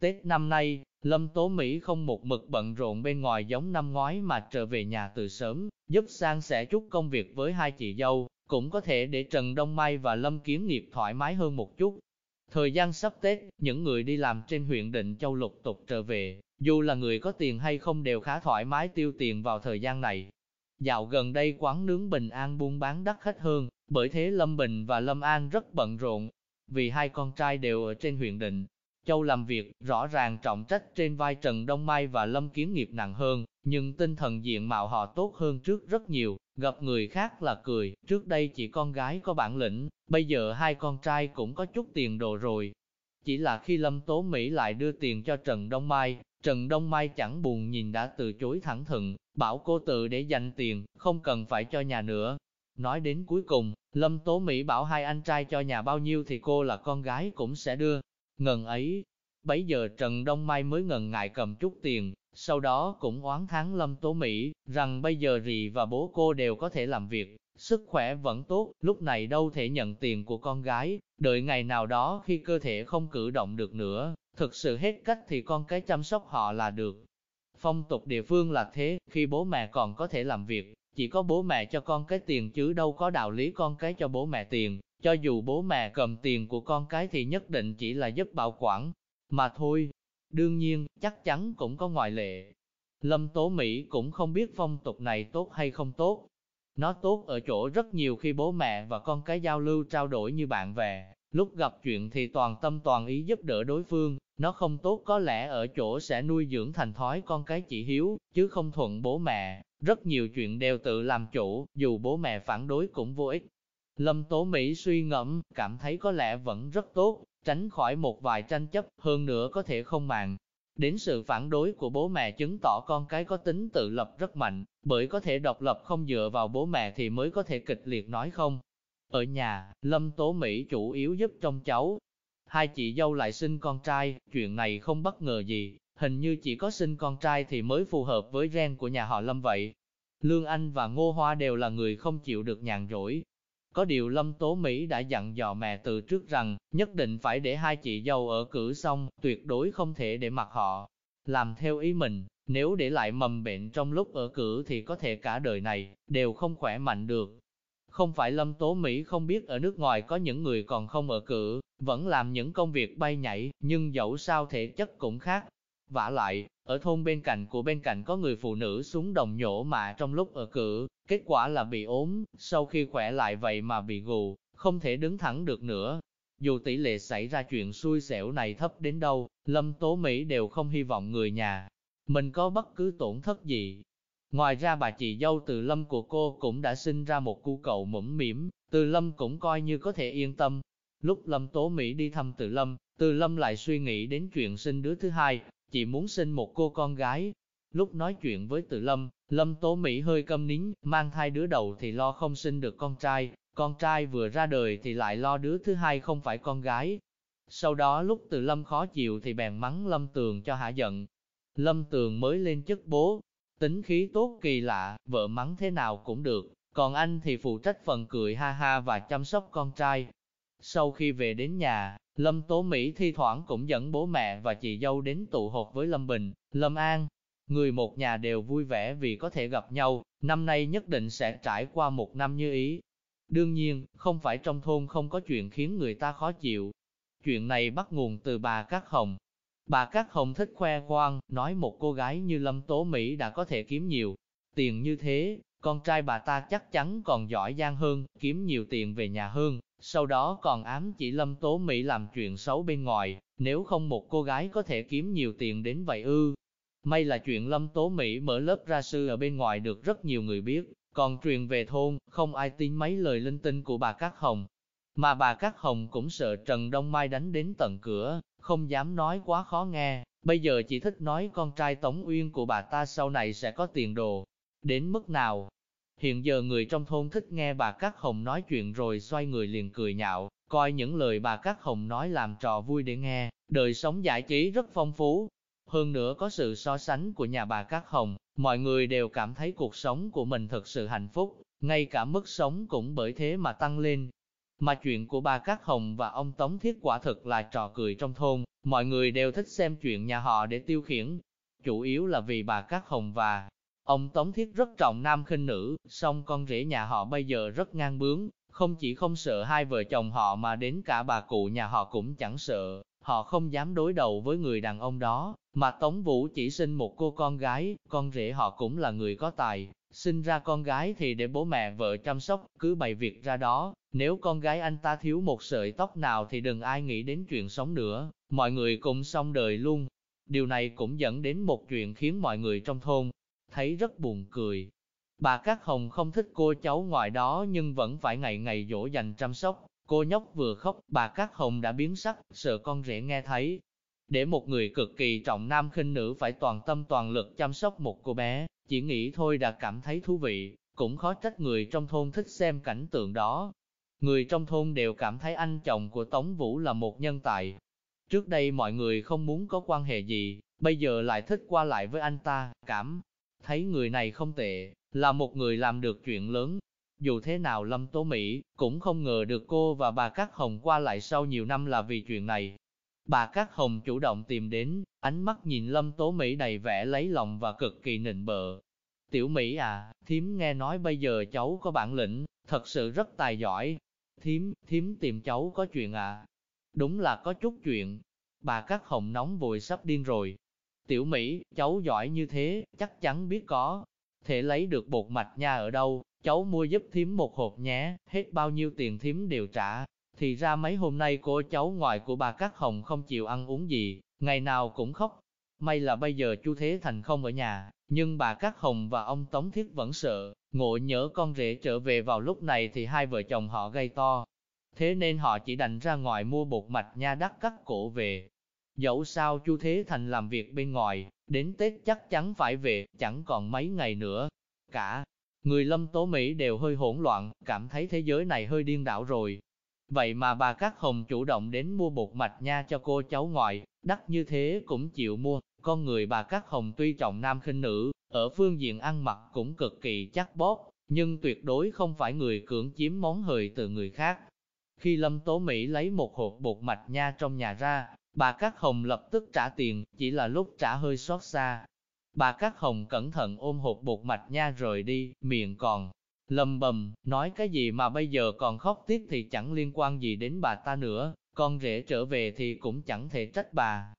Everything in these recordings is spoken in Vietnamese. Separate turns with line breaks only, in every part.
Tết năm nay, Lâm Tố Mỹ không một mực bận rộn bên ngoài giống năm ngoái mà trở về nhà từ sớm, giúp sang sẻ chút công việc với hai chị dâu, cũng có thể để Trần Đông Mai và Lâm Kiếm Nghiệp thoải mái hơn một chút. Thời gian sắp Tết, những người đi làm trên huyện Định Châu lục tục trở về, dù là người có tiền hay không đều khá thoải mái tiêu tiền vào thời gian này. Dạo gần đây quán nướng Bình An buôn bán đắt khách hơn, bởi thế Lâm Bình và Lâm An rất bận rộn, vì hai con trai đều ở trên huyện Định. Châu làm việc, rõ ràng trọng trách trên vai Trần Đông Mai và Lâm Kiến Nghiệp nặng hơn, nhưng tinh thần diện mạo họ tốt hơn trước rất nhiều, gặp người khác là cười, trước đây chỉ con gái có bản lĩnh, bây giờ hai con trai cũng có chút tiền đồ rồi. Chỉ là khi Lâm Tố Mỹ lại đưa tiền cho Trần Đông Mai, Trần Đông Mai chẳng buồn nhìn đã từ chối thẳng thừng, bảo cô tự để dành tiền, không cần phải cho nhà nữa. Nói đến cuối cùng, Lâm Tố Mỹ bảo hai anh trai cho nhà bao nhiêu thì cô là con gái cũng sẽ đưa. Ngần ấy, bấy giờ Trần Đông Mai mới ngần ngại cầm chút tiền, sau đó cũng oán thán Lâm Tố Mỹ, rằng bây giờ rì và bố cô đều có thể làm việc, sức khỏe vẫn tốt, lúc này đâu thể nhận tiền của con gái, đợi ngày nào đó khi cơ thể không cử động được nữa, thực sự hết cách thì con cái chăm sóc họ là được. Phong tục địa phương là thế, khi bố mẹ còn có thể làm việc, chỉ có bố mẹ cho con cái tiền chứ đâu có đạo lý con cái cho bố mẹ tiền, cho dù bố mẹ cầm tiền của con cái thì nhất định chỉ là giúp bảo quản, mà thôi. Đương nhiên, chắc chắn cũng có ngoại lệ. Lâm Tố Mỹ cũng không biết phong tục này tốt hay không tốt. Nó tốt ở chỗ rất nhiều khi bố mẹ và con cái giao lưu trao đổi như bạn bè, lúc gặp chuyện thì toàn tâm toàn ý giúp đỡ đối phương, nó không tốt có lẽ ở chỗ sẽ nuôi dưỡng thành thói con cái chỉ hiếu, chứ không thuận bố mẹ, rất nhiều chuyện đều tự làm chủ, dù bố mẹ phản đối cũng vô ích. Lâm Tố Mỹ suy ngẫm, cảm thấy có lẽ vẫn rất tốt, tránh khỏi một vài tranh chấp, hơn nữa có thể không màng. Đến sự phản đối của bố mẹ chứng tỏ con cái có tính tự lập rất mạnh, bởi có thể độc lập không dựa vào bố mẹ thì mới có thể kịch liệt nói không. Ở nhà, Lâm Tố Mỹ chủ yếu giúp trong cháu. Hai chị dâu lại sinh con trai, chuyện này không bất ngờ gì, hình như chỉ có sinh con trai thì mới phù hợp với gen của nhà họ Lâm vậy. Lương Anh và Ngô Hoa đều là người không chịu được nhàn rỗi, có điều Lâm Tố Mỹ đã dặn dò mẹ từ trước rằng, nhất định phải để hai chị dâu ở cử xong, tuyệt đối không thể để mặc họ làm theo ý mình, nếu để lại mầm bệnh trong lúc ở cử thì có thể cả đời này, đều không khỏe mạnh được. Không phải Lâm Tố Mỹ không biết ở nước ngoài có những người còn không ở cử, vẫn làm những công việc bay nhảy, nhưng dẫu sao thể chất cũng khác vả lại, ở thôn bên cạnh của bên cạnh có người phụ nữ xuống đồng nhổ mạ trong lúc ở cử, kết quả là bị ốm, sau khi khỏe lại vậy mà bị gù, không thể đứng thẳng được nữa. Dù tỷ lệ xảy ra chuyện xui xẻo này thấp đến đâu, Lâm Tố Mỹ đều không hy vọng người nhà mình có bất cứ tổn thất gì. Ngoài ra bà chị dâu từ Lâm của cô cũng đã sinh ra một cu cậu mũm mỉm, từ Lâm cũng coi như có thể yên tâm. Lúc Lâm Tố Mỹ đi thăm từ Lâm, từ Lâm lại suy nghĩ đến chuyện sinh đứa thứ hai, chị muốn sinh một cô con gái. Lúc nói chuyện với Từ Lâm, Lâm Tố Mỹ hơi câm nín, mang thai đứa đầu thì lo không sinh được con trai, con trai vừa ra đời thì lại lo đứa thứ hai không phải con gái. Sau đó lúc Từ Lâm khó chịu thì bèn mắng Lâm Tường cho hả giận. Lâm Tường mới lên chức bố, tính khí tốt kỳ lạ, vợ mắng thế nào cũng được, còn anh thì phụ trách phần cười ha ha và chăm sóc con trai. Sau khi về đến nhà, Lâm Tố Mỹ thi thoảng cũng dẫn bố mẹ và chị dâu đến tụ họp với Lâm Bình, Lâm An. Người một nhà đều vui vẻ vì có thể gặp nhau, năm nay nhất định sẽ trải qua một năm như ý. Đương nhiên, không phải trong thôn không có chuyện khiến người ta khó chịu. Chuyện này bắt nguồn từ bà Cát Hồng. Bà Cát Hồng thích khoe khoang, nói một cô gái như Lâm Tố Mỹ đã có thể kiếm nhiều tiền như thế, con trai bà ta chắc chắn còn giỏi giang hơn, kiếm nhiều tiền về nhà hơn, sau đó còn ám chỉ Lâm Tố Mỹ làm chuyện xấu bên ngoài, nếu không một cô gái có thể kiếm nhiều tiền đến vậy ư. May là chuyện Lâm Tố Mỹ mở lớp ra sư ở bên ngoài được rất nhiều người biết, còn truyền về thôn, không ai tin mấy lời linh tinh của bà Cát Hồng. Mà bà Cát Hồng cũng sợ Trần Đông Mai đánh đến tận cửa, không dám nói quá khó nghe, bây giờ chỉ thích nói con trai Tống Uyên của bà ta sau này sẽ có tiền đồ. Đến mức nào, Hiện giờ người trong thôn thích nghe bà Cát Hồng nói chuyện rồi xoay người liền cười nhạo, coi những lời bà Cát Hồng nói làm trò vui để nghe, đời sống giải trí rất phong phú. Hơn nữa có sự so sánh của nhà bà Cát Hồng, mọi người đều cảm thấy cuộc sống của mình thật sự hạnh phúc, ngay cả mức sống cũng bởi thế mà tăng lên. Mà chuyện của bà Cát Hồng và ông Tống Thiết quả thực là trò cười trong thôn, Mọi người đều thích xem chuyện nhà họ để tiêu khiển, chủ yếu là vì bà Cát Hồng và ông Tống Thiết rất trọng nam khinh nữ, song con rể nhà họ bây giờ rất ngang bướng, không chỉ không sợ hai vợ chồng họ mà đến cả bà cụ nhà họ cũng chẳng sợ, họ không dám đối đầu với người đàn ông đó, mà Tống Vũ chỉ sinh một cô con gái, con rể họ cũng là người có tài, sinh ra con gái thì để bố mẹ vợ chăm sóc, cứ bày việc ra đó, nếu con gái anh ta thiếu một sợi tóc nào thì đừng ai nghĩ đến chuyện sống nữa, mọi người cùng xong đời luôn. Điều này cũng dẫn đến một chuyện khiến mọi người trong thôn thấy rất buồn cười. Bà Cát Hồng không thích cô cháu ngoài đó nhưng vẫn phải ngày ngày dỗ dành chăm sóc, cô nhóc vừa khóc, bà Cát Hồng đã biến sắc, sợ con rể nghe thấy. Để một người cực kỳ trọng nam khinh nữ phải toàn tâm toàn lực chăm sóc một cô bé, chỉ nghĩ thôi đã cảm thấy thú vị, cũng khó trách người trong thôn thích xem cảnh tượng đó. Người trong thôn đều cảm thấy anh chồng của Tống Vũ là một nhân tài. Trước đây mọi người không muốn có quan hệ gì, bây giờ lại thích qua lại với anh ta, cảm thấy người này không tệ, là một người làm được chuyện lớn. Dù thế nào Lâm Tố Mỹ cũng không ngờ được cô và bà Cát Hồng qua lại sau nhiều năm là vì chuyện này. Bà Cát Hồng chủ động tìm đến, ánh mắt nhìn Lâm Tố Mỹ đầy vẻ lấy lòng và cực kỳ nịnh bợ. Tiểu Mỹ à, thím nghe nói bây giờ cháu có bản lĩnh, thật sự rất tài giỏi. Thím, thím tìm cháu có chuyện à? Đúng là có chút chuyện. Bà Cát Hồng nóng vội sắp điên rồi. Tiểu Mỹ, cháu giỏi như thế, chắc chắn biết có. Thể lấy được bột mạch nha ở đâu, cháu mua giúp thím một hộp nhé, hết bao nhiêu tiền thím đều trả. Thì ra mấy hôm nay cô cháu ngoại của bà Cát Hồng không chịu ăn uống gì, ngày nào cũng khóc. May là bây giờ chu Thế Thành không ở nhà, nhưng bà Cát Hồng và ông Tống Thiết vẫn sợ, ngộ nhớ con rể trở về vào lúc này thì hai vợ chồng họ gây to. Thế nên họ chỉ đành ra ngoài mua bột mạch nha đắt cắt cổ về. Dẫu sao chu Thế Thành làm việc bên ngoài, đến Tết chắc chắn phải về, chẳng còn mấy ngày nữa. Cả người lâm tố Mỹ đều hơi hỗn loạn, cảm thấy thế giới này hơi điên đảo rồi. Vậy mà bà Cát Hồng chủ động đến mua bột mạch nha cho cô cháu ngoại, đắt như thế cũng chịu mua. Con người bà Cát Hồng tuy trọng nam khinh nữ, ở phương diện ăn mặc cũng cực kỳ chắc bóp, nhưng tuyệt đối không phải người cưỡng chiếm món hời từ người khác. Khi Lâm Tố Mỹ lấy một hộp bột mạch nha trong nhà ra, bà Cát Hồng lập tức trả tiền, chỉ là lúc trả hơi xót xa. Bà Cát Hồng cẩn thận ôm hộp bột mạch nha rời đi, miệng còn lầm bầm, nói cái gì mà bây giờ còn khóc tiếc thì chẳng liên quan gì đến bà ta nữa, con rể trở về thì cũng chẳng thể trách bà.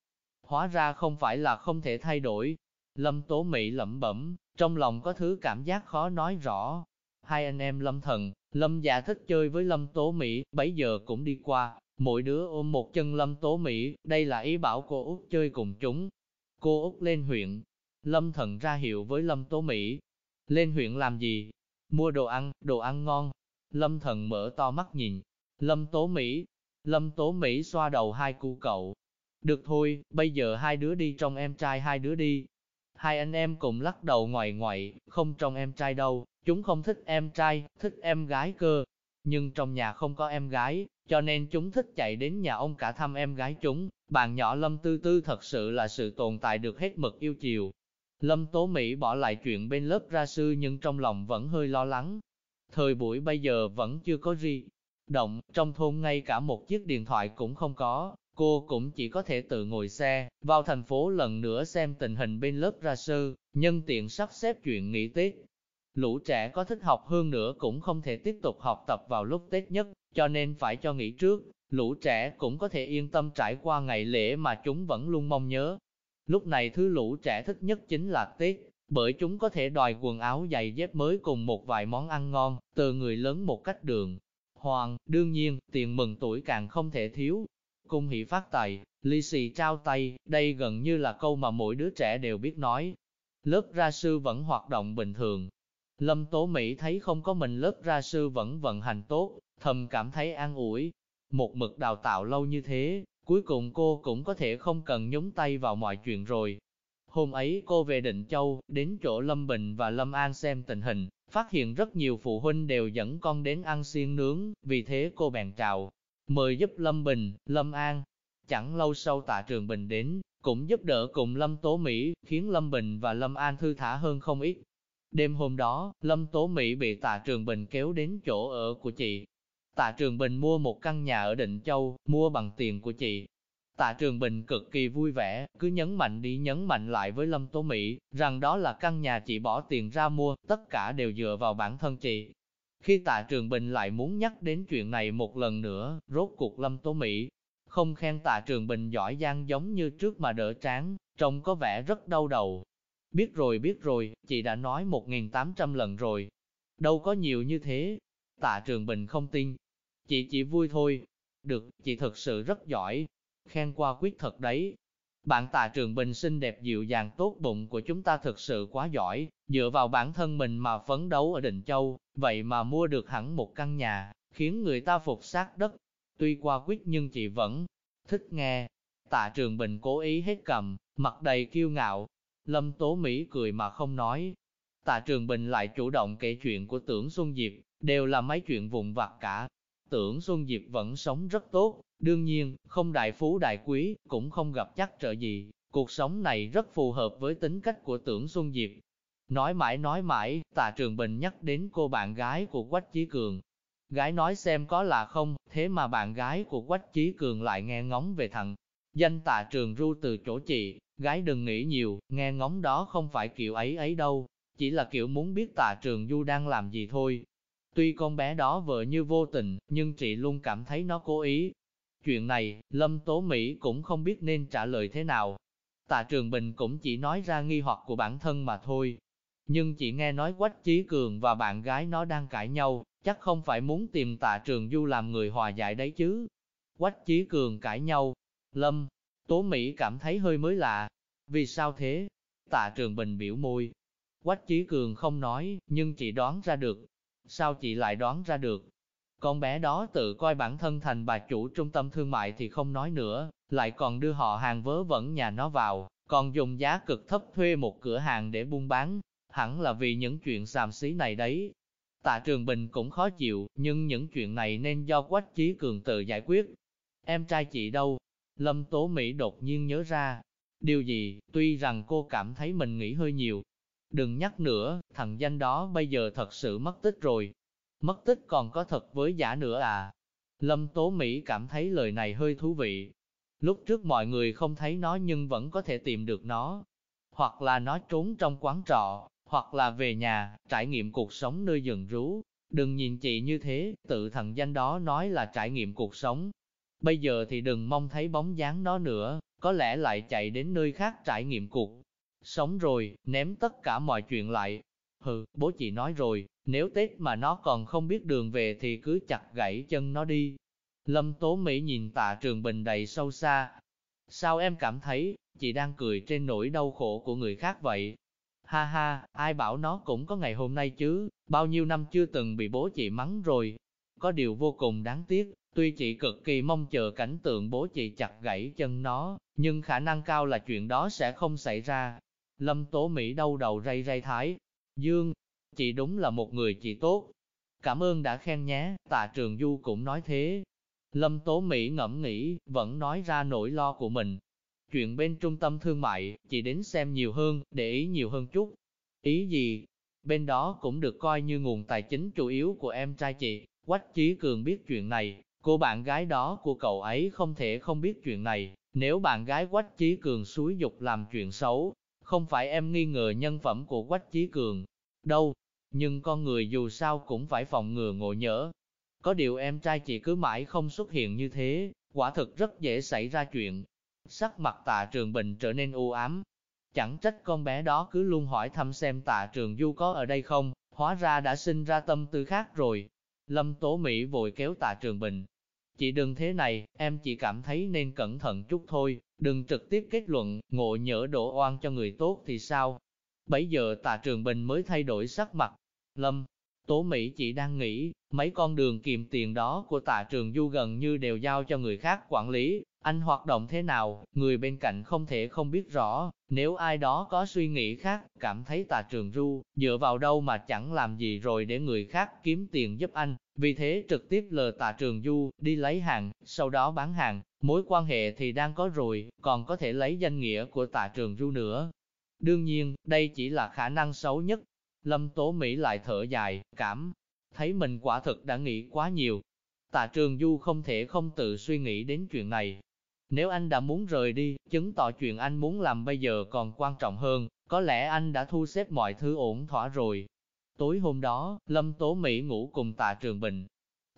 Hóa ra không phải là không thể thay đổi. Lâm Tố Mỹ lẩm bẩm, trong lòng có thứ cảm giác khó nói rõ. Hai anh em Lâm Thần, Lâm Dạ thích chơi với Lâm Tố Mỹ, bấy giờ cũng đi qua, mỗi đứa ôm một chân Lâm Tố Mỹ, đây là ý bảo cô Út chơi cùng chúng. Cô Út lên huyện, Lâm Thần ra hiệu với Lâm Tố Mỹ. Lên huyện làm gì? Mua đồ ăn, đồ ăn ngon. Lâm Thần mở to mắt nhìn. Lâm Tố Mỹ. Lâm Tố Mỹ xoa đầu hai cu cậu. Được thôi, bây giờ hai đứa đi trong em trai hai đứa đi. Hai anh em cùng lắc đầu ngoài ngoại, không trong em trai đâu, chúng không thích em trai, thích em gái cơ. Nhưng trong nhà không có em gái, cho nên chúng thích chạy đến nhà ông cả thăm em gái chúng. Bạn nhỏ Lâm Tư Tư thật sự là sự tồn tại được hết mực yêu chiều. Lâm Tố Mỹ bỏ lại chuyện bên lớp ra sư nhưng trong lòng vẫn hơi lo lắng. Thời buổi bây giờ vẫn chưa có gì động, trong thôn ngay cả một chiếc điện thoại cũng không có, cô cũng chỉ có thể tự ngồi xe, vào thành phố lần nữa xem tình hình bên lớp ra sư, nhân tiện sắp xếp chuyện nghỉ Tết. Lũ trẻ có thích học hơn nữa cũng không thể tiếp tục học tập vào lúc Tết nhất, cho nên phải cho nghỉ trước, lũ trẻ cũng có thể yên tâm trải qua ngày lễ mà chúng vẫn luôn mong nhớ. Lúc này thứ lũ trẻ thích nhất chính là Tết, bởi chúng có thể đòi quần áo giày dép mới cùng một vài món ăn ngon, từ người lớn một cách đường. Hoàng, đương nhiên, tiền mừng tuổi càng không thể thiếu. Cung hỷ phát tài, ly xì trao tay, đây gần như là câu mà mỗi đứa trẻ đều biết nói. Lớp ra sư vẫn hoạt động bình thường. Lâm Tố Mỹ thấy không có mình lớp ra sư vẫn vận hành tốt, thầm cảm thấy an ủi. Một mực đào tạo lâu như thế, cuối cùng cô cũng có thể không cần nhúng tay vào mọi chuyện rồi. Hôm ấy cô về Định Châu, đến chỗ Lâm Bình và Lâm An xem tình hình, phát hiện rất nhiều phụ huynh đều dẫn con đến ăn xiên nướng, vì thế cô bèn chào, mời giúp Lâm Bình, Lâm An. Chẳng lâu sau tạ trường Bình đến, cũng giúp đỡ cùng Lâm Tố Mỹ, khiến Lâm Bình và Lâm An thư thả hơn không ít. Đêm hôm đó, Lâm Tố Mỹ bị tạ trường Bình kéo đến chỗ ở của chị. Tạ trường Bình mua một căn nhà ở Định Châu, mua bằng tiền của chị. Tạ Trường Bình cực kỳ vui vẻ, cứ nhấn mạnh đi nhấn mạnh lại với Lâm Tố Mỹ, rằng đó là căn nhà chị bỏ tiền ra mua, tất cả đều dựa vào bản thân chị. Khi Tạ Trường Bình lại muốn nhắc đến chuyện này một lần nữa, rốt cuộc Lâm Tố Mỹ, không khen Tạ Trường Bình giỏi giang giống như trước mà đỡ tráng, trông có vẻ rất đau đầu. Biết rồi biết rồi, chị đã nói 1.800 lần rồi. Đâu có nhiều như thế. Tạ Trường Bình không tin. Chị chỉ vui thôi. Được, chị thật sự rất giỏi, khen qua quyết thật đấy. Bạn tạ trường bình xinh đẹp dịu dàng tốt bụng của chúng ta thực sự quá giỏi, dựa vào bản thân mình mà phấn đấu ở Định Châu, vậy mà mua được hẳn một căn nhà, khiến người ta phục sát đất. Tuy qua quyết nhưng chị vẫn thích nghe. Tạ trường bình cố ý hết cầm, mặt đầy kiêu ngạo. Lâm Tố Mỹ cười mà không nói. Tạ trường bình lại chủ động kể chuyện của tưởng Xuân Diệp, đều là mấy chuyện vụn vặt cả. Tưởng Xuân Diệp vẫn sống rất tốt, Đương nhiên, không đại phú đại quý, cũng không gặp chắc trở gì, cuộc sống này rất phù hợp với tính cách của tưởng Xuân Diệp. Nói mãi nói mãi, tạ trường bình nhắc đến cô bạn gái của Quách Chí Cường. Gái nói xem có là không, thế mà bạn gái của Quách Chí Cường lại nghe ngóng về thằng. Danh tạ trường ru từ chỗ chị, gái đừng nghĩ nhiều, nghe ngóng đó không phải kiểu ấy ấy đâu, chỉ là kiểu muốn biết tạ trường du đang làm gì thôi. Tuy con bé đó vợ như vô tình, nhưng chị luôn cảm thấy nó cố ý, Chuyện này, Lâm Tố Mỹ cũng không biết nên trả lời thế nào. Tạ Trường Bình cũng chỉ nói ra nghi hoặc của bản thân mà thôi. Nhưng chị nghe nói Quách Chí Cường và bạn gái nó đang cãi nhau, chắc không phải muốn tìm Tạ Trường Du làm người hòa giải đấy chứ. Quách Chí Cường cãi nhau. Lâm, Tố Mỹ cảm thấy hơi mới lạ. Vì sao thế? Tạ Trường Bình biểu môi. Quách Chí Cường không nói, nhưng chị đoán ra được. Sao chị lại đoán ra được? Con bé đó tự coi bản thân thành bà chủ trung tâm thương mại thì không nói nữa, lại còn đưa họ hàng vớ vẩn nhà nó vào, còn dùng giá cực thấp thuê một cửa hàng để buôn bán, hẳn là vì những chuyện xàm xí này đấy. Tạ Trường Bình cũng khó chịu, nhưng những chuyện này nên do Quách Chí Cường tự giải quyết. Em trai chị đâu? Lâm Tố Mỹ đột nhiên nhớ ra. Điều gì, tuy rằng cô cảm thấy mình nghĩ hơi nhiều. Đừng nhắc nữa, thằng danh đó bây giờ thật sự mất tích rồi, Mất tích còn có thật với giả nữa à? Lâm Tố Mỹ cảm thấy lời này hơi thú vị. Lúc trước mọi người không thấy nó nhưng vẫn có thể tìm được nó. Hoặc là nó trốn trong quán trọ, hoặc là về nhà, trải nghiệm cuộc sống nơi rừng rú. Đừng nhìn chị như thế, tự thằng danh đó nói là trải nghiệm cuộc sống. Bây giờ thì đừng mong thấy bóng dáng nó nữa, có lẽ lại chạy đến nơi khác trải nghiệm cuộc sống rồi, ném tất cả mọi chuyện lại. Hừ, bố chị nói rồi, nếu Tết mà nó còn không biết đường về thì cứ chặt gãy chân nó đi. Lâm Tố Mỹ nhìn tạ trường bình đầy sâu xa. Sao em cảm thấy, chị đang cười trên nỗi đau khổ của người khác vậy? Ha ha, ai bảo nó cũng có ngày hôm nay chứ, bao nhiêu năm chưa từng bị bố chị mắng rồi. Có điều vô cùng đáng tiếc, tuy chị cực kỳ mong chờ cảnh tượng bố chị chặt gãy chân nó, nhưng khả năng cao là chuyện đó sẽ không xảy ra. Lâm Tố Mỹ đau đầu ray ray thái. Dương, Chị đúng là một người chị tốt. Cảm ơn đã khen nhé, tạ trường du cũng nói thế. Lâm Tố Mỹ ngẫm nghĩ, vẫn nói ra nỗi lo của mình. Chuyện bên trung tâm thương mại, chị đến xem nhiều hơn, để ý nhiều hơn chút. Ý gì? Bên đó cũng được coi như nguồn tài chính chủ yếu của em trai chị. Quách Chí Cường biết chuyện này, cô bạn gái đó của cậu ấy không thể không biết chuyện này. Nếu bạn gái Quách Chí Cường xúi dục làm chuyện xấu, không phải em nghi ngờ nhân phẩm của Quách Chí Cường. Đâu, nhưng con người dù sao cũng phải phòng ngừa ngộ nhỡ. Có điều em trai chị cứ mãi không xuất hiện như thế, quả thực rất dễ xảy ra chuyện. Sắc mặt tạ trường bình trở nên u ám. Chẳng trách con bé đó cứ luôn hỏi thăm xem tạ trường du có ở đây không, hóa ra đã sinh ra tâm tư khác rồi. Lâm Tố Mỹ vội kéo tạ trường bình. Chị đừng thế này, em chỉ cảm thấy nên cẩn thận chút thôi, đừng trực tiếp kết luận, ngộ nhỡ đổ oan cho người tốt thì sao. Bấy giờ tạ trường bình mới thay đổi sắc mặt, Lâm, Tố Mỹ chỉ đang nghĩ, mấy con đường kiếm tiền đó của tạ trường du gần như đều giao cho người khác quản lý, anh hoạt động thế nào, người bên cạnh không thể không biết rõ, nếu ai đó có suy nghĩ khác, cảm thấy tạ trường du, dựa vào đâu mà chẳng làm gì rồi để người khác kiếm tiền giúp anh, vì thế trực tiếp lờ tạ trường du, đi lấy hàng, sau đó bán hàng, mối quan hệ thì đang có rồi, còn có thể lấy danh nghĩa của tạ trường du nữa. Đương nhiên, đây chỉ là khả năng xấu nhất, Lâm Tố Mỹ lại thở dài, cảm thấy mình quả thực đã nghĩ quá nhiều. Tạ Trường Du không thể không tự suy nghĩ đến chuyện này. Nếu anh đã muốn rời đi, chứng tỏ chuyện anh muốn làm bây giờ còn quan trọng hơn, có lẽ anh đã thu xếp mọi thứ ổn thỏa rồi. Tối hôm đó, Lâm Tố Mỹ ngủ cùng tạ Trường Bình.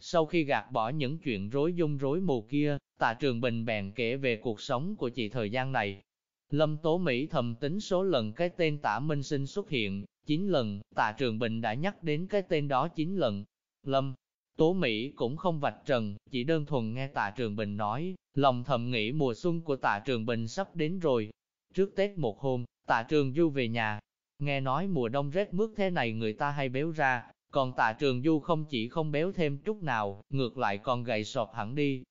Sau khi gạt bỏ những chuyện rối dung rối mù kia, tạ Trường Bình bèn kể về cuộc sống của chị thời gian này. Lâm Tố Mỹ thầm tính số lần cái tên tạ Minh Sinh xuất hiện, 9 lần, tạ Trường Bình đã nhắc đến cái tên đó 9 lần. Lâm Tố Mỹ cũng không vạch trần, chỉ đơn thuần nghe tạ Trường Bình nói, lòng thầm nghĩ mùa xuân của tạ Trường Bình sắp đến rồi. Trước Tết một hôm, tạ Trường Du về nhà, nghe nói mùa đông rét mướt thế này người ta hay béo ra, còn tạ Trường Du không chỉ không béo thêm chút nào, ngược lại còn gầy sọt hẳn đi.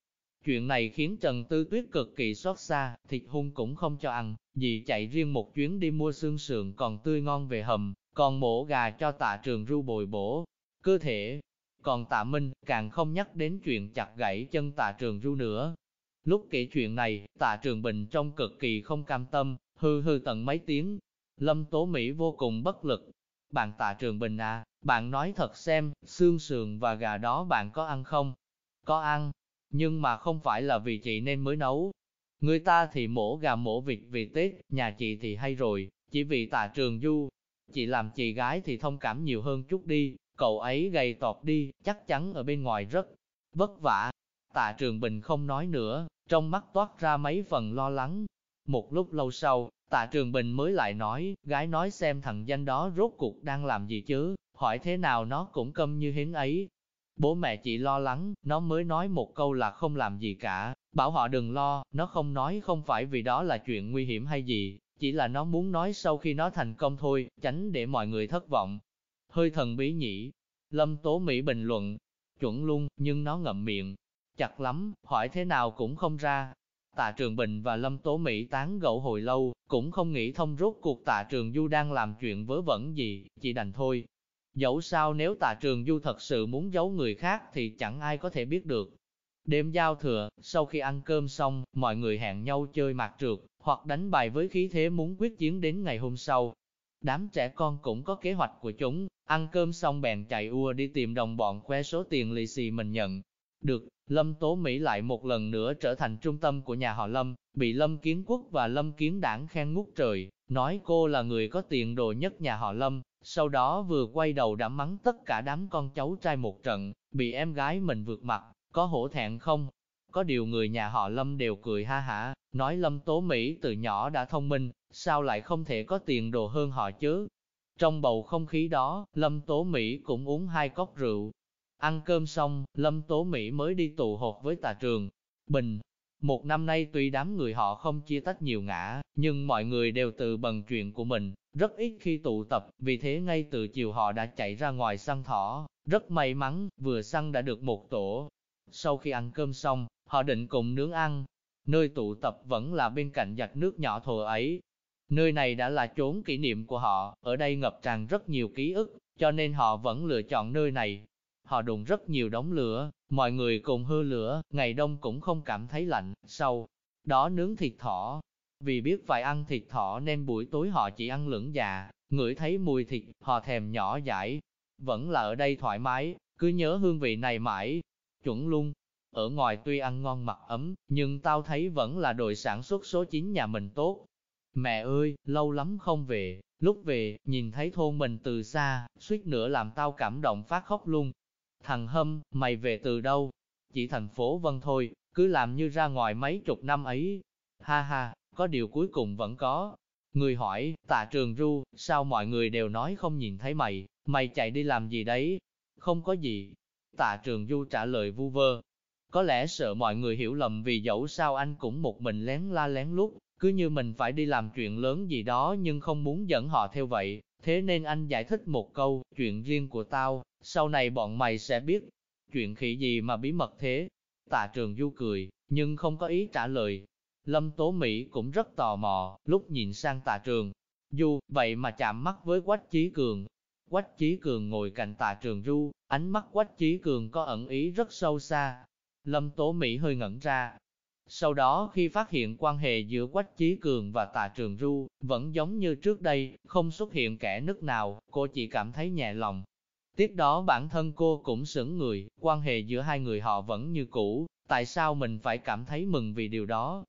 Chuyện này khiến Trần Tư Tuyết cực kỳ xót xa, thịt hung cũng không cho ăn, vì chạy riêng một chuyến đi mua xương sườn còn tươi ngon về hầm, còn mổ gà cho tạ Trường Du bồi bổ. Cơ thể, còn tạ Minh, càng không nhắc đến chuyện chặt gãy chân tạ trường ru nữa. Lúc kể chuyện này, tạ trường Bình trông cực kỳ không cam tâm, hư hư tận mấy tiếng. Lâm Tố Mỹ vô cùng bất lực. Bạn tạ trường Bình à, bạn nói thật xem, xương sườn và gà đó bạn có ăn không? Có ăn, nhưng mà không phải là vì chị nên mới nấu. Người ta thì mổ gà mổ vịt vì Tết, nhà chị thì hay rồi, chỉ vì tạ trường du. Chị làm chị gái thì thông cảm nhiều hơn chút đi, Cậu ấy gầy tọt đi, chắc chắn ở bên ngoài rất vất vả. Tạ Trường Bình không nói nữa, trong mắt toát ra mấy phần lo lắng. Một lúc lâu sau, Tạ Trường Bình mới lại nói, gái nói xem thằng danh đó rốt cuộc đang làm gì chứ, hỏi thế nào nó cũng câm như hến ấy. Bố mẹ chị lo lắng, nó mới nói một câu là không làm gì cả, bảo họ đừng lo, nó không nói không phải vì đó là chuyện nguy hiểm hay gì, chỉ là nó muốn nói sau khi nó thành công thôi, tránh để mọi người thất vọng hơi thần bí nhỉ. Lâm Tố Mỹ bình luận, chuẩn luôn, nhưng nó ngậm miệng, chặt lắm, hỏi thế nào cũng không ra. Tạ Trường Bình và Lâm Tố Mỹ tán gẫu hồi lâu, cũng không nghĩ thông rốt cuộc Tạ Trường Du đang làm chuyện vớ vẩn gì, chỉ đành thôi. Dẫu sao nếu Tạ Trường Du thật sự muốn giấu người khác thì chẳng ai có thể biết được. Đêm giao thừa, sau khi ăn cơm xong, mọi người hẹn nhau chơi mạc trượt, hoặc đánh bài với khí thế muốn quyết chiến đến ngày hôm sau. Đám trẻ con cũng có kế hoạch của chúng, ăn cơm xong bèn chạy ua đi tìm đồng bọn khoe số tiền lì xì mình nhận. Được, Lâm Tố Mỹ lại một lần nữa trở thành trung tâm của nhà họ Lâm, bị Lâm Kiến Quốc và Lâm Kiến Đảng khen ngút trời, nói cô là người có tiền đồ nhất nhà họ Lâm, sau đó vừa quay đầu đã mắng tất cả đám con cháu trai một trận, bị em gái mình vượt mặt, có hổ thẹn không? Có điều người nhà họ Lâm đều cười ha hả, nói Lâm Tố Mỹ từ nhỏ đã thông minh, sao lại không thể có tiền đồ hơn họ chứ? Trong bầu không khí đó, Lâm Tố Mỹ cũng uống hai cốc rượu. Ăn cơm xong, Lâm Tố Mỹ mới đi tụ họp với tà trường. Bình, một năm nay tuy đám người họ không chia tách nhiều ngã, nhưng mọi người đều tự bần chuyện của mình, rất ít khi tụ tập, vì thế ngay từ chiều họ đã chạy ra ngoài săn thỏ. Rất may mắn, vừa săn đã được một tổ. Sau khi ăn cơm xong, họ định cùng nướng ăn. Nơi tụ tập vẫn là bên cạnh giặt nước nhỏ thồ ấy, Nơi này đã là chốn kỷ niệm của họ, ở đây ngập tràn rất nhiều ký ức, cho nên họ vẫn lựa chọn nơi này. Họ đụng rất nhiều đống lửa, mọi người cùng hư lửa, ngày đông cũng không cảm thấy lạnh, sau đó nướng thịt thỏ. Vì biết phải ăn thịt thỏ nên buổi tối họ chỉ ăn lưỡng dạ, ngửi thấy mùi thịt, họ thèm nhỏ dãi. Vẫn là ở đây thoải mái, cứ nhớ hương vị này mãi. Chuẩn luôn, ở ngoài tuy ăn ngon mặc ấm, nhưng tao thấy vẫn là đội sản xuất số 9 nhà mình tốt. Mẹ ơi, lâu lắm không về, lúc về, nhìn thấy thôn mình từ xa, suýt nữa làm tao cảm động phát khóc luôn. Thằng Hâm, mày về từ đâu? Chỉ thành phố Vân thôi, cứ làm như ra ngoài mấy chục năm ấy. Ha ha, có điều cuối cùng vẫn có. Người hỏi, tạ trường ru, sao mọi người đều nói không nhìn thấy mày, mày chạy đi làm gì đấy? Không có gì. Tạ trường du trả lời vu vơ. Có lẽ sợ mọi người hiểu lầm vì dẫu sao anh cũng một mình lén la lén lút, cứ như mình phải đi làm chuyện lớn gì đó nhưng không muốn dẫn họ theo vậy, thế nên anh giải thích một câu, chuyện riêng của tao, sau này bọn mày sẽ biết. Chuyện khỉ gì mà bí mật thế? Tạ trường du cười, nhưng không có ý trả lời. Lâm Tố Mỹ cũng rất tò mò, lúc nhìn sang tạ trường. Du, vậy mà chạm mắt với Quách Chí Cường. Quách Chí Cường ngồi cạnh tạ trường du, ánh mắt Quách Chí Cường có ẩn ý rất sâu xa. Lâm Tố Mỹ hơi ngẩn ra, sau đó khi phát hiện quan hệ giữa Quách Chí Cường và Tạ Trường Ru, vẫn giống như trước đây, không xuất hiện kẻ nứt nào, cô chỉ cảm thấy nhẹ lòng. Tiếp đó bản thân cô cũng sững người, quan hệ giữa hai người họ vẫn như cũ, tại sao mình phải cảm thấy mừng vì điều đó?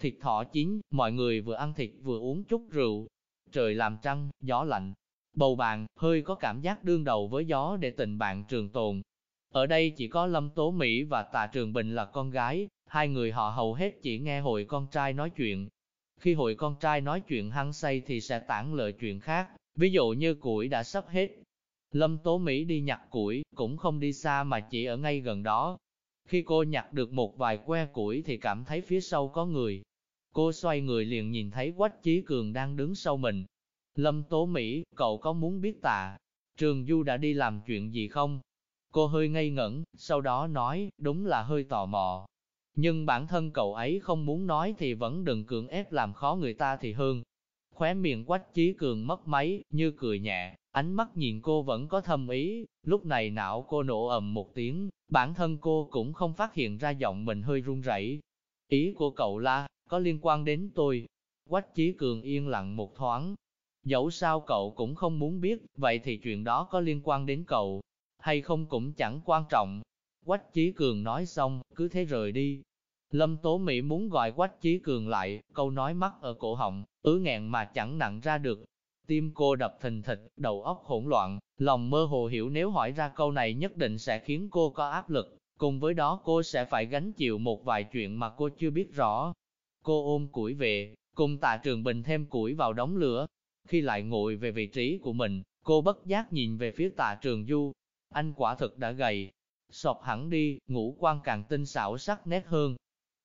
Thịt thỏ chín, mọi người vừa ăn thịt vừa uống chút rượu. Trời làm trăng, gió lạnh. Bầu bạn, hơi có cảm giác đương đầu với gió để tình bạn trường tồn. Ở đây chỉ có Lâm Tố Mỹ và Tạ Trường Bình là con gái, hai người họ hầu hết chỉ nghe hội con trai nói chuyện. Khi hội con trai nói chuyện hăng say thì sẽ tản lời chuyện khác, ví dụ như củi đã sắp hết. Lâm Tố Mỹ đi nhặt củi, cũng không đi xa mà chỉ ở ngay gần đó. Khi cô nhặt được một vài que củi thì cảm thấy phía sau có người. Cô xoay người liền nhìn thấy Quách Chí Cường đang đứng sau mình. Lâm Tố Mỹ, cậu có muốn biết tạ, Trường Du đã đi làm chuyện gì không? Cô hơi ngây ngẩn, sau đó nói, đúng là hơi tò mò. Nhưng bản thân cậu ấy không muốn nói thì vẫn đừng cưỡng ép làm khó người ta thì hơn. Khóe miệng quách chí cường mất máy, như cười nhẹ, ánh mắt nhìn cô vẫn có thâm ý, lúc này não cô nổ ầm một tiếng, bản thân cô cũng không phát hiện ra giọng mình hơi run rẩy. Ý của cậu là, có liên quan đến tôi. Quách chí cường yên lặng một thoáng. Dẫu sao cậu cũng không muốn biết, vậy thì chuyện đó có liên quan đến cậu, hay không cũng chẳng quan trọng. Quách Chí Cường nói xong, cứ thế rời đi. Lâm Tố Mỹ muốn gọi Quách Chí Cường lại, câu nói mắc ở cổ họng, ứ nghẹn mà chẳng nặng ra được. Tim cô đập thình thịch, đầu óc hỗn loạn, lòng mơ hồ hiểu nếu hỏi ra câu này nhất định sẽ khiến cô có áp lực, cùng với đó cô sẽ phải gánh chịu một vài chuyện mà cô chưa biết rõ. Cô ôm củi về, cùng tạ trường bình thêm củi vào đống lửa. Khi lại ngồi về vị trí của mình, cô bất giác nhìn về phía tạ trường du, anh quả thực đã gầy, sọp hẳn đi, ngũ quan càng tinh xảo sắc nét hơn.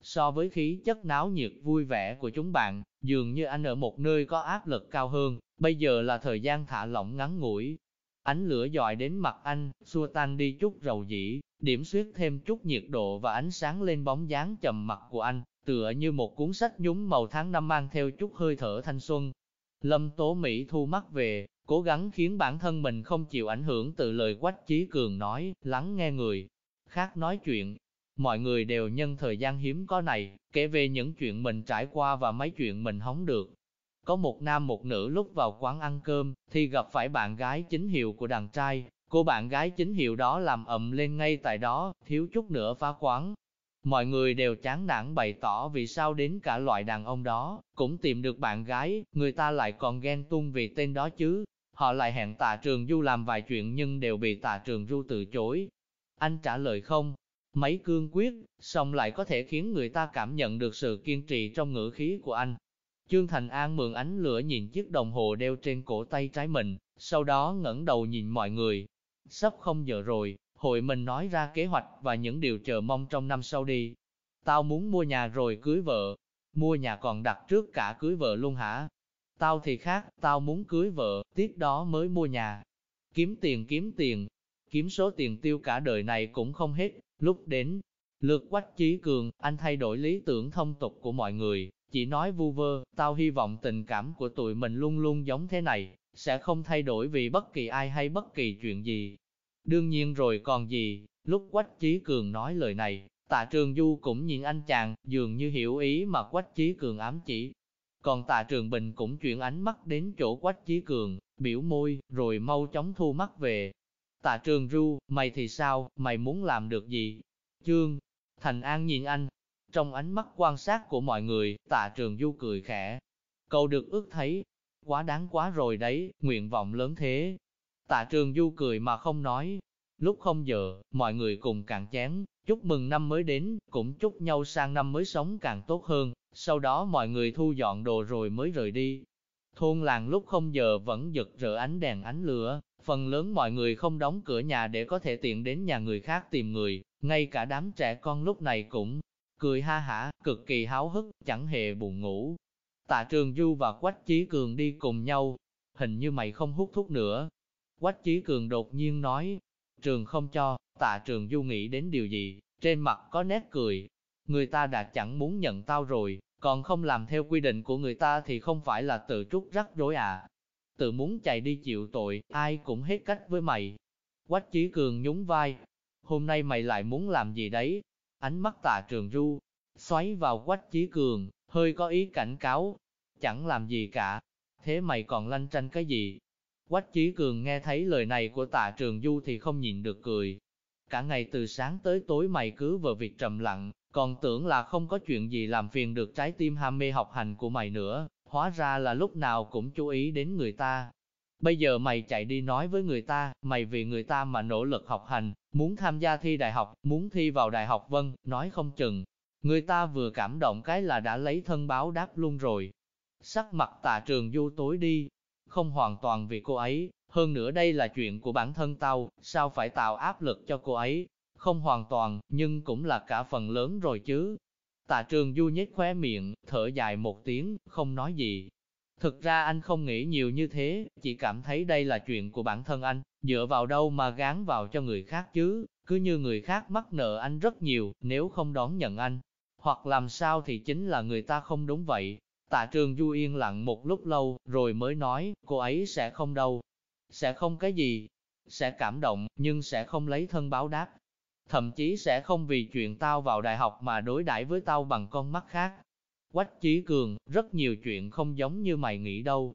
So với khí chất náo nhiệt vui vẻ của chúng bạn, dường như anh ở một nơi có áp lực cao hơn, bây giờ là thời gian thả lỏng ngắn ngủi. Ánh lửa dọi đến mặt anh, xua tan đi chút rầu dĩ, điểm xuyết thêm chút nhiệt độ và ánh sáng lên bóng dáng trầm mặt của anh, tựa như một cuốn sách nhúng màu tháng năm mang theo chút hơi thở thanh xuân. Lâm Tố Mỹ thu mắt về, cố gắng khiến bản thân mình không chịu ảnh hưởng từ lời Quách Chí Cường nói, lắng nghe người khác nói chuyện. Mọi người đều nhân thời gian hiếm có này, kể về những chuyện mình trải qua và mấy chuyện mình hóng được. Có một nam một nữ lúc vào quán ăn cơm, thì gặp phải bạn gái chính hiệu của đàn trai. Cô bạn gái chính hiệu đó làm ầm lên ngay tại đó, thiếu chút nữa phá quán. Mọi người đều chán nản bày tỏ vì sao đến cả loại đàn ông đó, cũng tìm được bạn gái, người ta lại còn ghen tuông vì tên đó chứ. Họ lại hẹn tạ trường du làm vài chuyện nhưng đều bị tạ trường du từ chối. Anh trả lời không, mấy cương quyết, song lại có thể khiến người ta cảm nhận được sự kiên trì trong ngữ khí của anh. Trương Thành An mượn ánh lửa nhìn chiếc đồng hồ đeo trên cổ tay trái mình, sau đó ngẩng đầu nhìn mọi người. Sắp không giờ rồi, hội mình nói ra kế hoạch và những điều chờ mong trong năm sau đi. Tao muốn mua nhà rồi cưới vợ. Mua nhà còn đặt trước cả cưới vợ luôn hả? Tao thì khác, tao muốn cưới vợ, tiếp đó mới mua nhà. Kiếm tiền kiếm tiền, kiếm số tiền tiêu cả đời này cũng không hết, lúc đến. Lượt quách chí cường, anh thay đổi lý tưởng thông tục của mọi người, chỉ nói vu vơ, tao hy vọng tình cảm của tụi mình luôn luôn giống thế này, sẽ không thay đổi vì bất kỳ ai hay bất kỳ chuyện gì. Đương nhiên rồi còn gì, lúc Quách Chí Cường nói lời này, tạ trường du cũng nhìn anh chàng, dường như hiểu ý mà Quách Chí Cường ám chỉ, còn tạ trường bình cũng chuyển ánh mắt đến chỗ quách chí cường, biểu môi, rồi mau chóng thu mắt về. Tạ trường ru, mày thì sao, mày muốn làm được gì? Chương, Thành An nhìn anh, trong ánh mắt quan sát của mọi người, tạ trường du cười khẽ. Cậu được ước thấy, quá đáng quá rồi đấy, nguyện vọng lớn thế. Tạ trường du cười mà không nói. Lúc không giờ, mọi người cùng cạn chén, chúc mừng năm mới đến, cũng chúc nhau sang năm mới sống càng tốt hơn. Sau đó mọi người thu dọn đồ rồi mới rời đi. Thôn làng lúc không giờ vẫn giật rỡ ánh đèn ánh lửa, phần lớn mọi người không đóng cửa nhà để có thể tiện đến nhà người khác tìm người, ngay cả đám trẻ con lúc này cũng cười ha hả, cực kỳ háo hức, chẳng hề buồn ngủ. Tạ Trường Du và Quách Chí Cường đi cùng nhau, hình như mày không hút thuốc nữa. Quách Chí Cường đột nhiên nói, Trường không cho, Tạ Trường Du nghĩ đến điều gì, trên mặt có nét cười, người ta đã chẳng muốn nhận tao rồi, còn không làm theo quy định của người ta thì không phải là tự trút rắc rối à. Tự muốn chạy đi chịu tội, ai cũng hết cách với mày. Quách Chí Cường nhún vai, hôm nay mày lại muốn làm gì đấy? Ánh mắt tà trường ru, xoáy vào Quách Chí Cường, hơi có ý cảnh cáo, chẳng làm gì cả. Thế mày còn lanh tranh cái gì? Quách Chí Cường nghe thấy lời này của tạ trường du thì không nhìn được cười, Cả ngày từ sáng tới tối mày cứ vờ việc trầm lặng, còn tưởng là không có chuyện gì làm phiền được trái tim ham mê học hành của mày nữa, hóa ra là lúc nào cũng chú ý đến người ta. Bây giờ mày chạy đi nói với người ta, mày vì người ta mà nỗ lực học hành, muốn tham gia thi đại học, muốn thi vào đại học vân, nói không chừng. Người ta vừa cảm động cái là đã lấy thân báo đáp luôn rồi. Sắc mặt tạ trường du tối đi, không hoàn toàn vì cô ấy, hơn nữa đây là chuyện của bản thân tao, sao phải tạo áp lực cho cô ấy, không hoàn toàn, nhưng cũng là cả phần lớn rồi chứ. Tạ trường du nhếch khóe miệng, thở dài một tiếng, không nói gì. Thực ra anh không nghĩ nhiều như thế, chỉ cảm thấy đây là chuyện của bản thân anh, dựa vào đâu mà gán vào cho người khác chứ, cứ như người khác mắc nợ anh rất nhiều, nếu không đón nhận anh. Hoặc làm sao thì chính là người ta không đúng vậy. Tạ trường du yên lặng một lúc lâu, rồi mới nói, cô ấy sẽ không đâu. Sẽ không cái gì, sẽ cảm động, nhưng sẽ không lấy thân báo đáp thậm chí sẽ không vì chuyện tao vào đại học mà đối đãi với tao bằng con mắt khác. Quách Chí Cường, rất nhiều chuyện không giống như mày nghĩ đâu.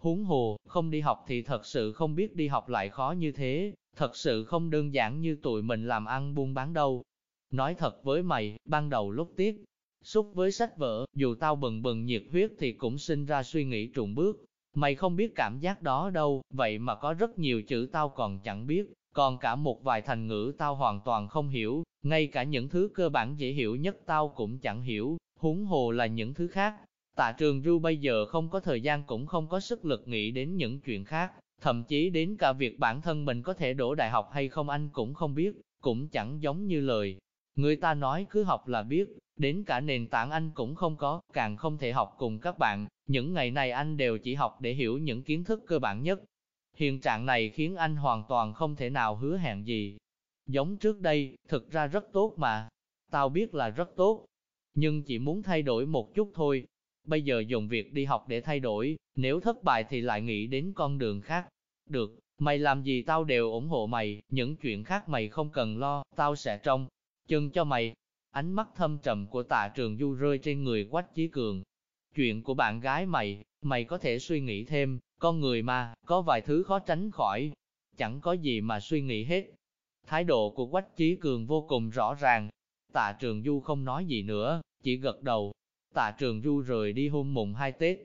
Huống hồ, không đi học thì thật sự không biết đi học lại khó như thế, thật sự không đơn giản như tụi mình làm ăn buôn bán đâu. Nói thật với mày, ban đầu lúc tiết, xúc với sách vở, dù tao bừng bừng nhiệt huyết thì cũng sinh ra suy nghĩ trùng bước. Mày không biết cảm giác đó đâu, vậy mà có rất nhiều chữ tao còn chẳng biết, còn cả một vài thành ngữ tao hoàn toàn không hiểu, ngay cả những thứ cơ bản dễ hiểu nhất tao cũng chẳng hiểu, huống hồ là những thứ khác. Tạ trường Du bây giờ không có thời gian cũng không có sức lực nghĩ đến những chuyện khác, thậm chí đến cả việc bản thân mình có thể đổ đại học hay không anh cũng không biết, cũng chẳng giống như lời. Người ta nói cứ học là biết, đến cả nền tảng anh cũng không có, càng không thể học cùng các bạn, những ngày này anh đều chỉ học để hiểu những kiến thức cơ bản nhất, Hiện trạng này khiến anh hoàn toàn không thể nào hứa hẹn gì. Giống trước đây, thực ra rất tốt mà. Tao biết là rất tốt, nhưng chỉ muốn thay đổi một chút thôi. Bây giờ dùng việc đi học để thay đổi, nếu thất bại thì lại nghĩ đến con đường khác. Được, mày làm gì tao đều ủng hộ mày, những chuyện khác mày không cần lo, tao sẽ trông chân cho mày. Ánh mắt thâm trầm của tạ trường du rơi trên người quách chí cường. Chuyện của bạn gái mày, mày có thể suy nghĩ thêm, con người mà, có vài thứ khó tránh khỏi, chẳng có gì mà suy nghĩ hết. Thái độ của Quách Chí Cường vô cùng rõ ràng. Tạ Trường Du không nói gì nữa, chỉ gật đầu. Tạ Trường Du rời đi hôm mùng 2 Tết.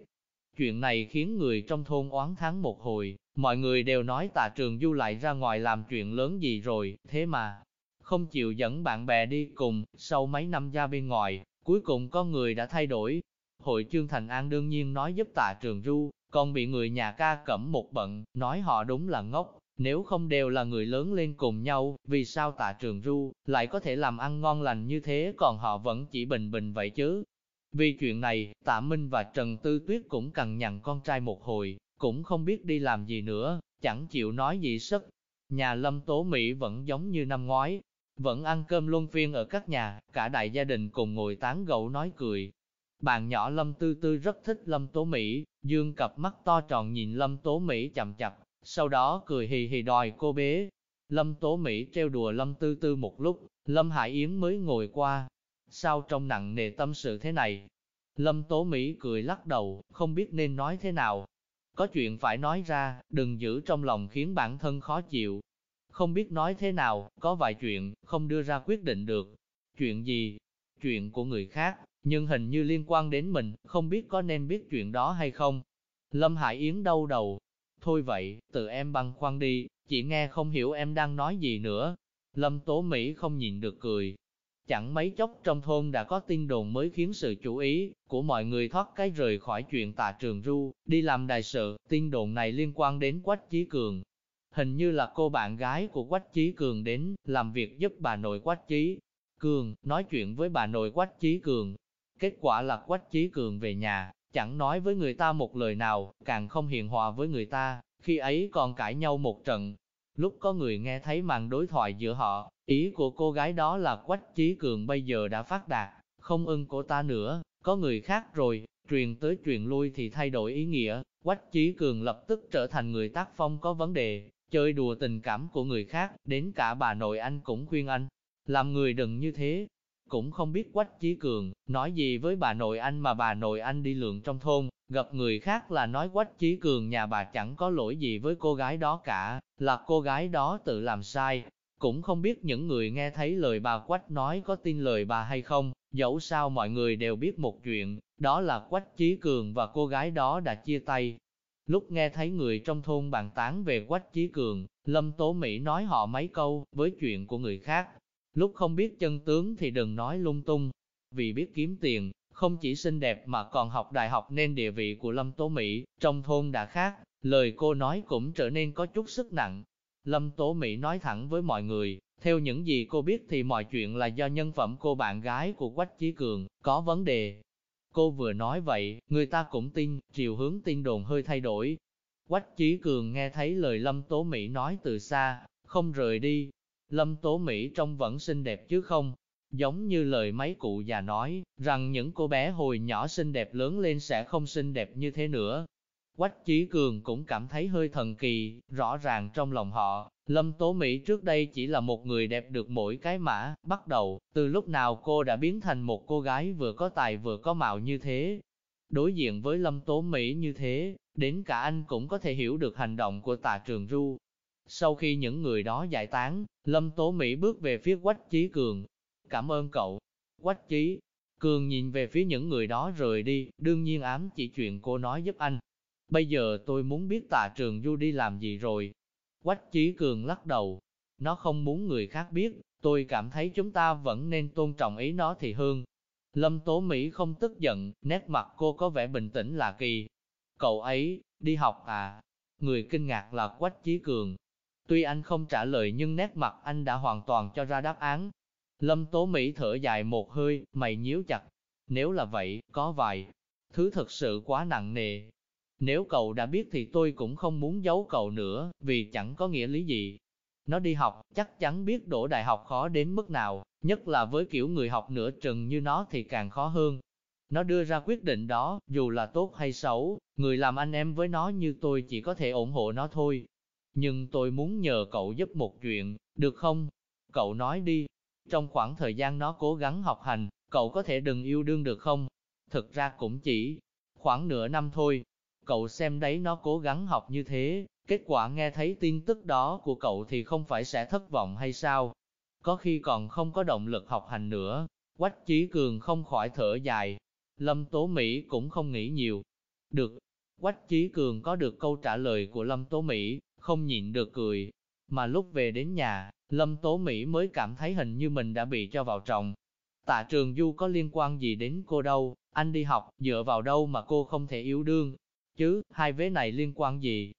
Chuyện này khiến người trong thôn oán tháng một hồi, mọi người đều nói Tạ Trường Du lại ra ngoài làm chuyện lớn gì rồi, thế mà, không chịu dẫn bạn bè đi cùng, sau mấy năm ra bên ngoài, cuối cùng có người đã thay đổi. Hội Trương Thành An đương nhiên nói giúp Tạ Trường Du, còn bị người nhà ca cẩm một bận, nói họ đúng là ngốc, nếu không đều là người lớn lên cùng nhau, vì sao tạ trường ru lại có thể làm ăn ngon lành như thế còn họ vẫn chỉ bình bình vậy chứ. Vì chuyện này, tạ Minh và Trần Tư Tuyết cũng cần nhằn con trai một hồi, cũng không biết đi làm gì nữa, chẳng chịu nói gì sức. Nhà Lâm Tố Mỹ vẫn giống như năm ngoái, vẫn ăn cơm luân phiên ở các nhà, cả đại gia đình cùng ngồi tán gẫu nói cười, bạn nhỏ Lâm Tư Tư rất thích Lâm Tố Mỹ, dương cặp mắt to tròn nhìn Lâm Tố Mỹ chậm chặt, sau đó cười hì hì đòi cô bế. Lâm Tố Mỹ treo đùa Lâm Tư Tư một lúc, Lâm Hải Yến mới ngồi qua. Sao trong nặng nề tâm sự thế này? Lâm Tố Mỹ cười lắc đầu, không biết nên nói thế nào. Có chuyện phải nói ra, đừng giữ trong lòng khiến bản thân khó chịu. Không biết nói thế nào, có vài chuyện, không đưa ra quyết định được. Chuyện gì? Chuyện của người khác, nhưng hình như liên quan đến mình, không biết có nên biết chuyện đó hay không. Lâm Hải Yến đau đầu. Thôi vậy, tự em băng khoăn đi, chỉ nghe không hiểu em đang nói gì nữa. Lâm Tố Mỹ không nhìn được cười. Chẳng mấy chốc trong thôn đã có tin đồn mới khiến sự chú ý của mọi người thoát cái rời khỏi chuyện tạ trường ru, đi làm đại sự. Tin đồn này liên quan đến Quách Chí Cường. Hình như là cô bạn gái của Quách Chí Cường đến làm việc giúp bà nội Quách Chí Cường, nói chuyện với bà nội Quách Chí Cường, Kết quả là Quách Chí Cường về nhà, chẳng nói với người ta một lời nào, càng không hiền hòa với người ta, khi ấy còn cãi nhau một trận. Lúc có người nghe thấy màn đối thoại giữa họ, ý của cô gái đó là Quách Chí Cường bây giờ đã phát đạt, không ưng của ta nữa, có người khác rồi, truyền tới truyền lui thì thay đổi ý nghĩa, Quách Chí Cường lập tức trở thành người tác phong có vấn đề, chơi đùa tình cảm của người khác, đến cả bà nội anh cũng khuyên anh, làm người đừng như thế, cũng không biết Quách Chí Cường nói gì với bà nội anh mà bà nội anh đi lượn trong thôn, gặp người khác là nói Quách Chí Cường nhà bà chẳng có lỗi gì với cô gái đó cả, là cô gái đó tự làm sai. cũng không biết những người nghe thấy lời bà Quách nói có tin lời bà hay không, dẫu sao mọi người đều biết một chuyện, đó là Quách Chí Cường và cô gái đó đã chia tay. Lúc nghe thấy người trong thôn bàn tán về Quách Chí Cường, Lâm Tố Mỹ nói họ mấy câu với chuyện của người khác. Lúc không biết chân tướng thì đừng nói lung tung, vì biết kiếm tiền, không chỉ xinh đẹp mà còn học đại học nên địa vị của Lâm Tố Mỹ trong thôn đã khác, lời cô nói cũng trở nên có chút sức nặng. Lâm Tố Mỹ nói thẳng với mọi người, theo những gì cô biết thì mọi chuyện là do nhân phẩm cô bạn gái của Quách Chí Cường có vấn đề. Cô vừa nói vậy, người ta cũng tin, chiều hướng tin đồn hơi thay đổi. Quách Chí Cường nghe thấy lời Lâm Tố Mỹ nói từ xa, không rời đi. Lâm Tố Mỹ trông vẫn xinh đẹp chứ không, Giống như lời mấy cụ già nói, rằng những cô bé hồi nhỏ xinh đẹp lớn lên sẽ không xinh đẹp như thế nữa. Quách Chí Cường cũng cảm thấy hơi thần kỳ, rõ ràng trong lòng họ, Lâm Tố Mỹ trước đây chỉ là một người đẹp được mỗi cái mã, bắt đầu, từ lúc nào cô đã biến thành một cô gái vừa có tài vừa có mạo như thế. Đối diện với Lâm Tố Mỹ như thế, đến cả anh cũng có thể hiểu được hành động của tà trường ru. Sau khi những người đó giải tán, Lâm Tố Mỹ bước về phía Quách Chí Cường, cảm ơn cậu. Quách chí Cường nhìn về phía những người đó rời đi, đương nhiên ám chỉ chuyện cô nói giúp anh. Bây giờ tôi muốn biết tạ trường du đi làm gì rồi. Quách Chí Cường lắc đầu. Nó không muốn người khác biết, tôi cảm thấy chúng ta vẫn nên tôn trọng ý nó thì hơn. Lâm Tố Mỹ không tức giận, nét mặt cô có vẻ bình tĩnh là kỳ. Cậu ấy, đi học à? Người kinh ngạc là Quách Chí Cường. Tuy anh không trả lời nhưng nét mặt anh đã hoàn toàn cho ra đáp án, Lâm Tố Mỹ thở dài một hơi, mày nhíu chặt. Nếu là vậy, có vài thứ thật sự quá nặng nề. Nếu cậu đã biết thì tôi cũng không muốn giấu cậu nữa, vì chẳng có nghĩa lý gì. Nó đi học, chắc chắn biết đổ đại học khó đến mức nào, nhất là với kiểu người học nửa trừng như nó thì càng khó hơn. Nó đưa ra quyết định đó, dù là tốt hay xấu, người làm anh em với nó như tôi chỉ có thể ủng hộ nó thôi. Nhưng tôi muốn nhờ cậu giúp một chuyện, được không? Cậu nói đi, trong khoảng thời gian nó cố gắng học hành, cậu có thể đừng yêu đương được không? Thực ra cũng chỉ khoảng nửa năm thôi. Cậu xem đấy nó cố gắng học như thế, kết quả nghe thấy tin tức đó của cậu thì không phải sẽ thất vọng hay sao? Có khi còn không có động lực học hành nữa. Quách Chí Cường không khỏi thở dài. Lâm Tố Mỹ cũng không nghĩ nhiều. Được. Quách Chí Cường có được câu trả lời của Lâm Tố Mỹ, không nhịn được cười. Mà lúc về đến nhà, Lâm Tố Mỹ mới cảm thấy hình như mình đã bị cho vào trọng. Tạ trường du có liên quan gì đến cô đâu, anh đi học, dựa vào đâu mà cô không thể yêu đương. Chứ, hai vế này liên quan gì?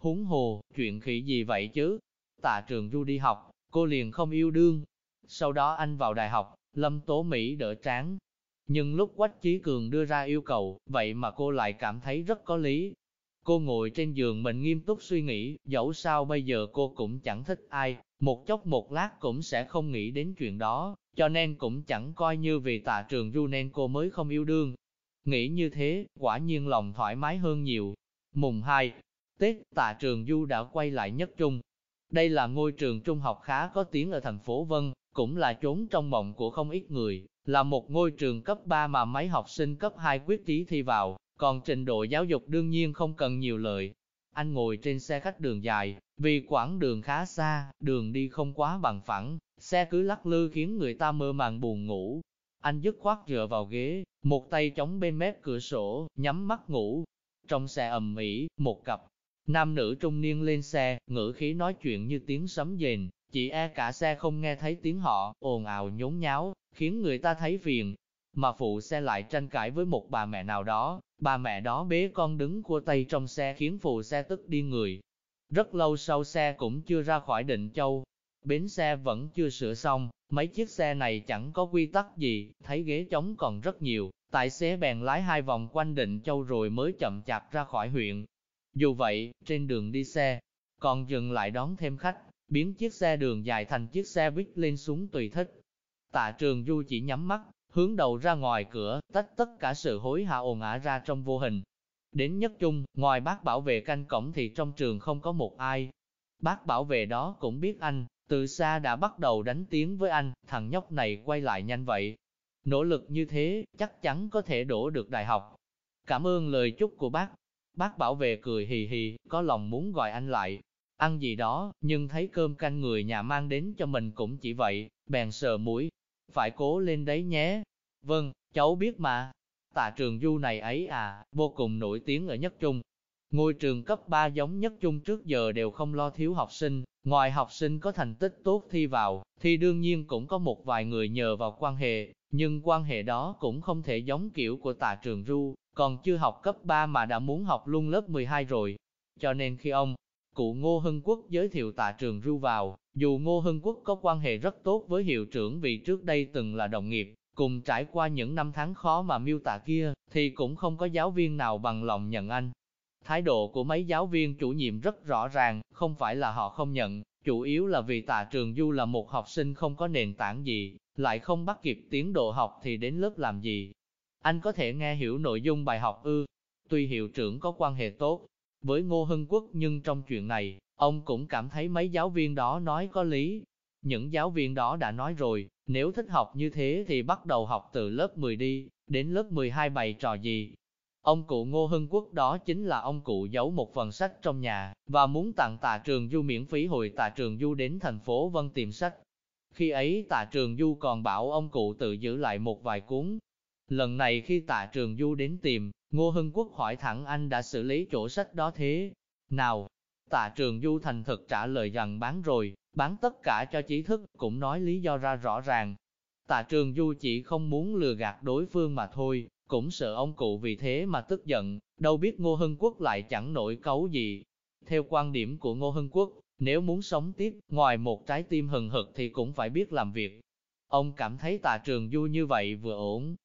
Húng hồ, chuyện khỉ gì vậy chứ? Tạ trường du đi học, cô liền không yêu đương. Sau đó anh vào đại học, Lâm Tố Mỹ đỡ tráng. Nhưng lúc Quách Chí Cường đưa ra yêu cầu, vậy mà cô lại cảm thấy rất có lý. Cô ngồi trên giường mình nghiêm túc suy nghĩ, dẫu sao bây giờ cô cũng chẳng thích ai, một chốc một lát cũng sẽ không nghĩ đến chuyện đó, cho nên cũng chẳng coi như vì tạ trường du nên cô mới không yêu đương. Nghĩ như thế, quả nhiên lòng thoải mái hơn nhiều. Mùng 2, Tết, tạ trường du đã quay lại nhất trung. Đây là ngôi trường trung học khá có tiếng ở thành phố Vân, cũng là chốn trong mộng của không ít người, là một ngôi trường cấp 3 mà mấy học sinh cấp 2 quyết trí thi vào, còn trình độ giáo dục đương nhiên không cần nhiều lời. Anh ngồi trên xe khách đường dài, vì quãng đường khá xa, đường đi không quá bằng phẳng, xe cứ lắc lư khiến người ta mơ màng buồn ngủ. Anh dứt khoát dựa vào ghế, một tay chống bên mép cửa sổ, nhắm mắt ngủ. Trong xe ầm ĩ, một cặp nam nữ trung niên lên xe, ngữ khí nói chuyện như tiếng sấm dền, chỉ e cả xe không nghe thấy tiếng họ, ồn ào nhốn nháo, khiến người ta thấy phiền. Mà phụ xe lại tranh cãi với một bà mẹ nào đó, bà mẹ đó bế con đứng cua tay trong xe khiến phụ xe tức đi người, rất lâu sau xe cũng chưa ra khỏi định châu. Bến xe vẫn chưa sửa xong, mấy chiếc xe này chẳng có quy tắc gì, thấy ghế trống còn rất nhiều, tài xế bèn lái hai vòng quanh định châu rồi mới chậm chạp ra khỏi huyện. Dù vậy, trên đường đi xe, còn dừng lại đón thêm khách, biến chiếc xe đường dài thành chiếc xe buýt lên xuống tùy thích. Tạ trường du chỉ nhắm mắt, hướng đầu ra ngoài cửa, tách tất cả sự hối hả ồn ả ra trong vô hình, Đến nhất chung, ngoài bác bảo vệ canh cổng thì trong trường không có một ai. Bác bảo vệ đó cũng biết anh, từ xa đã bắt đầu đánh tiếng với anh, thằng nhóc này quay lại nhanh vậy. Nỗ lực như thế, chắc chắn có thể đổ được đại học. Cảm ơn lời chúc của bác. Bác bảo vệ cười hì hì, có lòng muốn gọi anh lại. ăn gì đó, nhưng thấy cơm canh người nhà mang đến cho mình cũng chỉ vậy, bèn sờ mũi. Phải cố lên đấy nhé. Vâng, cháu biết mà. Tạ trường du này ấy à, vô cùng nổi tiếng ở nhất trung. Ngôi trường cấp 3 giống nhất trung trước giờ đều không lo thiếu học sinh, ngoài học sinh có thành tích tốt thi vào, thì đương nhiên cũng có một vài người nhờ vào quan hệ, nhưng quan hệ đó cũng không thể giống kiểu của tạ trường du, còn chưa học cấp 3 mà đã muốn học luôn lớp 12 rồi. Cho nên khi ông, cụ Ngô Hưng Quốc giới thiệu tạ trường du vào, dù Ngô Hưng Quốc có quan hệ rất tốt với hiệu trưởng vì trước đây từng là đồng nghiệp, cùng trải qua những năm tháng khó mà miêu tả kia, thì cũng không có giáo viên nào bằng lòng nhận anh. Thái độ của mấy giáo viên chủ nhiệm rất rõ ràng, không phải là họ không nhận, chủ yếu là vì tạ trường du là một học sinh không có nền tảng gì, lại không bắt kịp tiến độ học thì đến lớp làm gì. Anh có thể nghe hiểu nội dung bài học ư, tuy hiệu trưởng có quan hệ tốt với Ngô Hưng Quốc nhưng trong chuyện này, ông cũng cảm thấy mấy giáo viên đó nói có lý. Những giáo viên đó đã nói rồi, nếu thích học như thế thì bắt đầu học từ lớp 10 đi, đến lớp 12 bày trò gì, Ông cụ Ngô Hưng Quốc đó chính là ông cụ giấu một phần sách trong nhà, và muốn tặng tạ trường du miễn phí hồi tạ trường du đến thành phố Vân tìm sách. Khi ấy tạ trường du còn bảo ông cụ tự giữ lại một vài cuốn. Lần này khi tạ trường du đến tìm, Ngô Hưng Quốc hỏi thẳng anh đã xử lý chỗ sách đó thế. Nào, tạ trường du thành thực trả lời rằng bán rồi, bán tất cả cho trí thức, cũng nói lý do ra rõ ràng. Tạ trường du chỉ không muốn lừa gạt đối phương mà thôi, cũng sợ ông cụ vì thế mà tức giận, đâu biết Ngô Hưng Quốc lại chẳng nổi cấu gì. Theo quan điểm của Ngô Hưng Quốc, nếu muốn sống tiếp, ngoài một trái tim hừng hực thì cũng phải biết làm việc. Ông cảm thấy tà trường du như vậy vừa ổn.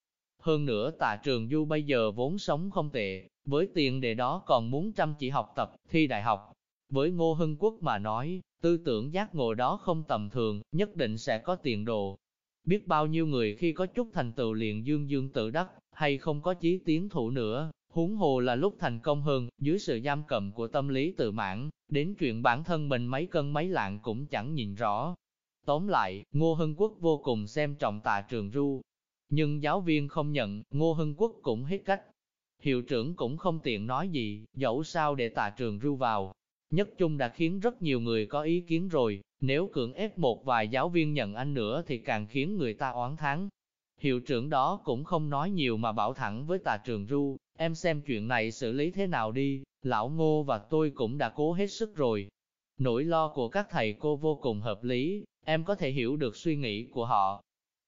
Hơn nữa tà trường du bây giờ vốn sống không tệ, với tiền đề đó còn muốn chăm chỉ học tập, thi đại học. Với Ngô Hưng Quốc mà nói, tư tưởng giác ngộ đó không tầm thường, nhất định sẽ có tiền đồ. Biết bao nhiêu người khi có chút thành tựu liền dương dương tự đắc, hay không có chí tiến thủ nữa, huống hồ là lúc thành công hơn, dưới sự giam cầm của tâm lý tự mãn, đến chuyện bản thân mình mấy cân mấy lạng cũng chẳng nhìn rõ. Tóm lại, Ngô Hưng Quốc vô cùng xem trọng Tà trường ru, nhưng giáo viên không nhận, Ngô Hưng Quốc cũng hết cách. Hiệu trưởng cũng không tiện nói gì, dẫu sao để Tà trường ru vào. Nhất chung đã khiến rất nhiều người có ý kiến rồi, nếu cưỡng ép một vài giáo viên nhận anh nữa thì càng khiến người ta oán thán. Hiệu trưởng đó cũng không nói nhiều mà bảo thẳng với tà trường ru, em xem chuyện này xử lý thế nào đi, lão ngô và tôi cũng đã cố hết sức rồi. Nỗi lo của các thầy cô vô cùng hợp lý, em có thể hiểu được suy nghĩ của họ.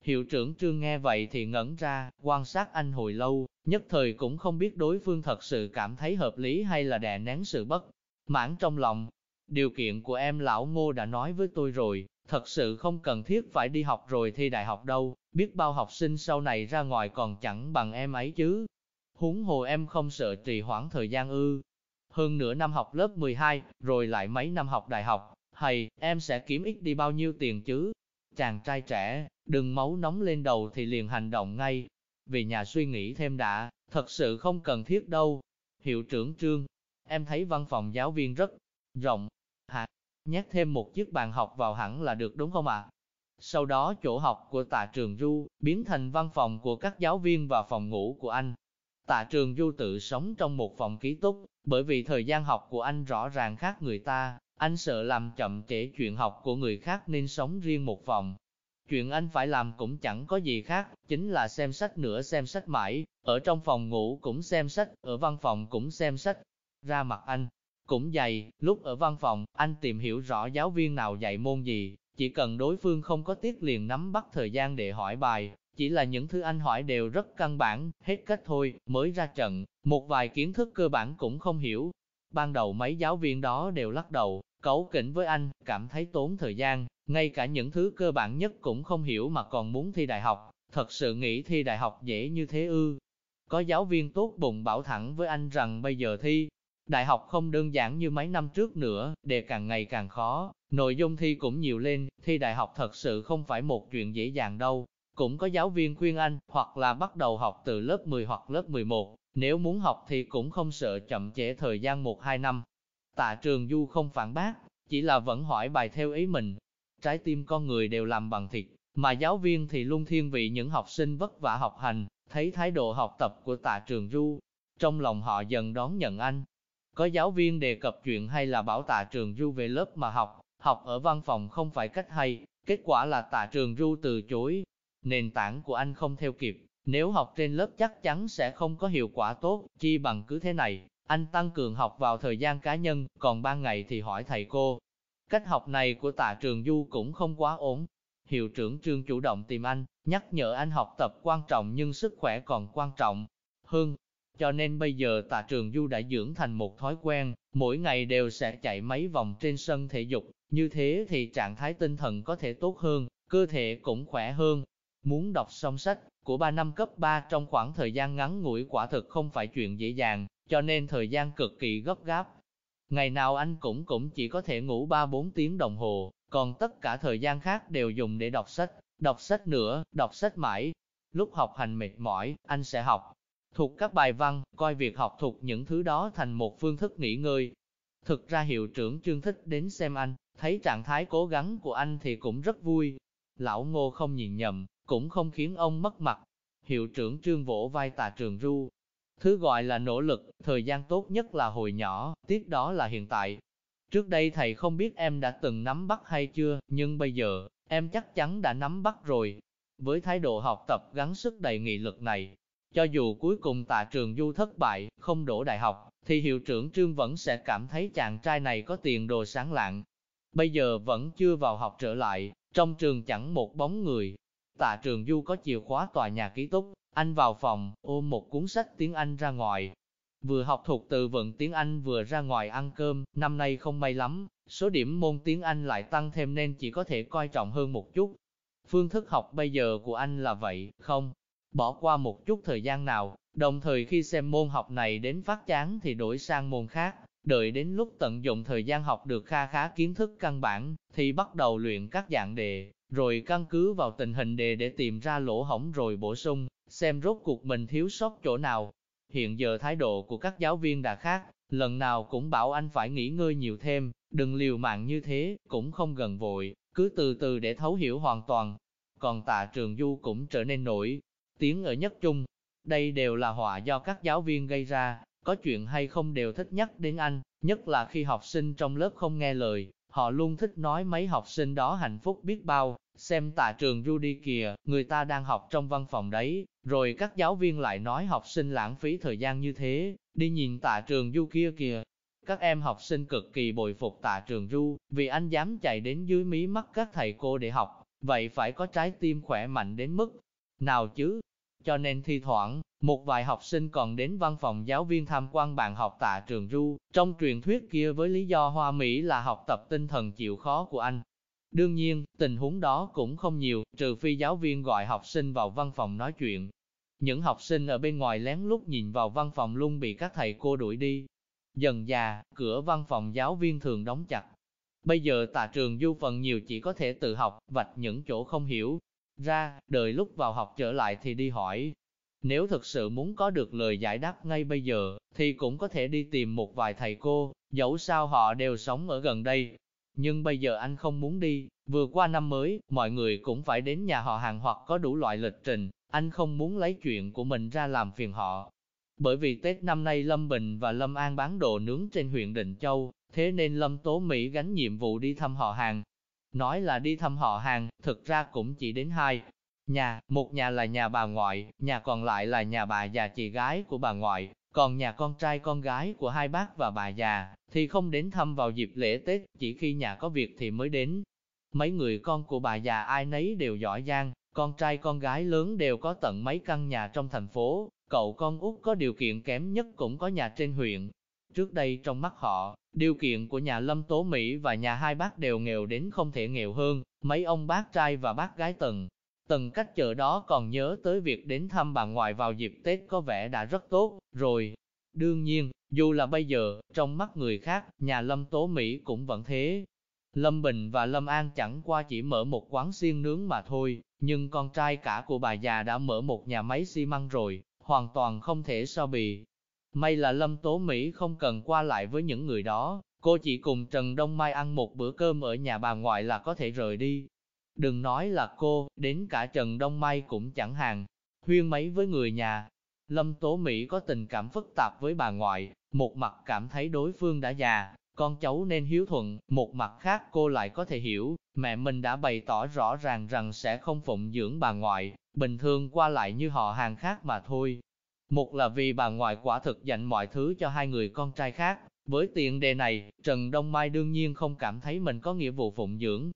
Hiệu trưởng trương nghe vậy thì ngẩn ra, quan sát anh hồi lâu, nhất thời cũng không biết đối phương thật sự cảm thấy hợp lý hay là đè nén sự bất mãn trong lòng. Điều kiện của em lão ngô đã nói với tôi rồi, thật sự không cần thiết phải đi học rồi thi đại học đâu, biết bao học sinh sau này ra ngoài còn chẳng bằng em ấy chứ. Huống hồ em không sợ trì hoãn thời gian ư. Hơn nửa năm học lớp 12, rồi lại mấy năm học đại học, hay, em sẽ kiếm ít đi bao nhiêu tiền chứ? Chàng trai trẻ, đừng máu nóng lên đầu thì liền hành động ngay. Vì nhà suy nghĩ thêm đã, thật sự không cần thiết đâu. Hiệu trưởng trương, em thấy văn phòng giáo viên rất rộng. Hả? Nhét thêm một chiếc bàn học vào hẳn là được đúng không ạ? Sau đó chỗ học của tạ trường Du biến thành văn phòng của các giáo viên và phòng ngủ của anh. Tạ trường Du tự sống trong một phòng ký túc, bởi vì thời gian học của anh rõ ràng khác người ta, anh sợ làm chậm trễ chuyện học của người khác nên sống riêng một phòng. Chuyện anh phải làm cũng chẳng có gì khác, chính là xem sách nữa xem sách mãi, ở trong phòng ngủ cũng xem sách, ở văn phòng cũng xem sách. Ra mặt anh, cũng dày, lúc ở văn phòng, anh tìm hiểu rõ giáo viên nào dạy môn gì, chỉ cần đối phương không có tiết liền nắm bắt thời gian để hỏi bài, chỉ là những thứ anh hỏi đều rất căn bản, hết cách thôi, mới ra trận, một vài kiến thức cơ bản cũng không hiểu. Ban đầu mấy giáo viên đó đều lắc đầu, cấu kỉnh với anh, cảm thấy tốn thời gian, ngay cả những thứ cơ bản nhất cũng không hiểu mà còn muốn thi đại học, thật sự nghĩ thi đại học dễ như thế ư. Có giáo viên tốt bụng bảo thẳng với anh rằng bây giờ thi, Đại học không đơn giản như mấy năm trước nữa, đề càng ngày càng khó, nội dung thi cũng nhiều lên, thi đại học thật sự không phải một chuyện dễ dàng đâu. Cũng có giáo viên khuyên anh, hoặc là bắt đầu học từ lớp 10 hoặc lớp 11, nếu muốn học thì cũng không sợ chậm trễ thời gian 1-2 năm. Tạ trường Du không phản bác, chỉ là vẫn hỏi bài theo ý mình. Trái tim con người đều làm bằng thịt, mà giáo viên thì luôn thiên vị những học sinh vất vả học hành, thấy thái độ học tập của tạ trường Du. Trong lòng họ dần đón nhận anh, có giáo viên đề cập chuyện hay là bảo tạ trường du về lớp mà học, học ở văn phòng không phải cách hay, kết quả là tạ trường du từ chối. Nền tảng của anh không theo kịp, nếu học trên lớp chắc chắn sẽ không có hiệu quả tốt, chi bằng cứ thế này, anh tăng cường học vào thời gian cá nhân, còn ban ngày thì hỏi thầy cô. Cách học này của tạ trường du cũng không quá ổn. Hiệu trưởng trương chủ động tìm anh, nhắc nhở anh học tập quan trọng nhưng sức khỏe còn quan trọng hơn. Cho nên bây giờ tạ trường du đã dưỡng thành một thói quen, mỗi ngày đều sẽ chạy mấy vòng trên sân thể dục, như thế thì trạng thái tinh thần có thể tốt hơn, cơ thể cũng khỏe hơn. Muốn đọc xong sách của 3 năm cấp 3 trong khoảng thời gian ngắn ngủi quả thực không phải chuyện dễ dàng, cho nên thời gian cực kỳ gấp gáp. Ngày nào anh cũng cũng chỉ có thể ngủ 3-4 tiếng đồng hồ, còn tất cả thời gian khác đều dùng để đọc sách, đọc sách nữa, đọc sách mãi. Lúc học hành mệt mỏi, anh sẽ học thuộc các bài văn, coi việc học thuộc những thứ đó thành một phương thức nghỉ ngơi. Thực ra hiệu trưởng chương thích đến xem anh, thấy trạng thái cố gắng của anh thì cũng rất vui. Lão ngô không nhìn nhầm, cũng không khiến ông mất mặt. Hiệu trưởng trương vỗ vai tà trường ru. Thứ gọi là nỗ lực, thời gian tốt nhất là hồi nhỏ, tiếp đó là hiện tại. Trước đây thầy không biết em đã từng nắm bắt hay chưa, nhưng bây giờ, em chắc chắn đã nắm bắt rồi. Với thái độ học tập gắng sức đầy nghị lực này, cho dù cuối cùng tạ trường du thất bại, không đổ đại học, thì hiệu trưởng trương vẫn sẽ cảm thấy chàng trai này có tiền đồ sáng lạng. Bây giờ vẫn chưa vào học trở lại, trong trường chẳng một bóng người. Tạ trường du có chìa khóa tòa nhà ký túc, anh vào phòng, ôm một cuốn sách tiếng Anh ra ngoài. Vừa học thuộc từ vựng tiếng Anh vừa ra ngoài ăn cơm, năm nay không may lắm, số điểm môn tiếng Anh lại tăng thêm nên chỉ có thể coi trọng hơn một chút. Phương thức học bây giờ của anh là vậy, không? Bỏ qua một chút thời gian nào, đồng thời khi xem môn học này đến phát chán thì đổi sang môn khác, đợi đến lúc tận dụng thời gian học được kha khá kiến thức căn bản, thì bắt đầu luyện các dạng đề, rồi căn cứ vào tình hình đề để tìm ra lỗ hổng rồi bổ sung, xem rốt cuộc mình thiếu sót chỗ nào. Hiện giờ thái độ của các giáo viên đã khác, lần nào cũng bảo anh phải nghỉ ngơi nhiều thêm, đừng liều mạng như thế, cũng không gần vội, cứ từ từ để thấu hiểu hoàn toàn. Còn tạ trường du cũng trở nên nổi tiếng ở nhất trung. Đây đều là họa do các giáo viên gây ra, có chuyện hay không đều thích nhắc đến anh, nhất là khi học sinh trong lớp không nghe lời, họ luôn thích nói mấy học sinh đó hạnh phúc biết bao, xem tạ trường du đi kìa, người ta đang học trong văn phòng đấy, rồi các giáo viên lại nói học sinh lãng phí thời gian như thế, đi nhìn tạ trường du kia kìa. Các em học sinh cực kỳ bồi phục tạ trường du, vì anh dám chạy đến dưới mí mắt các thầy cô để học, vậy phải có trái tim khỏe mạnh đến mức nào chứ? Cho nên thi thoảng, một vài học sinh còn đến văn phòng giáo viên tham quan bạn học tạ trường ru, trong truyền thuyết kia với lý do hoa Mỹ là học tập tinh thần chịu khó của anh. Đương nhiên, tình huống đó cũng không nhiều, trừ phi giáo viên gọi học sinh vào văn phòng nói chuyện. Những học sinh ở bên ngoài lén lút nhìn vào văn phòng luôn bị các thầy cô đuổi đi. Dần già, cửa văn phòng giáo viên thường đóng chặt. Bây giờ tạ trường du phần nhiều chỉ có thể tự học, vạch những chỗ không hiểu, ra, đợi lúc vào học trở lại thì đi hỏi. Nếu thực sự muốn có được lời giải đáp ngay bây giờ, thì cũng có thể đi tìm một vài thầy cô, dẫu sao họ đều sống ở gần đây. Nhưng bây giờ anh không muốn đi, vừa qua năm mới, mọi người cũng phải đến nhà họ hàng hoặc có đủ loại lịch trình, anh không muốn lấy chuyện của mình ra làm phiền họ. Bởi vì Tết năm nay Lâm Bình và Lâm An bán đồ nướng trên huyện Định Châu, thế nên Lâm Tố Mỹ gánh nhiệm vụ đi thăm họ hàng, Nói là đi thăm họ hàng, thực ra cũng chỉ đến hai nhà, một nhà là nhà bà ngoại, nhà còn lại là nhà bà già chị gái của bà ngoại, còn nhà con trai con gái của hai bác và bà già, thì không đến thăm vào dịp lễ Tết, chỉ khi nhà có việc thì mới đến. Mấy người con của bà già ai nấy đều giỏi giang, con trai con gái lớn đều có tận mấy căn nhà trong thành phố, cậu con út có điều kiện kém nhất cũng có nhà trên huyện, Trước đây trong mắt họ, điều kiện của nhà Lâm Tố Mỹ và nhà hai bác đều nghèo đến không thể nghèo hơn, mấy ông bác trai và bác gái tầng. Tầng cách chợ đó còn nhớ tới việc đến thăm bà ngoại vào dịp Tết có vẻ đã rất tốt, rồi. Đương nhiên, dù là bây giờ, trong mắt người khác, nhà Lâm Tố Mỹ cũng vẫn thế. Lâm Bình và Lâm An chẳng qua chỉ mở một quán xiên nướng mà thôi, nhưng con trai cả của bà già đã mở một nhà máy xi măng rồi, hoàn toàn không thể so bì. May là Lâm Tố Mỹ không cần qua lại với những người đó, cô chỉ cùng Trần Đông Mai ăn một bữa cơm ở nhà bà ngoại là có thể rời đi. Đừng nói là cô, đến cả Trần Đông Mai cũng chẳng hàng, huyên mấy với người nhà. Lâm Tố Mỹ có tình cảm phức tạp với bà ngoại, một mặt cảm thấy đối phương đã già, con cháu nên hiếu thuận, một mặt khác cô lại có thể hiểu, mẹ mình đã bày tỏ rõ ràng rằng sẽ không phụng dưỡng bà ngoại, bình thường qua lại như họ hàng khác mà thôi. Một là vì bà ngoại quả thực dành mọi thứ cho hai người con trai khác, với tiền đề này, Trần Đông Mai đương nhiên không cảm thấy mình có nghĩa vụ phụng dưỡng.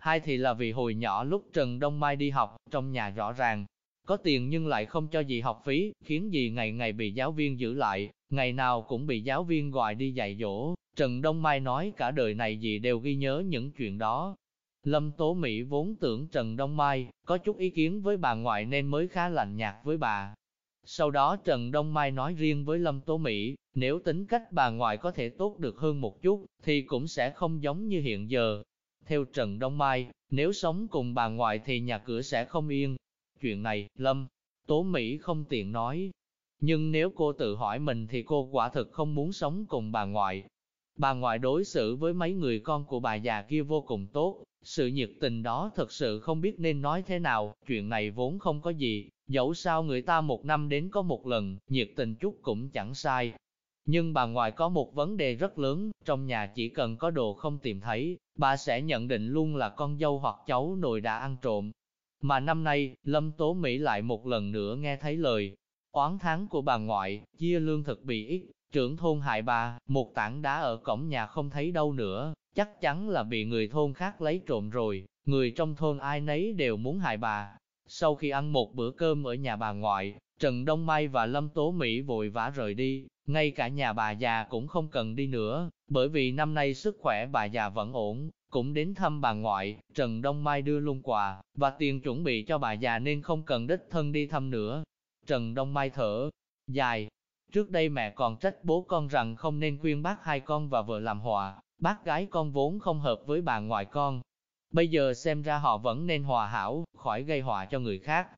Hai thì là vì hồi nhỏ lúc Trần Đông Mai đi học, trong nhà rõ ràng, có tiền nhưng lại không cho gì học phí, khiến gì ngày ngày bị giáo viên giữ lại, ngày nào cũng bị giáo viên gọi đi dạy dỗ. Trần Đông Mai nói cả đời này gì đều ghi nhớ những chuyện đó. Lâm Tố Mỹ vốn tưởng Trần Đông Mai có chút ý kiến với bà ngoại nên mới khá lạnh nhạt với bà. Sau đó Trần Đông Mai nói riêng với Lâm Tố Mỹ, nếu tính cách bà ngoại có thể tốt được hơn một chút, thì cũng sẽ không giống như hiện giờ. Theo Trần Đông Mai, nếu sống cùng bà ngoại thì nhà cửa sẽ không yên. Chuyện này, Lâm, Tố Mỹ không tiện nói. Nhưng nếu cô tự hỏi mình thì cô quả thực không muốn sống cùng bà ngoại. Bà ngoại đối xử với mấy người con của bà già kia vô cùng tốt, sự nhiệt tình đó thật sự không biết nên nói thế nào, chuyện này vốn không có gì, dẫu sao người ta một năm đến có một lần, nhiệt tình chút cũng chẳng sai. Nhưng bà ngoại có một vấn đề rất lớn, trong nhà chỉ cần có đồ không tìm thấy, bà sẽ nhận định luôn là con dâu hoặc cháu nội đã ăn trộm. Mà năm nay, Lâm Tố Mỹ lại một lần nữa nghe thấy lời oán tháng của bà ngoại, chia lương thực bị ít, trưởng thôn hại bà, một tảng đá ở cổng nhà không thấy đâu nữa, chắc chắn là bị người thôn khác lấy trộm rồi, người trong thôn ai nấy đều muốn hại bà. Sau khi ăn một bữa cơm ở nhà bà ngoại, Trần Đông Mai và Lâm Tố Mỹ vội vã rời đi, ngay cả nhà bà già cũng không cần đi nữa, bởi vì năm nay sức khỏe bà già vẫn ổn, cũng đến thăm bà ngoại, Trần Đông Mai đưa luôn quà, và tiền chuẩn bị cho bà già nên không cần đích thân đi thăm nữa. Trần Đông Mai thở, dài, trước đây mẹ còn trách bố con rằng không nên khuyên bác hai con và vợ làm hòa, bác gái con vốn không hợp với bà ngoại con. Bây giờ xem ra họ vẫn nên hòa hảo, khỏi gây họa cho người khác.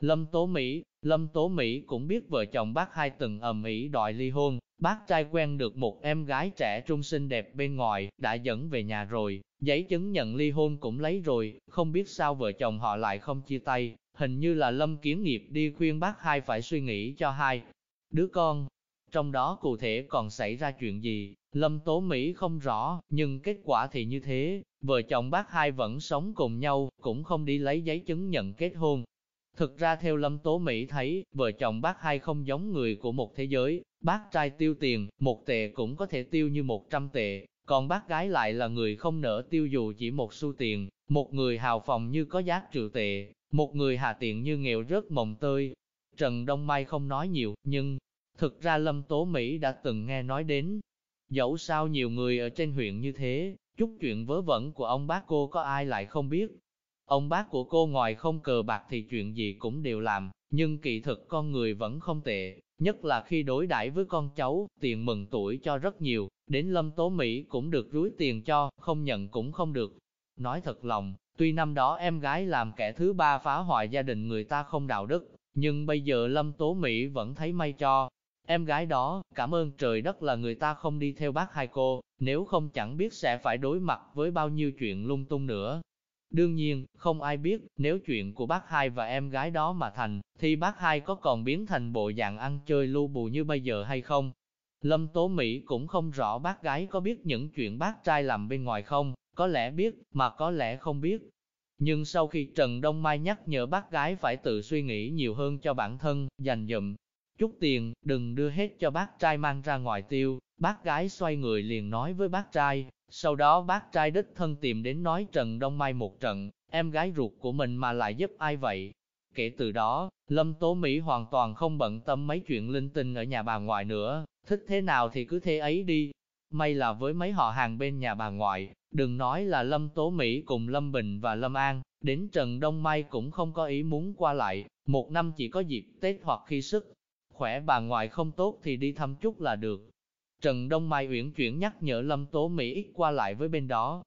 Lâm Tố Mỹ, Lâm Tố Mỹ cũng biết vợ chồng bác hai từng ầm ĩ đòi ly hôn, bác trai quen được một em gái trẻ trung xinh đẹp bên ngoài, đã dẫn về nhà rồi, giấy chứng nhận ly hôn cũng lấy rồi, không biết sao vợ chồng họ lại không chia tay, hình như là Lâm Kiến Nghiệp đi khuyên bác hai phải suy nghĩ cho hai. Đứa con. Trong đó cụ thể còn xảy ra chuyện gì, Lâm Tố Mỹ không rõ, nhưng kết quả thì như thế, vợ chồng bác hai vẫn sống cùng nhau, cũng không đi lấy giấy chứng nhận kết hôn. Thực ra theo Lâm Tố Mỹ thấy, vợ chồng bác hai không giống người của một thế giới, bác trai tiêu tiền, một tệ cũng có thể tiêu như một trăm tệ, còn bác gái lại là người không nỡ tiêu dù chỉ một xu tiền, một người hào phòng như có giá triệu tệ, một người hà tiện như nghèo rớt mồng tơi. Trần Đông Mai không nói nhiều, nhưng thực ra Lâm Tố Mỹ đã từng nghe nói đến. Dẫu sao nhiều người ở trên huyện như thế, chút chuyện vớ vẩn của ông bác cô có ai lại không biết. Ông bác của cô ngoài không cờ bạc thì chuyện gì cũng đều làm, nhưng kỳ thực con người vẫn không tệ, nhất là khi đối đãi với con cháu, tiền mừng tuổi cho rất nhiều, đến Lâm Tố Mỹ cũng được rúi tiền cho, không nhận cũng không được. Nói thật lòng, tuy năm đó em gái làm kẻ thứ ba phá hoại gia đình người ta không đạo đức, nhưng bây giờ Lâm Tố Mỹ vẫn thấy may cho. Em gái đó, cảm ơn trời đất là người ta không đi theo bác hai cô, nếu không chẳng biết sẽ phải đối mặt với bao nhiêu chuyện lung tung nữa. Đương nhiên, không ai biết, nếu chuyện của bác hai và em gái đó mà thành, thì bác hai có còn biến thành bộ dạng ăn chơi lưu bù như bây giờ hay không? Lâm Tố Mỹ cũng không rõ bác gái có biết những chuyện bác trai làm bên ngoài không, có lẽ biết, mà có lẽ không biết. Nhưng sau khi Trần Đông Mai nhắc nhở bác gái phải tự suy nghĩ nhiều hơn cho bản thân, dành dụm chút tiền, đừng đưa hết cho bác trai mang ra ngoài tiêu, bác gái xoay người liền nói với bác trai, sau đó bác trai đích thân tìm đến nói Trần Đông Mai một trận, em gái ruột của mình mà lại giúp ai vậy? Kể từ đó, Lâm Tố Mỹ hoàn toàn không bận tâm mấy chuyện linh tinh ở nhà bà ngoại nữa, thích thế nào thì cứ thế ấy đi. May là với mấy họ hàng bên nhà bà ngoại, đừng nói là Lâm Tố Mỹ cùng Lâm Bình và Lâm An, đến Trần Đông Mai cũng không có ý muốn qua lại, một năm chỉ có dịp Tết hoặc khi sức. Khỏe bà ngoại không tốt thì đi thăm chút là được. Trần Đông Mai uyển chuyển nhắc nhở Lâm Tố Mỹ ít qua lại với bên đó.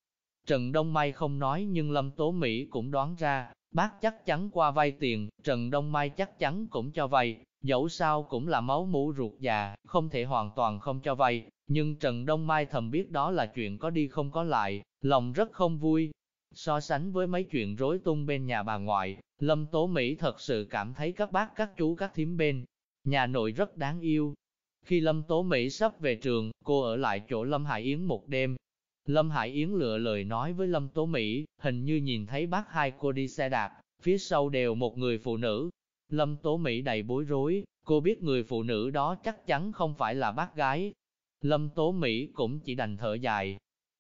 Trần Đông Mai không nói nhưng Lâm Tố Mỹ cũng đoán ra, bác chắc chắn qua vay tiền, Trần Đông Mai chắc chắn cũng cho vay, dẫu sao cũng là máu mũ ruột già, không thể hoàn toàn không cho vay, nhưng Trần Đông Mai thầm biết đó là chuyện có đi không có lại, lòng rất không vui. So sánh với mấy chuyện rối tung bên nhà bà ngoại, Lâm Tố Mỹ thật sự cảm thấy các bác các chú các thím bên, nhà nội rất đáng yêu. Khi Lâm Tố Mỹ sắp về trường, cô ở lại chỗ Lâm Hải Yến một đêm. Lâm Hải Yến lựa lời nói với Lâm Tố Mỹ, hình như nhìn thấy bác hai cô đi xe đạp, phía sau đều một người phụ nữ. Lâm Tố Mỹ đầy bối rối, cô biết người phụ nữ đó chắc chắn không phải là bác gái. Lâm Tố Mỹ cũng chỉ đành thở dài.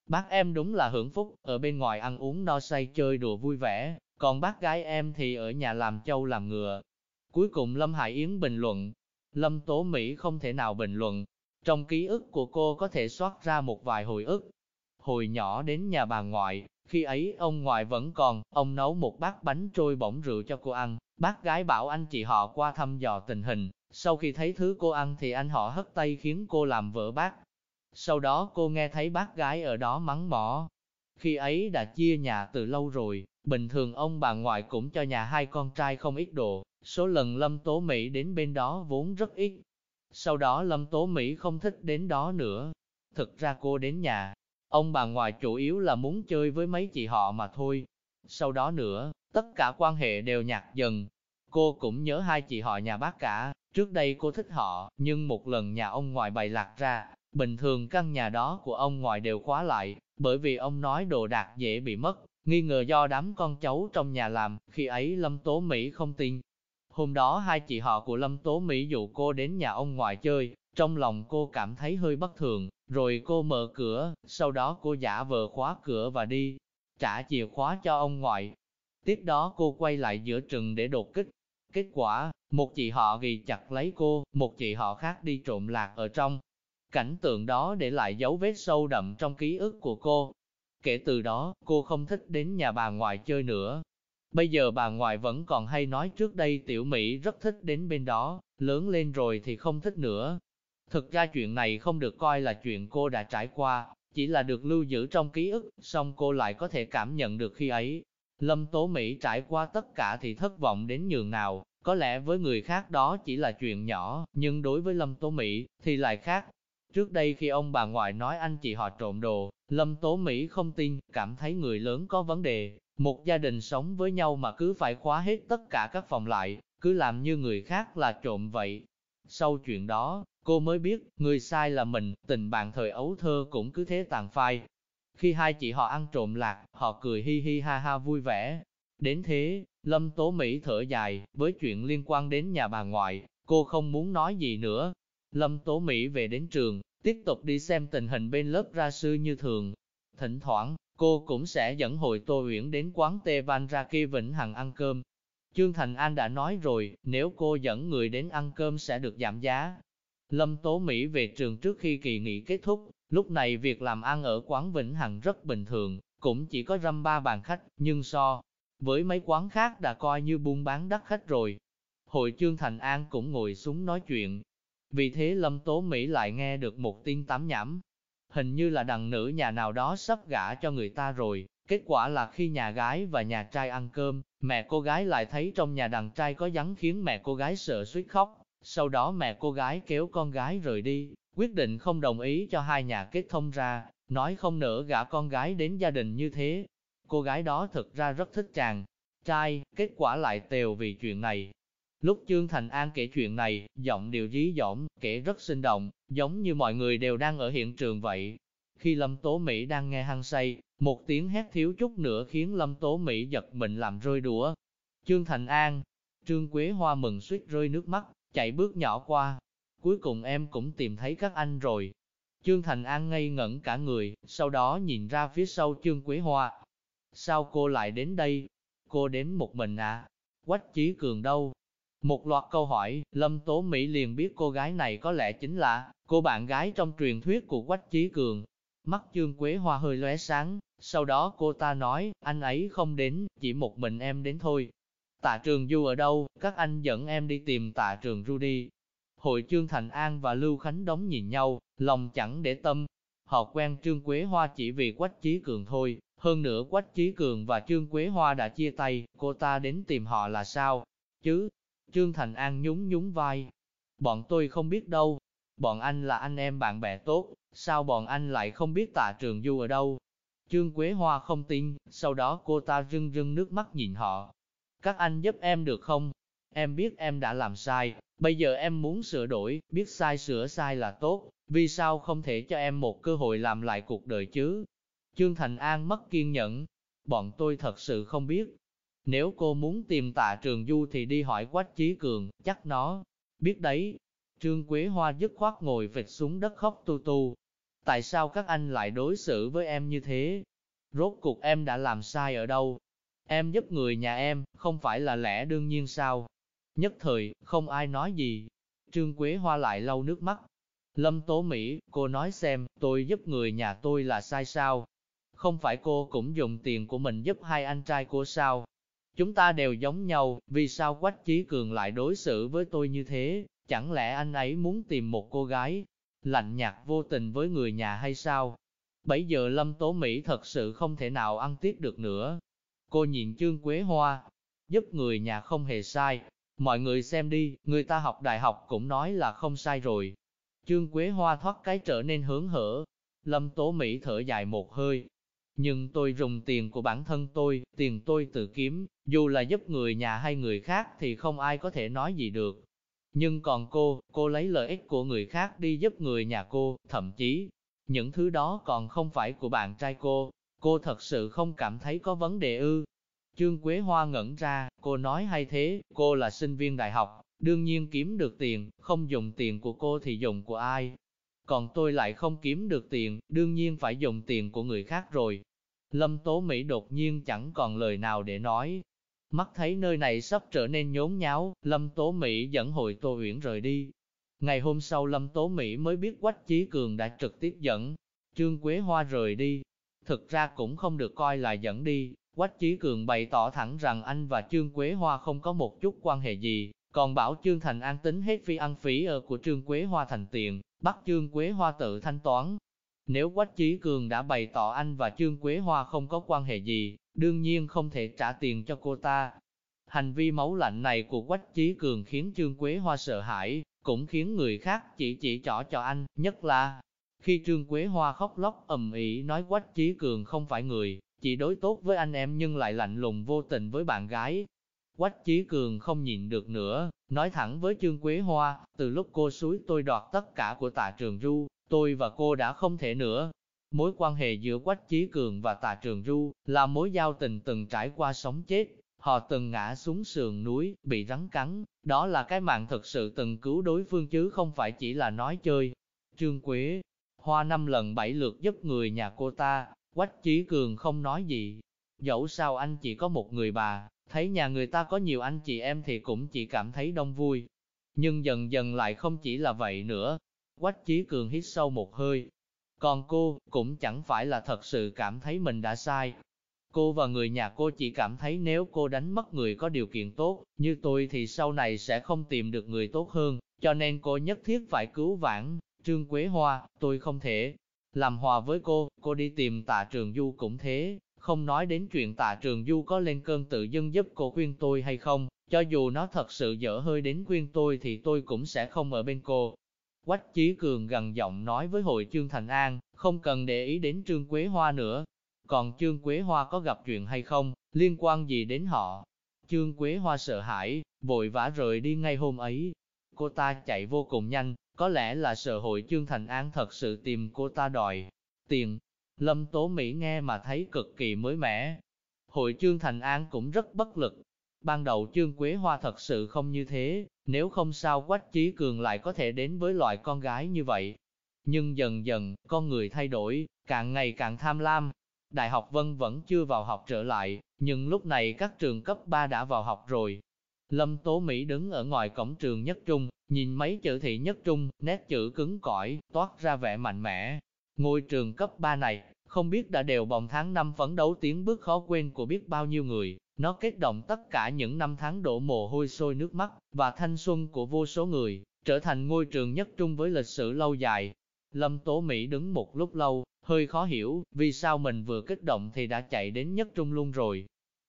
Bác em đúng là hưởng phúc, ở bên ngoài ăn uống no say chơi đùa vui vẻ, còn bác gái em thì ở nhà làm châu làm ngựa. Cuối cùng Lâm Hải Yến bình luận, Lâm Tố Mỹ không thể nào bình luận. Trong ký ức của cô có thể soát ra một vài hồi ức. Hồi nhỏ đến nhà bà ngoại, khi ấy ông ngoại vẫn còn, ông nấu một bát bánh trôi bỏng rượu cho cô ăn. Bác gái bảo anh chị họ qua thăm dò tình hình, sau khi thấy thứ cô ăn thì anh họ hất tay khiến cô làm vỡ bát. Sau đó cô nghe thấy bác gái ở đó mắng mỏ. Khi ấy đã chia nhà từ lâu rồi, bình thường ông bà ngoại cũng cho nhà hai con trai không ít đồ, Số lần Lâm Tố Mỹ đến bên đó vốn rất ít. Sau đó Lâm Tố Mỹ không thích đến đó nữa. Thực ra cô đến nhà, ông bà ngoại chủ yếu là muốn chơi với mấy chị họ mà thôi. Sau đó nữa, tất cả quan hệ đều nhạt dần. Cô cũng nhớ hai chị họ nhà bác cả, trước đây cô thích họ, nhưng một lần nhà ông ngoại bày lạc ra, bình thường căn nhà đó của ông ngoại đều khóa lại, bởi vì ông nói đồ đạc dễ bị mất, nghi ngờ do đám con cháu trong nhà làm, khi ấy Lâm Tố Mỹ không tin, Hôm đó hai chị họ của Lâm Tố Mỹ dụ cô đến nhà ông ngoại chơi, trong lòng cô cảm thấy hơi bất thường, rồi cô mở cửa, sau đó cô giả vờ khóa cửa và đi, trả chìa khóa cho ông ngoại. Tiếp đó cô quay lại giữa trường để đột kích. Kết quả, một chị họ ghi chặt lấy cô, một chị họ khác đi trộm lạc ở trong. Cảnh tượng đó để lại dấu vết sâu đậm trong ký ức của cô. Kể từ đó, cô không thích đến nhà bà ngoại chơi nữa, Bây giờ bà ngoại vẫn còn hay nói trước đây tiểu Mỹ rất thích đến bên đó, lớn lên rồi thì không thích nữa. Thực ra chuyện này không được coi là chuyện cô đã trải qua, chỉ là được lưu giữ trong ký ức, song cô lại có thể cảm nhận được khi ấy. Lâm Tố Mỹ trải qua tất cả thì thất vọng đến nhường nào, có lẽ với người khác đó chỉ là chuyện nhỏ, nhưng đối với Lâm Tố Mỹ thì lại khác. Trước đây khi ông bà ngoại nói anh chị họ trộm đồ, Lâm Tố Mỹ không tin, cảm thấy người lớn có vấn đề, một gia đình sống với nhau mà cứ phải khóa hết tất cả các phòng lại, cứ làm như người khác là trộm vậy. Sau chuyện đó, cô mới biết, người sai là mình, tình bạn thời ấu thơ cũng cứ thế tàn phai. Khi hai chị họ ăn trộm lạc, họ cười hi hi ha ha vui vẻ. Đến thế, Lâm Tố Mỹ thở dài, với chuyện liên quan đến nhà bà ngoại, cô không muốn nói gì nữa. Lâm Tố Mỹ về đến trường, tiếp tục đi xem tình hình bên lớp ra sư như thường. Thỉnh thoảng, cô cũng sẽ dẫn hội Tô Uyển đến quán Tê Van ra kia Vĩnh Hằng ăn cơm. Trương Thành An đã nói rồi, nếu cô dẫn người đến ăn cơm sẽ được giảm giá. Lâm Tố Mỹ về trường trước khi kỳ nghỉ kết thúc, lúc này việc làm ăn ở quán Vĩnh Hằng rất bình thường, cũng chỉ có răm ba bàn khách, nhưng so với mấy quán khác đã coi như buôn bán đắt khách rồi. Hội Trương Thành An cũng ngồi xuống nói chuyện. Vì thế Lâm Tố Mỹ lại nghe được một tin tám nhảm, hình như là đằng nữ nhà nào đó sắp gả cho người ta rồi. Kết quả là khi nhà gái và nhà trai ăn cơm, mẹ cô gái lại thấy trong nhà đàn trai có rắn khiến mẹ cô gái sợ suýt khóc. Sau đó mẹ cô gái kéo con gái rời đi, quyết định không đồng ý cho hai nhà kết thông ra, nói không nỡ gả con gái đến gia đình như thế. Cô gái đó thực ra rất thích chàng trai, kết quả lại tèo vì chuyện này, Lúc Trương Thành An kể chuyện này, giọng điều dí dỏm, kể rất sinh động, giống như mọi người đều đang ở hiện trường vậy. Khi Lâm Tố Mỹ đang nghe hăng say, một tiếng hét thiếu chút nữa khiến Lâm Tố Mỹ giật mình làm rơi đũa. Trương Thành An, Trương Quế Hoa mừng suýt rơi nước mắt, chạy bước nhỏ qua. Cuối cùng em cũng tìm thấy các anh rồi. Trương Thành An ngây ngẩn cả người, sau đó nhìn ra phía sau Trương Quế Hoa. Sao cô lại đến đây? Cô đến một mình à? Quách Chí Cường đâu? Một loạt câu hỏi, Lâm Tố Mỹ liền biết cô gái này có lẽ chính là cô bạn gái trong truyền thuyết của Quách Chí Cường. Mắt chương quế hoa hơi lóe sáng, sau đó cô ta nói, anh ấy không đến, chỉ một mình em đến thôi. Tạ trường Du ở đâu, các anh dẫn em đi tìm tạ trường Du đi. Hội Trương Thành An và Lưu Khánh đóng nhìn nhau, lòng chẳng để tâm. Họ quen Trương Quế Hoa chỉ vì Quách Chí Cường thôi, hơn nữa Quách Chí Cường và Trương Quế Hoa đã chia tay, cô ta đến tìm họ là sao? Chứ, Trương Thành An nhún nhún vai. Bọn tôi không biết đâu. Bọn anh là anh em bạn bè tốt, sao bọn anh lại không biết tạ trường du ở đâu? Trương Quế Hoa không tin, sau đó cô ta rưng rưng nước mắt nhìn họ. Các anh giúp em được không? Em biết em đã làm sai, Bây giờ em muốn sửa đổi, biết sai sửa sai là tốt, vì sao không thể cho em một cơ hội làm lại cuộc đời chứ? Trương Thành An mất kiên nhẫn, bọn tôi thật sự không biết. Nếu cô muốn tìm tạ trường du thì đi hỏi Quách Chí Cường, chắc nó biết đấy. Trương Quế Hoa dứt khoát ngồi vịt xuống đất khóc tu tu. Tại sao các anh lại đối xử với em như thế? Rốt cuộc em đã làm sai ở đâu? Em giúp người nhà em, không phải là lẽ đương nhiên sao? Nhất thời, không ai nói gì. Trương Quế Hoa lại lau nước mắt. Lâm Tố Mỹ, cô nói xem, tôi giúp người nhà tôi là sai sao? Không phải cô cũng dùng tiền của mình giúp hai anh trai cô sao? Chúng ta đều giống nhau, vì sao Quách Chí Cường lại đối xử với tôi như thế? Chẳng lẽ anh ấy muốn tìm một cô gái lạnh nhạt vô tình với người nhà hay sao? bây giờ Lâm Tố Mỹ thật sự không thể nào ăn tiếp được nữa. Cô nhìn Trương Quế Hoa, giúp người nhà không hề sai. Mọi người xem đi, người ta học đại học cũng nói là không sai rồi. Trương Quế Hoa thoát cái trở nên hướng hở. Lâm Tố Mỹ thở dài một hơi, nhưng tôi dùng tiền của bản thân tôi, tiền tôi tự kiếm, dù là giúp người nhà hay người khác thì không ai có thể nói gì được. Nhưng còn cô, cô lấy lợi ích của người khác đi giúp người nhà cô, thậm chí, những thứ đó còn không phải của bạn trai cô, cô thật sự không cảm thấy có vấn đề ư. Trương Quế Hoa ngẩn ra, cô nói hay thế, cô là sinh viên đại học, đương nhiên kiếm được tiền, không dùng tiền của cô thì dùng của ai, còn tôi lại không kiếm được tiền, đương nhiên phải dùng tiền của người khác rồi. Lâm Tố Mỹ đột nhiên chẳng còn lời nào để nói. Mắt thấy nơi này sắp trở nên nhốn nháo, Lâm Tố Mỹ dẫn hội Tô Uyển rời đi. Ngày hôm sau Lâm Tố Mỹ mới biết Quách Chí Cường đã trực tiếp dẫn Trương Quế Hoa rời đi. Thực ra cũng không được coi là dẫn đi, Quách Chí Cường bày tỏ thẳng rằng anh và Trương Quế Hoa không có một chút quan hệ gì, còn bảo Trương Thành An tính hết phi ăn phí ở của Trương Quế Hoa thành tiền, bắt Trương Quế Hoa tự thanh toán. Nếu Quách Chí Cường đã bày tỏ anh và Trương Quế Hoa không có quan hệ gì, đương nhiên không thể trả tiền cho cô ta. Hành vi máu lạnh này của Quách Chí Cường khiến Trương Quế Hoa sợ hãi, cũng khiến người khác chỉ chỉ trỏ cho anh, nhất là khi Trương Quế Hoa khóc lóc ầm ĩ nói Quách Chí Cường không phải người, chỉ đối tốt với anh em nhưng lại lạnh lùng vô tình với bạn gái, Quách Chí Cường không nhịn được nữa, nói thẳng với Trương Quế Hoa, từ lúc cô suối tôi đoạt tất cả của tạ trường Du, tôi và cô đã không thể nữa. Mối quan hệ giữa Quách Chí Cường và tạ trường Du là mối giao tình từng trải qua sống chết, họ từng ngã xuống sườn núi, bị rắn cắn, đó là cái mạng thật sự từng cứu đối phương chứ không phải chỉ là nói chơi. Trương Quế Hoa năm lần bảy lượt giúp người nhà cô ta, Quách Chí Cường không nói gì. Dẫu sao anh chỉ có một người bà, Thấy nhà người ta có nhiều anh chị em thì cũng chỉ cảm thấy đông vui. Nhưng dần dần lại không chỉ là vậy nữa. Quách Chí Cường hít sâu một hơi. Còn cô, cũng chẳng phải là thật sự cảm thấy mình đã sai. Cô và người nhà cô chỉ cảm thấy nếu cô đánh mất người có điều kiện tốt, như tôi thì sau này sẽ không tìm được người tốt hơn, cho nên cô nhất thiết phải cứu vãn. Trương Quế Hoa, tôi không thể làm hòa với cô, cô đi tìm tạ trường du cũng thế, không nói đến chuyện tạ trường du có lên cơn tự dưng giúp cô khuyên tôi hay không, cho dù nó thật sự dở hơi đến khuyên tôi thì tôi cũng sẽ không ở bên cô. Quách Chí Cường gần giọng nói với hội Trương Thành An, không cần để ý đến Trương Quế Hoa nữa. Còn Trương Quế Hoa có gặp chuyện hay không, liên quan gì đến họ? Trương Quế Hoa sợ hãi, vội vã rời đi ngay hôm ấy. Cô ta chạy vô cùng nhanh, có lẽ là sợ hội Trương Thành An thật sự tìm cô ta đòi tiền, Lâm Tố Mỹ nghe mà thấy cực kỳ mới mẻ. Hội Trương Thành An cũng rất bất lực. Ban đầu Trương Quế Hoa thật sự không như thế, nếu không sao Quách Chí Cường lại có thể đến với loại con gái như vậy. Nhưng dần dần, con người thay đổi, càng ngày càng tham lam. Đại học Vân vẫn chưa vào học trở lại, nhưng lúc này các trường cấp 3 đã vào học rồi. Lâm Tố Mỹ đứng ở ngoài cổng trường nhất trung, nhìn mấy chữ thị nhất trung, nét chữ cứng cỏi, toát ra vẻ mạnh mẽ, Ngôi trường cấp 3 này, không biết đã đều vòng tháng năm phấn đấu tiến bước khó quên của biết bao nhiêu người, nó kết động tất cả những năm tháng đổ mồ hôi sôi nước mắt, và thanh xuân của vô số người, trở thành ngôi trường nhất trung với lịch sử lâu dài. Lâm Tố Mỹ đứng một lúc lâu, hơi khó hiểu, vì sao mình vừa kích động thì đã chạy đến nhất trung luôn rồi.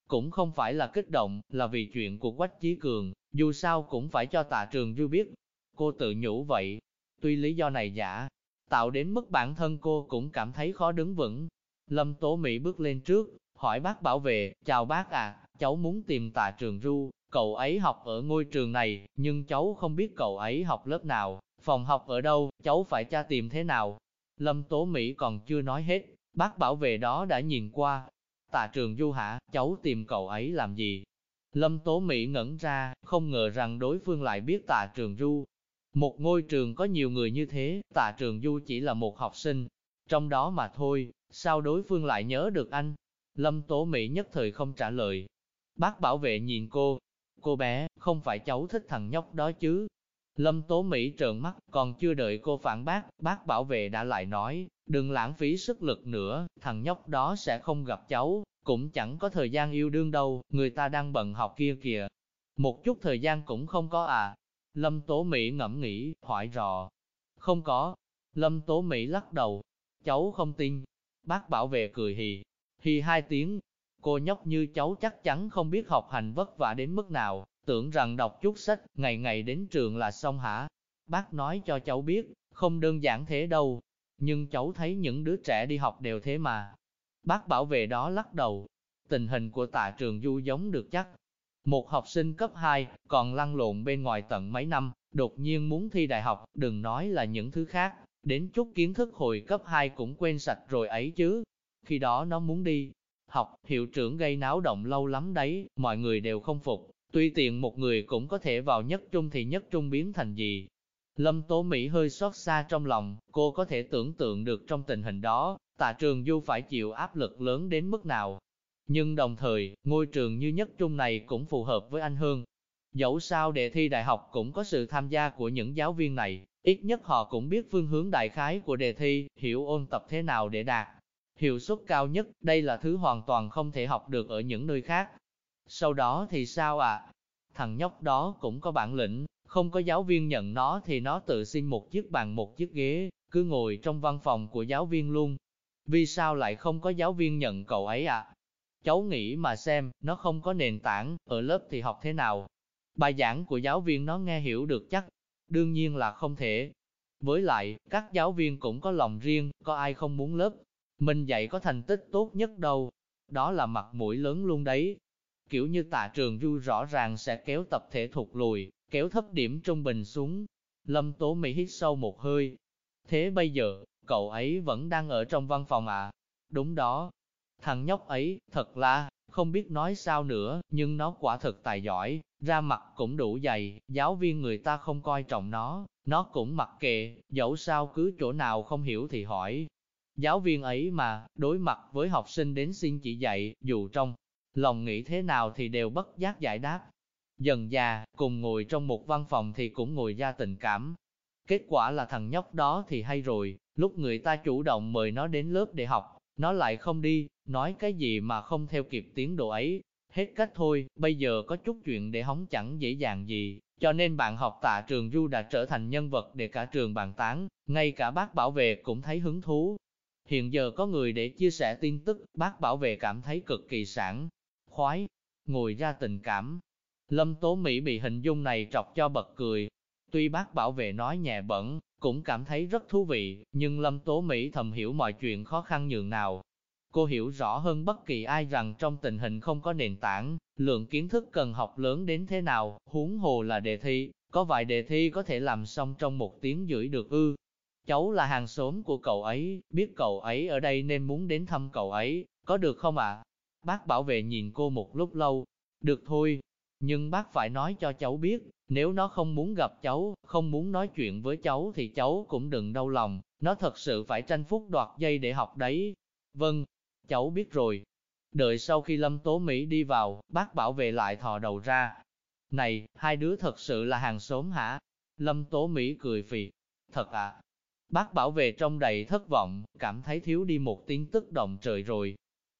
Cũng không phải là kích động, là vì chuyện của Quách Chí Cường, dù sao cũng phải cho tạ trường du biết. Cô tự nhủ vậy, tuy lý do này giả, tạo đến mức bản thân cô cũng cảm thấy khó đứng vững. Lâm Tố Mỹ bước lên trước, hỏi bác bảo vệ, chào bác à, cháu muốn tìm tạ trường ru, cậu ấy học ở ngôi trường này, nhưng cháu không biết cậu ấy học lớp nào, phòng học ở đâu, cháu phải tra tìm thế nào. Lâm Tố Mỹ còn chưa nói hết, bác bảo vệ đó đã nhìn qua. Tạ trường du hả, cháu tìm cậu ấy làm gì? Lâm Tố Mỹ ngẩn ra, không ngờ rằng đối phương lại biết tạ trường du. Một ngôi trường có nhiều người như thế, tạ trường du chỉ là một học sinh, trong đó mà thôi, sao đối phương lại nhớ được anh? Lâm Tố Mỹ nhất thời không trả lời. Bác bảo vệ nhìn cô, cô bé, không phải cháu thích thằng nhóc đó chứ? Lâm Tố Mỹ trợn mắt, còn chưa đợi cô phản bác, bác bảo vệ đã lại nói, đừng lãng phí sức lực nữa, thằng nhóc đó sẽ không gặp cháu, cũng chẳng có thời gian yêu đương đâu, người ta đang bận học kia kìa. Một chút thời gian cũng không có à. Lâm Tố Mỹ ngẫm nghĩ, hỏi rò. Không có. Lâm Tố Mỹ lắc đầu. Cháu không tin. Bác bảo vệ cười hì. Hì hai tiếng. Cô nhóc như cháu chắc chắn không biết học hành vất vả đến mức nào, tưởng rằng đọc chút sách, ngày ngày đến trường là xong hả? Bác nói cho cháu biết, không đơn giản thế đâu. Nhưng cháu thấy những đứa trẻ đi học đều thế mà. Bác bảo vệ đó lắc đầu. Tình hình của tạ trường du giống được chắc. Một học sinh cấp 2, còn lăn lộn bên ngoài tận mấy năm, đột nhiên muốn thi đại học, đừng nói là những thứ khác, đến chút kiến thức hồi cấp 2 cũng quên sạch rồi ấy chứ. Khi đó nó muốn đi học, hiệu trưởng gây náo động lâu lắm đấy, mọi người đều không phục, tuy tiện một người cũng có thể vào nhất trung thì nhất trung biến thành gì. Lâm Tố Mỹ hơi xót xa trong lòng, cô có thể tưởng tượng được trong tình hình đó, tạ trường du phải chịu áp lực lớn đến mức nào. Nhưng đồng thời, ngôi trường như nhất trung này cũng phù hợp với anh Hương. Dẫu sao đề thi đại học cũng có sự tham gia của những giáo viên này, ít nhất họ cũng biết phương hướng đại khái của đề thi, hiểu ôn tập thế nào để đạt. Hiệu suất cao nhất, đây là thứ hoàn toàn không thể học được ở những nơi khác. Sau đó thì sao ạ? À? Thằng nhóc đó cũng có bản lĩnh, không có giáo viên nhận nó thì nó tự xin một chiếc bàn một chiếc ghế, cứ ngồi trong văn phòng của giáo viên luôn. Vì sao lại không có giáo viên nhận cậu ấy ạ? À? Cháu nghĩ mà xem, nó không có nền tảng, ở lớp thì học thế nào? Bài giảng của giáo viên nó nghe hiểu được chắc? Đương nhiên là không thể. Với lại, các giáo viên cũng có lòng riêng, có ai không muốn lớp. Mình dạy có thành tích tốt nhất đâu. Đó là mặt mũi lớn luôn đấy. Kiểu như tạ trường du rõ ràng sẽ kéo tập thể thụt lùi, kéo thấp điểm trung bình xuống. Lâm Tố Mỹ hít sâu một hơi. Thế bây giờ, cậu ấy vẫn đang ở trong văn phòng à? Đúng đó. Thằng nhóc ấy, thật là, không biết nói sao nữa, nhưng nó quả thực tài giỏi, ra mặt cũng đủ dày, giáo viên người ta không coi trọng nó, nó cũng mặc kệ, dẫu sao cứ chỗ nào không hiểu thì hỏi. Giáo viên ấy mà, đối mặt với học sinh đến xin chỉ dạy, dù trong lòng nghĩ thế nào thì đều bất giác giải đáp. Dần già, cùng ngồi trong một văn phòng thì cũng ngồi ra tình cảm. Kết quả là thằng nhóc đó thì hay rồi, lúc người ta chủ động mời nó đến lớp để học, nó lại không đi, nói cái gì mà không theo kịp tiến độ ấy. Hết cách thôi, bây giờ có chút chuyện để hóng chẳng dễ dàng gì, cho nên bạn học tạ trường Du đã trở thành nhân vật để cả trường bàn tán, ngay cả bác bảo vệ cũng thấy hứng thú. Hiện giờ có người để chia sẻ tin tức, bác bảo vệ cảm thấy cực kỳ sảng, khoái, ngồi ra tình cảm. Lâm Tố Mỹ bị hình dung này trọc cho bật cười. Tuy bác bảo vệ nói nhẹ bẩn, cũng cảm thấy rất thú vị, nhưng Lâm Tố Mỹ thầm hiểu mọi chuyện khó khăn nhường nào. Cô hiểu rõ hơn bất kỳ ai rằng trong tình hình không có nền tảng, lượng kiến thức cần học lớn đến thế nào, huống hồ là đề thi, có vài đề thi có thể làm xong trong một tiếng rưỡi được ư. Cháu là hàng xóm của cậu ấy, biết cậu ấy ở đây nên muốn đến thăm cậu ấy, có được không ạ? Bác bảo vệ nhìn cô một lúc lâu, được thôi, nhưng bác phải nói cho cháu biết, nếu nó không muốn gặp cháu, không muốn nói chuyện với cháu thì cháu cũng đừng đau lòng, nó thật sự phải tranh phúc đoạt dây để học đấy. Vâng, cháu biết rồi. Đợi sau khi Lâm Tố Mỹ đi vào, bác bảo vệ lại thò đầu ra. Này, hai đứa thật sự là hàng xóm hả? Lâm Tố Mỹ cười phì. Thật à? Bác bảo vệ trong đầy thất vọng, cảm thấy thiếu đi một tiếng tức động trời rồi.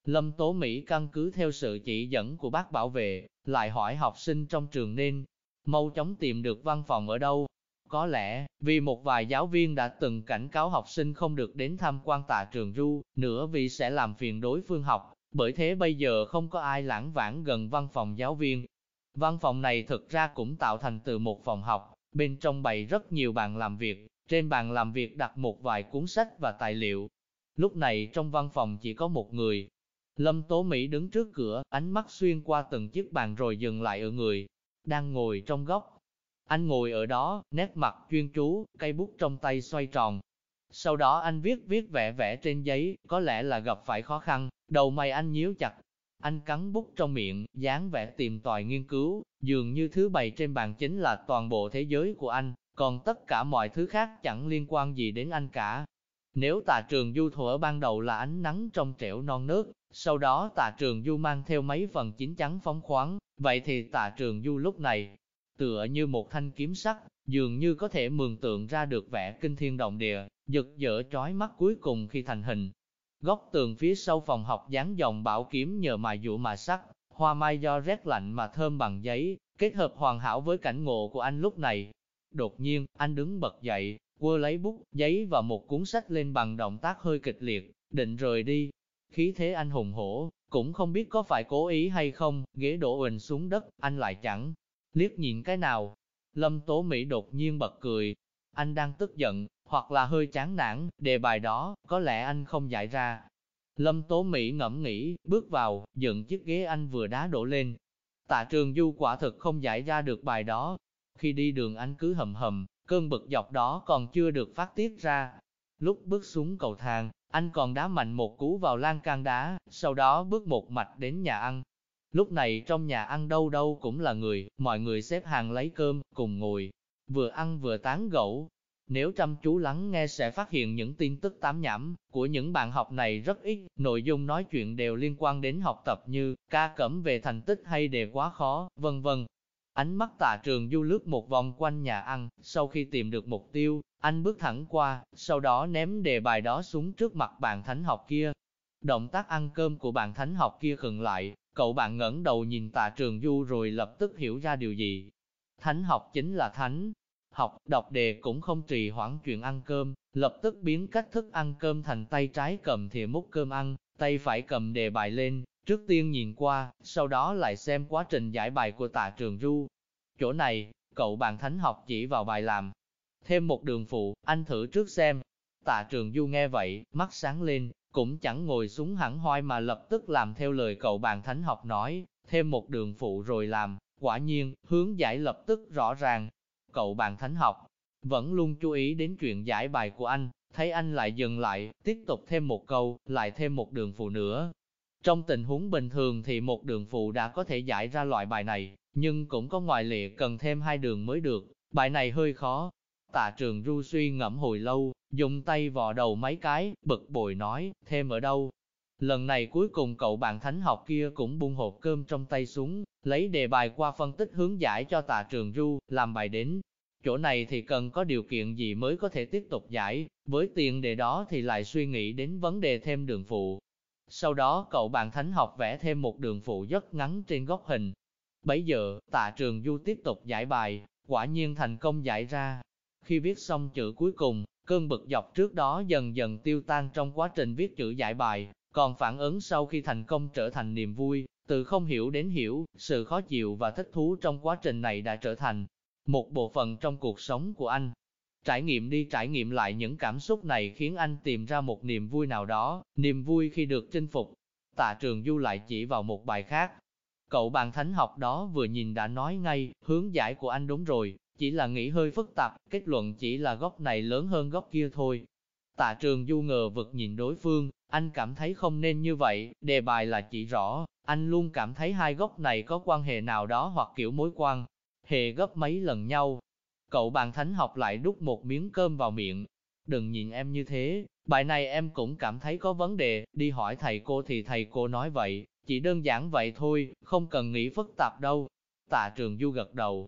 Lâm Tố Mỹ căn cứ theo sự chỉ dẫn của bác bảo vệ, lại hỏi học sinh trong trường nên mau chóng tìm được văn phòng ở đâu. Có lẽ, vì một vài giáo viên đã từng cảnh cáo học sinh không được đến tham quan tạ trường ru, nữa vì sẽ làm phiền đối phương học, bởi thế bây giờ không có ai lãng vãng gần văn phòng giáo viên. Văn phòng này thực ra cũng tạo thành từ một phòng học, bên trong bày rất nhiều bàn làm việc, trên bàn làm việc đặt một vài cuốn sách và tài liệu. Lúc này trong văn phòng chỉ có một người. Lâm Tố Mỹ đứng trước cửa, ánh mắt xuyên qua từng chiếc bàn rồi dừng lại ở người, đang ngồi trong góc. Anh ngồi ở đó, nét mặt chuyên chú, cây bút trong tay xoay tròn. Sau đó anh viết viết vẽ vẽ trên giấy, có lẽ là gặp phải khó khăn, đầu mày anh nhíu chặt. Anh cắn bút trong miệng, dáng vẻ tìm tòi nghiên cứu, dường như thứ bày trên bàn chính là toàn bộ thế giới của anh, còn tất cả mọi thứ khác chẳng liên quan gì đến anh cả. Nếu tà trường du thuở ban đầu là ánh nắng trong trẻo non nước, sau đó tà trường du mang theo mấy phần chín chắn phóng khoáng, vậy thì tà trường du lúc này, tựa như một thanh kiếm sắc, dường như có thể mường tượng ra được vẻ kinh thiên động địa, giật dở trói mắt cuối cùng khi thành hình. Góc tường phía sau phòng học dán dòng bảo kiếm nhờ mài dụ mà sắc, hoa mai do rét lạnh mà thơm bằng giấy, kết hợp hoàn hảo với cảnh ngộ của anh lúc này. Đột nhiên, anh đứng bật dậy, quơ lấy bút, giấy và một cuốn sách lên bằng động tác hơi kịch liệt, định rời đi. Khí thế anh hùng hổ, cũng không biết có phải cố ý hay không, ghế đổ uỳnh xuống đất, anh lại chẳng liếc nhìn cái nào. Lâm Tố Mỹ đột nhiên bật cười, anh đang tức giận, hoặc là hơi chán nản, đề bài đó, có lẽ anh không giải ra. Lâm Tố Mỹ ngẫm nghĩ, bước vào, dựng chiếc ghế anh vừa đá đổ lên. Tạ trường du quả thực không giải ra được bài đó. Khi đi đường anh cứ hầm hầm, cơn bực dọc đó còn chưa được phát tiết ra. Lúc bước xuống cầu thang, anh còn đá mạnh một cú vào lan can đá, sau đó bước một mạch đến nhà ăn. Lúc này trong nhà ăn đâu đâu cũng là người, mọi người xếp hàng lấy cơm, cùng ngồi, vừa ăn vừa tán gẫu. Nếu chăm chú lắng nghe sẽ phát hiện những tin tức tám nhảm của những bạn học này rất ít, nội dung nói chuyện đều liên quan đến học tập như ca cẩm về thành tích hay đề quá khó, vân vân. Ánh mắt tạ trường du lướt một vòng quanh nhà ăn, sau khi tìm được mục tiêu, anh bước thẳng qua, sau đó ném đề bài đó xuống trước mặt bạn thánh học kia. Động tác ăn cơm của bạn thánh học kia khựng lại, cậu bạn ngẩng đầu nhìn tạ trường du rồi lập tức hiểu ra điều gì. Thánh học chính là thánh. Học, đọc đề cũng không trì hoãn chuyện ăn cơm, lập tức biến cách thức ăn cơm thành tay trái cầm thìa múc cơm ăn, tay phải cầm đề bài lên, Trước tiên nhìn qua, sau đó lại xem quá trình giải bài của tạ trường du. Chỗ này, cậu bạn thánh học chỉ vào bài làm. Thêm một đường phụ, anh thử trước xem. Tạ trường du nghe vậy, mắt sáng lên, cũng chẳng ngồi xuống hẳn hoi mà lập tức làm theo lời cậu bạn thánh học nói, thêm một đường phụ rồi làm, quả nhiên, hướng giải lập tức rõ ràng. Cậu bạn thánh học, vẫn luôn chú ý đến chuyện giải bài của anh, thấy anh lại dừng lại, tiếp tục thêm một câu, lại thêm một đường phụ nữa, trong tình huống bình thường thì một đường phụ đã có thể giải ra loại bài này, nhưng cũng có ngoại lệ cần thêm hai đường mới được, bài này hơi khó. Tạ trường ru suy ngẫm hồi lâu, dùng tay vò đầu mấy cái, bực bội nói, thêm ở đâu. Lần này cuối cùng cậu bạn thánh học kia cũng buông hộp cơm trong tay xuống, lấy đề bài qua phân tích hướng giải cho tạ trường ru, làm bài đến. Chỗ này thì cần có điều kiện gì mới có thể tiếp tục giải, với tiền đề đó thì lại suy nghĩ đến vấn đề thêm đường phụ, sau đó cậu bạn thánh học vẽ thêm một đường phụ rất ngắn trên góc hình. Bấy giờ, tạ trường du tiếp tục giải bài, quả nhiên thành công giải ra. Khi viết xong chữ cuối cùng, cơn bực dọc trước đó dần dần tiêu tan trong quá trình viết chữ giải bài, còn phản ứng sau khi thành công trở thành niềm vui, từ không hiểu đến hiểu, sự khó chịu và thích thú trong quá trình này đã trở thành một bộ phận trong cuộc sống của anh. Trải nghiệm đi trải nghiệm lại những cảm xúc này khiến anh tìm ra một niềm vui nào đó, niềm vui khi được chinh phục. Tạ trường du lại chỉ vào một bài khác. Cậu bạn thánh học đó vừa nhìn đã nói ngay, hướng giải của anh đúng rồi, chỉ là nghĩ hơi phức tạp, kết luận chỉ là góc này lớn hơn góc kia thôi. Tạ trường du ngờ vực nhìn đối phương, anh cảm thấy không nên như vậy, đề bài là chỉ rõ, anh luôn cảm thấy hai góc này có quan hệ nào đó hoặc kiểu mối quan hệ gấp mấy lần nhau, Cậu bàn thánh học lại đút một miếng cơm vào miệng. Đừng nhìn em như thế, bài này em cũng cảm thấy có vấn đề, đi hỏi thầy cô thì thầy cô nói vậy, chỉ đơn giản vậy thôi, không cần nghĩ phức tạp đâu. Tạ trường du gật đầu.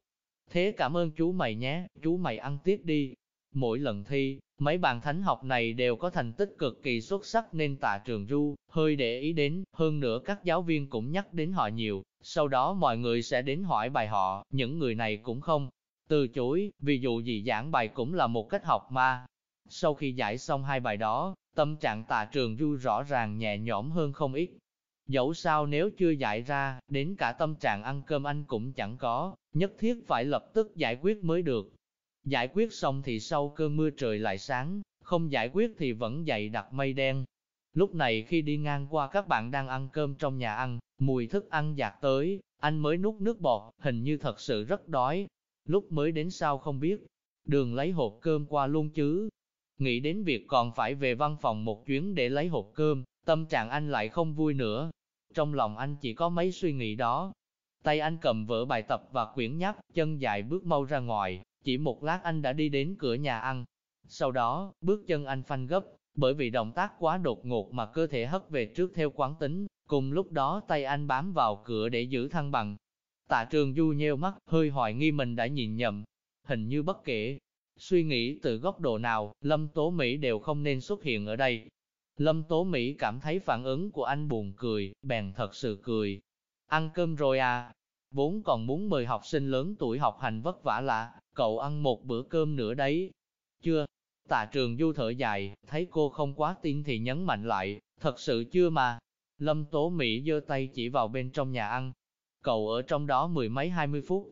Thế cảm ơn chú mày nhé, chú mày ăn tiếp đi. Mỗi lần thi, mấy bạn thánh học này đều có thành tích cực kỳ xuất sắc nên tạ trường du, hơi để ý đến, hơn nữa các giáo viên cũng nhắc đến họ nhiều, sau đó mọi người sẽ đến hỏi bài họ, những người này cũng không từ chối, vì dù gì giảng bài cũng là một cách học mà Sau khi giải xong hai bài đó, tâm trạng tạ trường du rõ ràng nhẹ nhõm hơn không ít. Dẫu sao nếu chưa giải ra, đến cả tâm trạng ăn cơm anh cũng chẳng có, nhất thiết phải lập tức giải quyết mới được. Giải quyết xong thì sau cơn mưa trời lại sáng, không giải quyết thì vẫn dày đặc mây đen. Lúc này khi đi ngang qua các bạn đang ăn cơm trong nhà ăn, mùi thức ăn dạt tới, anh mới nuốt nước bọt, hình như thật sự rất đói. Lúc mới đến sao không biết, đường lấy hộp cơm qua luôn chứ. Nghĩ đến việc còn phải về văn phòng một chuyến để lấy hộp cơm, tâm trạng anh lại không vui nữa. Trong lòng anh chỉ có mấy suy nghĩ đó. Tay anh cầm vở bài tập và quyển nhắc, chân dài bước mau ra ngoài, chỉ một lát anh đã đi đến cửa nhà ăn. Sau đó, bước chân anh phanh gấp, bởi vì động tác quá đột ngột mà cơ thể hất về trước theo quán tính, cùng lúc đó tay anh bám vào cửa để giữ thăng bằng. Tạ trường du nheo mắt, hơi hoài nghi mình đã nhìn nhầm, hình như bất kể. Suy nghĩ từ góc độ nào, Lâm Tố Mỹ đều không nên xuất hiện ở đây. Lâm Tố Mỹ cảm thấy phản ứng của anh buồn cười, bèn thật sự cười. Ăn cơm rồi à? Vốn còn muốn mời học sinh lớn tuổi học hành vất vả lạ, cậu ăn một bữa cơm nữa đấy. Chưa, Tạ trường du thở dài, thấy cô không quá tin thì nhấn mạnh lại, thật sự chưa mà. Lâm Tố Mỹ giơ tay chỉ vào bên trong nhà ăn. Cậu ở trong đó mười mấy hai mươi phút.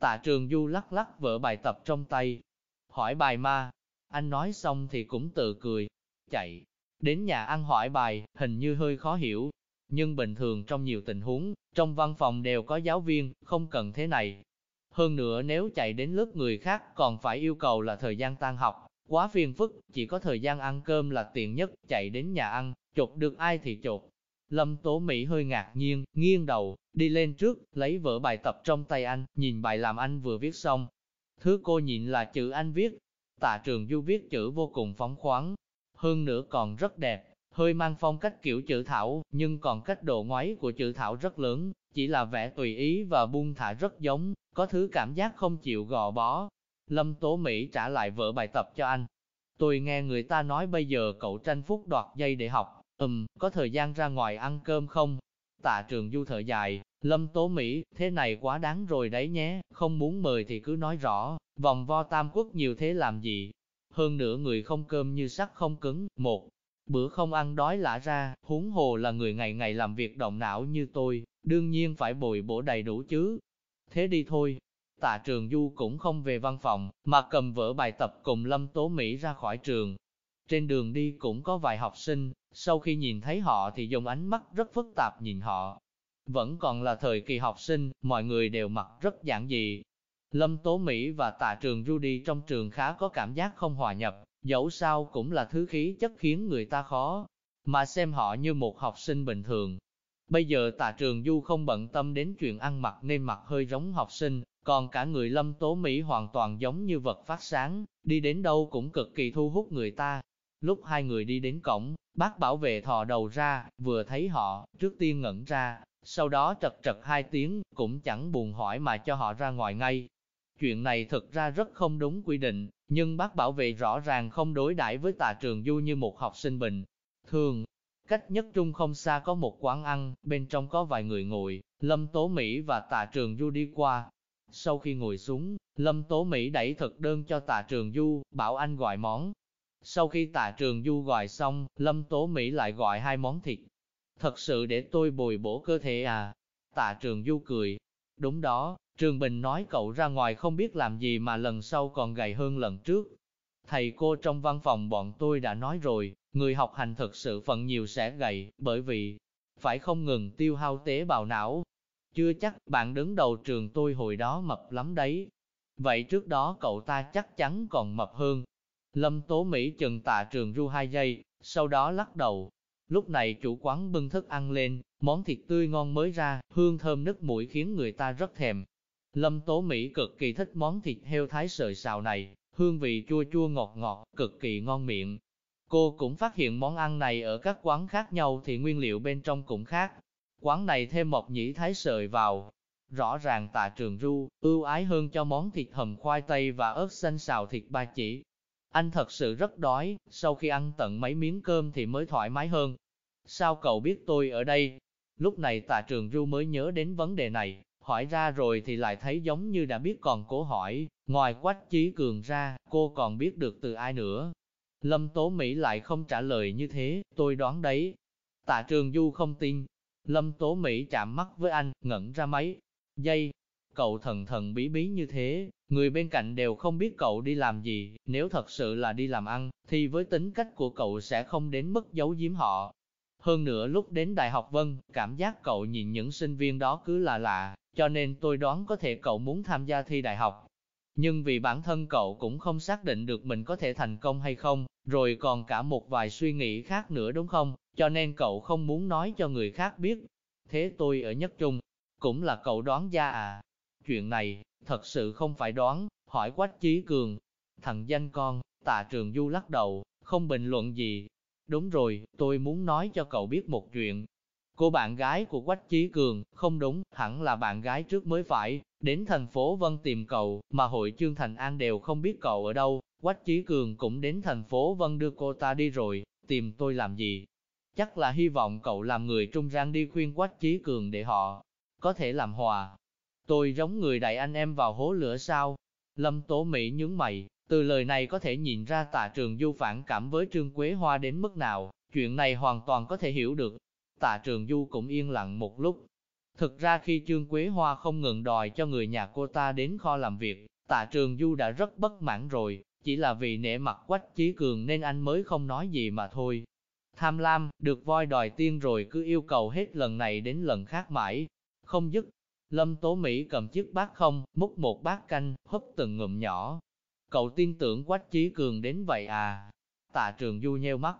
Tạ trường du lắc lắc vỡ bài tập trong tay. Hỏi bài ma. Anh nói xong thì cũng tự cười. Chạy. Đến nhà ăn hỏi bài, hình như hơi khó hiểu. Nhưng bình thường trong nhiều tình huống, trong văn phòng đều có giáo viên, không cần thế này. Hơn nữa nếu chạy đến lớp người khác còn phải yêu cầu là thời gian tan học, Quá phiền phức, chỉ có thời gian ăn cơm là tiện nhất, chạy đến nhà ăn, chột được ai thì chột. Lâm Tố Mỹ hơi ngạc nhiên, nghiêng đầu, đi lên trước, lấy vở bài tập trong tay anh, nhìn bài làm anh vừa viết xong. Thứ cô nhịn là chữ anh viết. Tạ trường du viết chữ vô cùng phóng khoáng, hơn nữa còn rất đẹp, hơi mang phong cách kiểu chữ thảo, nhưng còn cách độ ngoáy của chữ thảo rất lớn, chỉ là vẽ tùy ý và buông thả rất giống, có thứ cảm giác không chịu gò bó, Lâm Tố Mỹ trả lại vở bài tập cho anh. Tôi nghe người ta nói bây giờ cậu tranh phúc đoạt dây để học, ừm, có thời gian ra ngoài ăn cơm không? Tạ trường du thở dài, Lâm Tố Mỹ, thế này quá đáng rồi đấy nhé, không muốn mời thì cứ nói rõ, vòng vo tam quốc nhiều thế làm gì? Hơn nữa người không cơm như sắt không cứng, một bữa không ăn đói lả ra, huống hồ là người ngày ngày làm việc động não như tôi, đương nhiên phải bồi bổ đầy đủ chứ. Thế đi thôi, Tạ Trường Du cũng không về văn phòng, mà cầm vở bài tập cùng Lâm Tố Mỹ ra khỏi trường. Trên đường đi cũng có vài học sinh, sau khi nhìn thấy họ thì dùng ánh mắt rất phức tạp nhìn họ. Vẫn còn là thời kỳ học sinh, mọi người đều mặc rất giản dị. Lâm Tố Mỹ và Tạ Trường Du đi trong trường khá có cảm giác không hòa nhập, dẫu sao cũng là thứ khí chất khiến người ta khó, mà xem họ như một học sinh bình thường. Bây giờ Tạ Trường Du không bận tâm đến chuyện ăn mặc nên mặc hơi giống học sinh, còn cả người lâm tố Mỹ hoàn toàn giống như vật phát sáng, đi đến đâu cũng cực kỳ thu hút người ta. Lúc hai người đi đến cổng, bác bảo vệ thò đầu ra, vừa thấy họ, trước tiên ngẩn ra, sau đó trật trật hai tiếng, cũng chẳng buồn hỏi mà cho họ ra ngoài ngay. Chuyện này thực ra rất không đúng quy định, nhưng bác bảo vệ rõ ràng không đối đãi với Tạ trường du như một học sinh bình. Thường, cách nhất trung không xa có một quán ăn, bên trong có vài người ngồi, Lâm Tố Mỹ và Tạ trường du đi qua, sau khi ngồi xuống, Lâm Tố Mỹ đẩy thực đơn cho tạ trường du, bảo anh gọi món. Sau khi tạ trường du gọi xong, Lâm Tố Mỹ lại gọi hai món thịt. Thật sự để tôi bồi bổ cơ thể à? Tạ trường du cười. Đúng đó, Trường Bình nói cậu ra ngoài không biết làm gì mà lần sau còn gầy hơn lần trước. Thầy cô trong văn phòng bọn tôi đã nói rồi, người học hành thực sự phần nhiều sẽ gầy, bởi vì phải không ngừng tiêu hao tế bào não, chưa chắc, bạn đứng đầu trường tôi hồi đó mập lắm đấy. Vậy trước đó cậu ta chắc chắn còn mập hơn. Lâm Tố Mỹ chừng tạ trường ru hai giây, sau đó lắc đầu. Lúc này chủ quán bưng thức ăn lên, món thịt tươi ngon mới ra, hương thơm nức mũi khiến người ta rất thèm. Lâm Tố Mỹ cực kỳ thích món thịt heo thái sợi xào này, hương vị chua chua ngọt ngọt, cực kỳ ngon miệng. Cô cũng phát hiện món ăn này ở các quán khác nhau thì nguyên liệu bên trong cũng khác, Quán này thêm một nhĩ thái sợi vào. Rõ ràng tạ trường ru, ưu ái hơn cho món thịt hầm khoai tây và ớt xanh xào thịt ba chỉ. Anh thật sự rất đói, sau khi ăn tận mấy miếng cơm thì mới thoải mái hơn. Sao cậu biết tôi ở đây? Lúc này tạ trường ru mới nhớ đến vấn đề này, hỏi ra rồi thì lại thấy giống như đã biết còn cố hỏi, ngoài quách chí cường ra, cô còn biết được từ ai nữa. Lâm Tố Mỹ lại không trả lời như thế, tôi đoán đấy. Tạ trường du không tin, Lâm Tố Mỹ chạm mắt với anh, ngẩn ra mấy giây. Cậu thần thần bí bí như thế, người bên cạnh đều không biết cậu đi làm gì, nếu thật sự là đi làm ăn, thì với tính cách của cậu sẽ không đến mức giấu giếm họ. Hơn nữa lúc đến Đại học Vân, cảm giác cậu nhìn những sinh viên đó cứ là lạ, cho nên tôi đoán có thể cậu muốn tham gia thi đại học. Nhưng vì bản thân cậu cũng không xác định được mình có thể thành công hay không, rồi còn cả một vài suy nghĩ khác nữa đúng không, cho nên cậu không muốn nói cho người khác biết. Thế tôi ở nhất trung, cũng là cậu đoán ra à. Chuyện này, thật sự không phải đoán, hỏi Quách Chí Cường. Thằng danh con, tạ trường du lắc đầu, không bình luận gì. Đúng rồi, tôi muốn nói cho cậu biết một chuyện. Cô bạn gái của Quách Chí Cường, không đúng, hẳn là bạn gái trước mới phải, đến thành phố Vân tìm cậu, mà hội Trương Thành An đều không biết cậu ở đâu. Quách Chí Cường cũng đến thành phố Vân đưa cô ta đi rồi, tìm tôi làm gì? Chắc là hy vọng cậu làm người trung gian đi khuyên Quách Chí Cường để họ có thể làm hòa. Tôi giống người đại anh em vào hố lửa sao? Lâm Tố Mỹ nhướng mày, từ lời này có thể nhìn ra tạ trường du phản cảm với Trương Quế Hoa đến mức nào, chuyện này hoàn toàn có thể hiểu được. Tạ trường du cũng yên lặng một lúc. Thực ra khi Trương Quế Hoa không ngừng đòi cho người nhà cô ta đến kho làm việc, tạ trường du đã rất bất mãn rồi, chỉ là vì nể mặt quách chí cường nên anh mới không nói gì mà thôi. Tham lam, được voi đòi tiên rồi cứ yêu cầu hết lần này đến lần khác mãi, không dứt. Lâm Tố Mỹ cầm chiếc bát không, múc một bát canh, húp từng ngụm nhỏ. Cậu tin tưởng Quách Chí Cường đến vậy à? Tạ trường du nheo mắt.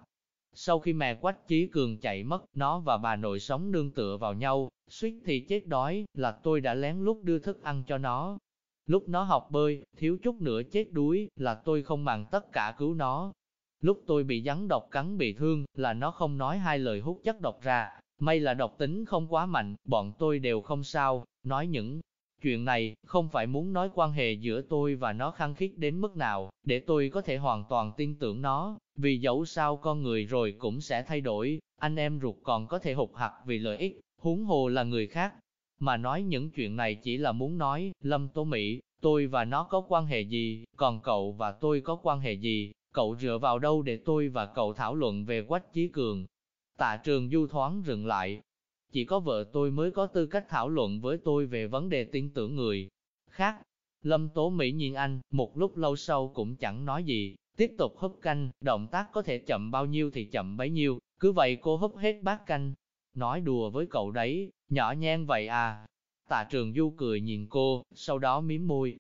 Sau khi mẹ Quách Chí Cường chạy mất, nó và bà nội sống nương tựa vào nhau, suýt thì chết đói, là tôi đã lén lút đưa thức ăn cho nó. Lúc nó học bơi, thiếu chút nữa chết đuối, là tôi không màng tất cả cứu nó. Lúc tôi bị rắn độc cắn bị thương, là nó không nói hai lời hút chất độc ra, May là độc tính không quá mạnh, bọn tôi đều không sao, nói những chuyện này, không phải muốn nói quan hệ giữa tôi và nó khăng khít đến mức nào, để tôi có thể hoàn toàn tin tưởng nó, vì dẫu sao con người rồi cũng sẽ thay đổi, anh em ruột còn có thể hụt hặc vì lợi ích, huống hồ là người khác. Mà nói những chuyện này chỉ là muốn nói, Lâm Tố Mỹ, tôi và nó có quan hệ gì, còn cậu và tôi có quan hệ gì, cậu dựa vào đâu để tôi và cậu thảo luận về Quách Chí Cường, Tạ trường du thoáng dừng lại. Chỉ có vợ tôi mới có tư cách thảo luận với tôi về vấn đề tin tưởng người khác. Lâm Tố Mỹ nhìn anh, một lúc lâu sau cũng chẳng nói gì, tiếp tục húp canh, động tác có thể chậm bao nhiêu thì chậm bấy nhiêu, cứ vậy cô húp hết bát canh. Nói đùa với cậu đấy, nhỏ nhen vậy à. Tạ trường du cười nhìn cô, sau đó miếm môi.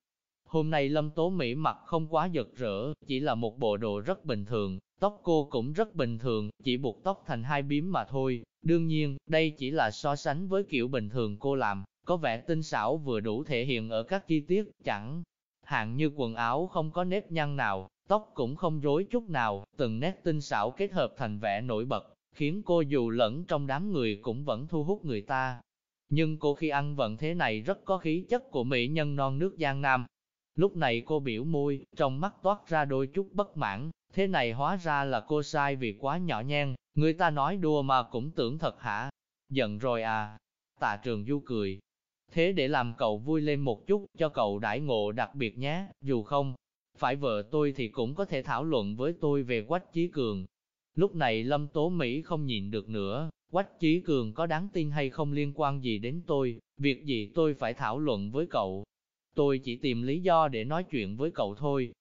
Hôm nay Lâm Tố Mỹ mặc không quá giật rỡ, chỉ là một bộ đồ rất bình thường, Tóc cô cũng rất bình thường, chỉ buộc tóc thành hai bím mà thôi. Đương nhiên, đây chỉ là so sánh với kiểu bình thường cô làm, có vẻ tinh xảo vừa đủ thể hiện ở các chi tiết, chẳng hạn như quần áo không có nếp nhăn nào, tóc cũng không rối chút nào, từng nét tinh xảo kết hợp thành vẻ nổi bật, khiến cô dù lẫn trong đám người cũng vẫn thu hút người ta. Nhưng cô khi ăn vận thế này rất có khí chất của mỹ nhân non nước Giang Nam. Lúc này cô biểu môi, trong mắt toát ra đôi chút bất mãn, Thế này hóa ra là cô sai vì quá nhỏ nhen, người ta nói đùa mà cũng tưởng thật hả? Giận rồi à? Tạ trường du cười. Thế để làm cậu vui lên một chút, cho cậu đãi ngộ đặc biệt nhé, dù không, phải vợ tôi thì cũng có thể thảo luận với tôi về Quách Chí Cường. Lúc này Lâm Tố Mỹ không nhịn được nữa, Quách Chí Cường có đáng tin hay không liên quan gì đến tôi, việc gì tôi phải thảo luận với cậu. Tôi chỉ tìm lý do để nói chuyện với cậu thôi,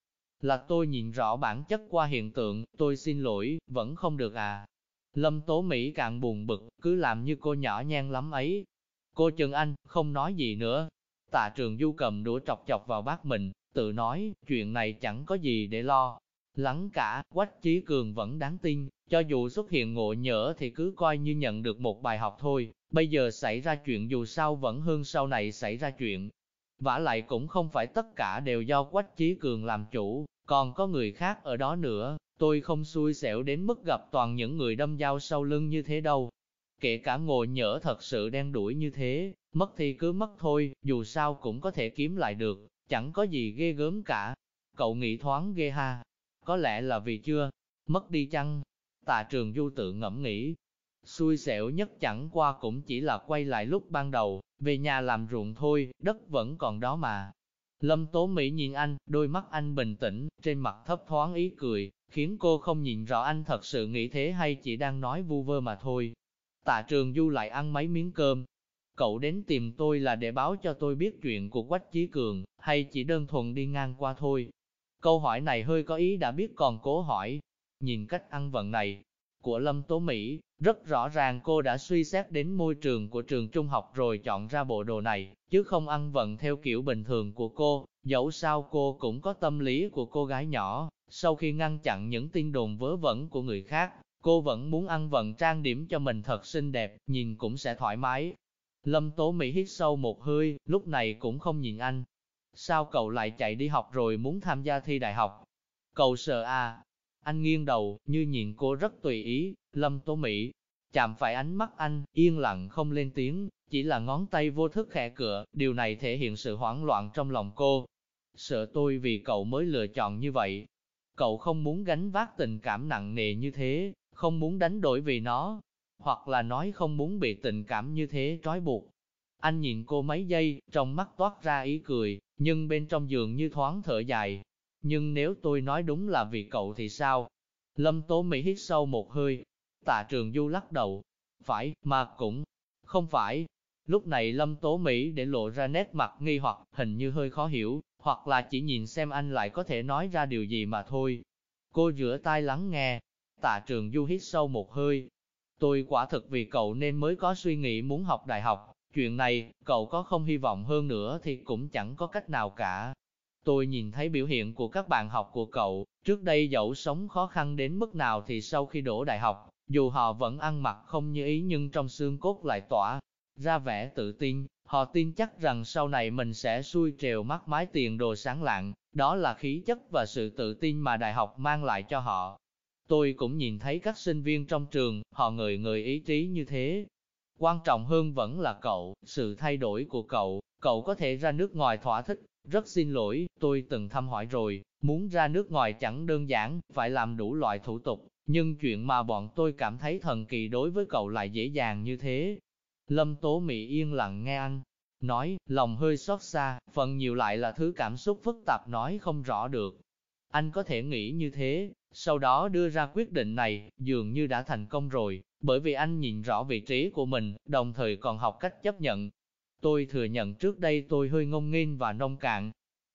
là tôi nhìn rõ bản chất qua hiện tượng, tôi xin lỗi, vẫn không được à. Lâm Tố Mỹ càng buồn bực, cứ làm như cô nhỏ nhen lắm ấy. Cô Trần Anh, không nói gì nữa. Tạ trường du cầm đũa chọc chọc vào bát mình, tự nói, chuyện này chẳng có gì để lo. Lắng cả, Quách Chí Cường vẫn đáng tin, cho dù xuất hiện ngộ nhỡ thì cứ coi như nhận được một bài học thôi, bây giờ xảy ra chuyện dù sao vẫn hơn sau này xảy ra chuyện. vả lại cũng không phải tất cả đều do Quách Chí Cường làm chủ, còn có người khác ở đó nữa, tôi không xui xẻo đến mức gặp toàn những người đâm dao sau lưng như thế đâu. Kể cả ngồi nhỡ thật sự đen đuổi như thế, mất thì cứ mất thôi, dù sao cũng có thể kiếm lại được, chẳng có gì ghê gớm cả. Cậu nghĩ thoáng ghê ha, có lẽ là vì chưa mất đi chăng? Tạ trường du tự ngẫm nghĩ, xui xẻo nhất chẳng qua cũng chỉ là quay lại lúc ban đầu, về nhà làm ruộng thôi, đất vẫn còn đó mà, Lâm Tố Mỹ nhìn anh, đôi mắt anh bình tĩnh, trên mặt thấp thoáng ý cười, khiến cô không nhìn rõ anh thật sự nghĩ thế hay chỉ đang nói vu vơ mà thôi. Tạ Trường Du lại ăn mấy miếng cơm. Cậu đến tìm tôi là để báo cho tôi biết chuyện của Quách Chí Cường, hay chỉ đơn thuần đi ngang qua thôi. Câu hỏi này hơi có ý đã biết còn cố hỏi. Nhìn cách ăn vận này, của Lâm Tố Mỹ, rất rõ ràng cô đã suy xét đến môi trường của trường trung học rồi chọn ra bộ đồ này, chứ không ăn vận theo kiểu bình thường của cô, dẫu sao cô cũng có tâm lý của cô gái nhỏ, sau khi ngăn chặn những tin đồn vớ vẩn của người khác, cô vẫn muốn ăn vận trang điểm cho mình thật xinh đẹp, nhìn cũng sẽ thoải mái. Lâm Tố Mỹ hít sâu một hơi, lúc này cũng không nhìn anh. Sao cậu lại chạy đi học rồi muốn tham gia thi đại học? Cậu sợ à? Anh nghiêng đầu, như nhìn cô rất tùy ý, Lâm Tố Mỹ. Chạm phải ánh mắt anh, yên lặng không lên tiếng, chỉ là ngón tay vô thức khẽ cửa, điều này thể hiện sự hoảng loạn trong lòng cô. Sợ tôi vì cậu mới lựa chọn như vậy. Cậu không muốn gánh vác tình cảm nặng nề như thế, không muốn đánh đổi vì nó, hoặc là nói không muốn bị tình cảm như thế trói buộc. Anh nhìn cô mấy giây, trong mắt toát ra ý cười, nhưng bên trong giường như thoáng thở dài. Nhưng nếu tôi nói đúng là vì cậu thì sao? Lâm Tố Mỹ hít sâu một hơi. Tạ Trường Du lắc đầu. Phải, mà cũng không phải. Lúc này Lâm Tố Mỹ để lộ ra nét mặt nghi hoặc hình như hơi khó hiểu, hoặc là chỉ nhìn xem anh lại có thể nói ra điều gì mà thôi. Cô rửa tai lắng nghe. Tạ Trường Du hít sâu một hơi. Tôi quả thực vì cậu nên mới có suy nghĩ muốn học đại học. Chuyện này, cậu có không hy vọng hơn nữa thì cũng chẳng có cách nào cả. Tôi nhìn thấy biểu hiện của các bạn học của cậu, trước đây dẫu sống khó khăn đến mức nào thì sau khi đổ đại học, dù họ vẫn ăn mặc không như ý nhưng trong xương cốt lại tỏa ra vẻ tự tin, họ tin chắc rằng sau này mình sẽ xuôi trèo mắt mái tiền đồ sáng lạng, đó là khí chất và sự tự tin mà đại học mang lại cho họ. Tôi cũng nhìn thấy các sinh viên trong trường, họ người người ý chí như thế. Quan trọng hơn vẫn là cậu, sự thay đổi của cậu, cậu có thể ra nước ngoài thỏa thích, rất xin lỗi, tôi từng thăm hỏi rồi, muốn ra nước ngoài chẳng đơn giản, phải làm đủ loại thủ tục, nhưng chuyện mà bọn tôi cảm thấy thần kỳ đối với cậu lại dễ dàng như thế. Lâm Tố Mỹ yên lặng nghe anh, nói, lòng hơi xót xa, phần nhiều lại là thứ cảm xúc phức tạp nói không rõ được. Anh có thể nghĩ như thế, sau đó đưa ra quyết định này, dường như đã thành công rồi, bởi vì anh nhìn rõ vị trí của mình, đồng thời còn học cách chấp nhận, Tôi thừa nhận trước đây tôi hơi ngông nghênh và nông cạn.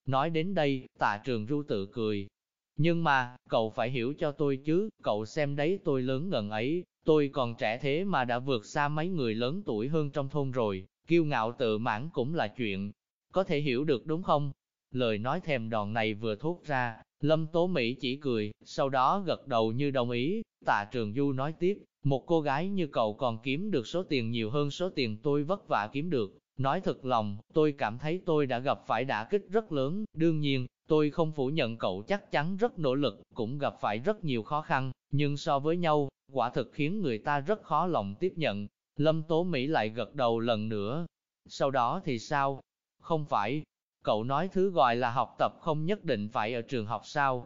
Nói đến đây, tạ trường ru tự cười. Nhưng mà, cậu phải hiểu cho tôi chứ, cậu xem đấy tôi lớn ngần ấy, tôi còn trẻ thế mà đã vượt xa mấy người lớn tuổi hơn trong thôn rồi, kiêu ngạo tự mãn cũng là chuyện. Có thể hiểu được đúng không? Lời nói thèm đòn này vừa thốt ra, Lâm Tố Mỹ chỉ cười, sau đó gật đầu như đồng ý, tạ trường du nói tiếp, một cô gái như cậu còn kiếm được số tiền nhiều hơn số tiền tôi vất vả kiếm được, Nói thật lòng, tôi cảm thấy tôi đã gặp phải đả kích rất lớn, đương nhiên, tôi không phủ nhận cậu chắc chắn rất nỗ lực, cũng gặp phải rất nhiều khó khăn, nhưng so với nhau, quả thực khiến người ta rất khó lòng tiếp nhận. Lâm Tố Mỹ lại gật đầu lần nữa. Sau đó thì sao? Không phải, cậu nói thứ gọi là học tập không nhất định phải ở trường học sao?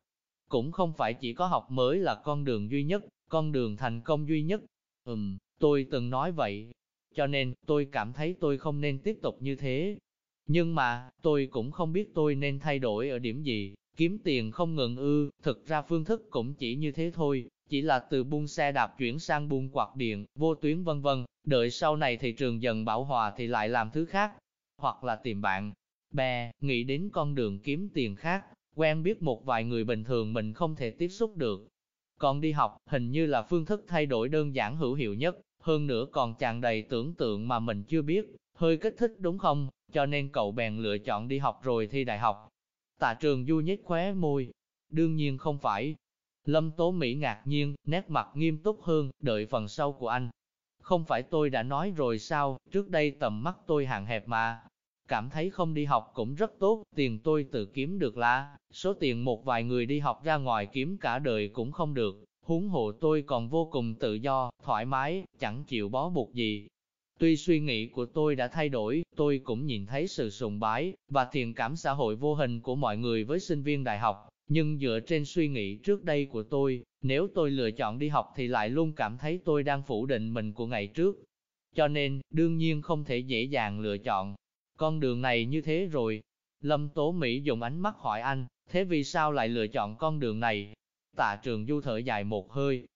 Cũng không phải chỉ có học mới là con đường duy nhất, con đường thành công duy nhất. Ừm, tôi từng nói vậy, cho nên, tôi cảm thấy tôi không nên tiếp tục như thế. Nhưng mà, tôi cũng không biết tôi nên thay đổi ở điểm gì, kiếm tiền không ngừng ư, thực ra phương thức cũng chỉ như thế thôi, chỉ là từ buôn xe đạp chuyển sang buôn quạt điện, vô tuyến vân vân, đợi sau này thị trường dần bảo hòa thì lại làm thứ khác, hoặc là tìm bạn, bè, nghĩ đến con đường kiếm tiền khác, quen biết một vài người bình thường mình không thể tiếp xúc được. Còn đi học, hình như là phương thức thay đổi đơn giản hữu hiệu nhất, hơn nữa còn tràn đầy tưởng tượng mà mình chưa biết, hơi kích thích đúng không, cho nên cậu bèn lựa chọn đi học rồi thi đại học. Tạ trường du nhếch khóe môi, đương nhiên không phải. Lâm Tố Mỹ ngạc nhiên, nét mặt nghiêm túc hơn, đợi phần sau của anh. Không phải tôi đã nói rồi sao, trước đây tầm mắt tôi hạn hẹp mà. Cảm thấy không đi học cũng rất tốt, tiền tôi tự kiếm được là, số tiền một vài người đi học ra ngoài kiếm cả đời cũng không được, huống hộ tôi còn vô cùng tự do, thoải mái, chẳng chịu bó buộc gì. Tuy suy nghĩ của tôi đã thay đổi, tôi cũng nhìn thấy sự sùng bái và thiện cảm xã hội vô hình của mọi người với sinh viên đại học, nhưng dựa trên suy nghĩ trước đây của tôi, nếu tôi lựa chọn đi học thì lại luôn cảm thấy tôi đang phủ định mình của ngày trước. Cho nên, đương nhiên không thể dễ dàng lựa chọn con đường này như thế rồi. Lâm Tố Mỹ dùng ánh mắt hỏi anh, thế vì sao lại lựa chọn con đường này? Tạ trường du thở dài một hơi.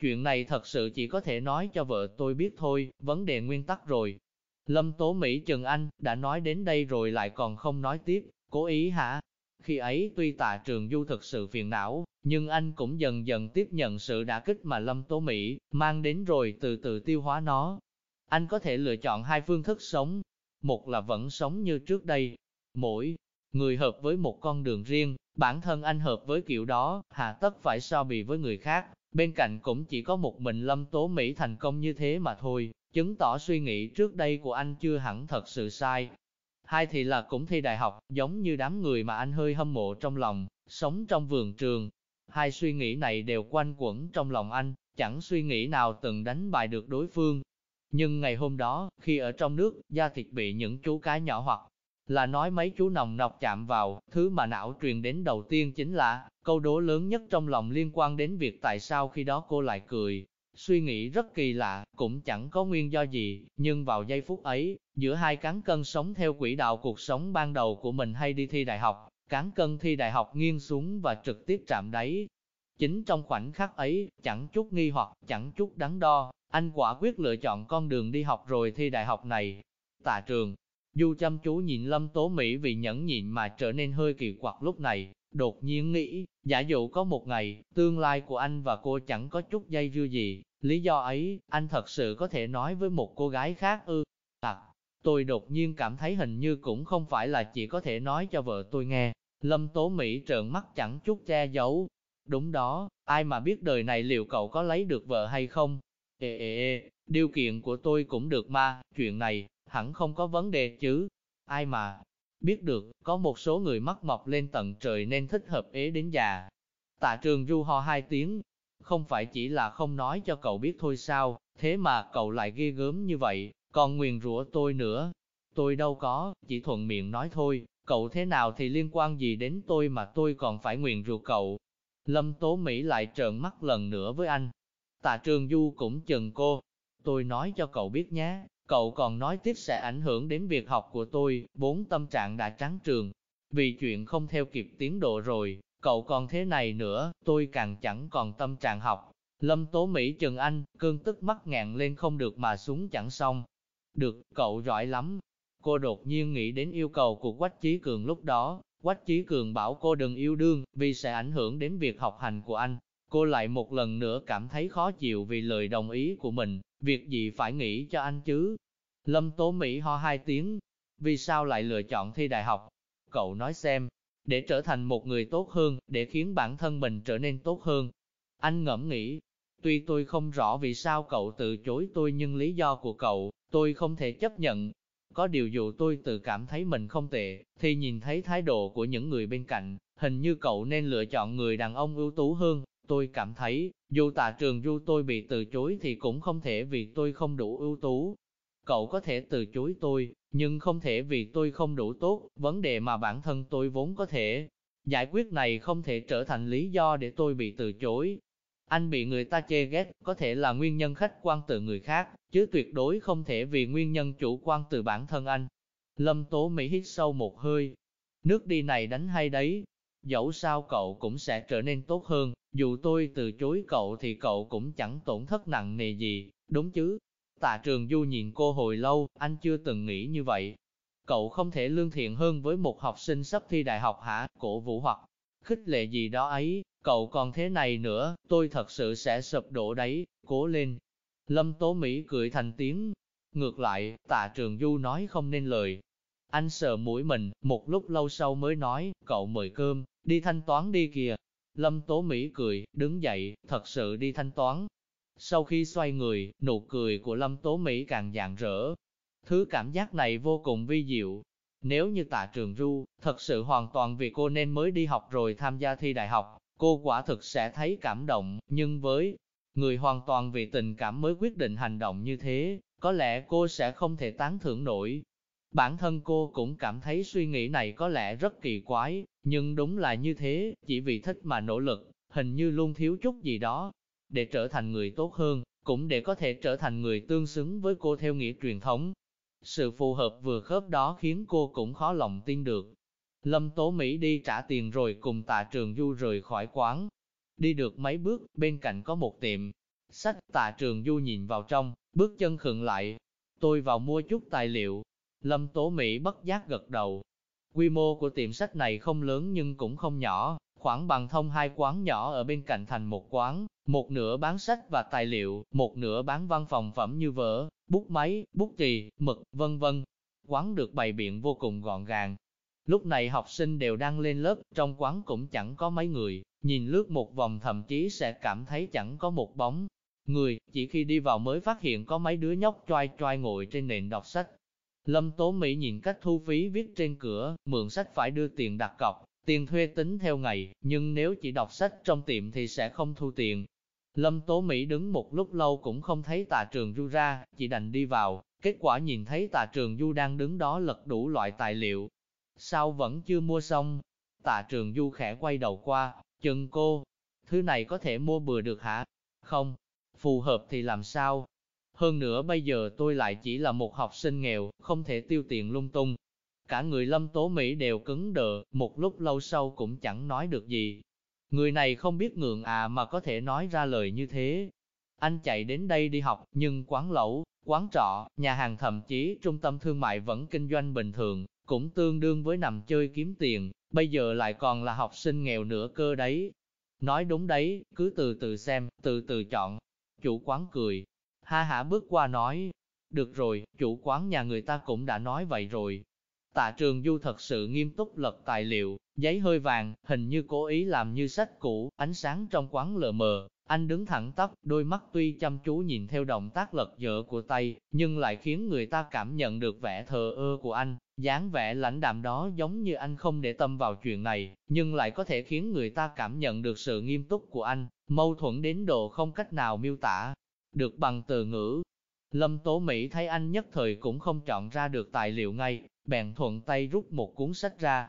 Chuyện này thật sự chỉ có thể nói cho vợ tôi biết thôi, vấn đề nguyên tắc rồi. Lâm Tố Mỹ Trần Anh đã nói đến đây rồi lại còn không nói tiếp, cố ý hả? Khi ấy tuy tạ trường du thực sự phiền não, Nhưng anh cũng dần dần tiếp nhận sự đả kích mà Lâm Tố Mỹ mang đến rồi từ từ tiêu hóa nó. Anh có thể lựa chọn hai phương thức sống. Một là vẫn sống như trước đây. Mỗi người hợp với một con đường riêng, bản thân anh hợp với kiểu đó, hà tất phải so bì với người khác. Bên cạnh cũng chỉ có một mình Lâm Tố Mỹ thành công như thế mà thôi, chứng tỏ suy nghĩ trước đây của anh chưa hẳn thật sự sai. Hai thì là cũng thi đại học, giống như đám người mà anh hơi hâm mộ trong lòng, sống trong vườn trường. Hai suy nghĩ này đều quanh quẩn trong lòng anh, chẳng suy nghĩ nào từng đánh bại được đối phương. Nhưng ngày hôm đó, khi ở trong nước, da thịt bị những chú cá nhỏ hoặc là nói mấy chú nòng nọc chạm vào, thứ mà não truyền đến đầu tiên chính là, câu đố lớn nhất trong lòng liên quan đến việc tại sao khi đó cô lại cười. Suy nghĩ rất kỳ lạ, cũng chẳng có nguyên do gì, nhưng vào giây phút ấy, giữa hai cán cân sống theo quỹ đạo cuộc sống ban đầu của mình hay đi thi đại học, cán cân thi đại học nghiêng xuống và trực tiếp chạm đáy. Chính trong khoảnh khắc ấy, chẳng chút nghi hoặc, chẳng chút đắn đo, anh quả quyết lựa chọn con đường đi học rồi thi đại học này. Tạ trường, Du chăm chú nhìn Lâm Tố Mỹ vì nhẫn nhịn mà trở nên hơi kỳ quặc lúc này, đột nhiên nghĩ, giả dụ có một ngày, tương lai của anh và cô chẳng có chút dây dưa gì, lý do ấy, anh thật sự có thể nói với một cô gái khác ư. À, tôi đột nhiên cảm thấy hình như cũng không phải là chỉ có thể nói cho vợ tôi nghe. Lâm Tố Mỹ trợn mắt chẳng chút che giấu. Đúng đó, ai mà biết đời này liệu cậu có lấy được vợ hay không? Ê ê ê, điều kiện của tôi cũng được mà, chuyện này, hẳn không có vấn đề chứ. Ai mà biết được, có một số người mắt mọc lên tận trời nên thích hợp ế đến già. Tạ trường du ho hai tiếng, không phải chỉ là không nói cho cậu biết thôi sao, thế mà cậu lại ghê gớm như vậy, còn nguyền rủa tôi nữa. Tôi đâu có, chỉ thuận miệng nói thôi, cậu thế nào thì liên quan gì đến tôi mà tôi còn phải nguyền rủa cậu. Lâm Tố Mỹ lại trợn mắt lần nữa với anh. Tạ Trường Du cũng chừng cô. Tôi nói cho cậu biết nhé, Cậu còn nói tiếp sẽ ảnh hưởng đến việc học của tôi, bốn tâm trạng đã trắng trường. Vì chuyện không theo kịp tiến độ rồi, cậu còn thế này nữa, tôi càng chẳng còn tâm trạng học. Lâm Tố Mỹ Trần Anh, cơn tức mắt ngạn lên không được mà xuống chẳng xong. Được, cậu giỏi lắm. Cô đột nhiên nghĩ đến yêu cầu của Quách Chí Cường lúc đó. Quách Chí Cường bảo cô đừng yêu đương, vì sẽ ảnh hưởng đến việc học hành của anh. Cô lại một lần nữa cảm thấy khó chịu vì lời đồng ý của mình, việc gì phải nghĩ cho anh chứ? Lâm Tố Mỹ ho hai tiếng, vì sao lại lựa chọn thi đại học? Cậu nói xem, để trở thành một người tốt hơn, để khiến bản thân mình trở nên tốt hơn. Anh ngẫm nghĩ, tuy tôi không rõ vì sao cậu từ chối tôi nhưng lý do của cậu, tôi không thể chấp nhận. Có điều dù tôi tự cảm thấy mình không tệ, thì nhìn thấy thái độ của những người bên cạnh, hình như cậu nên lựa chọn người đàn ông ưu tú hơn. Tôi cảm thấy, dù tạ trường du tôi bị từ chối thì cũng không thể vì tôi không đủ ưu tú. Cậu có thể từ chối tôi, nhưng không thể vì tôi không đủ tốt, vấn đề mà bản thân tôi vốn có thể. Giải quyết này không thể trở thành lý do để tôi bị từ chối. Anh bị người ta chê ghét, có thể là nguyên nhân khách quan từ người khác, chứ tuyệt đối không thể vì nguyên nhân chủ quan từ bản thân anh. Lâm Tố Mỹ hít sâu một hơi. Nước đi này đánh hay đấy, dẫu sao cậu cũng sẽ trở nên tốt hơn, dù tôi từ chối cậu thì cậu cũng chẳng tổn thất nặng nề gì, đúng chứ? Tạ trường du nhìn cô hồi lâu, anh chưa từng nghĩ như vậy. Cậu không thể lương thiện hơn với một học sinh sắp thi đại học hả, cổ vũ hoặc khích lệ gì đó ấy, cậu còn thế này nữa, tôi thật sự sẽ sụp đổ đấy, cố lên. Lâm Tố Mỹ cười thành tiếng. Ngược lại, tạ trường du nói không nên lời. Anh sợ mũi mình, một lúc lâu sau mới nói, cậu mời cơm, đi thanh toán đi kìa. Lâm Tố Mỹ cười, đứng dậy, thật sự đi thanh toán. Sau khi xoay người, nụ cười của Lâm Tố Mỹ càng dạng rỡ. Thứ cảm giác này vô cùng vi diệu. Nếu như tạ trường ru, thật sự hoàn toàn vì cô nên mới đi học rồi tham gia thi đại học, cô quả thực sẽ thấy cảm động, nhưng với người hoàn toàn vì tình cảm mới quyết định hành động như thế, có lẽ cô sẽ không thể tán thưởng nổi. Bản thân cô cũng cảm thấy suy nghĩ này có lẽ rất kỳ quái, nhưng đúng là như thế, chỉ vì thích mà nỗ lực, hình như luôn thiếu chút gì đó, để trở thành người tốt hơn, cũng để có thể trở thành người tương xứng với cô theo nghĩa truyền thống. Sự phù hợp vừa khớp đó khiến cô cũng khó lòng tin được. Lâm Tố Mỹ đi trả tiền rồi cùng tạ trường du rời khỏi quán. Đi được mấy bước, bên cạnh có một tiệm. Sách tạ trường du nhìn vào trong, bước chân khựng lại. Tôi vào mua chút tài liệu. Lâm Tố Mỹ bất giác gật đầu. Quy mô của tiệm sách này không lớn nhưng cũng không nhỏ, khoảng bằng thông hai quán nhỏ ở bên cạnh thành một quán, một nửa bán sách và tài liệu, một nửa bán văn phòng phẩm như vở, bút máy, bút chì, mực, vân vân. Quán được bày biện vô cùng gọn gàng. Lúc này học sinh đều đang lên lớp, trong quán cũng chẳng có mấy người, nhìn lướt một vòng thậm chí sẽ cảm thấy chẳng có một bóng. Người, chỉ khi đi vào mới phát hiện có mấy đứa nhóc choai choai ngồi trên nền đọc sách. Lâm Tố Mỹ nhìn cách thu phí viết trên cửa, mượn sách phải đưa tiền đặt cọc, tiền thuê tính theo ngày, nhưng nếu chỉ đọc sách trong tiệm thì sẽ không thu tiền. Lâm Tố Mỹ đứng một lúc lâu cũng không thấy tà trường du ra, chỉ đành đi vào, kết quả nhìn thấy tà trường du đang đứng đó lật đủ loại tài liệu. Sao vẫn chưa mua xong? Tà trường du khẽ quay đầu qua, chừng cô, thứ này có thể mua bừa được hả? Không, phù hợp thì làm sao? Hơn nữa bây giờ tôi lại chỉ là một học sinh nghèo, không thể tiêu tiền lung tung. Cả người lâm tố Mỹ đều cứng đờ, một lúc lâu sau cũng chẳng nói được gì. Người này không biết ngượng à mà có thể nói ra lời như thế. Anh chạy đến đây đi học, nhưng quán lẩu, quán trọ, nhà hàng thậm chí trung tâm thương mại vẫn kinh doanh bình thường, cũng tương đương với nằm chơi kiếm tiền, bây giờ lại còn là học sinh nghèo nữa cơ đấy. Nói đúng đấy, cứ từ từ xem, từ từ chọn. Chủ quán cười, ha hả bước qua nói, được rồi, chủ quán nhà người ta cũng đã nói vậy rồi. Tạ trường du thật sự nghiêm túc lật tài liệu, giấy hơi vàng, hình như cố ý làm như sách cũ, ánh sáng trong quán lờ mờ, anh đứng thẳng tắp, đôi mắt tuy chăm chú nhìn theo động tác lật dở của tay, nhưng lại khiến người ta cảm nhận được vẻ thờ ơ của anh, dáng vẻ lãnh đạm đó giống như anh không để tâm vào chuyện này, nhưng lại có thể khiến người ta cảm nhận được sự nghiêm túc của anh, mâu thuẫn đến độ không cách nào miêu tả được bằng từ ngữ. Lâm Tố Mỹ thấy anh nhất thời cũng không chọn ra được tài liệu ngay, bèn thuận tay rút một cuốn sách ra.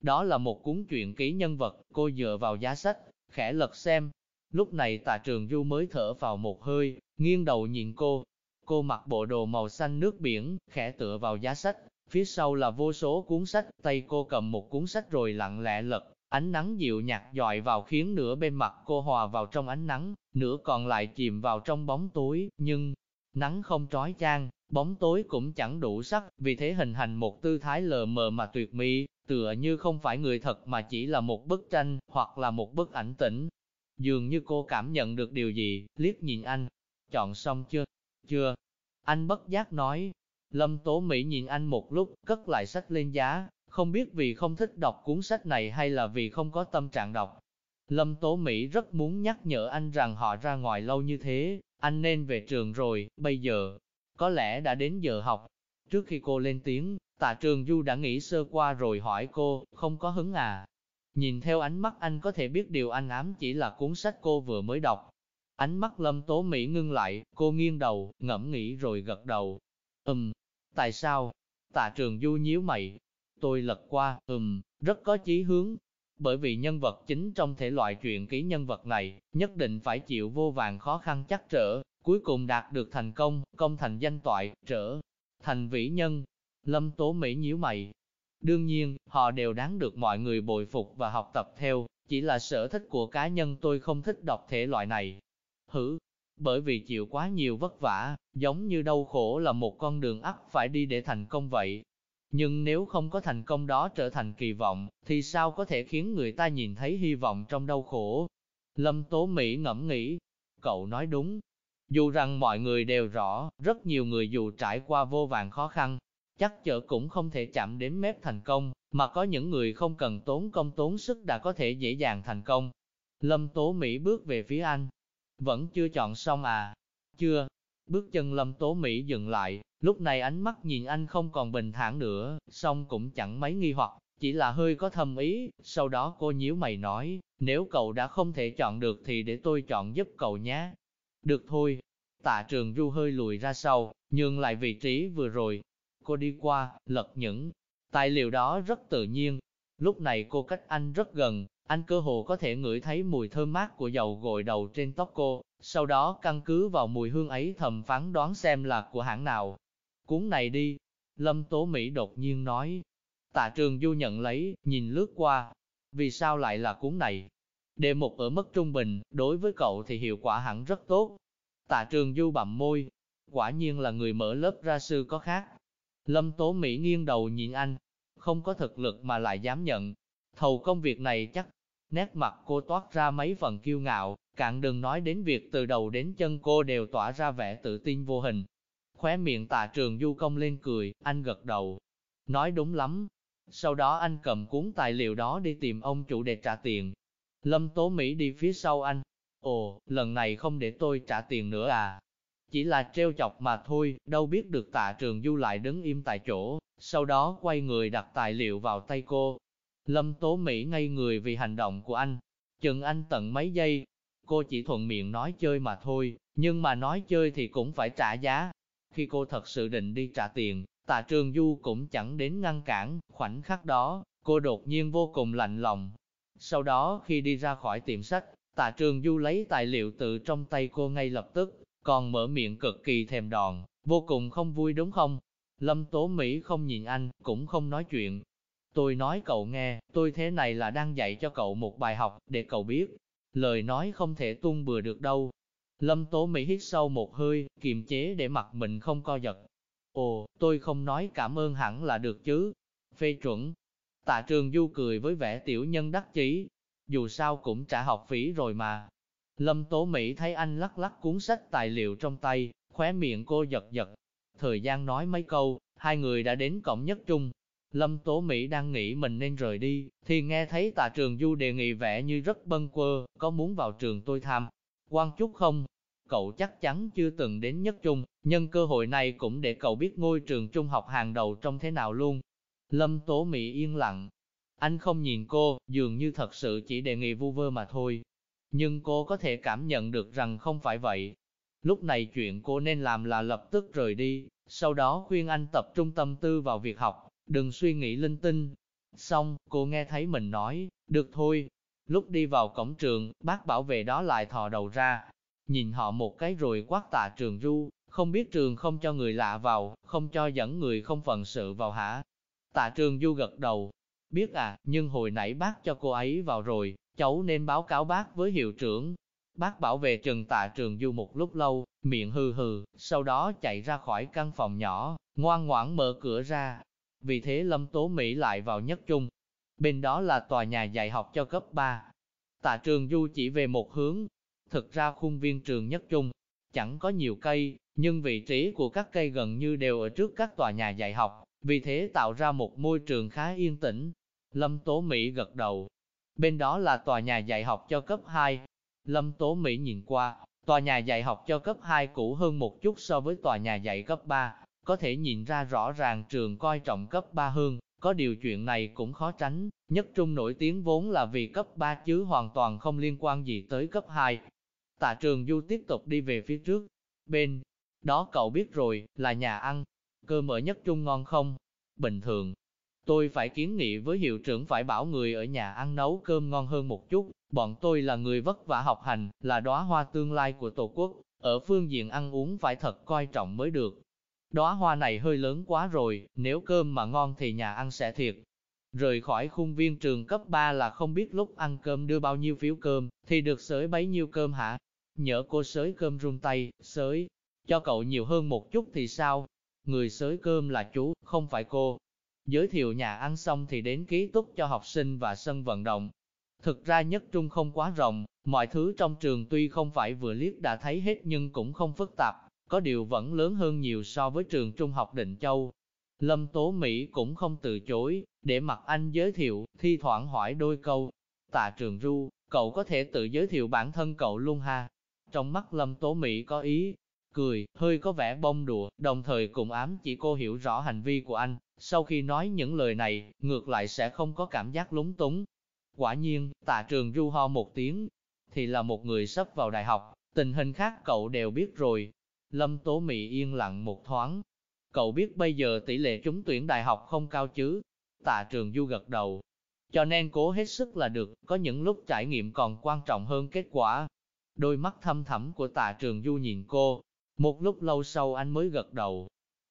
Đó là một cuốn truyện ký nhân vật, cô dựa vào giá sách, khẽ lật xem, Lúc này tạ trường du mới thở vào một hơi, nghiêng đầu nhìn cô. Cô mặc bộ đồ màu xanh nước biển, khẽ tựa vào giá sách, phía sau là vô số cuốn sách, tay cô cầm một cuốn sách rồi lặng lẽ lật. Ánh nắng dịu nhạt dọi vào khiến nửa bên mặt cô hòa vào trong ánh nắng, nửa còn lại chìm vào trong bóng tối, nhưng nắng không trói chang, bóng tối cũng chẳng đủ sắc, vì thế hình thành một tư thái lờ mờ mà tuyệt mỹ, tựa như không phải người thật mà chỉ là một bức tranh, hoặc là một bức ảnh tĩnh, Dường như cô cảm nhận được điều gì, liếc nhìn anh. Chọn xong chưa? Chưa. Anh bất giác nói. Lâm Tố Mỹ nhìn anh một lúc, cất lại sách lên giá, không biết vì không thích đọc cuốn sách này hay là vì không có tâm trạng đọc. Lâm Tố Mỹ rất muốn nhắc nhở anh rằng họ ra ngoài lâu như thế, anh nên về trường rồi, bây giờ, có lẽ đã đến giờ học. Trước khi cô lên tiếng, tạ trường Du đã nghĩ sơ qua rồi hỏi cô, không có hứng à? Nhìn theo ánh mắt anh có thể biết điều anh ám chỉ là cuốn sách cô vừa mới đọc. Ánh mắt lâm tố Mỹ ngưng lại, cô nghiêng đầu, ngẫm nghĩ rồi gật đầu. Ừm, tại sao? Tạ trường du nhíu mày. Tôi lật qua, ừm, rất có chí hướng. Bởi vì nhân vật chính trong thể loại truyện ký nhân vật này, nhất định phải chịu vô vàng khó khăn chắc trở, cuối cùng đạt được thành công, công thành danh toại, trở thành vĩ nhân. Lâm Tố Mỹ nhíu mày, Đương nhiên, họ đều đáng được mọi người bồi phục và học tập theo, chỉ là sở thích của cá nhân tôi không thích đọc thể loại này. Hử, bởi vì chịu quá nhiều vất vả, giống như đau khổ là một con đường ắt phải đi để thành công vậy. Nhưng nếu không có thành công đó trở thành kỳ vọng, thì sao có thể khiến người ta nhìn thấy hy vọng trong đau khổ? Lâm Tố Mỹ ngẫm nghĩ, cậu nói đúng. Dù rằng mọi người đều rõ, rất nhiều người dù trải qua vô vàng khó khăn, chắc chở cũng không thể chạm đến mép thành công, mà có những người không cần tốn công tốn sức đã có thể dễ dàng thành công. Lâm Tố Mỹ bước về phía anh. Vẫn chưa chọn xong à? Chưa. Bước chân Lâm Tố Mỹ dừng lại, lúc này ánh mắt nhìn anh không còn bình thản nữa, song cũng chẳng mấy nghi hoặc, chỉ là hơi có thâm ý, sau đó cô nhíu mày nói, nếu cậu đã không thể chọn được thì để tôi chọn giúp cậu nhé. Được thôi. Tạ trường du hơi lùi ra sau, nhường lại vị trí vừa rồi, Cô đi qua, lật những tài liệu đó rất tự nhiên. Lúc này cô cách anh rất gần, anh cơ hồ có thể ngửi thấy mùi thơm mát của dầu gội đầu trên tóc cô, sau đó căn cứ vào mùi hương ấy thầm phán đoán xem là của hãng nào. Cuốn này đi, Lâm Tố Mỹ đột nhiên nói. Tạ trường du nhận lấy, nhìn lướt qua. Vì sao lại là cuốn này? Đề mục ở mức trung bình, đối với cậu thì hiệu quả hẳn rất tốt. Tạ trường du bặm môi. Quả nhiên là người mở lớp ra sư có khác. Lâm Tố Mỹ nghiêng đầu nhìn anh, không có thực lực mà lại dám nhận. Thầu công việc này chắc Nét mặt cô toát ra mấy phần kiêu ngạo, cạn đừng nói đến việc từ đầu đến chân cô đều tỏa ra vẻ tự tin vô hình. Khóe miệng tạ trường du công lên cười, anh gật đầu. Nói đúng lắm. Sau đó anh cầm cuốn tài liệu đó đi tìm ông chủ để trả tiền. Lâm Tố Mỹ đi phía sau anh. Ồ, lần này không để tôi trả tiền nữa à? Chỉ là treo chọc mà thôi, đâu biết được tạ trường du lại đứng im tại chỗ, sau đó quay người đặt tài liệu vào tay cô. Lâm Tố Mỹ ngây người vì hành động của anh, chừng anh tận mấy giây. Cô chỉ thuận miệng nói chơi mà thôi, nhưng mà nói chơi thì cũng phải trả giá. Khi cô thật sự định đi trả tiền, tạ trường du cũng chẳng đến ngăn cản, khoảnh khắc đó, cô đột nhiên vô cùng lạnh lòng. Sau đó khi đi ra khỏi tiệm sách, tạ trường du lấy tài liệu từ trong tay cô ngay lập tức, còn mở miệng cực kỳ thèm đòn, vô cùng không vui đúng không? Lâm Tố Mỹ không nhìn anh, cũng không nói chuyện. Tôi nói cậu nghe, tôi thế này là đang dạy cho cậu một bài học, để cậu biết. Lời nói không thể tung bừa được đâu. Lâm Tố Mỹ hít sâu một hơi, kiềm chế để mặt mình không co giật. Ồ, tôi không nói cảm ơn hẳn là được chứ. Phê chuẩn. Tạ Trường Du cười với vẻ tiểu nhân đắc chí. Dù sao cũng trả học phí rồi mà. Lâm Tố Mỹ thấy anh lắc lắc cuốn sách tài liệu trong tay, khóe miệng cô giật giật. Thời gian nói mấy câu, hai người đã đến cổng nhất trung. Lâm Tố Mỹ đang nghĩ mình nên rời đi, thì nghe thấy tạ trường du đề nghị vẻ như rất bâng quơ, có muốn vào trường tôi tham. Quan chút không? Cậu chắc chắn chưa từng đến nhất trung, nhân cơ hội này cũng để cậu biết ngôi trường trung học hàng đầu trong thế nào luôn. Lâm Tố Mỹ yên lặng. Anh không nhìn cô, dường như thật sự chỉ đề nghị vu vơ mà thôi. Nhưng cô có thể cảm nhận được rằng không phải vậy. Lúc này chuyện cô nên làm là lập tức rời đi, sau đó khuyên anh tập trung tâm tư vào việc học, đừng suy nghĩ linh tinh. Xong, cô nghe thấy mình nói, được thôi. Lúc đi vào cổng trường, bác bảo vệ đó lại thò đầu ra, nhìn họ một cái rồi quát tạ trường ru, không biết trường không cho người lạ vào, không cho dẫn người không phận sự vào hả? Tạ trường du gật đầu, biết à, nhưng hồi nãy bác cho cô ấy vào rồi, cháu nên báo cáo bác với hiệu trưởng. Bác bảo vệ trần tạ trường du một lúc lâu, miệng hừ hừ, sau đó chạy ra khỏi căn phòng nhỏ, ngoan ngoãn mở cửa ra. Vì thế Lâm Tố Mỹ lại vào nhất trung. Bên đó là tòa nhà dạy học cho cấp 3. Tạ trường du chỉ về một hướng. Thực ra khuôn viên trường nhất trung, chẳng có nhiều cây, nhưng vị trí của các cây gần như đều ở trước các tòa nhà dạy học, vì thế tạo ra một môi trường khá yên tĩnh. Lâm Tố Mỹ gật đầu, bên đó là tòa nhà dạy học cho cấp 2. Lâm Tố Mỹ nhìn qua, tòa nhà dạy học cho cấp 2 cũ hơn một chút so với tòa nhà dạy cấp 3, có thể nhìn ra rõ ràng trường coi trọng cấp 3 hơn, có điều chuyện này cũng khó tránh, nhất trung nổi tiếng vốn là vì cấp 3 chứ hoàn toàn không liên quan gì tới cấp 2. Tạ trường Du tiếp tục đi về phía trước, bên đó cậu biết rồi, là nhà ăn, cơm ở nhất trung ngon không? Bình thường, Tôi phải kiến nghị với hiệu trưởng phải bảo người ở nhà ăn nấu cơm ngon hơn một chút, bọn tôi là người vất vả học hành, là đóa hoa tương lai của Tổ quốc, ở phương diện ăn uống phải thật coi trọng mới được. Đóa hoa này hơi lớn quá rồi, nếu cơm mà ngon thì nhà ăn sẽ thiệt. Rời khỏi khuôn viên trường cấp 3 là không biết lúc ăn cơm đưa bao nhiêu phiếu cơm, thì được sới bấy nhiêu cơm hả? Nhớ cô sới cơm run tay, sới, cho cậu nhiều hơn một chút thì sao? Người sới cơm là chú, không phải cô, Giới thiệu nhà ăn xong thì đến ký túc cho học sinh và sân vận động. Thực ra nhất trung không quá rộng, mọi thứ trong trường tuy không phải vừa liếc đã thấy hết nhưng cũng không phức tạp, có điều vẫn lớn hơn nhiều so với trường trung học Định Châu. Lâm Tố Mỹ cũng không từ chối, để mặt anh giới thiệu, thi thoảng hỏi đôi câu. Tạ trường ru, cậu có thể tự giới thiệu bản thân cậu luôn ha. Trong mắt Lâm Tố Mỹ có ý, cười, hơi có vẻ bông đùa, đồng thời cũng ám chỉ cô hiểu rõ hành vi của anh, sau khi nói những lời này, ngược lại sẽ không có cảm giác lúng túng. Quả nhiên, tạ trường ru ho một tiếng, thì là một người sắp vào đại học, tình hình khác cậu đều biết rồi. Lâm Tố Mỹ yên lặng một thoáng. Cậu biết bây giờ tỷ lệ trúng tuyển đại học không cao chứ? Tạ trường du gật đầu. Cho nên cố hết sức là được, có những lúc trải nghiệm còn quan trọng hơn kết quả. Đôi mắt thâm thẳm của tạ trường du nhìn cô. Một lúc lâu sau anh mới gật đầu,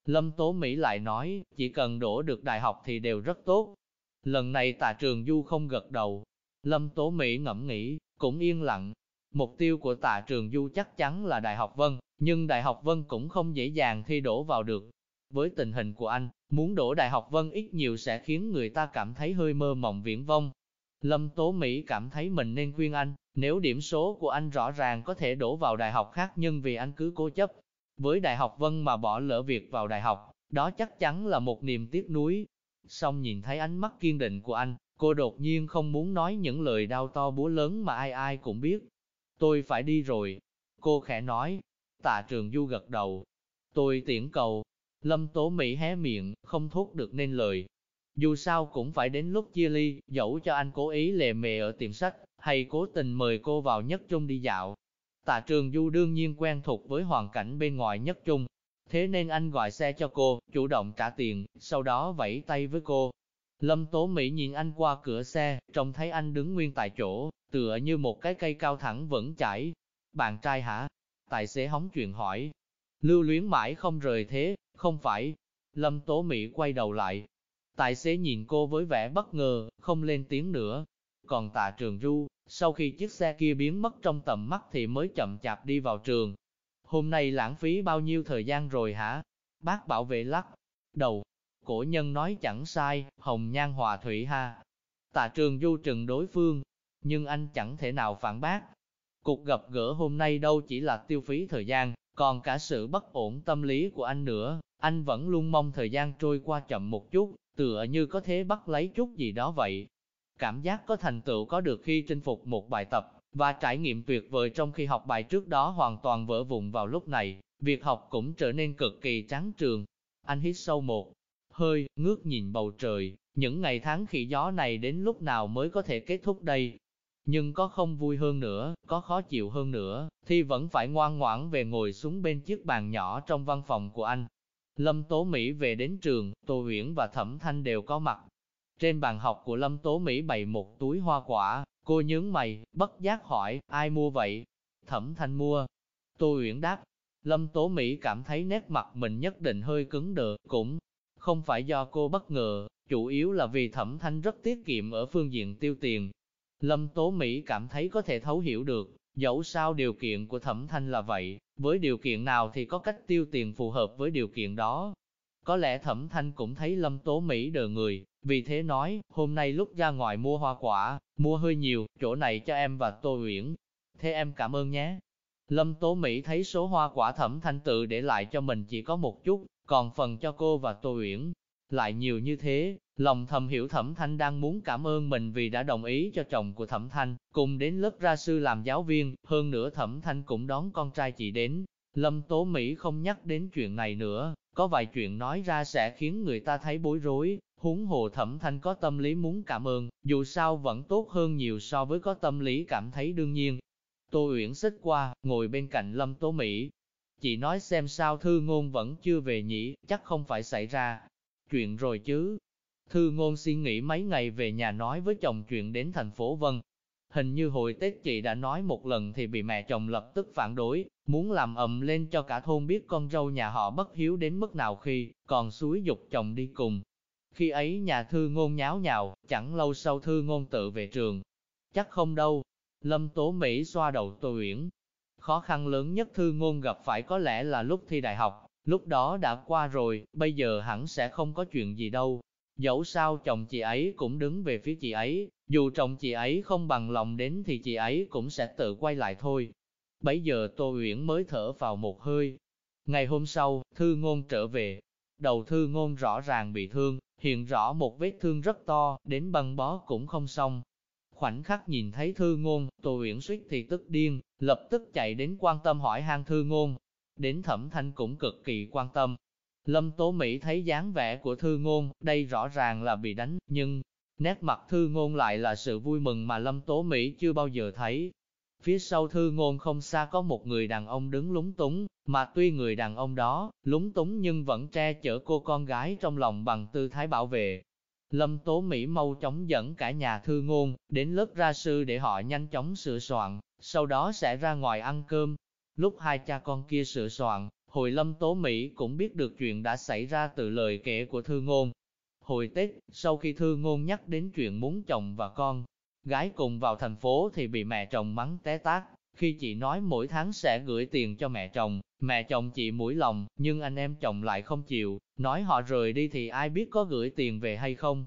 Lâm Tố Mỹ lại nói, chỉ cần đổ được đại học thì đều rất tốt. Lần này tạ trường du không gật đầu. Lâm Tố Mỹ ngẫm nghĩ, cũng yên lặng. Mục tiêu của tạ trường du chắc chắn là Đại học Vân, nhưng Đại học Vân cũng không dễ dàng thi đổ vào được. Với tình hình của anh, muốn đổ Đại học Vân ít nhiều sẽ khiến người ta cảm thấy hơi mơ mộng viễn vông. Lâm Tố Mỹ cảm thấy mình nên khuyên anh, nếu điểm số của anh rõ ràng có thể đổ vào đại học khác nhưng vì anh cứ cố chấp với đại học Vân mà bỏ lỡ việc vào đại học, đó chắc chắn là một niềm tiếc nuối. Xong nhìn thấy ánh mắt kiên định của anh, cô đột nhiên không muốn nói những lời đau to búa lớn mà ai ai cũng biết. Tôi phải đi rồi. Cô khẽ nói. Tạ trường du gật đầu. Tôi tiễn cầu. Lâm Tố Mỹ hé miệng, không thốt được nên lời. Dù sao cũng phải đến lúc chia ly, dẫu cho anh cố ý lề mề ở tiệm sách, hay cố tình mời cô vào nhất trung đi dạo. Tạ trường du đương nhiên quen thuộc với hoàn cảnh bên ngoài nhất trung, thế nên anh gọi xe cho cô, chủ động trả tiền, sau đó vẫy tay với cô. Lâm Tố Mỹ nhìn anh qua cửa xe, trông thấy anh đứng nguyên tại chỗ, tựa như một cái cây cao thẳng vẫn chảy. Bạn trai hả? Tài xế hóng chuyện hỏi. Lưu luyến mãi không rời thế, không phải. Lâm Tố Mỹ quay đầu lại. Tài xế nhìn cô với vẻ bất ngờ, không lên tiếng nữa. Còn tạ trường ru, sau khi chiếc xe kia biến mất trong tầm mắt thì mới chậm chạp đi vào trường. Hôm nay lãng phí bao nhiêu thời gian rồi hả? Bác bảo vệ lắc đầu. Cổ nhân nói chẳng sai, hồng nhan hòa thủy ha. Tạ trường du trừng đối phương, nhưng anh chẳng thể nào phản bác. Cuộc gặp gỡ hôm nay đâu chỉ là tiêu phí thời gian, còn cả sự bất ổn tâm lý của anh nữa. Anh vẫn luôn mong thời gian trôi qua chậm một chút, tựa như có thể bắt lấy chút gì đó vậy. Cảm giác có thành tựu có được khi chinh phục một bài tập, và trải nghiệm tuyệt vời trong khi học bài trước đó hoàn toàn vỡ vụn vào lúc này, việc học cũng trở nên cực kỳ tráng trường. Anh hít sâu một hơi, ngước nhìn bầu trời, những ngày tháng khi gió này đến lúc nào mới có thể kết thúc đây. Nhưng có không vui hơn nữa, có khó chịu hơn nữa, thì vẫn phải ngoan ngoãn về ngồi xuống bên chiếc bàn nhỏ trong văn phòng của anh. Lâm Tố Mỹ về đến trường, Tô Huyễn và Thẩm Thanh đều có mặt. Trên bàn học của Lâm Tố Mỹ bày một túi hoa quả, Cô nhướng mày, bất giác hỏi, ai mua vậy? Thẩm thanh mua. Tô Uyển đáp. Lâm Tố Mỹ cảm thấy nét mặt mình nhất định hơi cứng đờ, cũng không phải do cô bất ngờ, chủ yếu là vì thẩm thanh rất tiết kiệm ở phương diện tiêu tiền. Lâm Tố Mỹ cảm thấy có thể thấu hiểu được, dẫu sao điều kiện của thẩm thanh là vậy, với điều kiện nào thì có cách tiêu tiền phù hợp với điều kiện đó. Có lẽ thẩm thanh cũng thấy Lâm Tố Mỹ đờ người, vì thế nói, hôm nay lúc ra ngoài mua hoa quả, mua hơi nhiều, chỗ này cho em và Tô Uyển. Thế em cảm ơn nhé. Lâm Tố Mỹ thấy số hoa quả thẩm thanh tự để lại cho mình chỉ có một chút, còn phần cho cô và Tô Uyển lại nhiều như thế, lòng thầm hiểu Thẩm Thanh đang muốn cảm ơn mình vì đã đồng ý cho chồng của Thẩm Thanh, cùng đến lớp ra sư làm giáo viên, hơn nữa Thẩm Thanh cũng đón con trai chị đến. Lâm Tố Mỹ không nhắc đến chuyện này nữa, có vài chuyện nói ra sẽ khiến người ta thấy bối rối, huống hồ thẩm thanh có tâm lý muốn cảm ơn, dù sao vẫn tốt hơn nhiều so với có tâm lý cảm thấy đương nhiên. Tô Uyển xích qua, ngồi bên cạnh Lâm Tố Mỹ. Chị nói xem sao thư ngôn vẫn chưa về nhỉ, chắc không phải xảy ra. Chuyện rồi chứ. Thư ngôn suy nghĩ mấy ngày về nhà nói với chồng chuyện đến thành phố Vân. Hình như hồi Tết chị đã nói một lần thì bị mẹ chồng lập tức phản đối, muốn làm ầm lên cho cả thôn biết con râu nhà họ bất hiếu đến mức nào khi còn suối dục chồng đi cùng. Khi ấy nhà thư ngôn nháo nhào, chẳng lâu sau thư ngôn tự về trường. Chắc không đâu. Lâm Tố Mỹ xoa đầu Tô Uyển. Khó khăn lớn nhất thư ngôn gặp phải có lẽ là lúc thi đại học, lúc đó đã qua rồi, bây giờ hẳn sẽ không có chuyện gì đâu. Dẫu sao chồng chị ấy cũng đứng về phía chị ấy, dù chồng chị ấy không bằng lòng đến thì chị ấy cũng sẽ tự quay lại thôi. Bấy giờ Tô Uyển mới thở vào một hơi. Ngày hôm sau, Thư Ngôn trở về. Đầu Thư Ngôn rõ ràng bị thương, hiện rõ một vết thương rất to, đến băng bó cũng không xong. Khoảnh khắc nhìn thấy Thư Ngôn, Tô Uyển suýt thì tức điên, lập tức chạy đến quan tâm hỏi han Thư Ngôn. Đến Thẩm Thanh cũng cực kỳ quan tâm, Lâm Tố Mỹ thấy dáng vẻ của thư ngôn, đây rõ ràng là bị đánh, nhưng nét mặt thư ngôn lại là sự vui mừng mà Lâm Tố Mỹ chưa bao giờ thấy. Phía sau thư ngôn không xa có một người đàn ông đứng lúng túng, mà tuy người đàn ông đó lúng túng nhưng vẫn che chở cô con gái trong lòng bằng tư thái bảo vệ. Lâm Tố Mỹ mau chóng dẫn cả nhà thư ngôn, đến lớp ra sư để họ nhanh chóng sửa soạn, sau đó sẽ ra ngoài ăn cơm. Lúc hai cha con kia sửa soạn, Hồi lâm tố Mỹ cũng biết được chuyện đã xảy ra từ lời kể của thư ngôn. Hồi Tết, sau khi thư ngôn nhắc đến chuyện muốn chồng và con, gái cùng vào thành phố thì bị mẹ chồng mắng té tát. Khi chị nói mỗi tháng sẽ gửi tiền cho mẹ chồng, mẹ chồng chị mũi lòng, nhưng anh em chồng lại không chịu, nói họ rời đi thì ai biết có gửi tiền về hay không.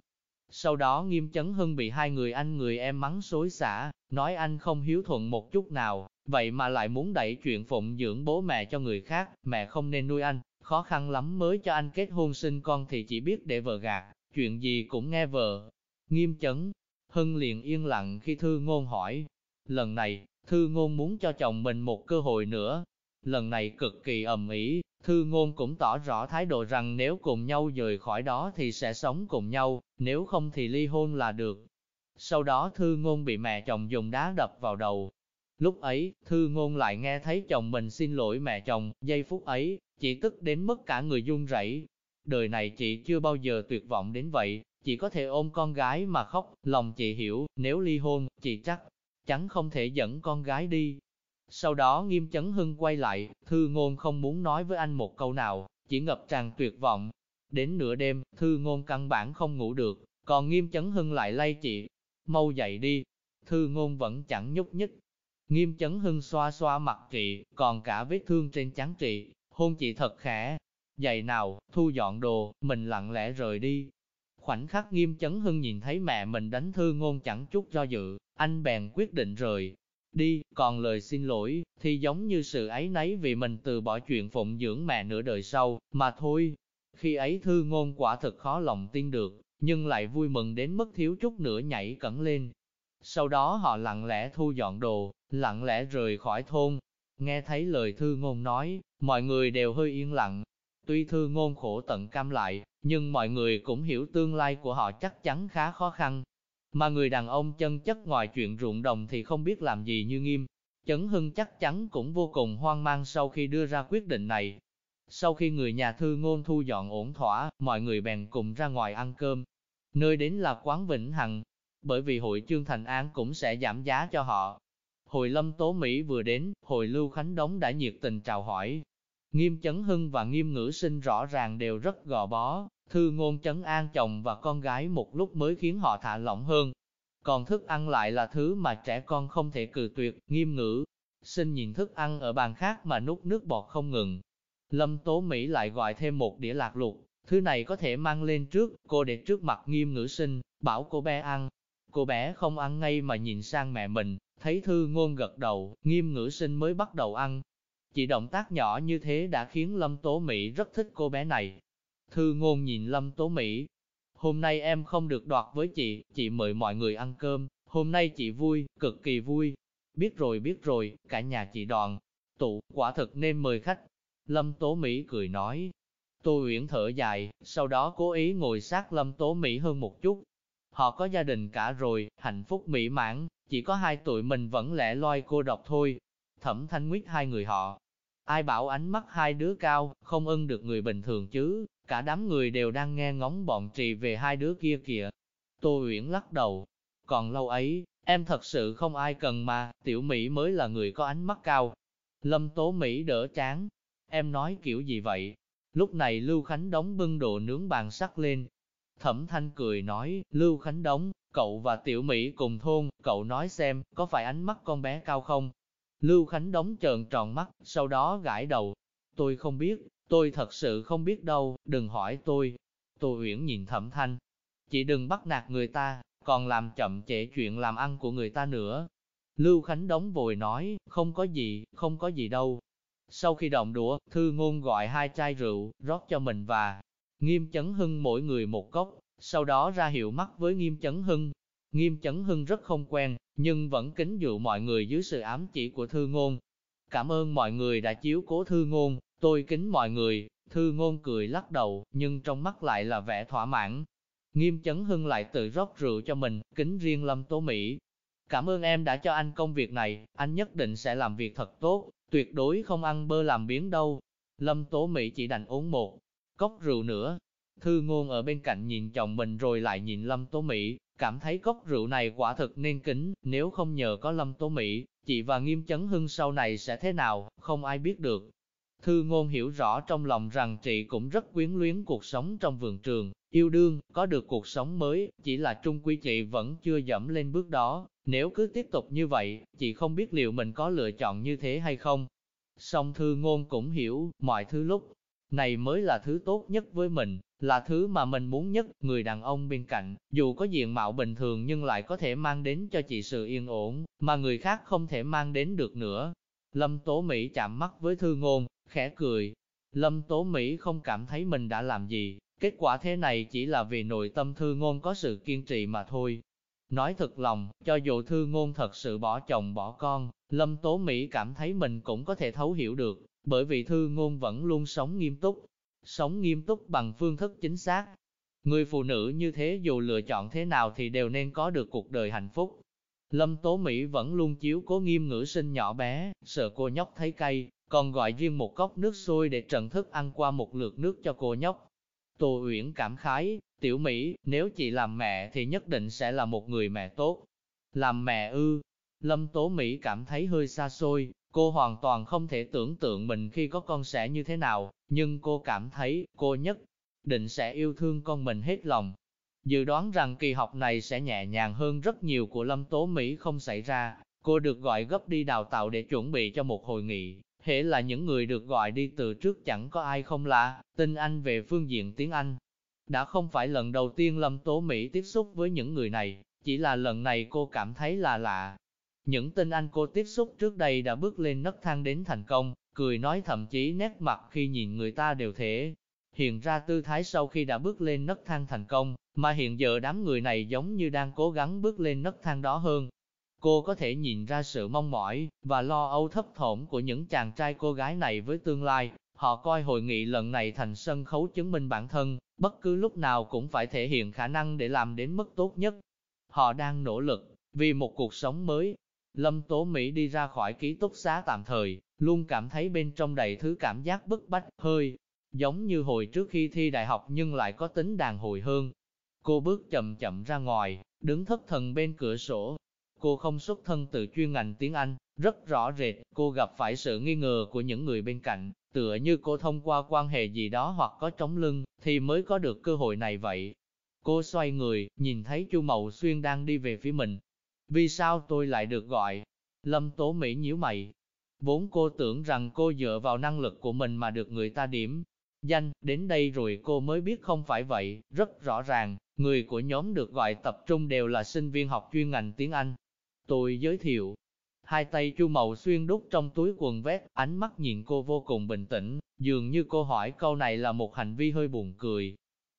Sau đó nghiêm chấn hưng bị hai người anh người em mắng xối xả, nói anh không hiếu thuận một chút nào, vậy mà lại muốn đẩy chuyện phụng dưỡng bố mẹ cho người khác, mẹ không nên nuôi anh, khó khăn lắm mới cho anh kết hôn sinh con thì chỉ biết để vợ gạt, chuyện gì cũng nghe vợ. Nghiêm chấn, Hưng liền yên lặng khi thư ngôn hỏi. Lần này, thư ngôn muốn cho chồng mình một cơ hội nữa. Lần này cực kỳ ầm ĩ, thư ngôn cũng tỏ rõ thái độ rằng nếu cùng nhau rời khỏi đó thì sẽ sống cùng nhau, nếu không thì ly hôn là được. Sau đó thư ngôn bị mẹ chồng dùng đá đập vào đầu. Lúc ấy, thư ngôn lại nghe thấy chồng mình xin lỗi mẹ chồng, giây phút ấy, chị tức đến mức cả người run rẩy. Đời này chị chưa bao giờ tuyệt vọng đến vậy, chị có thể ôm con gái mà khóc, lòng chị hiểu, nếu ly hôn, chị chắc chắn không thể dẫn con gái đi. Sau đó nghiêm chấn hưng quay lại, thư ngôn không muốn nói với anh một câu nào, chỉ ngập tràn tuyệt vọng. Đến nửa đêm, thư ngôn căn bản không ngủ được, còn nghiêm chấn hưng lại lay chị, mau dậy đi. Thư ngôn vẫn chẳng nhúc nhích. Nghiêm chấn hưng xoa xoa mặt chị, còn cả vết thương trên trán chị, hôn chị thật khẽ. Dậy nào, thu dọn đồ, mình lặng lẽ rời đi. Khoảnh khắc nghiêm chấn hưng nhìn thấy mẹ mình đánh thư ngôn chẳng chút do dự, anh bèn quyết định rời. Đi, còn lời xin lỗi, thì giống như sự ấy nấy vì mình từ bỏ chuyện phụng dưỡng mẹ nửa đời sau, mà thôi. Khi ấy thư ngôn quả thực khó lòng tin được, nhưng lại vui mừng đến mức thiếu chút nữa nhảy cẩn lên. Sau đó họ lặng lẽ thu dọn đồ, lặng lẽ rời khỏi thôn. Nghe thấy lời thư ngôn nói, mọi người đều hơi yên lặng. Tuy thư ngôn khổ tận cam lại, nhưng mọi người cũng hiểu tương lai của họ chắc chắn khá khó khăn. Mà người đàn ông chân chất ngoài chuyện ruộng đồng thì không biết làm gì như nghiêm. Chấn Hưng chắc chắn cũng vô cùng hoang mang sau khi đưa ra quyết định này. Sau khi người nhà thư ngôn thu dọn ổn thỏa, mọi người bèn cùng ra ngoài ăn cơm. Nơi đến là quán Vĩnh Hằng, bởi vì hội Trương Thành An cũng sẽ giảm giá cho họ. Hội Lâm Tố Mỹ vừa đến, hội Lưu Khánh Đống đã nhiệt tình chào hỏi. Nghiêm Chấn Hưng và Nghiêm Ngữ Sinh rõ ràng đều rất gò bó, thư ngôn chấn an chồng và con gái một lúc mới khiến họ thả lỏng hơn. Còn thức ăn lại là thứ mà trẻ con không thể cự tuyệt, nghiêm ngữ. Sinh nhìn thức ăn ở bàn khác mà nút nước bọt không ngừng. Lâm Tố Mỹ lại gọi thêm một đĩa lạc lục, thứ này có thể mang lên trước, cô để trước mặt nghiêm ngữ sinh, bảo cô bé ăn. Cô bé không ăn ngay mà nhìn sang mẹ mình, thấy thư ngôn gật đầu, nghiêm ngữ sinh mới bắt đầu ăn. Chỉ động tác nhỏ như thế đã khiến Lâm Tố Mỹ rất thích cô bé này. Thư ngôn nhìn Lâm Tố Mỹ. Hôm nay em không được đoạt với chị, chị mời mọi người ăn cơm, hôm nay chị vui, cực kỳ vui. Biết rồi biết rồi, cả nhà chị đoàn, tụ, quả thực nên mời khách. Lâm Tố Mỹ cười nói. Tô Uyển thở dài, sau đó cố ý ngồi sát Lâm Tố Mỹ hơn một chút. Họ có gia đình cả rồi, hạnh phúc mỹ mãn, chỉ có hai tụi mình vẫn lẻ loi cô độc thôi. Thẩm thanh nguyết hai người họ. Ai bảo ánh mắt hai đứa cao, không ưng được người bình thường chứ, cả đám người đều đang nghe ngóng bọn trì về hai đứa kia kìa. Tô Uyển lắc đầu, còn lâu ấy, em thật sự không ai cần mà, tiểu Mỹ mới là người có ánh mắt cao. Lâm Tố Mỹ đỡ chán, em nói kiểu gì vậy? Lúc này Lưu Khánh đóng bưng đồ nướng bàn sắt lên. Thẩm Thanh cười nói, Lưu Khánh đóng, cậu và tiểu Mỹ cùng thôn, cậu nói xem, có phải ánh mắt con bé cao không? Lưu Khánh đóng trợn tròn mắt, sau đó gãi đầu. Tôi không biết, Tôi thật sự không biết đâu, đừng hỏi tôi. Tô Uyển nhìn Thẩm Thanh. Chị đừng bắt nạt người ta, còn làm chậm trễ chuyện làm ăn của người ta nữa. Lưu Khánh đóng vội nói, không có gì, không có gì đâu. Sau khi động đũa, Thư Ngôn gọi hai chai rượu, rót cho mình và Nghiêm Chấn Hưng mỗi người một cốc, sau đó ra hiệu mắt với Nghiêm Chấn Hưng. Nghiêm Chấn Hưng rất không quen, nhưng vẫn kính dụ mọi người dưới sự ám chỉ của Thư Ngôn. Cảm ơn mọi người đã chiếu cố Thư Ngôn, Tôi kính mọi người, thư ngôn cười lắc đầu, nhưng trong mắt lại là vẻ thỏa mãn. Nghiêm chấn hưng lại tự rót rượu cho mình, kính riêng Lâm Tố Mỹ. Cảm ơn em đã cho anh công việc này, anh nhất định sẽ làm việc thật tốt, tuyệt đối không ăn bơ làm biến đâu. Lâm Tố Mỹ chỉ đành uống một cốc rượu nữa. Thư ngôn ở bên cạnh nhìn chồng mình rồi lại nhìn Lâm Tố Mỹ, cảm thấy cốc rượu này quả thực nên kính, nếu không nhờ có Lâm Tố Mỹ, chị và Nghiêm Chấn Hưng sau này sẽ thế nào, không ai biết được. Thư ngôn hiểu rõ trong lòng rằng chị cũng rất quyến luyến cuộc sống trong vườn trường, yêu đương, có được cuộc sống mới, chỉ là trung quy chị vẫn chưa dẫm lên bước đó. Nếu cứ tiếp tục như vậy, chị không biết liệu mình có lựa chọn như thế hay không. Song thư ngôn cũng hiểu, mọi thứ lúc này mới là thứ tốt nhất với mình, là thứ mà mình muốn nhất, người đàn ông bên cạnh, dù có diện mạo bình thường nhưng lại có thể mang đến cho chị sự yên ổn, mà người khác không thể mang đến được nữa. Lâm Tố Mỹ chạm mắt với Thư Ngôn, khẽ cười. Lâm Tố Mỹ không cảm thấy mình đã làm gì, kết quả thế này chỉ là vì nội tâm Thư Ngôn có sự kiên trì mà thôi. Nói thật lòng, cho dù Thư Ngôn thật sự bỏ chồng bỏ con, Lâm Tố Mỹ cảm thấy mình cũng có thể thấu hiểu được, bởi vì Thư Ngôn vẫn luôn sống nghiêm túc, sống nghiêm túc bằng phương thức chính xác. Người phụ nữ như thế dù lựa chọn thế nào thì đều nên có được cuộc đời hạnh phúc. Lâm Tố Mỹ vẫn luôn chiếu cố nghiêm ngữ sinh nhỏ bé, sợ cô nhóc thấy cay, còn gọi riêng một cốc nước sôi để trần thức ăn qua một lượt nước cho cô nhóc. Tô Uyển cảm khái, tiểu Mỹ, nếu chị làm mẹ thì nhất định sẽ là một người mẹ tốt. Làm mẹ ư, Lâm Tố Mỹ cảm thấy hơi xa xôi, cô hoàn toàn không thể tưởng tượng mình khi có con sẽ như thế nào, nhưng cô cảm thấy cô nhất định sẽ yêu thương con mình hết lòng. Dự đoán rằng kỳ học này sẽ nhẹ nhàng hơn rất nhiều của Lâm Tố Mỹ không xảy ra, cô được gọi gấp đi đào tạo để chuẩn bị cho một hội nghị. Hễ là những người được gọi đi từ trước chẳng có ai không lạ, tin Anh về phương diện tiếng Anh. Đã không phải lần đầu tiên Lâm Tố Mỹ tiếp xúc với những người này, chỉ là lần này cô cảm thấy là lạ. Những tin Anh cô tiếp xúc trước đây đã bước lên nấc thang đến thành công, cười nói thậm chí nét mặt khi nhìn người ta đều thể hiện ra tư thái sau khi đã bước lên nấc thang thành công, mà hiện giờ đám người này giống như đang cố gắng bước lên nấc thang đó hơn. Cô có thể nhìn ra sự mong mỏi và lo âu thấp thỏm của những chàng trai cô gái này với tương lai. Họ coi hội nghị lần này thành sân khấu chứng minh bản thân, bất cứ lúc nào cũng phải thể hiện khả năng để làm đến mức tốt nhất. Họ đang nỗ lực vì một cuộc sống mới. Lâm Tố Mỹ đi ra khỏi ký túc xá tạm thời, luôn cảm thấy bên trong đầy thứ cảm giác bức bách, hơi giống như hồi trước khi thi đại học nhưng lại có tính đàn hồi hơn. Cô bước chậm chậm ra ngoài, đứng thất thần bên cửa sổ. Cô không xuất thân từ chuyên ngành tiếng Anh, rất rõ rệt, cô gặp phải sự nghi ngờ của những người bên cạnh, tựa như cô thông qua quan hệ gì đó hoặc có trống lưng, thì mới có được cơ hội này vậy. Cô xoay người, nhìn thấy Chu Mậu Xuyên đang đi về phía mình. Vì sao tôi lại được gọi? Lâm Tố Mỹ nhíu mày, Vốn cô tưởng rằng cô dựa vào năng lực của mình mà được người ta điểm danh, đến đây rồi cô mới biết không phải vậy, rất rõ ràng, người của nhóm được gọi tập trung đều là sinh viên học chuyên ngành tiếng Anh. Tôi giới thiệu, hai tay chu màu xuyên đút trong túi quần vét, ánh mắt nhìn cô vô cùng bình tĩnh, dường như cô hỏi câu này là một hành vi hơi buồn cười.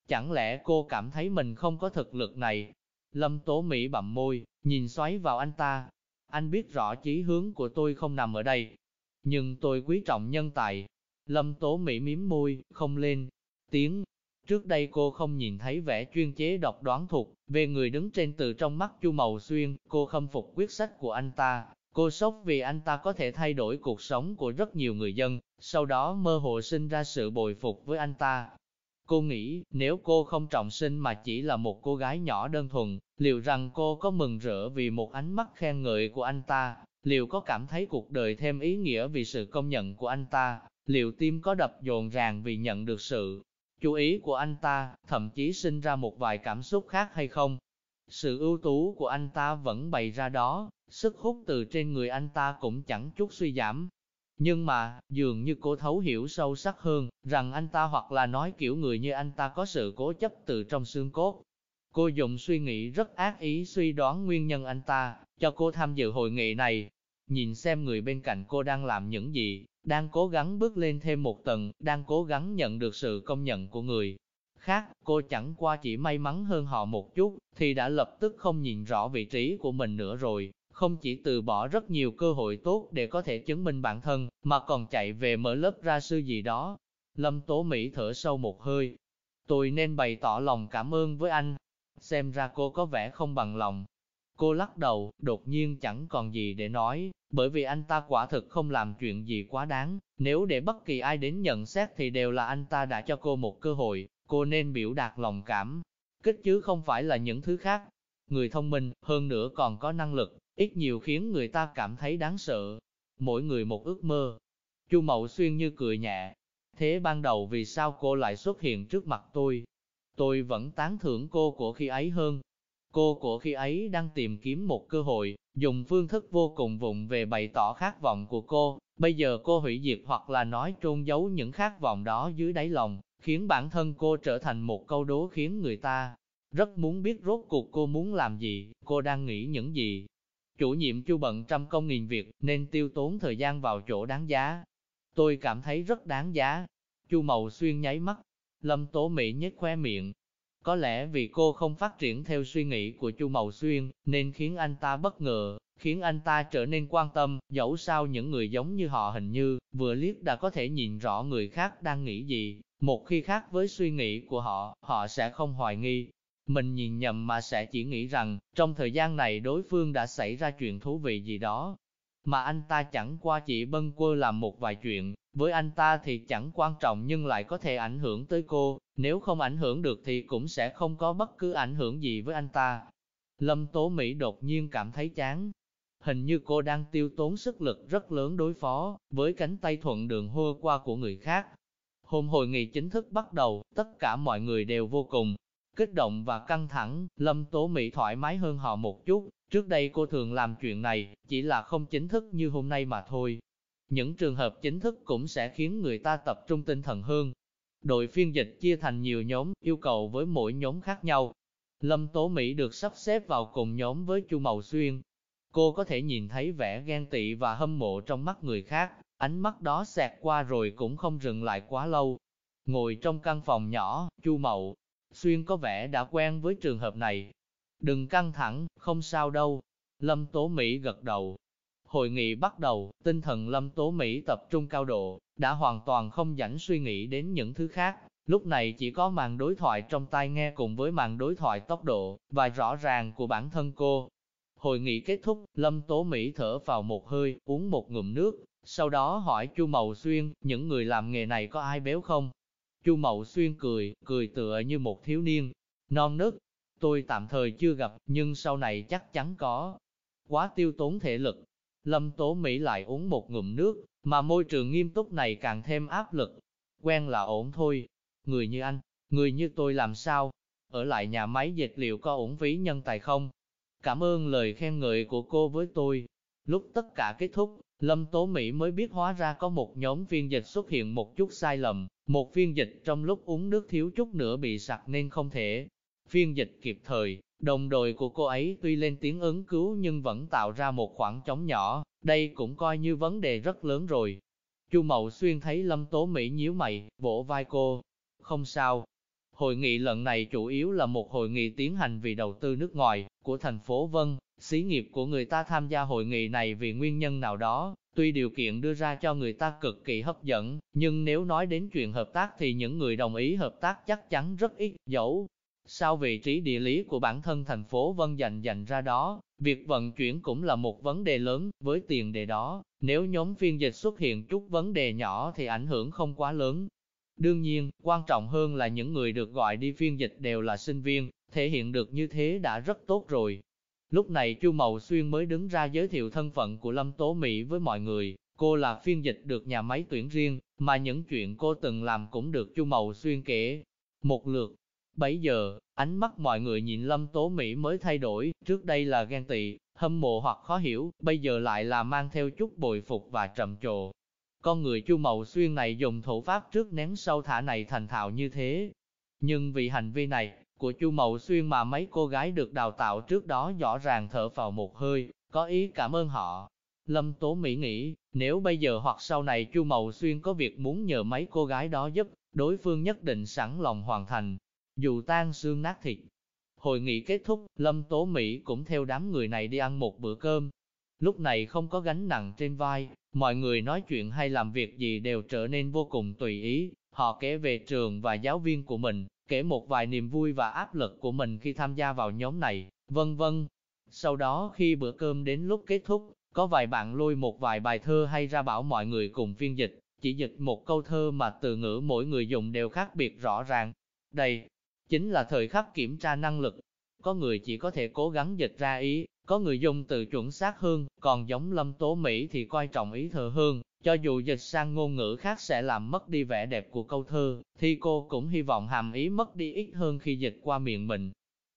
Chẳng lẽ cô cảm thấy mình không có thực lực này? Lâm Tố Mỹ bậm môi, nhìn xoáy vào anh ta, anh biết rõ chí hướng của tôi không nằm ở đây. Nhưng tôi quý trọng nhân tài. Lâm Tố Mỹ miếm môi, không lên tiếng. Trước đây cô không nhìn thấy vẻ chuyên chế độc đoán thuộc về người đứng trên từ trong mắt Chu Mậu Xuyên, cô khâm phục quyết sách của anh ta. Cô sốc vì anh ta có thể thay đổi cuộc sống của rất nhiều người dân, sau đó mơ hồ sinh ra sự bồi phục với anh ta. Cô nghĩ, nếu cô không trọng sinh mà chỉ là một cô gái nhỏ đơn thuần, liệu rằng cô có mừng rỡ vì một ánh mắt khen ngợi của anh ta, liệu có cảm thấy cuộc đời thêm ý nghĩa vì sự công nhận của anh ta, liệu tim có đập dồn ràng vì nhận được sự chú ý của anh ta, thậm chí sinh ra một vài cảm xúc khác hay không? Sự ưu tú của anh ta vẫn bày ra đó, sức hút từ trên người anh ta cũng chẳng chút suy giảm, nhưng mà, dường như cô thấu hiểu sâu sắc hơn, rằng anh ta hoặc là nói kiểu người như anh ta có sự cố chấp từ trong xương cốt. Cô dùng suy nghĩ rất ác ý suy đoán nguyên nhân anh ta, cho cô tham dự hội nghị này. Nhìn xem người bên cạnh cô đang làm những gì, đang cố gắng bước lên thêm một tầng, đang cố gắng nhận được sự công nhận của người khác, cô chẳng qua chỉ may mắn hơn họ một chút, thì đã lập tức không nhìn rõ vị trí của mình nữa rồi không chỉ từ bỏ rất nhiều cơ hội tốt để có thể chứng minh bản thân, mà còn chạy về mở lớp ra sư gì đó. Lâm Tố Mỹ thở sâu một hơi. Tôi nên bày tỏ lòng cảm ơn với anh. Xem ra cô có vẻ không bằng lòng. Cô lắc đầu, đột nhiên chẳng còn gì để nói, bởi vì anh ta quả thực không làm chuyện gì quá đáng. Nếu để bất kỳ ai đến nhận xét thì đều là anh ta đã cho cô một cơ hội, cô nên biểu đạt lòng cảm. Kích chứ không phải là những thứ khác. Người thông minh, hơn nữa còn có năng lực, ít nhiều khiến người ta cảm thấy đáng sợ. Mỗi người một ước mơ. Chu Mậu Xuyên như cười nhẹ. Thế ban đầu vì sao cô lại xuất hiện trước mặt tôi? Tôi vẫn tán thưởng cô của khi ấy hơn. Cô của khi ấy đang tìm kiếm một cơ hội, dùng phương thức vô cùng vụng về bày tỏ khát vọng của cô. Bây giờ cô hủy diệt hoặc là nói trôn giấu những khát vọng đó dưới đáy lòng, khiến bản thân cô trở thành một câu đố khiến người ta rất muốn biết rốt cuộc cô muốn làm gì, cô đang nghĩ những gì. Chủ nhiệm chu bận trăm công nghìn việc nên tiêu tốn thời gian vào chỗ đáng giá. Tôi cảm thấy rất đáng giá. Chu Mậu Xuyên nháy mắt. Lâm Tố Mỹ nhếch khoe miệng. Có lẽ vì cô không phát triển theo suy nghĩ của Chu Mậu Xuyên nên khiến anh ta bất ngờ, khiến anh ta trở nên quan tâm, dẫu sao những người giống như họ hình như vừa liếc đã có thể nhìn rõ người khác đang nghĩ gì. Một khi khác với suy nghĩ của họ, họ sẽ không hoài nghi, mình nhìn nhầm mà sẽ chỉ nghĩ rằng, trong thời gian này đối phương đã xảy ra chuyện thú vị gì đó. Mà anh ta chẳng qua chỉ bâng quơ làm một vài chuyện, với anh ta thì chẳng quan trọng nhưng lại có thể ảnh hưởng tới cô, nếu không ảnh hưởng được thì cũng sẽ không có bất cứ ảnh hưởng gì với anh ta. Lâm Tố Mỹ đột nhiên cảm thấy chán. Hình như cô đang tiêu tốn sức lực rất lớn đối phó với cánh tay thuận đường hô qua của người khác. Hôm hội nghị chính thức bắt đầu, tất cả mọi người đều vô cùng Kích động và căng thẳng, Lâm Tố Mỹ thoải mái hơn họ một chút, trước đây cô thường làm chuyện này, chỉ là không chính thức như hôm nay mà thôi. Những trường hợp chính thức cũng sẽ khiến người ta tập trung tinh thần hơn. Đội phiên dịch chia thành nhiều nhóm, yêu cầu với mỗi nhóm khác nhau. Lâm Tố Mỹ được sắp xếp vào cùng nhóm với Chu Mậu Xuyên. Cô có thể nhìn thấy vẻ ghen tị và hâm mộ trong mắt người khác, ánh mắt đó xẹt qua rồi cũng không dừng lại quá lâu. Ngồi trong căn phòng nhỏ, Chu Mậu Xuyên có vẻ đã quen với trường hợp này. Đừng căng thẳng, không sao đâu. Lâm Tố Mỹ gật đầu. Hội nghị bắt đầu, tinh thần Lâm Tố Mỹ tập trung cao độ, đã hoàn toàn không rảnh suy nghĩ đến những thứ khác. Lúc này chỉ có màn đối thoại trong tai nghe cùng với màn đối thoại tốc độ và rõ ràng của bản thân cô. Hội nghị kết thúc, Lâm Tố Mỹ thở vào một hơi, uống một ngụm nước, sau đó hỏi Chu Mậu Xuyên, những người làm nghề này có ai béo không? Chu Mậu Xuyên cười, cười tựa như một thiếu niên, non nớt. Tôi tạm thời chưa gặp, nhưng sau này chắc chắn có. Quá tiêu tốn thể lực. Lâm Tố Mỹ lại uống một ngụm nước, mà môi trường nghiêm túc này càng thêm áp lực. Quen là ổn thôi. Người như anh, người như tôi làm sao? Ở lại nhà máy dệt liệu có ổn phí nhân tài không? Cảm ơn lời khen ngợi của cô với tôi. Lúc tất cả kết thúc, Lâm Tố Mỹ mới biết hóa ra có một nhóm phiên dịch xuất hiện một chút sai lầm, một phiên dịch trong lúc uống nước thiếu chút nữa bị sặc nên không thể. Phiên dịch kịp thời, đồng đội của cô ấy tuy lên tiếng ứng cứu nhưng vẫn tạo ra một khoảng trống nhỏ, đây cũng coi như vấn đề rất lớn rồi. Chu Mậu Xuyên thấy Lâm Tố Mỹ nhíu mày, vỗ vai cô. Không sao. Hội nghị lần này chủ yếu là một hội nghị tiến hành vì đầu tư nước ngoài của thành phố Vân, Xí nghiệp của người ta tham gia hội nghị này vì nguyên nhân nào đó, tuy điều kiện đưa ra cho người ta cực kỳ hấp dẫn, nhưng nếu nói đến chuyện hợp tác thì những người đồng ý hợp tác chắc chắn rất ít, dẫu. Sao vị trí địa lý của bản thân thành phố Vân dành dành ra đó, việc vận chuyển cũng là một vấn đề lớn, với tiền đề đó, nếu nhóm phiên dịch xuất hiện chút vấn đề nhỏ thì ảnh hưởng không quá lớn. Đương nhiên, quan trọng hơn là những người được gọi đi phiên dịch đều là sinh viên, thể hiện được như thế đã rất tốt rồi, Lúc này Chu Mậu Xuyên mới đứng ra giới thiệu thân phận của Lâm Tố Mỹ với mọi người. Cô là phiên dịch được nhà máy tuyển riêng, mà những chuyện cô từng làm cũng được Chu Mậu Xuyên kể. Một lượt, bấy giờ, ánh mắt mọi người nhìn Lâm Tố Mỹ mới thay đổi, trước đây là ghen tị, hâm mộ hoặc khó hiểu, bây giờ lại là mang theo chút bồi phục và trầm trồ. Con người Chu Mậu Xuyên này dùng thủ pháp trước nén sau thả này thành thạo như thế. Nhưng vì hành vi này, của Chu Mậu Xuyên mà mấy cô gái được đào tạo trước đó rõ ràng thở vào một hơi, có ý cảm ơn họ. Lâm Tố Mỹ nghĩ, nếu bây giờ hoặc sau này Chu Mậu Xuyên có việc muốn nhờ mấy cô gái đó giúp, đối phương nhất định sẵn lòng hoàn thành, dù tan xương nát thịt. Hội nghị kết thúc, Lâm Tố Mỹ cũng theo đám người này đi ăn một bữa cơm. Lúc này không có gánh nặng trên vai, mọi người nói chuyện hay làm việc gì đều trở nên vô cùng tùy ý. Họ kể về trường và giáo viên của mình, kể một vài niềm vui và áp lực của mình khi tham gia vào nhóm này, vân vân. Sau đó khi bữa cơm đến lúc kết thúc, có vài bạn lôi một vài bài thơ hay ra bảo mọi người cùng phiên dịch, chỉ dịch một câu thơ mà từ ngữ mỗi người dùng đều khác biệt rõ ràng. Đây, chính là thời khắc kiểm tra năng lực. Có người chỉ có thể cố gắng dịch ra ý, có người dùng từ chuẩn xác hơn, còn giống lâm tố Mỹ thì coi trọng ý thơ hơn, cho dù dịch sang ngôn ngữ khác sẽ làm mất đi vẻ đẹp của câu thơ, thì cô cũng hy vọng hàm ý mất đi ít hơn khi dịch qua miệng mình.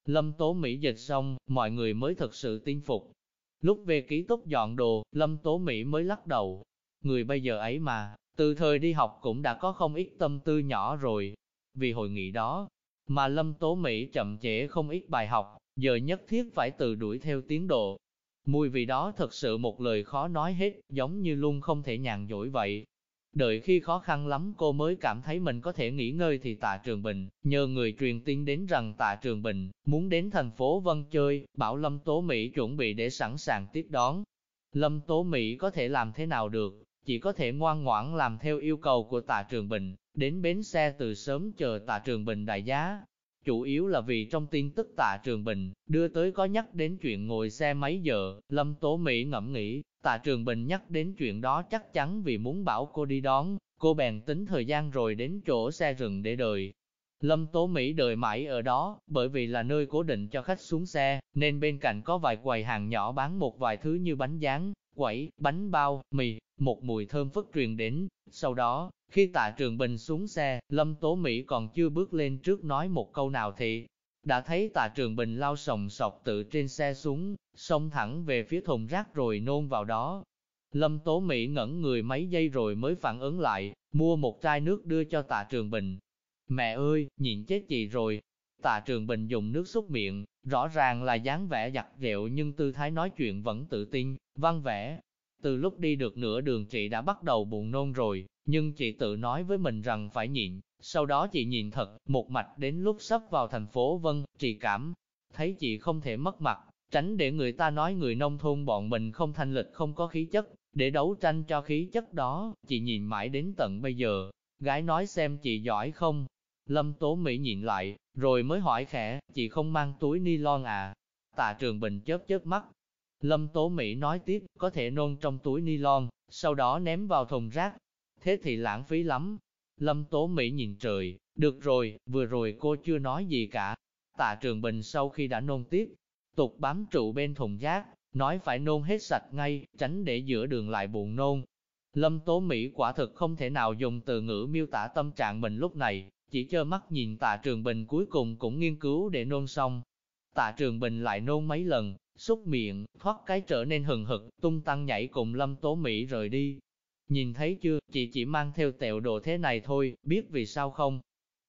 Lâm Tố Mỹ dịch xong, mọi người mới thực sự tin phục. Lúc về ký túc dọn đồ, Lâm Tố Mỹ mới lắc đầu. Người bây giờ ấy mà, từ thời đi học cũng đã có không ít tâm tư nhỏ rồi. vì hội nghị đó, mà Lâm Tố Mỹ chậm trễ không ít bài học, giờ nhất thiết phải từ đuổi theo tiến độ. Mùi vị đó thật sự một lời khó nói hết, giống như luôn không thể nhàn dỗi vậy. Đợi khi khó khăn lắm cô mới cảm thấy mình có thể nghỉ ngơi thì tạ Trường Bình, nhờ người truyền tin đến rằng tạ Trường Bình muốn đến thành phố Vân chơi, bảo Lâm Tố Mỹ chuẩn bị để sẵn sàng tiếp đón. Lâm Tố Mỹ có thể làm thế nào được, chỉ có thể ngoan ngoãn làm theo yêu cầu của tạ Trường Bình, đến bến xe từ sớm chờ tạ Trường Bình đại giá. Chủ yếu là vì trong tin tức tạ Trường Bình, đưa tới có nhắc đến chuyện ngồi xe mấy giờ, Lâm Tố Mỹ ngẫm nghĩ, tạ Trường Bình nhắc đến chuyện đó chắc chắn vì muốn bảo cô đi đón, cô bèn tính thời gian rồi đến chỗ xe rừng để đợi. Lâm Tố Mỹ đợi mãi ở đó, bởi vì là nơi cố định cho khách xuống xe, nên bên cạnh có vài quầy hàng nhỏ bán một vài thứ như bánh rán, quẩy, bánh bao, mì, một mùi thơm phức truyền đến. Sau đó, khi tạ trường bình xuống xe, Lâm Tố Mỹ còn chưa bước lên trước nói một câu nào thì, đã thấy tạ trường bình lao sòng sọc tự trên xe xuống, xông thẳng về phía thùng rác rồi nôn vào đó. Lâm Tố Mỹ ngẩn người mấy giây rồi mới phản ứng lại, mua một chai nước đưa cho tạ trường bình. Mẹ ơi, nhịn chết chị rồi. Tạ trường bình dùng nước xúc miệng, rõ ràng là dáng vẻ giặt rẹo nhưng tư thái nói chuyện vẫn tự tin, văn vẻ. Từ lúc đi được nửa đường chị đã bắt đầu buồn nôn rồi, nhưng chị tự nói với mình rằng phải nhịn, sau đó chị nhìn thật, một mạch đến lúc sắp vào thành phố Vân, chị cảm thấy chị không thể mất mặt, tránh để người ta nói người nông thôn bọn mình không thanh lịch không có khí chất, để đấu tranh cho khí chất đó, chị nhìn mãi đến tận bây giờ, gái nói xem chị giỏi không. Lâm Tố Mỹ nhìn lại, rồi mới hỏi khẽ, chị không mang túi ni lon à? Tạ Trường Bình chớp chớp mắt. Lâm Tố Mỹ nói tiếp, có thể nôn trong túi ni lon, sau đó ném vào thùng rác. Thế thì lãng phí lắm. Lâm Tố Mỹ nhìn trời, được rồi, vừa rồi cô chưa nói gì cả. Tạ Trường Bình sau khi đã nôn tiếp, tục bám trụ bên thùng rác, nói phải nôn hết sạch ngay, tránh để giữa đường lại buồn nôn. Lâm Tố Mỹ quả thực không thể nào dùng từ ngữ miêu tả tâm trạng mình lúc này, chỉ chơ mắt nhìn tạ trường bình cuối cùng cũng nghiên cứu để nôn xong. Tạ trường bình lại nôn mấy lần, xúc miệng, thoát cái trở nên hừng hực, tung tăng nhảy cùng lâm tố Mỹ rời đi. Nhìn thấy chưa, chị chỉ mang theo tẹo đồ thế này thôi, biết vì sao không?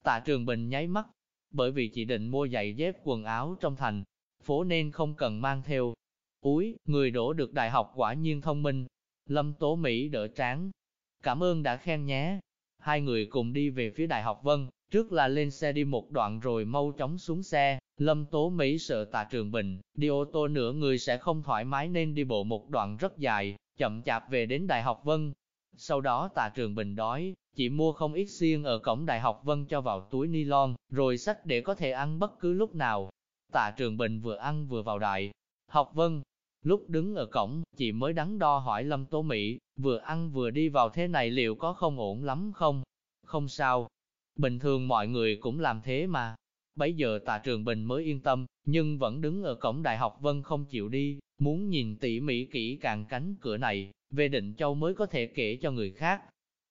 Tạ trường bình nháy mắt, bởi vì chị định mua giày dép quần áo trong thành, phố nên không cần mang theo. Úi, người đổ được đại học quả nhiên thông minh. Lâm Tố Mỹ đỡ tráng. Cảm ơn đã khen nhé. Hai người cùng đi về phía Đại học Vân, trước là lên xe đi một đoạn rồi mau chóng xuống xe. Lâm Tố Mỹ sợ tạ trường bình, đi ô tô nữa người sẽ không thoải mái nên đi bộ một đoạn rất dài, chậm chạp về đến Đại học Vân. Sau đó tạ trường bình đói, chỉ mua không ít xiên ở cổng Đại học Vân cho vào túi ni lon, rồi sách để có thể ăn bất cứ lúc nào. Tạ trường bình vừa ăn vừa vào Đại học Vân, Lúc đứng ở cổng, chị mới đắn đo hỏi Lâm Tố Mỹ, vừa ăn vừa đi vào thế này liệu có không ổn lắm không? Không sao. Bình thường mọi người cũng làm thế mà. Bấy giờ tạ trường bình mới yên tâm, nhưng vẫn đứng ở cổng Đại học Vân không chịu đi, muốn nhìn tỉ mỉ kỹ càng cánh cửa này, về định châu mới có thể kể cho người khác.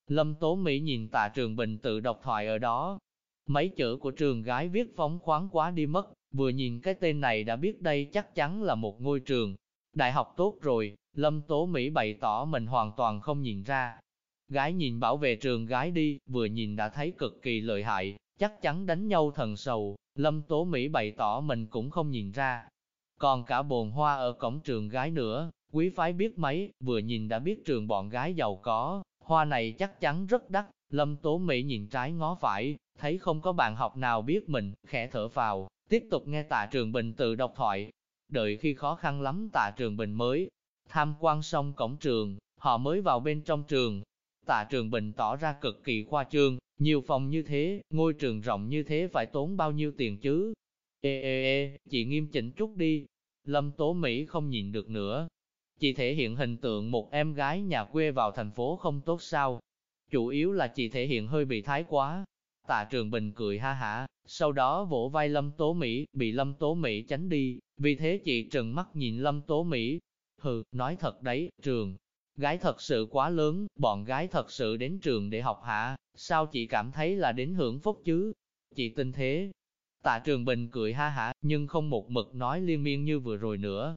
Lâm Tố Mỹ nhìn tạ trường bình tự đọc thoại ở đó. Mấy chữ của trường gái viết phóng khoáng quá đi mất, vừa nhìn cái tên này đã biết đây chắc chắn là một ngôi trường, Đại học tốt rồi, Lâm Tố Mỹ bày tỏ mình hoàn toàn không nhìn ra. Gái nhìn bảo vệ trường gái đi, vừa nhìn đã thấy cực kỳ lợi hại, chắc chắn đánh nhau thần sầu, Lâm Tố Mỹ bày tỏ mình cũng không nhìn ra. Còn cả bồn hoa ở cổng trường gái nữa, quý phái biết mấy, vừa nhìn đã biết trường bọn gái giàu có, hoa này chắc chắn rất đắt, Lâm Tố Mỹ nhìn trái ngó phải, thấy không có bạn học nào biết mình, khẽ thở vào, tiếp tục nghe tạ trường bình tự đọc thoại, Đợi khi khó khăn lắm tạ trường bình mới tham quan xong cổng trường, họ mới vào bên trong trường. Tạ trường bình tỏ ra cực kỳ khoa trương, nhiều phòng như thế, ngôi trường rộng như thế phải tốn bao nhiêu tiền chứ? Ê ê ê, chị nghiêm chỉnh chút đi. Lâm Tố Mỹ không nhìn được nữa. Chị thể hiện hình tượng một em gái nhà quê vào thành phố không tốt sao? Chủ yếu là chị thể hiện hơi bị thái quá, Tạ Trường Bình cười ha hả, sau đó vỗ vai Lâm Tố Mỹ, bị Lâm Tố Mỹ tránh đi, vì thế chị trừng mắt nhìn Lâm Tố Mỹ. Hừ, nói thật đấy, trường, gái thật sự quá lớn, bọn gái thật sự đến trường để học hả, sao chị cảm thấy là đến hưởng phúc chứ? Chị tin thế. Tạ Trường Bình cười ha hả, nhưng không một mực nói liên miên như vừa rồi nữa.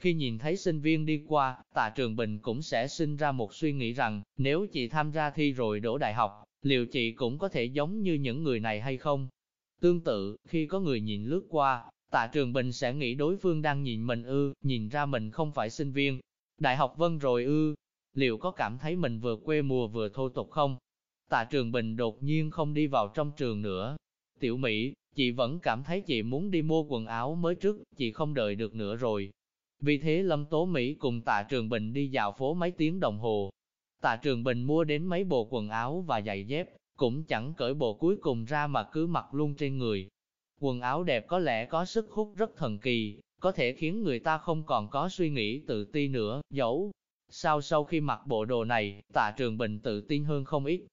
Khi nhìn thấy sinh viên đi qua, Tạ Trường Bình cũng sẽ sinh ra một suy nghĩ rằng, nếu chị tham gia thi rồi đổ đại học, Liệu chị cũng có thể giống như những người này hay không? Tương tự, khi có người nhìn lướt qua, tạ trường bình sẽ nghĩ đối phương đang nhìn mình ư, nhìn ra mình không phải sinh viên. Đại học vân rồi ư, liệu có cảm thấy mình vừa quê mùa vừa thô tục không? Tạ Trường Bình đột nhiên không đi vào trong trường nữa. Tiểu Mỹ, chị vẫn cảm thấy chị muốn đi mua quần áo mới trước, chị không đợi được nữa rồi. Vì thế Lâm Tố Mỹ cùng Tạ Trường Bình đi dạo phố mấy tiếng đồng hồ. Tạ Trường Bình mua đến mấy bộ quần áo và giày dép, cũng chẳng cởi bộ cuối cùng ra mà cứ mặc luôn trên người. Quần áo đẹp có lẽ có sức hút rất thần kỳ, có thể khiến người ta không còn có suy nghĩ tự ti nữa, dẫu. Sau sau khi mặc bộ đồ này, Tạ Trường Bình tự tin hơn không ít,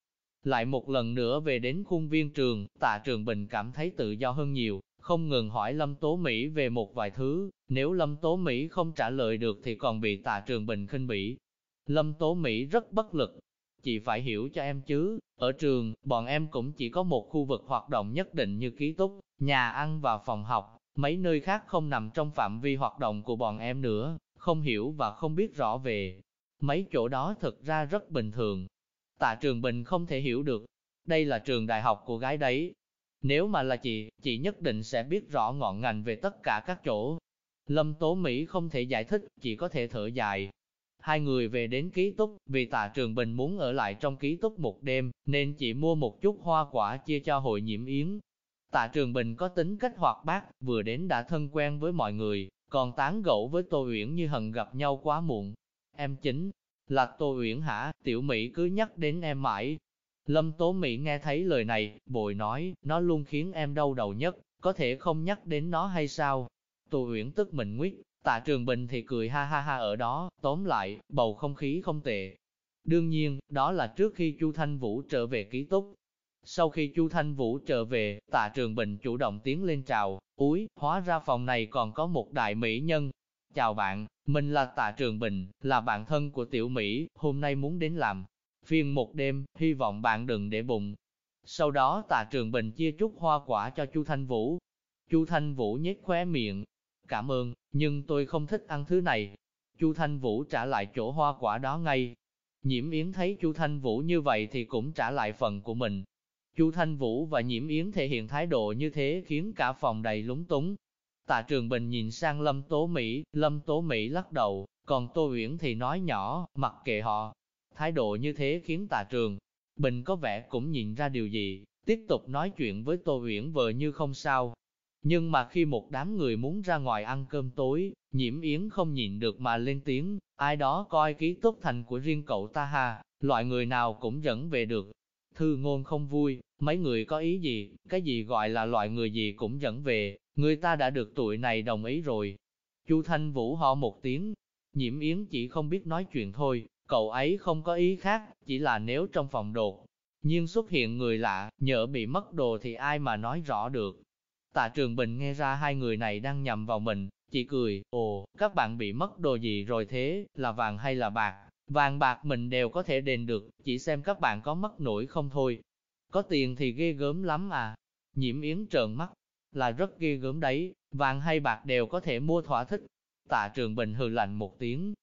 lại một lần nữa về đến khuôn viên trường, tạ trường bình cảm thấy tự do hơn nhiều, không ngừng hỏi Lâm Tố Mỹ về một vài thứ, nếu Lâm Tố Mỹ không trả lời được thì còn bị tạ trường bình khinh bỉ. Lâm Tố Mỹ rất bất lực, chị phải hiểu cho em chứ, ở trường, bọn em cũng chỉ có một khu vực hoạt động nhất định như ký túc, nhà ăn và phòng học, mấy nơi khác không nằm trong phạm vi hoạt động của bọn em nữa, không hiểu và không biết rõ về. Mấy chỗ đó thực ra rất bình thường, Tạ Trường Bình không thể hiểu được, đây là trường đại học của gái đấy. Nếu mà là chị, chị nhất định sẽ biết rõ ngọn ngành về tất cả các chỗ. Lâm Tố Mỹ không thể giải thích, chỉ có thể thở dài. Hai người về đến ký túc, vì tạ trường bình muốn ở lại trong ký túc một đêm, nên chị mua một chút hoa quả chia cho hội nhiễm yến. Tạ trường bình có tính cách hoạt bát, vừa đến đã thân quen với mọi người, còn tán gẫu với Tô Uyển như hận gặp nhau quá muộn. Em chính là Tô Uyển hả, tiểu Mỹ cứ nhắc đến em mãi. Lâm Tố Mỹ nghe thấy lời này, bồi nói, nó luôn khiến em đau đầu nhất, có thể không nhắc đến nó hay sao? Tô Uyển tức mình nguyết, tạ trường bình thì cười ha ha ha ở đó, tóm lại, bầu không khí không tệ. Đương nhiên, đó là trước khi Chu Thanh Vũ trở về ký túc. Sau khi Chu Thanh Vũ trở về, tạ trường bình chủ động tiến lên chào, úi, hóa ra phòng này còn có một đại mỹ nhân, Chào bạn, mình là Tạ Trường Bình, là bạn thân của Tiểu Mỹ, hôm nay muốn đến làm phiên một đêm, hy vọng bạn đừng để bụng. Sau đó Tạ Trường Bình chia chút hoa quả cho Chu Thanh Vũ. Chu Thanh Vũ nhếch khóe miệng, cảm ơn, nhưng tôi không thích ăn thứ này. Chu Thanh Vũ trả lại chỗ hoa quả đó ngay. Nhiễm Yến thấy Chu Thanh Vũ như vậy thì cũng trả lại phần của mình. Chu Thanh Vũ và Nhiễm Yến thể hiện thái độ như thế khiến cả phòng đầy lúng túng, Tạ Trường Bình nhìn sang Lâm Tố Mỹ, Lâm Tố Mỹ lắc đầu, còn Tô Uyển thì nói nhỏ, mặc kệ họ. Thái độ như thế khiến Tạ Trường Bình có vẻ cũng nhìn ra điều gì, tiếp tục nói chuyện với Tô Uyển vờ như không sao. Nhưng mà khi một đám người muốn ra ngoài ăn cơm tối, nhiễm yến không nhịn được mà lên tiếng, ai đó coi ký túc thành của riêng cậu ta ha, loại người nào cũng dẫn về được. Thư ngôn không vui, mấy người có ý gì, cái gì gọi là loại người gì cũng dẫn về, Người ta đã được tuổi này đồng ý rồi. Chu Thanh Vũ họ một tiếng, nhiễm yến chỉ không biết nói chuyện thôi, cậu ấy không có ý khác, chỉ là nếu trong phòng đột nhưng xuất hiện người lạ, nhỡ bị mất đồ thì ai mà nói rõ được. Tạ Trường Bình nghe ra hai người này đang nhầm vào mình, chỉ cười, ồ, các bạn bị mất đồ gì rồi thế, là vàng hay là bạc? Vàng bạc mình đều có thể đền được, chỉ xem các bạn có mất nổi không thôi. Có tiền thì ghê gớm lắm à. Nhiễm Yến trợn mắt, là rất ghê gớm đấy, vàng hay bạc đều có thể mua thỏa thích. Tạ Trường Bình hừ lạnh một tiếng.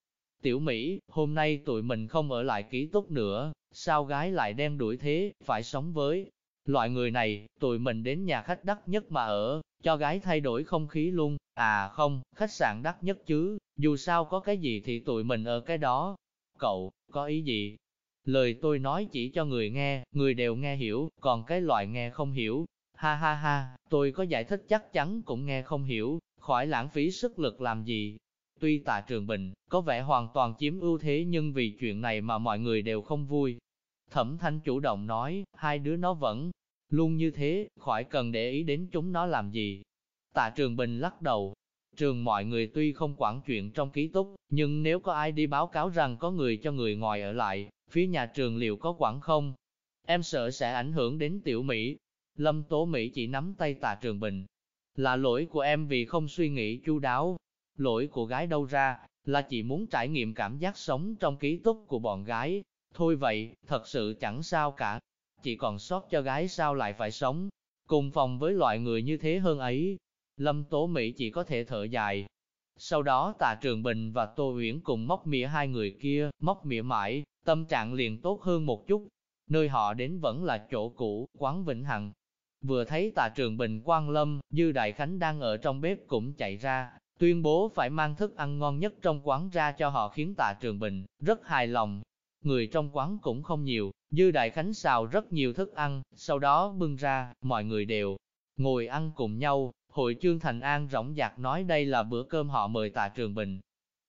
Tiểu Mỹ, hôm nay tụi mình không ở lại ký túc nữa, sao gái lại đen đuổi thế, phải sống với. Loại người này, tụi mình đến nhà khách đắt nhất mà ở, cho gái thay đổi không khí luôn. À không, khách sạn đắt nhất chứ, dù sao có cái gì thì tụi mình ở cái đó. Cậu, có ý gì? Lời tôi nói chỉ cho người nghe, người đều nghe hiểu, còn cái loại nghe không hiểu, Ha ha ha, tôi có giải thích chắc chắn cũng nghe không hiểu, khỏi lãng phí sức lực làm gì. Tuy tạ trường bình, có vẻ hoàn toàn chiếm ưu thế nhưng vì chuyện này mà mọi người đều không vui. Thẩm thanh chủ động nói, hai đứa nó vẫn luôn như thế, khỏi cần để ý đến chúng nó làm gì. Tạ trường bình lắc đầu. Trường mọi người tuy không quản chuyện trong ký túc, nhưng nếu có ai đi báo cáo rằng có người cho người ngoài ở lại, phía nhà trường liệu có quản không? Em sợ sẽ ảnh hưởng đến tiểu Mỹ, Lâm Tố Mỹ chỉ nắm tay tạ trường bình. Là lỗi của em vì không suy nghĩ chu đáo. Lỗi của gái đâu ra, là chị muốn trải nghiệm cảm giác sống trong ký túc của bọn gái. Thôi vậy, thật sự chẳng sao cả. Chị còn sót cho gái sao lại phải sống. Cùng phòng với loại người như thế hơn ấy. Lâm Tố Mỹ chỉ có thể thở dài. Sau đó Tạ Trường Bình và Tô Uyển cùng móc mỉa hai người kia, móc mỉa mãi, tâm trạng liền tốt hơn một chút. nơi họ đến vẫn là chỗ cũ, quán Vĩnh Hằng. Vừa thấy Tạ trường Bình quan Lâm, Dư Đại Khánh đang ở trong bếp cũng chạy ra, tuyên bố phải mang thức ăn ngon nhất trong quán ra cho họ khiến tạ trường Bình rất hài lòng. Người trong quán cũng không nhiều, Dư Đại Khánh xào rất nhiều thức ăn, sau đó bưng ra, mọi người đều ngồi ăn cùng nhau. Hội Trương Thành An rõng giặc nói đây là bữa cơm họ mời tạ trường Bình.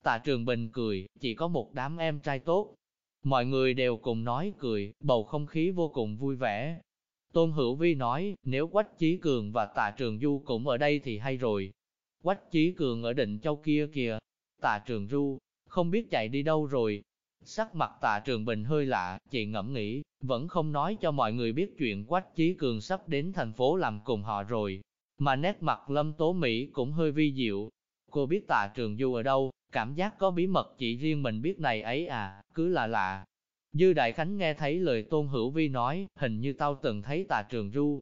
Tạ trường Bình cười, chỉ có một đám em trai tốt. Mọi người đều cùng nói cười, bầu không khí vô cùng vui vẻ. Tôn Hữu Vi nói, nếu Quách Chí Cường và Tạ Trường Du cũng ở đây thì hay rồi, Quách Chí Cường ở định châu kia kìa. Tạ Trường Du không biết chạy đi đâu rồi. Sắc mặt Tạ Trường Bình hơi lạ, chị ngẫm nghĩ, vẫn không nói cho mọi người biết chuyện Quách Chí Cường sắp đến thành phố làm cùng họ rồi. Mà nét mặt Lâm Tố Mỹ cũng hơi vi diệu. Cô biết Tạ Trường Du ở đâu, cảm giác có bí mật chỉ riêng mình biết này ấy à, cứ là lạ. Dư Đại Khánh nghe thấy lời Tôn Hữu Vi nói, hình như tao từng thấy Tạ Trường Du,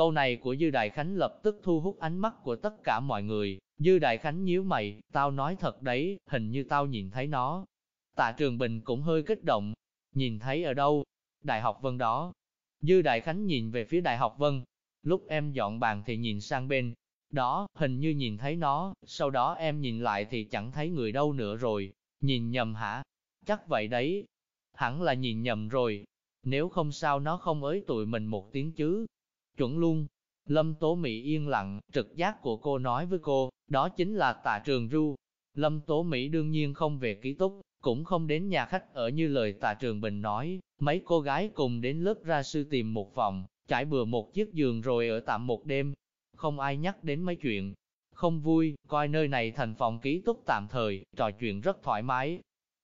Câu này của Dư Đại Khánh lập tức thu hút ánh mắt của tất cả mọi người. Dư Đại Khánh nhíu mày, tao nói thật đấy, hình như tao nhìn thấy nó. Tạ Trường Bình cũng hơi kích động. Nhìn thấy ở đâu? Đại học Vân đó. Dư Đại Khánh nhìn về phía Đại học Vân. Lúc em dọn bàn thì nhìn sang bên. Đó, hình như nhìn thấy nó, sau đó em nhìn lại thì chẳng thấy người đâu nữa rồi. Nhìn nhầm hả? Chắc vậy đấy. Hẳn là nhìn nhầm rồi. Nếu không sao nó không ới tụi mình một tiếng chứ. Chuẩn luôn. Lâm Tố Mỹ yên lặng, trực giác của cô nói với cô, đó chính là tạ trường ru. Lâm Tố Mỹ đương nhiên không về ký túc, cũng không đến nhà khách ở như lời tạ trường Bình nói, mấy cô gái cùng đến lớp ra sư tìm một phòng, trải bừa một chiếc giường rồi ở tạm một đêm. Không ai nhắc đến mấy chuyện. Không vui, coi nơi này thành phòng ký túc tạm thời, trò chuyện rất thoải mái.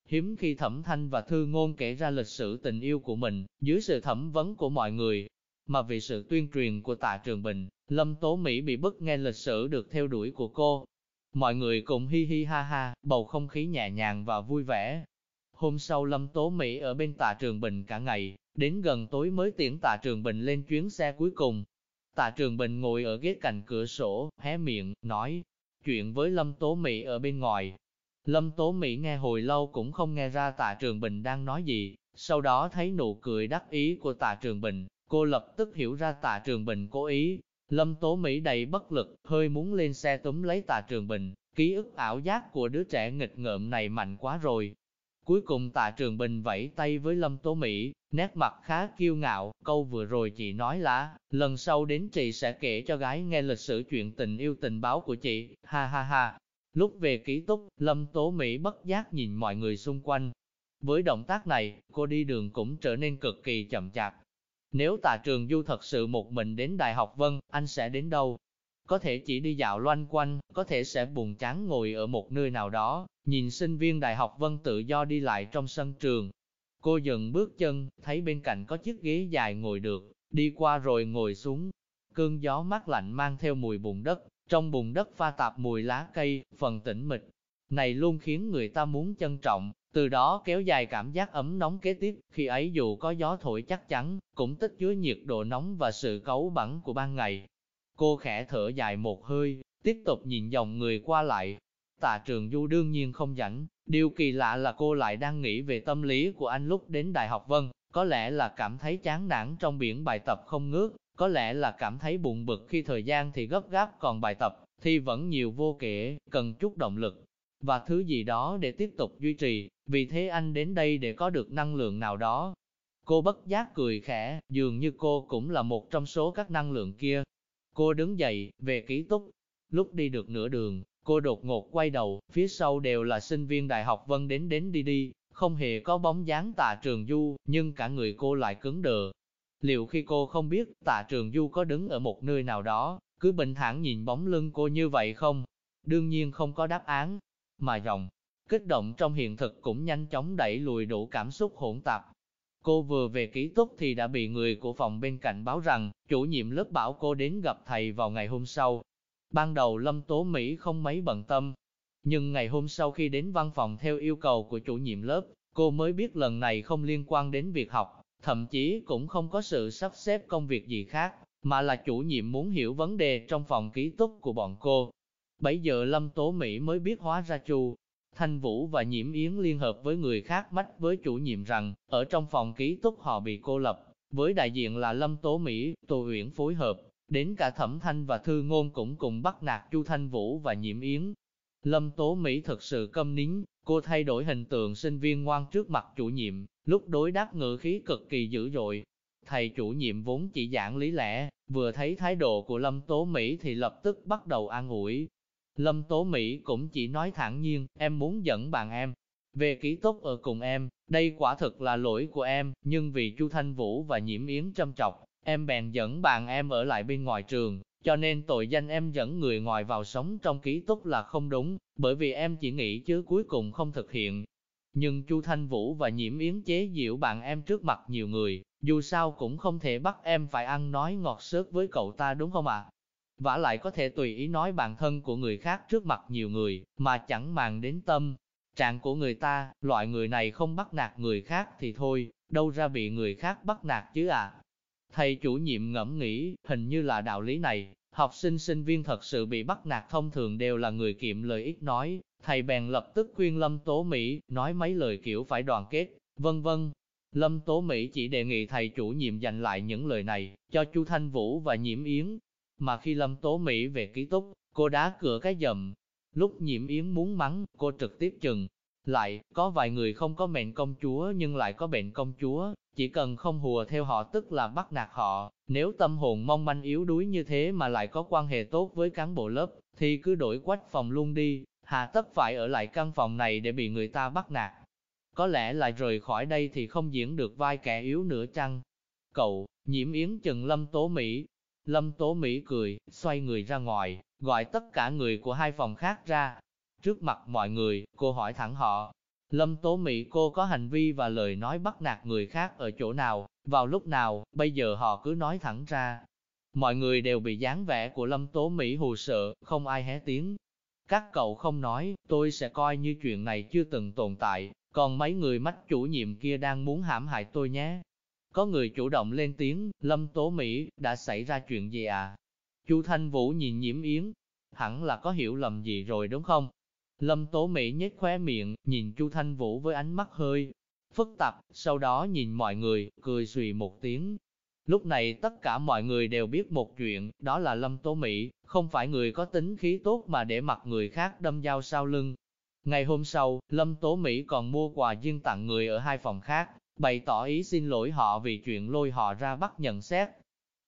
Hiếm khi thẩm thanh và thư ngôn kể ra lịch sử tình yêu của mình, dưới sự thẩm vấn của mọi người, mà vì sự tuyên truyền của tạ Trường Bình, Lâm Tố Mỹ bị bức nghe lịch sử được theo đuổi của cô. Mọi người cùng hi hi ha ha, bầu không khí nhẹ nhàng và vui vẻ. Hôm sau Lâm Tố Mỹ ở bên tạ Trường Bình cả ngày, đến gần tối mới tiễn tạ Trường Bình lên chuyến xe cuối cùng. Tạ Trường Bình ngồi ở ghế cạnh cửa sổ, hé miệng, nói chuyện với Lâm Tố Mỹ ở bên ngoài. Lâm Tố Mỹ nghe hồi lâu cũng không nghe ra tạ Trường Bình đang nói gì, sau đó thấy nụ cười đắc ý của tạ Trường Bình, Cô lập tức hiểu ra tạ trường bình cố ý. Lâm Tố Mỹ đầy bất lực, hơi muốn lên xe túm lấy tạ trường bình, ký ức ảo giác của đứa trẻ nghịch ngợm này mạnh quá rồi. Cuối cùng tạ trường bình vẫy tay với Lâm Tố Mỹ, nét mặt khá kiêu ngạo, câu vừa rồi chị nói là, lần sau đến chị sẽ kể cho gái nghe lịch sử chuyện tình yêu tình báo của chị, ha ha ha. Lúc về ký túc, Lâm Tố Mỹ bất giác nhìn mọi người xung quanh. Với động tác này, cô đi đường cũng trở nên cực kỳ chậm chạp, nếu tạ trường du thật sự một mình đến Đại học Vân, anh sẽ đến đâu? Có thể chỉ đi dạo loanh quanh, có thể sẽ buồn chán ngồi ở một nơi nào đó, nhìn sinh viên Đại học Vân tự do đi lại trong sân trường. Cô dừng bước chân, thấy bên cạnh có chiếc ghế dài ngồi được, đi qua rồi ngồi xuống. Cơn gió mát lạnh mang theo mùi bùn đất, trong bùn đất pha tạp mùi lá cây, phần tĩnh mịch. Này luôn khiến người ta muốn trân trọng, từ đó kéo dài cảm giác ấm nóng kế tiếp, khi ấy dù có gió thổi chắc chắn, cũng tích chứa nhiệt độ nóng và sự cấu bẩn của ban ngày. Cô khẽ thở dài một hơi, tiếp tục nhìn dòng người qua lại. Tạ trường du đương nhiên không rảnh, điều kỳ lạ là cô lại đang nghĩ về tâm lý của anh lúc đến Đại học Vân, có lẽ là cảm thấy chán nản trong biển bài tập không ngước, có lẽ là cảm thấy buồn bực khi thời gian thì gấp gáp còn bài tập thì vẫn nhiều vô kể, cần chút động lực và thứ gì đó để tiếp tục duy trì, vì thế anh đến đây để có được năng lượng nào đó. Cô bất giác cười khẽ, dường như cô cũng là một trong số các năng lượng kia. Cô đứng dậy, về ký túc. Lúc đi được nửa đường, cô đột ngột quay đầu, phía sau đều là sinh viên đại học Vân đến đến đi đi, không hề có bóng dáng tạ trường du, nhưng cả người cô lại cứng đờ. Liệu khi cô không biết tạ trường du có đứng ở một nơi nào đó, cứ bình thản nhìn bóng lưng cô như vậy không? Đương nhiên không có đáp án, mà dòng kích động trong hiện thực cũng nhanh chóng đẩy lùi đủ cảm xúc hỗn tạp. Cô vừa về ký túc thì đã bị người của phòng bên cạnh báo rằng, chủ nhiệm lớp bảo cô đến gặp thầy vào ngày hôm sau. Ban đầu Lâm Tố Mỹ không mấy bận tâm, nhưng ngày hôm sau khi đến văn phòng theo yêu cầu của chủ nhiệm lớp, cô mới biết lần này không liên quan đến việc học, thậm chí cũng không có sự sắp xếp công việc gì khác, mà là chủ nhiệm muốn hiểu vấn đề trong phòng ký túc của bọn cô. Bấy giờ Lâm Tố Mỹ mới biết hóa ra Chu Thanh Vũ và Nhiễm Yến liên hợp với người khác mách với chủ nhiệm rằng, ở trong phòng ký túc họ bị cô lập, Với đại diện là Lâm Tố Mỹ, Tô Uyển phối hợp, đến cả Thẩm Thanh và Thư Ngôn cũng cùng bắt nạt Chu Thanh Vũ và Nhiễm Yến. Lâm Tố Mỹ thật sự câm nín, cô thay đổi hình tượng sinh viên ngoan trước mặt chủ nhiệm, lúc đối đáp ngữ khí cực kỳ dữ dội. Thầy chủ nhiệm vốn chỉ giảng lý lẽ, vừa thấy thái độ của Lâm Tố Mỹ thì lập tức bắt đầu an ủi. Lâm Tố Mỹ cũng chỉ nói thẳng nhiên, em muốn dẫn bạn em, về ký túc ở cùng em, đây quả thực là lỗi của em, nhưng vì Chu Thanh Vũ và Nhiễm Yến châm chọc, em bèn dẫn bạn em ở lại bên ngoài trường, cho nên tội danh em dẫn người ngoài vào sống trong ký túc là không đúng, bởi vì em chỉ nghĩ chứ cuối cùng không thực hiện. Nhưng Chu Thanh Vũ và Nhiễm Yến chế giễu bạn em trước mặt nhiều người, dù sao cũng không thể bắt em phải ăn nói ngọt xớt với cậu ta đúng không ạ? À? Vả lại có thể tùy ý nói bản thân của người khác trước mặt nhiều người, mà chẳng màng đến tâm, trạng của người ta, loại người này không bắt nạt người khác thì thôi, đâu ra bị người khác bắt nạt chứ à. Thầy chủ nhiệm ngẫm nghĩ, hình như là đạo lý này, học sinh sinh viên thật sự bị bắt nạt thông thường đều là người kiệm lời ít nói, thầy bèn lập tức khuyên Lâm Tố Mỹ, nói mấy lời kiểu phải đoàn kết, vân vân. Lâm Tố Mỹ chỉ đề nghị thầy chủ nhiệm dành lại những lời này, cho Chu Thanh Vũ và Nhiễm Yến. Mà khi Lâm Tố Mỹ về ký túc, cô đá cửa cái dầm, Lúc nhiễm yến muốn mắng, cô trực tiếp chừng. Lại, có vài người không có mệnh công chúa nhưng lại có bệnh công chúa, chỉ cần không hùa theo họ tức là bắt nạt họ. Nếu tâm hồn mong manh yếu đuối như thế mà lại có quan hệ tốt với cán bộ lớp, thì cứ đổi quách phòng luôn đi, hà tất phải ở lại căn phòng này để bị người ta bắt nạt. Có lẽ lại rời khỏi đây thì không diễn được vai kẻ yếu nữa chăng? Cậu, nhiễm yến chừng Lâm Tố Mỹ. Lâm Tố Mỹ cười, xoay người ra ngoài, gọi tất cả người của hai phòng khác ra. Trước mặt mọi người, cô hỏi thẳng họ, Lâm Tố Mỹ cô có hành vi và lời nói bắt nạt người khác ở chỗ nào, vào lúc nào, bây giờ họ cứ nói thẳng ra. Mọi người đều bị dáng vẻ của Lâm Tố Mỹ hù sợ, không ai hé tiếng. Các cậu không nói, tôi sẽ coi như chuyện này chưa từng tồn tại, còn mấy người mách chủ nhiệm kia đang muốn hãm hại tôi nhé. Có người chủ động lên tiếng, Lâm Tố Mỹ, đã xảy ra chuyện gì à? Chu Thanh Vũ nhìn nhiễm yến, hẳn là có hiểu lầm gì rồi đúng không? Lâm Tố Mỹ nhếch khóe miệng, nhìn Chu Thanh Vũ với ánh mắt hơi phức tạp, sau đó nhìn mọi người, cười xùy một tiếng. Lúc này tất cả mọi người đều biết một chuyện, đó là Lâm Tố Mỹ, không phải người có tính khí tốt mà để mặc người khác đâm dao sau lưng. Ngày hôm sau, Lâm Tố Mỹ còn mua quà riêng tặng người ở hai phòng khác, bày tỏ ý xin lỗi họ vì chuyện lôi họ ra bắt nhận xét,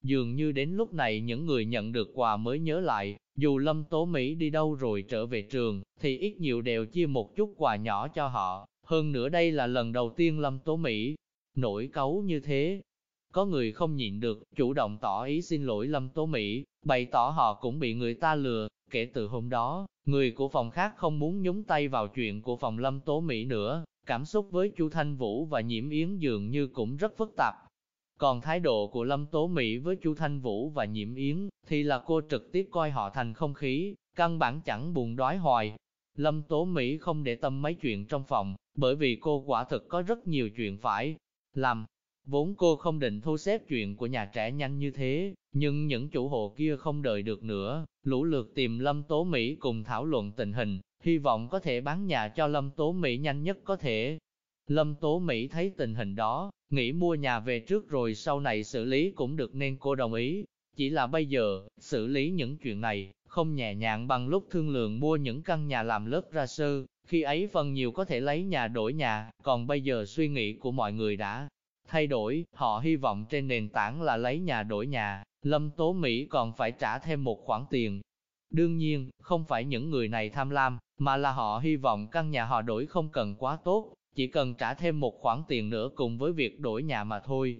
Dường như đến lúc này những người nhận được quà mới nhớ lại, dù Lâm Tố Mỹ đi đâu rồi trở về trường, thì ít nhiều đều chia một chút quà nhỏ cho họ. Hơn nữa đây là lần đầu tiên Lâm Tố Mỹ nổi cấu như thế. Có người không nhịn được, chủ động tỏ ý xin lỗi Lâm Tố Mỹ, bày tỏ họ cũng bị người ta lừa. Kể từ hôm đó, người của phòng khác không muốn nhúng tay vào chuyện của phòng Lâm Tố Mỹ nữa. Cảm xúc với Chu Thanh Vũ và Nhiễm Yến dường như cũng rất phức tạp, còn thái độ của Lâm Tố Mỹ với Chu Thanh Vũ và Nhiễm Yến, thì là cô trực tiếp coi họ thành không khí, căn bản chẳng buồn đói hoài. Lâm Tố Mỹ không để tâm mấy chuyện trong phòng, bởi vì cô quả thực có rất nhiều chuyện phải làm. Vốn cô không định thu xếp chuyện của nhà trẻ nhanh như thế, nhưng những chủ hộ kia không đợi được nữa, lũ lượt tìm Lâm Tố Mỹ cùng thảo luận tình hình, hy vọng có thể bán nhà cho Lâm Tố Mỹ nhanh nhất có thể. Lâm Tố Mỹ thấy tình hình đó, nghĩ mua nhà về trước rồi sau này xử lý cũng được nên cô đồng ý. Chỉ là bây giờ, xử lý những chuyện này, không nhẹ nhàng bằng lúc thương lượng mua những căn nhà làm lớp ra sơ, khi ấy phần nhiều có thể lấy nhà đổi nhà, còn bây giờ suy nghĩ của mọi người đã thay đổi, họ hy vọng trên nền tảng là lấy nhà đổi nhà, Lâm Tố Mỹ còn phải trả thêm một khoản tiền. Đương nhiên, không phải những người này tham lam, mà là họ hy vọng căn nhà họ đổi không cần quá tốt, chỉ cần trả thêm một khoản tiền nữa cùng với việc đổi nhà mà thôi.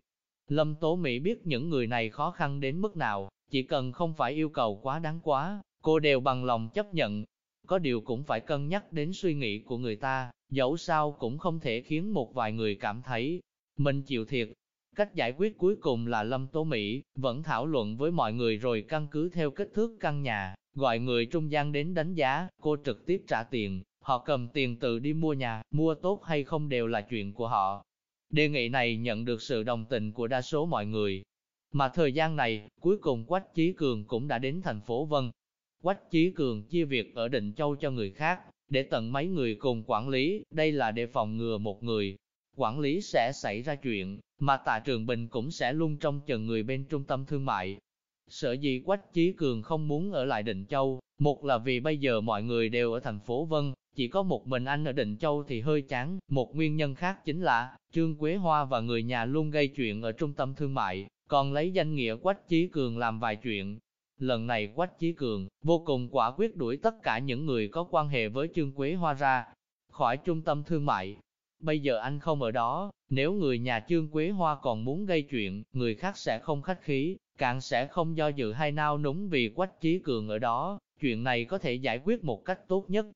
Lâm Tố Mỹ biết những người này khó khăn đến mức nào, chỉ cần không phải yêu cầu quá đáng quá, cô đều bằng lòng chấp nhận. Có điều cũng phải cân nhắc đến suy nghĩ của người ta, dẫu sao cũng không thể khiến một vài người cảm thấy mình chịu thiệt. Cách giải quyết cuối cùng là Lâm Tố Mỹ vẫn thảo luận với mọi người rồi căn cứ theo kích thước căn nhà, gọi người trung gian đến đánh giá, cô trực tiếp trả tiền, Họ cầm tiền tự đi mua nhà, mua tốt hay không đều là chuyện của họ. Đề nghị này nhận được sự đồng tình của đa số mọi người. Mà thời gian này, cuối cùng Quách Chí Cường cũng đã đến thành phố Vân. Quách Chí Cường chia việc ở Định Châu cho người khác, để tận mấy người cùng quản lý, đây là để phòng ngừa một người quản lý sẽ xảy ra chuyện, mà tạ trường bình cũng sẽ luôn trong chờ người bên trung tâm thương mại. Sở dĩ Quách Chí Cường không muốn ở lại Định Châu, một là vì bây giờ mọi người đều ở thành phố Vân, chỉ có một mình anh ở Định Châu thì hơi chán, một nguyên nhân khác chính là, Trương Quế Hoa và người nhà luôn gây chuyện ở trung tâm thương mại, còn lấy danh nghĩa Quách Chí Cường làm vài chuyện. Lần này Quách Chí Cường vô cùng quả quyết đuổi tất cả những người có quan hệ với Trương Quế Hoa ra khỏi trung tâm thương mại. Bây giờ anh không ở đó, nếu người nhà Trương Quế Hoa còn muốn gây chuyện, người khác sẽ không khách khí, càng sẽ không do dự hay nao núng vì Quách Chí Cường ở đó, chuyện này có thể giải quyết một cách tốt nhất.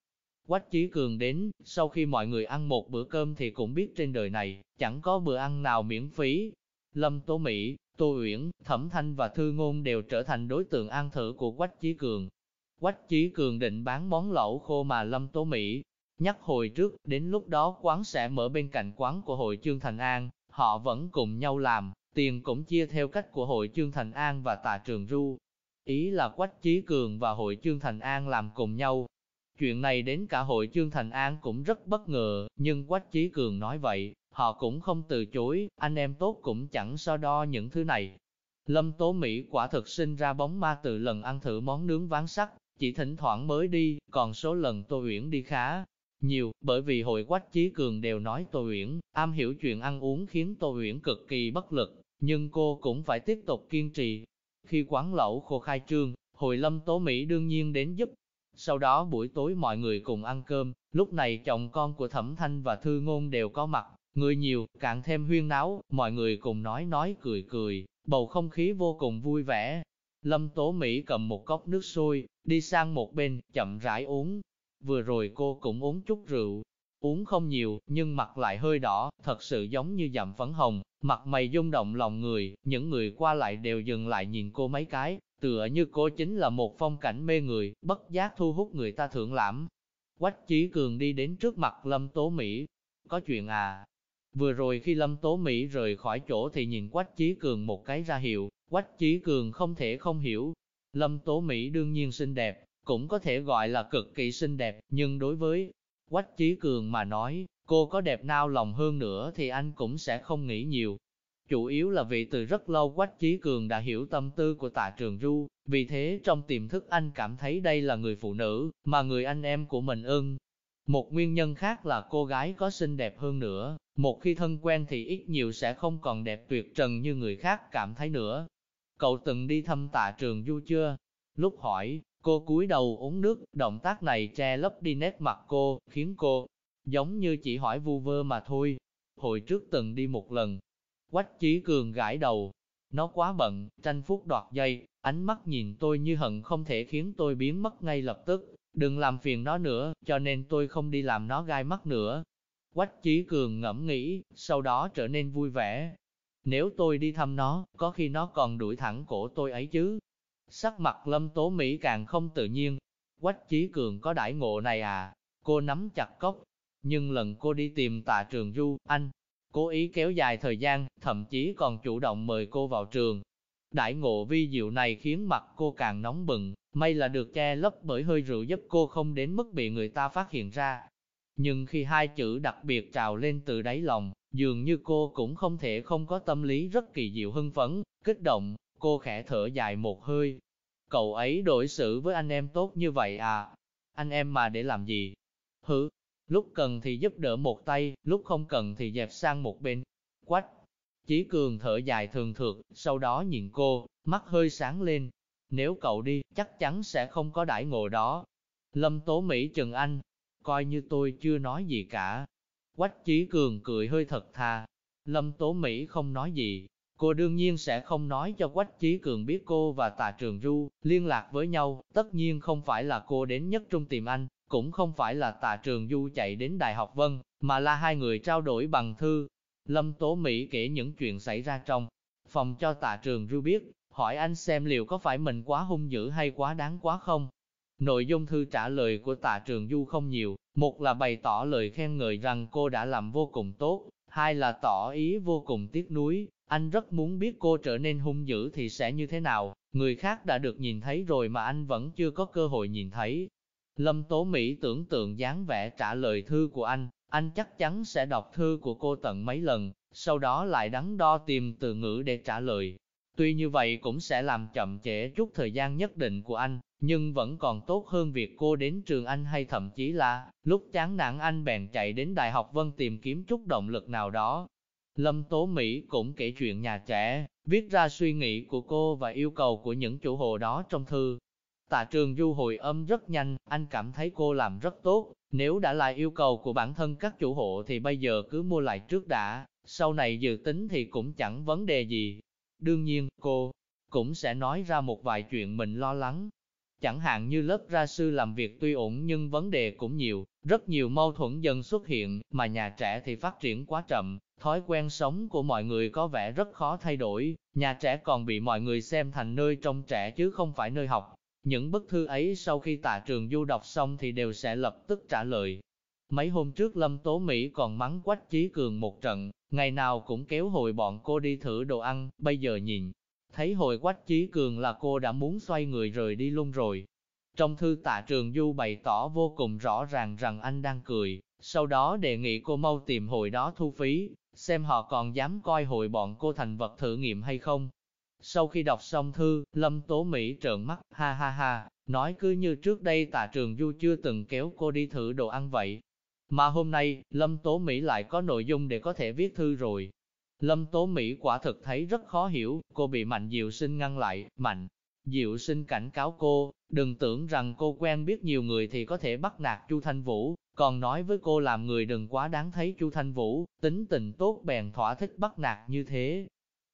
Quách Chí Cường đến, sau khi mọi người ăn một bữa cơm thì cũng biết trên đời này, chẳng có bữa ăn nào miễn phí. Lâm Tố Mỹ, Tô Uyển, Thẩm Thanh và Thư Ngôn đều trở thành đối tượng ăn thử của Quách Chí Cường. Quách Chí Cường định bán món lẩu khô mà Lâm Tố Mỹ nhắc hồi trước, đến lúc đó quán sẽ mở bên cạnh quán của hội Trương Thành An, họ vẫn cùng nhau làm, tiền cũng chia theo cách của hội Trương Thành An và Tạ Trường Du. Ý là Quách Chí Cường và hội Trương Thành An làm cùng nhau, Chuyện này đến cả hội Trương Thành An cũng rất bất ngờ, nhưng Quách Chí Cường nói vậy, họ cũng không từ chối, anh em tốt cũng chẳng so đo những thứ này. Lâm Tố Mỹ quả thực sinh ra bóng ma từ lần ăn thử món nướng ván sắt, chỉ thỉnh thoảng mới đi, còn số lần Tô Uyển đi khá nhiều, bởi vì hội Quách Chí Cường đều nói Tô Uyển, am hiểu chuyện ăn uống khiến Tô Uyển cực kỳ bất lực, nhưng cô cũng phải tiếp tục kiên trì. Khi quán lẩu khô khai trương, hội Lâm Tố Mỹ đương nhiên đến giúp, sau đó buổi tối mọi người cùng ăn cơm, lúc này chồng con của Thẩm Thanh và Thư Ngôn đều có mặt, người nhiều, càng thêm huyên náo, mọi người cùng nói nói cười cười, bầu không khí vô cùng vui vẻ. Lâm Tố Mỹ cầm một cốc nước sôi, đi sang một bên, chậm rãi uống. Vừa rồi cô cũng uống chút rượu, uống không nhiều, nhưng mặt lại hơi đỏ, thật sự giống như dặm phấn hồng, mặt mày rung động lòng người, những người qua lại đều dừng lại nhìn cô mấy cái, tựa như cô chính là một phong cảnh mê người, bất giác thu hút người ta thượng lãm. Quách Chí Cường đi đến trước mặt Lâm Tố Mỹ. Có chuyện à? Vừa rồi khi Lâm Tố Mỹ rời khỏi chỗ thì nhìn Quách Chí Cường một cái ra hiệu, Quách Chí Cường không thể không hiểu. Lâm Tố Mỹ đương nhiên xinh đẹp, cũng có thể gọi là cực kỳ xinh đẹp, nhưng đối với Quách Chí Cường mà nói, cô có đẹp nao lòng hơn nữa thì anh cũng sẽ không nghĩ nhiều, Chủ yếu là vì từ rất lâu Quách Chí Cường đã hiểu tâm tư của tạ trường Du, vì thế trong tiềm thức anh cảm thấy đây là người phụ nữ, mà người anh em của mình ưng. Một nguyên nhân khác là cô gái có xinh đẹp hơn nữa, một khi thân quen thì ít nhiều sẽ không còn đẹp tuyệt trần như người khác cảm thấy nữa. Cậu từng đi thăm tạ trường Du chưa? Lúc hỏi, cô cúi đầu uống nước, động tác này che lấp đi nét mặt cô, khiến cô giống như chỉ hỏi vu vơ mà thôi. Hồi trước từng đi một lần, Quách Chí Cường gãi đầu. Nó quá bận, tranh phút đoạt dây, ánh mắt nhìn tôi như hận không thể khiến tôi biến mất ngay lập tức. Đừng làm phiền nó nữa, cho nên tôi không đi làm nó gai mắt nữa. Quách Chí Cường ngẫm nghĩ, sau đó trở nên vui vẻ. Nếu tôi đi thăm nó, có khi nó còn đuổi thẳng cổ tôi ấy chứ. Sắc mặt lâm tố Mỹ càng không tự nhiên. Quách Chí Cường có đại ngộ này à? Cô nắm chặt cốc. Nhưng lần cô đi tìm tạ trường du, anh, cố ý kéo dài thời gian, thậm chí còn chủ động mời cô vào trường. Đại ngộ vi diệu này khiến mặt cô càng nóng bừng, may là được che lấp bởi hơi rượu giúp cô không đến mức bị người ta phát hiện ra. Nhưng khi hai chữ đặc biệt trào lên từ đáy lòng, dường như cô cũng không thể không có tâm lý rất kỳ diệu hưng phấn, kích động, cô khẽ thở dài một hơi. Cậu ấy đổi xử với anh em tốt như vậy à? Anh em mà để làm gì? Hứ, lúc cần thì giúp đỡ một tay, lúc không cần thì dẹp sang một bên. Quách, Chí Cường thở dài thường thượt, sau đó nhìn cô, mắt hơi sáng lên. Nếu cậu đi, chắc chắn sẽ không có đãi ngộ đó. Lâm Tố Mỹ Trần Anh, coi như tôi chưa nói gì cả. Quách Chí Cường cười hơi thật thà. Lâm Tố Mỹ không nói gì. Cô đương nhiên sẽ không nói cho Quách Chí Cường biết cô và Tà Trường Du liên lạc với nhau, tất nhiên không phải là cô đến nhất trung tìm anh, cũng không phải là tạ trường du chạy đến Đại học Vân, mà là hai người trao đổi bằng thư. Lâm Tố Mỹ kể những chuyện xảy ra trong phòng cho tạ trường du biết, hỏi anh xem liệu có phải mình quá hung dữ hay quá đáng quá không. Nội dung thư trả lời của tạ trường du không nhiều, một là bày tỏ lời khen ngợi rằng cô đã làm vô cùng tốt, hai là tỏ ý vô cùng tiếc nuối, anh rất muốn biết cô trở nên hung dữ thì sẽ như thế nào, người khác đã được nhìn thấy rồi mà anh vẫn chưa có cơ hội nhìn thấy, Lâm Tố Mỹ tưởng tượng dáng vẻ trả lời thư của anh, anh chắc chắn sẽ đọc thư của cô tận mấy lần, sau đó lại đắn đo tìm từ ngữ để trả lời. Tuy như vậy cũng sẽ làm chậm trễ chút thời gian nhất định của anh, nhưng vẫn còn tốt hơn việc cô đến trường anh hay thậm chí là, lúc chán nản anh bèn chạy đến Đại học Vân tìm kiếm chút động lực nào đó. Lâm Tố Mỹ cũng kể chuyện nhà trẻ, viết ra suy nghĩ của cô và yêu cầu của những chủ hồ đó trong thư. Tạ trường du hồi âm rất nhanh, anh cảm thấy cô làm rất tốt, nếu đã là yêu cầu của bản thân các chủ hộ thì bây giờ cứ mua lại trước đã, sau này dự tính thì cũng chẳng vấn đề gì. Đương nhiên, cô cũng sẽ nói ra một vài chuyện mình lo lắng. Chẳng hạn như lớp ra sư làm việc tuy ổn nhưng vấn đề cũng nhiều, rất nhiều mâu thuẫn dần xuất hiện, mà nhà trẻ thì phát triển quá chậm, thói quen sống của mọi người có vẻ rất khó thay đổi, nhà trẻ còn bị mọi người xem thành nơi trông trẻ chứ không phải nơi học. Những bức thư ấy sau khi tạ trường du đọc xong thì đều sẽ lập tức trả lời. Mấy hôm trước Lâm Tố Mỹ còn mắng Quách Chí Cường một trận, ngày nào cũng kéo hồi bọn cô đi thử đồ ăn, bây giờ nhìn, thấy hồi Quách Chí Cường là cô đã muốn xoay người rời đi luôn rồi. Trong thư tạ trường du bày tỏ vô cùng rõ ràng rằng anh đang cười, sau đó đề nghị cô mau tìm hồi đó thu phí, xem họ còn dám coi hội bọn cô thành vật thử nghiệm hay không. Sau khi đọc xong thư, Lâm Tố Mỹ trợn mắt, ha ha ha, nói cứ như trước đây tạ trường du chưa từng kéo cô đi thử đồ ăn vậy. Mà hôm nay, Lâm Tố Mỹ lại có nội dung để có thể viết thư rồi. Lâm Tố Mỹ quả thực thấy rất khó hiểu, cô bị Mạnh Diệu Sinh ngăn lại, Mạnh. Diệu Sinh cảnh cáo cô, đừng tưởng rằng cô quen biết nhiều người thì có thể bắt nạt Chu Thanh Vũ, còn nói với cô làm người đừng quá đáng thấy Chu Thanh Vũ, tính tình tốt bèn thỏa thích bắt nạt như thế.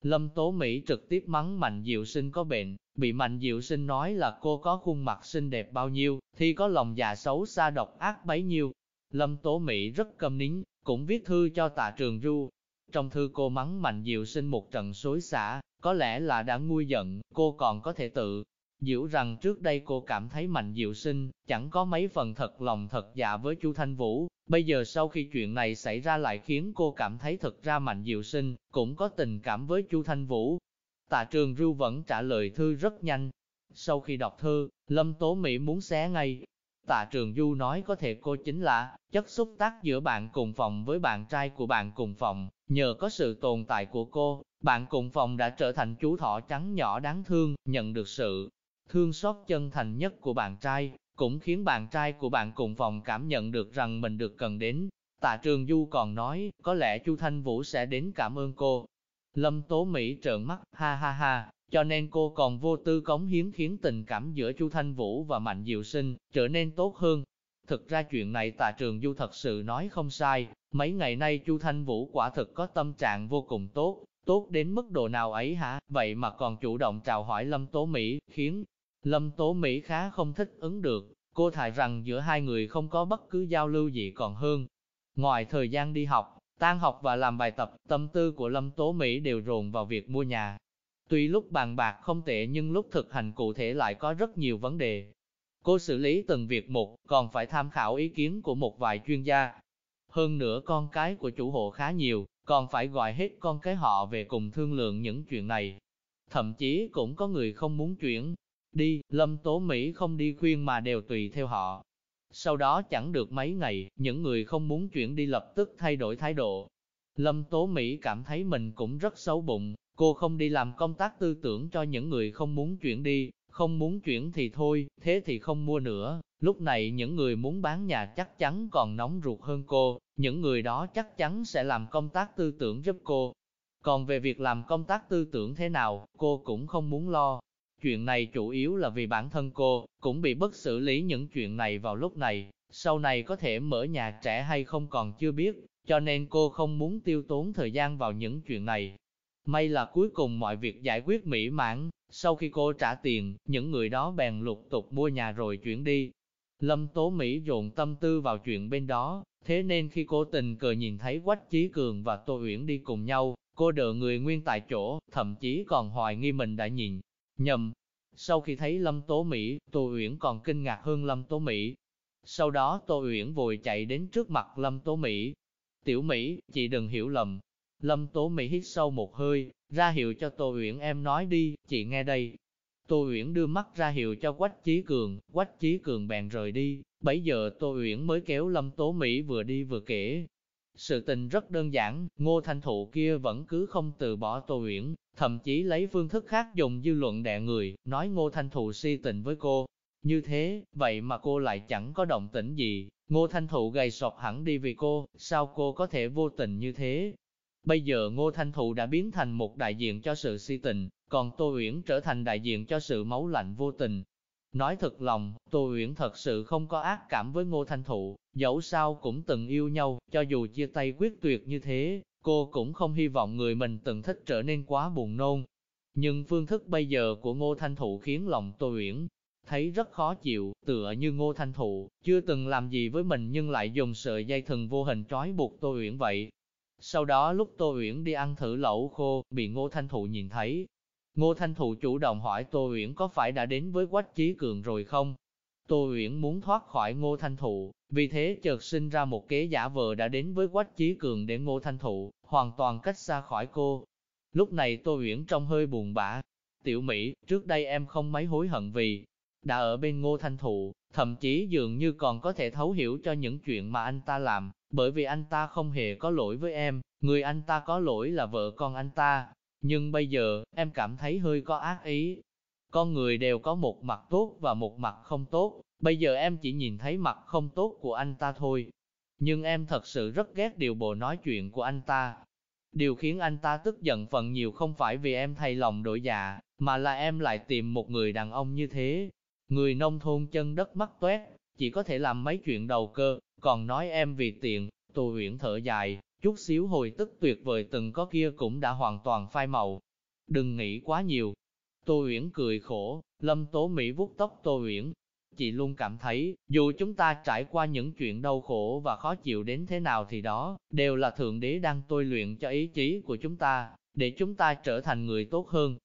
Lâm Tố Mỹ trực tiếp mắng Mạnh Diệu Sinh có bệnh, bị Mạnh Diệu Sinh nói là cô có khuôn mặt xinh đẹp bao nhiêu, thì có lòng già xấu xa độc ác bấy nhiêu. Lâm Tố Mỹ rất câm nín, cũng viết thư cho tạ trường Du. Trong thư cô mắng Mạnh Diệu Sinh một trận xối xả, có lẽ là đã nguôi giận, cô còn có thể tự diễu rằng trước đây cô cảm thấy Mạnh Diệu Sinh chẳng có mấy phần thật lòng thật dạ với Chu Thanh Vũ, bây giờ sau khi chuyện này xảy ra lại khiến cô cảm thấy thật ra Mạnh Diệu Sinh cũng có tình cảm với Chu Thanh Vũ. Tạ Trường Rưu vẫn trả lời thư rất nhanh. Sau khi đọc thư, Lâm Tố Mỹ muốn xé ngay. Tạ Trường Du nói có thể cô chính là chất xúc tác giữa bạn cùng phòng với bạn trai của bạn cùng phòng, nhờ có sự tồn tại của cô, bạn cùng phòng đã trở thành chú thỏ trắng nhỏ đáng thương, nhận được sự thương xót chân thành nhất của bạn trai, cũng khiến bạn trai của bạn cùng phòng cảm nhận được rằng mình được cần đến. Tạ Trường Du còn nói, có lẽ Chu Thanh Vũ sẽ đến cảm ơn cô. Lâm Tố Mỹ trợn mắt, ha ha ha, cho nên cô còn vô tư cống hiến khiến tình cảm giữa Chu Thanh Vũ và Mạnh Diệu Sinh trở nên tốt hơn. Thực ra chuyện này Tạ Trường Du thật sự nói không sai, mấy ngày nay Chu Thanh Vũ quả thực có tâm trạng vô cùng tốt, tốt đến mức độ nào ấy hả, vậy mà còn chủ động chào hỏi Lâm Tố Mỹ, khiến Lâm Tố Mỹ khá không thích ứng được, cô thải rằng giữa hai người không có bất cứ giao lưu gì còn hơn. Ngoài thời gian đi học, tan học và làm bài tập, tâm tư của Lâm Tố Mỹ đều rồn vào việc mua nhà. Tuy lúc bàn bạc không tệ nhưng lúc thực hành cụ thể lại có rất nhiều vấn đề. Cô xử lý từng việc một, còn phải tham khảo ý kiến của một vài chuyên gia. Hơn nữa con cái của chủ hộ khá nhiều, còn phải gọi hết con cái họ về cùng thương lượng những chuyện này. Thậm chí cũng có người không muốn chuyển, Đi, Lâm Tố Mỹ không đi khuyên mà đều tùy theo họ. Sau đó chẳng được mấy ngày, những người không muốn chuyển đi lập tức thay đổi thái độ. Lâm Tố Mỹ cảm thấy mình cũng rất xấu bụng, cô không đi làm công tác tư tưởng cho những người không muốn chuyển đi, không muốn chuyển thì thôi, thế thì không mua nữa. Lúc này những người muốn bán nhà chắc chắn còn nóng ruột hơn cô, những người đó chắc chắn sẽ làm công tác tư tưởng giúp cô. Còn về việc làm công tác tư tưởng thế nào, cô cũng không muốn lo. Chuyện này chủ yếu là vì bản thân cô, cũng bị bất xử lý những chuyện này vào lúc này, sau này có thể mở nhà trẻ hay không còn chưa biết, cho nên cô không muốn tiêu tốn thời gian vào những chuyện này. May là cuối cùng mọi việc giải quyết mỹ mãn, sau khi cô trả tiền, những người đó bèn lục tục mua nhà rồi chuyển đi. Lâm Tố Mỹ dồn tâm tư vào chuyện bên đó, thế nên khi cô tình cờ nhìn thấy Quách Chí Cường và Tô Uyển đi cùng nhau, cô đỡ người nguyên tại chỗ, thậm chí còn hoài nghi mình đã nhìn Nhầm, sau khi thấy Lâm Tố Mỹ, Tô Uyển còn kinh ngạc hơn Lâm Tố Mỹ. Sau đó Tô Uyển vội chạy đến trước mặt Lâm Tố Mỹ. Tiểu Mỹ, chị đừng hiểu lầm. Lâm Tố Mỹ hít sâu một hơi, ra hiệu cho Tô Uyển em nói đi, chị nghe đây. Tô Uyển đưa mắt ra hiệu cho Quách Chí Cường, Quách Chí Cường bèn rời đi, bấy giờ Tô Uyển mới kéo Lâm Tố Mỹ vừa đi vừa kể. Sự tình rất đơn giản, Ngô Thanh Thụ kia vẫn cứ không từ bỏ Tô Uyển, thậm chí lấy phương thức khác dùng dư luận đè người, nói Ngô Thanh Thụ si tình với cô. Như thế, vậy mà cô lại chẳng có động tĩnh gì, Ngô Thanh Thụ gầy sọt hẳn đi vì cô, sao cô có thể vô tình như thế? Bây giờ Ngô Thanh Thụ đã biến thành một đại diện cho sự si tình, còn Tô Uyển trở thành đại diện cho sự máu lạnh vô tình. Nói thật lòng, Tô Uyển thật sự không có ác cảm với Ngô Thanh Thụ, dẫu sao cũng từng yêu nhau, cho dù chia tay quyết tuyệt như thế, cô cũng không hy vọng người mình từng thích trở nên quá buồn nôn. Nhưng phương thức bây giờ của Ngô Thanh Thụ khiến lòng Tô Uyển thấy rất khó chịu, tựa như Ngô Thanh Thụ, chưa từng làm gì với mình nhưng lại dùng sợi dây thừng vô hình trói buộc Tô Uyển vậy. Sau đó lúc Tô Uyển đi ăn thử lẩu khô, bị Ngô Thanh Thụ nhìn thấy. Ngô Thanh Thụ chủ động hỏi Tô Uyển có phải đã đến với Quách Chí Cường rồi không? Tô Uyển muốn thoát khỏi Ngô Thanh Thụ, vì thế chợt sinh ra một kế giả vờ đã đến với Quách Chí Cường để Ngô Thanh Thụ, hoàn toàn cách xa khỏi cô. Lúc này Tô Uyển trông hơi buồn bã. Tiểu Mỹ, trước đây em không mấy hối hận vì đã ở bên Ngô Thanh Thụ, thậm chí dường như còn có thể thấu hiểu cho những chuyện mà anh ta làm, bởi vì anh ta không hề có lỗi với em, người anh ta có lỗi là vợ con anh ta. Nhưng bây giờ, em cảm thấy hơi có ác ý. Con người đều có một mặt tốt và một mặt không tốt, bây giờ em chỉ nhìn thấy mặt không tốt của anh ta thôi. Nhưng em thật sự rất ghét điều bộ nói chuyện của anh ta. Điều khiến anh ta tức giận phần nhiều không phải vì em thay lòng đổi dạ, mà là em lại tìm một người đàn ông như thế. Người nông thôn chân đất mắt toét, chỉ có thể làm mấy chuyện đầu cơ, còn nói em vì tiền, Tô Uyển thở dài, chút xíu hồi tức tuyệt vời từng có kia cũng đã hoàn toàn phai màu. Đừng nghĩ quá nhiều. Tô Uyển cười khổ, Lâm Tố Mỹ vuốt tóc Tô Uyển. Chị luôn cảm thấy, dù chúng ta trải qua những chuyện đau khổ và khó chịu đến thế nào thì đó, đều là Thượng Đế đang tôi luyện cho ý chí của chúng ta, để chúng ta trở thành người tốt hơn.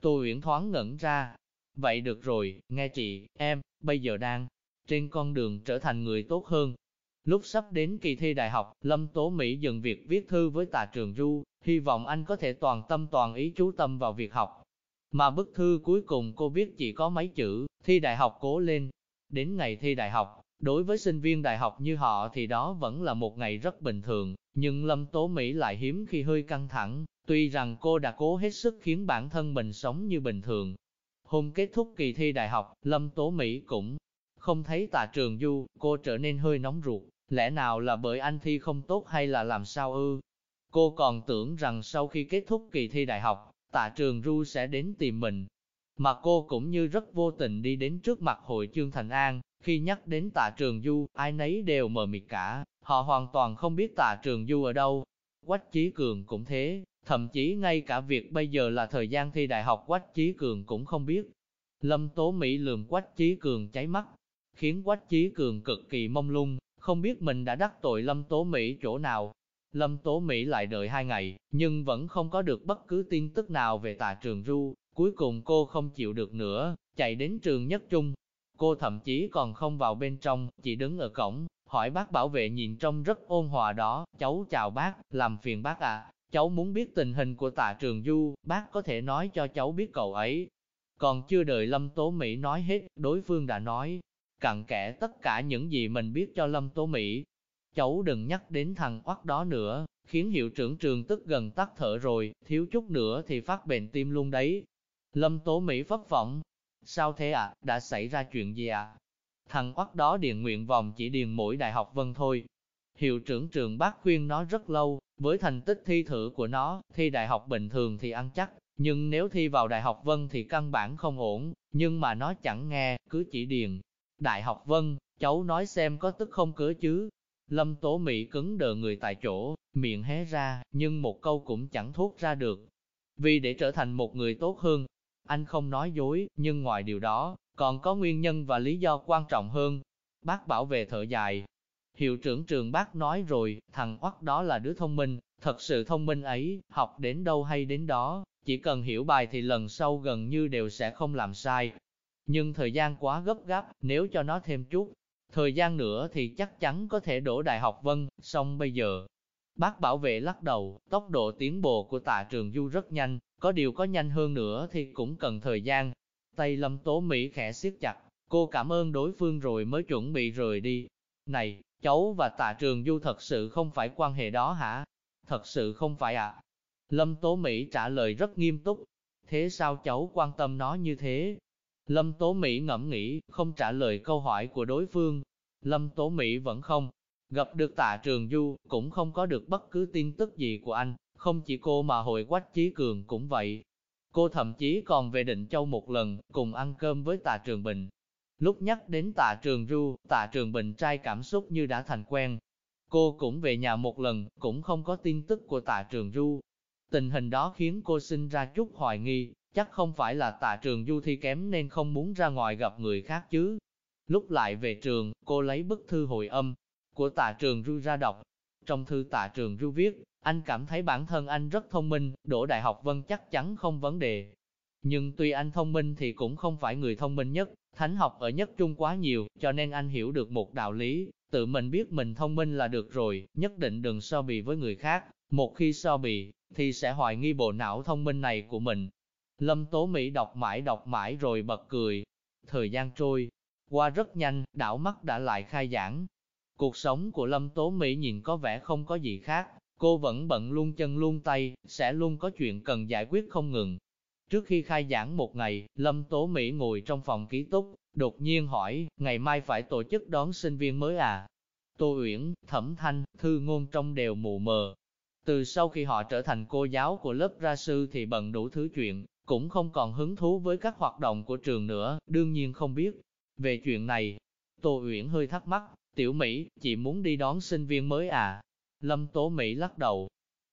Tô Uyển thoáng ngẩn ra. Vậy được rồi, nghe chị, em, bây giờ đang trên con đường trở thành người tốt hơn, Lúc sắp đến kỳ thi đại học, Lâm Tố Mỹ dừng việc viết thư với tạ trường Du, hy vọng anh có thể toàn tâm toàn ý chú tâm vào việc học. Mà bức thư cuối cùng cô viết chỉ có mấy chữ, thi đại học cố lên. Đến ngày thi đại học, đối với sinh viên đại học như họ thì đó vẫn là một ngày rất bình thường, nhưng Lâm Tố Mỹ lại hiếm khi hơi căng thẳng, tuy rằng cô đã cố hết sức khiến bản thân mình sống như bình thường. Hôm kết thúc kỳ thi đại học, Lâm Tố Mỹ cũng không thấy tạ trường du, cô trở nên hơi nóng ruột, lẽ nào là bởi anh thi không tốt hay là làm sao ư? Cô còn tưởng rằng sau khi kết thúc kỳ thi đại học, tạ trường du sẽ đến tìm mình. Mà cô cũng như rất vô tình đi đến trước mặt hội chương Thành An, khi nhắc đến tạ trường du, ai nấy đều mờ mịt cả, họ hoàn toàn không biết tạ trường du ở đâu. Quách Chí Cường cũng thế, thậm chí ngay cả việc bây giờ là thời gian thi đại học Quách Chí Cường cũng không biết. Lâm Tố Mỹ lườm Quách Chí Cường cháy mắt, khiến Quách Chí Cường cực kỳ mông lung, không biết mình đã đắc tội Lâm Tố Mỹ chỗ nào. Lâm Tố Mỹ lại đợi hai ngày, nhưng vẫn không có được bất cứ tin tức nào về tà trường ru. Cuối cùng cô không chịu được nữa, chạy đến trường nhất trung. Cô thậm chí còn không vào bên trong, chỉ đứng ở cổng, hỏi bác bảo vệ nhìn trông rất ôn hòa đó, cháu chào bác, làm phiền bác à, cháu muốn biết tình hình của tạ trường du, bác có thể nói cho cháu biết cậu ấy. Còn chưa đợi Lâm Tố Mỹ nói hết, đối phương đã nói, cặn kẽ tất cả những gì mình biết cho Lâm Tố Mỹ. Cháu đừng nhắc đến thằng oắt đó nữa, khiến hiệu trưởng trường tức gần tắt thở rồi, thiếu chút nữa thì phát bệnh tim luôn đấy. Lâm Tố Mỹ phất vọng. Sao thế ạ, à? đã xảy ra chuyện gì ạ? À? Thằng oắt đó điền nguyện vọng chỉ điền mỗi đại học vân thôi. Hiệu trưởng trường bác khuyên nó rất lâu, với thành tích thi thử của nó, thi đại học bình thường thì ăn chắc, nhưng nếu thi vào đại học vân thì căn bản không ổn, nhưng mà nó chẳng nghe, cứ chỉ điền Đại học Vân, cháu nói xem có tức không cớ chứ. Lâm Tố Mỹ cứng đờ người tại chỗ, miệng hé ra, nhưng một câu cũng chẳng thốt ra được. Vì để trở thành một người tốt hơn, anh không nói dối, nhưng ngoài điều đó, còn có nguyên nhân và lý do quan trọng hơn. Bác bảo vệ thở dài. Hiệu trưởng trường bác nói rồi, thằng oắt đó là đứa thông minh, thật sự thông minh ấy, học đến đâu hay đến đó, chỉ cần hiểu bài thì lần sau gần như đều sẽ không làm sai, nhưng thời gian quá gấp gáp, nếu cho nó thêm chút, thời gian nữa thì chắc chắn có thể đổ đại học vân, xong bây giờ. Bác bảo vệ lắc đầu, tốc độ tiến bộ của tạ trường du rất nhanh, có điều có nhanh hơn nữa thì cũng cần thời gian. tay Lâm Tố Mỹ khẽ siết chặt, cô cảm ơn đối phương rồi mới chuẩn bị rời đi. Này, cháu và tạ trường du thật sự không phải quan hệ đó hả? Thật sự không phải ạ. À? Lâm Tố Mỹ trả lời rất nghiêm túc. Thế sao cháu quan tâm nó như thế? Lâm Tố Mỹ ngẫm nghĩ, không trả lời câu hỏi của đối phương. Lâm Tố Mỹ vẫn không gặp được tạ trường du, cũng không có được bất cứ tin tức gì của anh. Không chỉ cô mà hội quách Chí Cường cũng vậy. Cô thậm chí còn về Định Châu một lần, cùng ăn cơm với tạ Trường Bình. Lúc nhắc đến tạ Trường Du, tạ Trường Bình trai cảm xúc như đã thành quen. Cô cũng về nhà một lần, cũng không có tin tức của tạ Trường Du. Tình hình đó khiến cô sinh ra chút hoài nghi, chắc không phải là tạ Trường Du thi kém nên không muốn ra ngoài gặp người khác chứ. Lúc lại về trường, cô lấy bức thư hồi âm của tạ Trường Du ra đọc. Trong thư tạ Trường Du viết, anh cảm thấy bản thân anh rất thông minh, đỗ đại học vân chắc chắn không vấn đề. Nhưng tuy anh thông minh thì cũng không phải người thông minh nhất, thánh học ở nhất trung quá nhiều, cho nên anh hiểu được một đạo lý, tự mình biết mình thông minh là được rồi, nhất định đừng so bì với người khác, một khi so bì, thì sẽ hoài nghi bộ não thông minh này của mình. Lâm Tố Mỹ đọc mãi đọc mãi rồi bật cười. Thời gian trôi, qua rất nhanh, đảo mắt đã lại khai giảng. Cuộc sống của Lâm Tố Mỹ nhìn có vẻ không có gì khác, Cô vẫn bận luôn chân luôn tay, sẽ luôn có chuyện cần giải quyết không ngừng. Trước khi khai giảng một ngày, Lâm Tố Mỹ ngồi trong phòng ký túc, đột nhiên hỏi, ngày mai phải tổ chức đón sinh viên mới à? Tô Uyển, Thẩm Thanh, Thư Ngôn trong đều mù mờ. Từ sau khi họ trở thành cô giáo của lớp ra sư thì bận đủ thứ chuyện, cũng không còn hứng thú với các hoạt động của trường nữa, đương nhiên không biết. Về chuyện này, Tô Uyển hơi thắc mắc, Tiểu Mỹ, chị muốn đi đón sinh viên mới à? Lâm Tố Mỹ lắc đầu.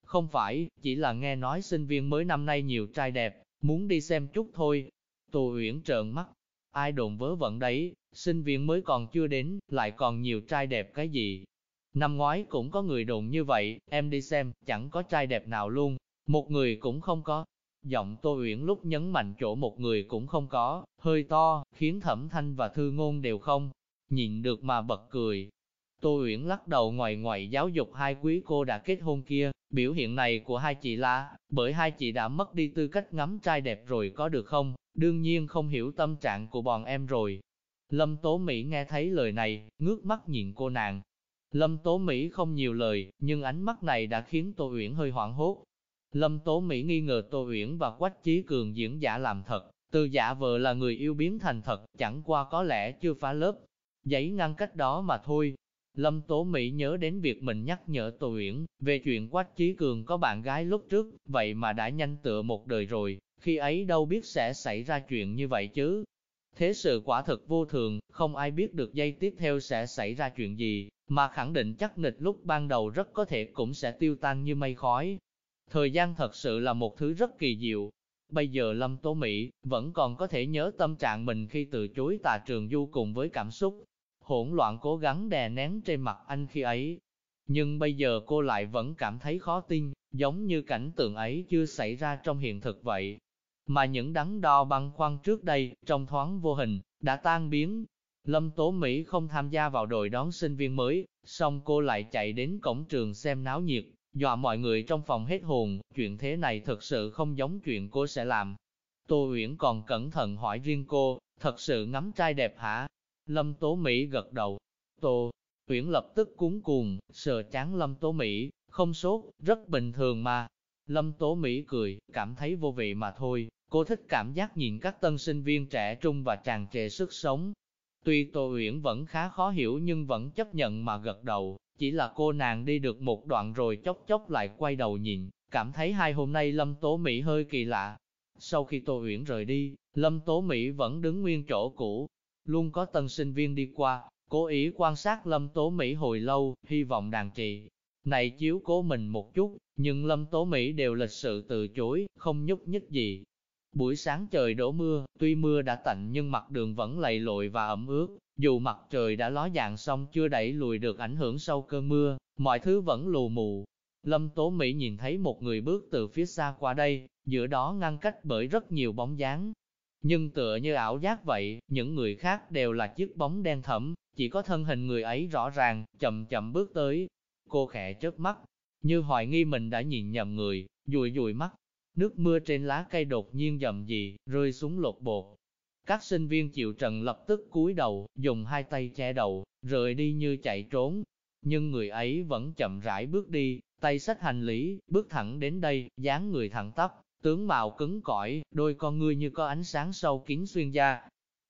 Không phải, chỉ là nghe nói sinh viên mới năm nay nhiều trai đẹp, muốn đi xem chút thôi. Tô Uyển trợn mắt. Ai đồn vớ vẩn đấy, sinh viên mới còn chưa đến, lại còn nhiều trai đẹp cái gì. Năm ngoái cũng có người đồn như vậy, em đi xem, chẳng có trai đẹp nào luôn, một người cũng không có. Giọng Tô Uyển lúc nhấn mạnh chỗ một người cũng không có, hơi to, khiến Thẩm Thanh và Thư Ngôn đều không nhìn được mà bật cười. Tô Uyển lắc đầu ngoài ngoài giáo dục hai quý cô đã kết hôn kia, biểu hiện này của hai chị là, bởi hai chị đã mất đi tư cách ngắm trai đẹp rồi có được không, đương nhiên không hiểu tâm trạng của bọn em rồi. Lâm Tố Mỹ nghe thấy lời này, ngước mắt nhìn cô nàng. Lâm Tố Mỹ không nhiều lời, nhưng ánh mắt này đã khiến Tô Uyển hơi hoảng hốt. Lâm Tố Mỹ nghi ngờ Tô Uyển và Quách Chí Cường diễn giả làm thật, từ giả vờ là người yêu biến thành thật, chẳng qua có lẽ chưa phá lớp. Giấy ngăn cách đó mà thôi, Lâm Tố Mỹ nhớ đến việc mình nhắc nhở Tô Uyển về chuyện Quách Chí Cường có bạn gái lúc trước, vậy mà đã nhanh tựa một đời rồi, khi ấy đâu biết sẽ xảy ra chuyện như vậy chứ. Thế sự quả thực vô thường, không ai biết được giây tiếp theo sẽ xảy ra chuyện gì, mà khẳng định chắc nịch lúc ban đầu rất có thể cũng sẽ tiêu tan như mây khói. Thời gian thật sự là một thứ rất kỳ diệu. Bây giờ Lâm Tố Mỹ vẫn còn có thể nhớ tâm trạng mình khi từ chối tà trường du cùng với cảm xúc hỗn loạn cố gắng đè nén trên mặt anh khi ấy. Nhưng bây giờ cô lại vẫn cảm thấy khó tin, giống như cảnh tượng ấy chưa xảy ra trong hiện thực vậy. Mà những đắn đo băng khoăn trước đây, trong thoáng vô hình, đã tan biến. Lâm Tố Mỹ không tham gia vào đội đón sinh viên mới, xong cô lại chạy đến cổng trường xem náo nhiệt, dọa mọi người trong phòng hết hồn, chuyện thế này thực sự không giống chuyện cô sẽ làm. Tô Uyển còn cẩn thận hỏi riêng cô, thật sự ngắm trai đẹp hả? Lâm Tố Mỹ gật đầu. Tô, Uyển lập tức cuốn cuồng, sờ chán Lâm Tố Mỹ, không sốt, rất bình thường mà. Lâm Tố Mỹ cười, cảm thấy vô vị mà thôi, cô thích cảm giác nhìn các tân sinh viên trẻ trung và tràn trề sức sống. Tuy Tô Uyển vẫn khá khó hiểu nhưng vẫn chấp nhận mà gật đầu, chỉ là cô nàng đi được một đoạn rồi chốc chốc lại quay đầu nhìn, cảm thấy hai hôm nay Lâm Tố Mỹ hơi kỳ lạ. Sau khi Tô Uyển rời đi, Lâm Tố Mỹ vẫn đứng nguyên chỗ cũ, Luôn có tân sinh viên đi qua, cố ý quan sát Lâm Tố Mỹ hồi lâu, hy vọng đàn chị Này chiếu cố mình một chút, nhưng Lâm Tố Mỹ đều lịch sự từ chối, không nhúc nhích gì. Buổi sáng trời đổ mưa, tuy mưa đã tạnh nhưng mặt đường vẫn lầy lội và ẩm ướt, dù mặt trời đã ló dạng xong chưa đẩy lùi được ảnh hưởng sau cơn mưa, mọi thứ vẫn lù mù. Lâm Tố Mỹ nhìn thấy một người bước từ phía xa qua đây, giữa đó ngăn cách bởi rất nhiều bóng dáng, nhưng tựa như ảo giác vậy, những người khác đều là chiếc bóng đen thẫm, chỉ có thân hình người ấy rõ ràng, chậm chậm bước tới. Cô khẽ chớp mắt, như hoài nghi mình đã nhìn nhầm người, dùi dùi mắt. Nước mưa trên lá cây đột nhiên dầm dị, rơi xuống lột bột. Các sinh viên chịu trần lập tức cúi đầu, dùng hai tay che đầu, rời đi như chạy trốn. Nhưng người ấy vẫn chậm rãi bước đi, tay xách hành lý, bước thẳng đến đây, dáng người thẳng tắp, tướng mạo cứng cỏi, đôi con ngươi như có ánh sáng sâu kín xuyên da.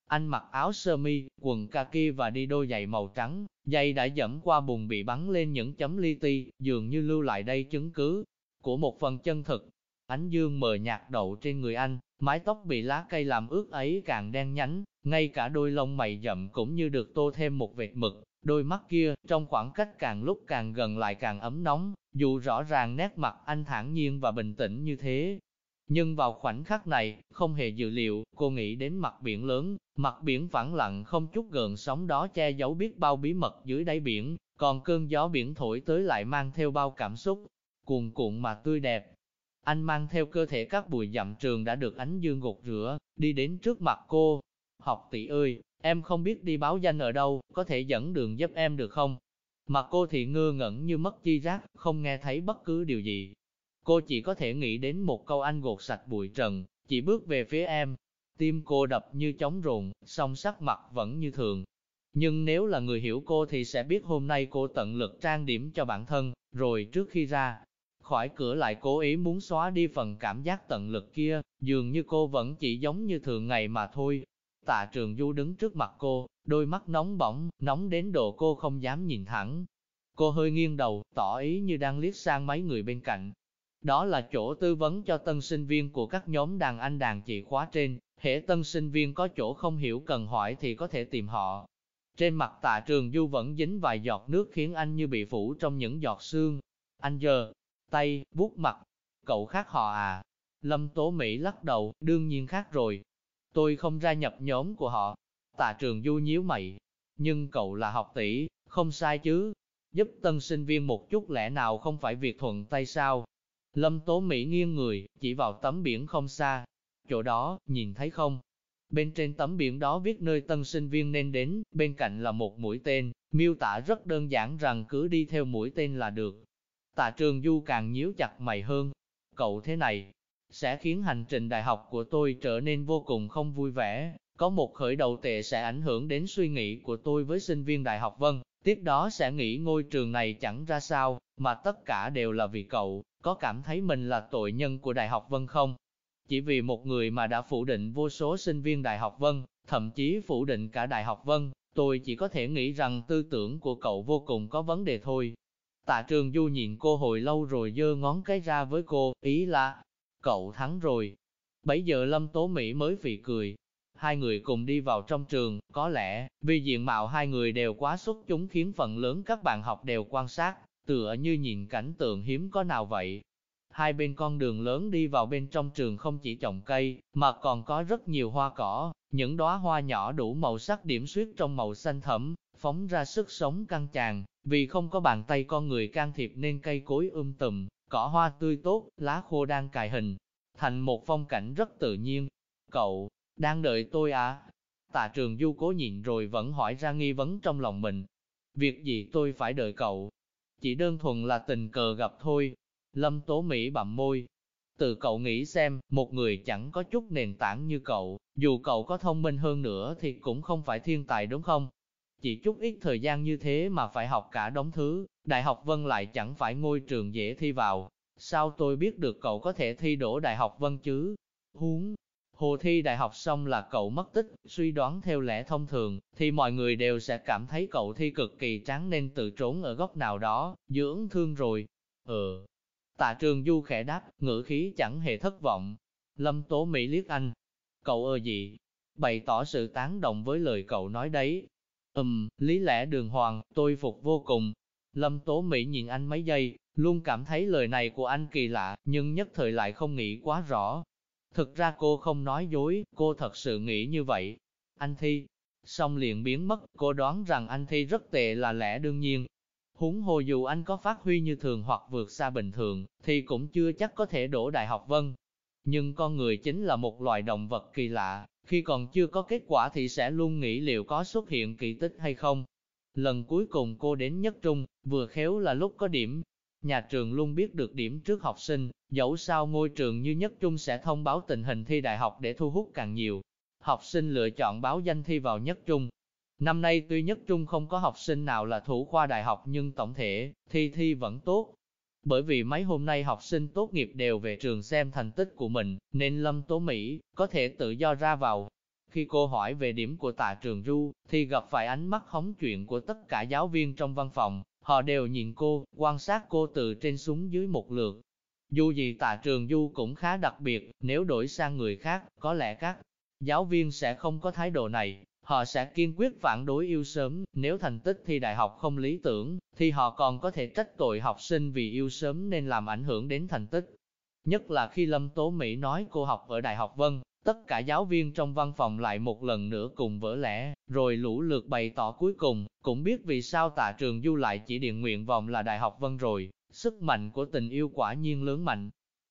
Anh mặc áo sơ mi, quần kaki và đi đôi giày màu trắng, giày đã dẫm qua bùn bị bắn lên những chấm li ti, dường như lưu lại đây chứng cứ của một phần chân thực. Ánh dương mờ nhạt đậu trên người anh, mái tóc bị lá cây làm ướt ấy càng đen nhánh, ngay cả đôi lông mày rậm cũng như được tô thêm một vệt mực, đôi mắt kia, trong khoảng cách càng lúc càng gần lại càng ấm nóng, dù rõ ràng nét mặt anh thản nhiên và bình tĩnh như thế. Nhưng vào khoảnh khắc này, không hề dự liệu, cô nghĩ đến mặt biển lớn, mặt biển phẳng lặng không chút gợn sóng đó che giấu biết bao bí mật dưới đáy biển, còn cơn gió biển thổi tới lại mang theo bao cảm xúc, cuồn cuộn mà tươi đẹp. Anh mang theo cơ thể các bụi dặm trường đã được ánh dương gột rửa, đi đến trước mặt cô. Học tỷ ơi, em không biết đi báo danh ở đâu, có thể dẫn đường giúp em được không? Mặt cô thì ngơ ngẩn như mất chi giác, không nghe thấy bất cứ điều gì. Cô chỉ có thể nghĩ đến một câu anh gột sạch bụi trần, chỉ bước về phía em. Tim cô đập như trống rồn, song sắc mặt vẫn như thường. Nhưng nếu là người hiểu cô thì sẽ biết hôm nay cô tận lực trang điểm cho bản thân, rồi trước khi ra, khỏi cửa lại cố ý muốn xóa đi phần cảm giác tận lực kia, dường như cô vẫn chỉ giống như thường ngày mà thôi. Tạ trường du đứng trước mặt cô, đôi mắt nóng bỏng, nóng đến độ cô không dám nhìn thẳng. Cô hơi nghiêng đầu, tỏ ý như đang liếc sang mấy người bên cạnh. Đó là chỗ tư vấn cho tân sinh viên của các nhóm đàn anh đàn chị khóa trên, Hệ tân sinh viên có chỗ không hiểu cần hỏi thì có thể tìm họ. Trên mặt tạ trường du vẫn dính vài giọt nước khiến anh như bị phủ trong những giọt sương. Anh giờ, tay, vuốt mặt. Cậu khác họ à? Lâm Tố Mỹ lắc đầu, đương nhiên khác rồi. Tôi không ra nhập nhóm của họ. Tạ trường du nhíu mày. Nhưng cậu là học tỷ, không sai chứ. Giúp tân sinh viên một chút lẽ nào không phải việc thuận tay sao? Lâm Tố Mỹ nghiêng người, chỉ vào tấm biển không xa. Chỗ đó, nhìn thấy không? Bên trên tấm biển đó viết nơi tân sinh viên nên đến, bên cạnh là một mũi tên, miêu tả rất đơn giản rằng cứ đi theo mũi tên là được. Tạ trường du càng nhíu chặt mày hơn. Cậu thế này, sẽ khiến hành trình đại học của tôi trở nên vô cùng không vui vẻ. Có một khởi đầu tệ sẽ ảnh hưởng đến suy nghĩ của tôi với sinh viên đại học vân. Tiếp đó sẽ nghĩ ngôi trường này chẳng ra sao, mà tất cả đều là vì cậu, có cảm thấy mình là tội nhân của Đại học Vân không? Chỉ vì một người mà đã phủ định vô số sinh viên Đại học Vân, thậm chí phủ định cả Đại học Vân, tôi chỉ có thể nghĩ rằng tư tưởng của cậu vô cùng có vấn đề thôi. Tạ trường du nhìn cô hồi lâu rồi giơ ngón cái ra với cô, ý là, cậu thắng rồi. Bấy giờ Lâm Tố Mỹ mới phì cười. Hai người cùng đi vào trong trường, có lẽ, vì diện mạo hai người đều quá xuất chúng khiến phần lớn các bạn học đều quan sát, tựa như nhìn cảnh tượng hiếm có nào vậy. Hai bên con đường lớn đi vào bên trong trường không chỉ trồng cây, mà còn có rất nhiều hoa cỏ, những đóa hoa nhỏ đủ màu sắc điểm xuyết trong màu xanh thẫm, phóng ra sức sống căng tràn, vì không có bàn tay con người can thiệp nên cây cối um tùm, cỏ hoa tươi tốt, lá khô đang cài hình, thành một phong cảnh rất tự nhiên. Cậu, đang đợi tôi à? Tạ trường du cố nhịn rồi vẫn hỏi ra nghi vấn trong lòng mình. Việc gì tôi phải đợi cậu? Chỉ đơn thuần là tình cờ gặp thôi. Lâm Tố Mỹ bặm môi. Từ cậu nghĩ xem, một người chẳng có chút nền tảng như cậu, dù cậu có thông minh hơn nữa thì cũng không phải thiên tài đúng không? Chỉ chút ít thời gian như thế mà phải học cả đống thứ, Đại học Vân lại chẳng phải ngôi trường dễ thi vào. Sao tôi biết được cậu có thể thi đỗ Đại học Vân chứ? Huống, hồ thi đại học xong là cậu mất tích, suy đoán theo lẽ thông thường, thì mọi người đều sẽ cảm thấy cậu thi cực kỳ tráng nên tự trốn ở góc nào đó, dưỡng thương rồi. Ừ. Tạ trường du khẽ đáp, ngữ khí chẳng hề thất vọng. Lâm Tố Mỹ liếc anh. Cậu ơ gì? Bày tỏ sự tán đồng với lời cậu nói đấy. Ừm, lý lẽ đường hoàng, tôi phục vô cùng. Lâm Tố Mỹ nhìn anh mấy giây, luôn cảm thấy lời này của anh kỳ lạ, nhưng nhất thời lại không nghĩ quá rõ. Thực ra cô không nói dối, cô thật sự nghĩ như vậy. Anh Thi, xong liền biến mất, cô đoán rằng anh Thi rất tệ là lẽ đương nhiên. Húng hồ dù anh có phát huy như thường hoặc vượt xa bình thường, thì cũng chưa chắc có thể đổ đại học vân. Nhưng con người chính là một loài động vật kỳ lạ, khi còn chưa có kết quả thì sẽ luôn nghĩ liệu có xuất hiện kỳ tích hay không. Lần cuối cùng cô đến nhất trung, vừa khéo là lúc có điểm. Nhà trường luôn biết được điểm trước học sinh, dẫu sao ngôi trường như nhất trung sẽ thông báo tình hình thi đại học để thu hút càng nhiều học sinh lựa chọn báo danh thi vào nhất trung. Năm nay tuy nhất trung không có học sinh nào là thủ khoa đại học nhưng tổng thể, thi thi vẫn tốt. Bởi vì mấy hôm nay học sinh tốt nghiệp đều về trường xem thành tích của mình, nên Lâm Tố Mỹ có thể tự do ra vào. Khi cô hỏi về điểm của tạ trường Du, thì gặp phải ánh mắt hóng chuyện của tất cả giáo viên trong văn phòng, họ đều nhìn cô, quan sát cô từ trên xuống dưới một lượt. Dù gì tạ trường Du cũng khá đặc biệt, nếu đổi sang người khác, có lẽ các giáo viên sẽ không có thái độ này, họ sẽ kiên quyết phản đối yêu sớm, nếu thành tích thi đại học không lý tưởng, thì họ còn có thể trách tội học sinh vì yêu sớm nên làm ảnh hưởng đến thành tích. Nhất là khi Lâm Tố Mỹ nói cô học ở Đại học Vân, tất cả giáo viên trong văn phòng lại một lần nữa cùng vỡ lẽ, rồi lũ lượt bày tỏ cuối cùng, cũng biết vì sao tạ trường du lại chỉ điện nguyện vọng là Đại học Vân rồi, sức mạnh của tình yêu quả nhiên lớn mạnh.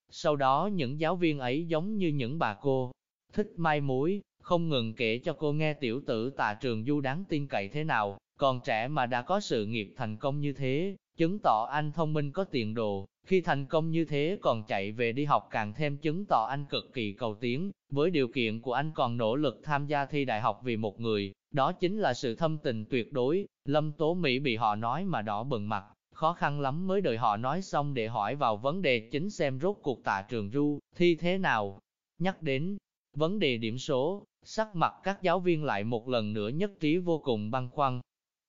Sau đó những giáo viên ấy giống như những bà cô, thích mai mối, không ngừng kể cho cô nghe tiểu tử tạ trường du đáng tin cậy thế nào, còn trẻ mà đã có sự nghiệp thành công như thế, chứng tỏ anh thông minh có tiền đồ, khi thành công như thế còn chạy về đi học càng thêm chứng tỏ anh cực kỳ cầu tiến, với điều kiện của anh còn nỗ lực tham gia thi đại học vì một người, đó chính là sự thâm tình tuyệt đối, Lâm Tố Mỹ bị họ nói mà đỏ bừng mặt, khó khăn lắm mới đợi họ nói xong để hỏi vào vấn đề chính xem rốt cuộc tạ trường du, thi thế nào. Nhắc đến vấn đề điểm số, sắc mặt các giáo viên lại một lần nữa nhất trí vô cùng băn khoăn.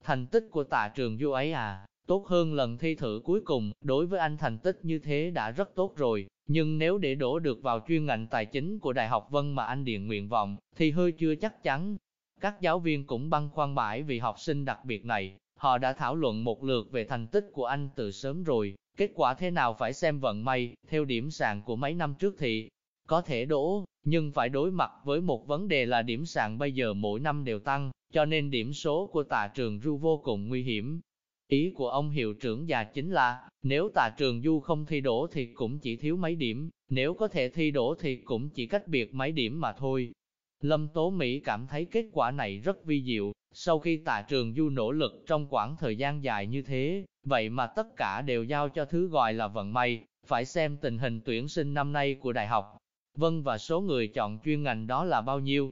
Thành tích của tạ trường du ấy à, tốt hơn lần thi thử cuối cùng, đối với anh thành tích như thế đã rất tốt rồi, nhưng nếu để đổ được vào chuyên ngành tài chính của Đại học Vân mà anh điện nguyện vọng, thì hơi chưa chắc chắn. Các giáo viên cũng băn khoăn bãi vì học sinh đặc biệt này, họ đã thảo luận một lượt về thành tích của anh từ sớm rồi, kết quả thế nào phải xem vận may, theo điểm sàn của mấy năm trước thì có thể đổ, nhưng phải đối mặt với một vấn đề là điểm sàn bây giờ mỗi năm đều tăng, cho nên điểm số của tà trường du vô cùng nguy hiểm. Ý của ông hiệu trưởng già chính là, nếu tà trường du không thi đổ thì cũng chỉ thiếu mấy điểm, nếu có thể thi đổ thì cũng chỉ cách biệt mấy điểm mà thôi. Lâm Tố Mỹ cảm thấy kết quả này rất vi diệu, sau khi tà trường du nỗ lực trong quãng thời gian dài như thế, vậy mà tất cả đều giao cho thứ gọi là vận may, phải xem tình hình tuyển sinh năm nay của đại học. Vân và số người chọn chuyên ngành đó là bao nhiêu.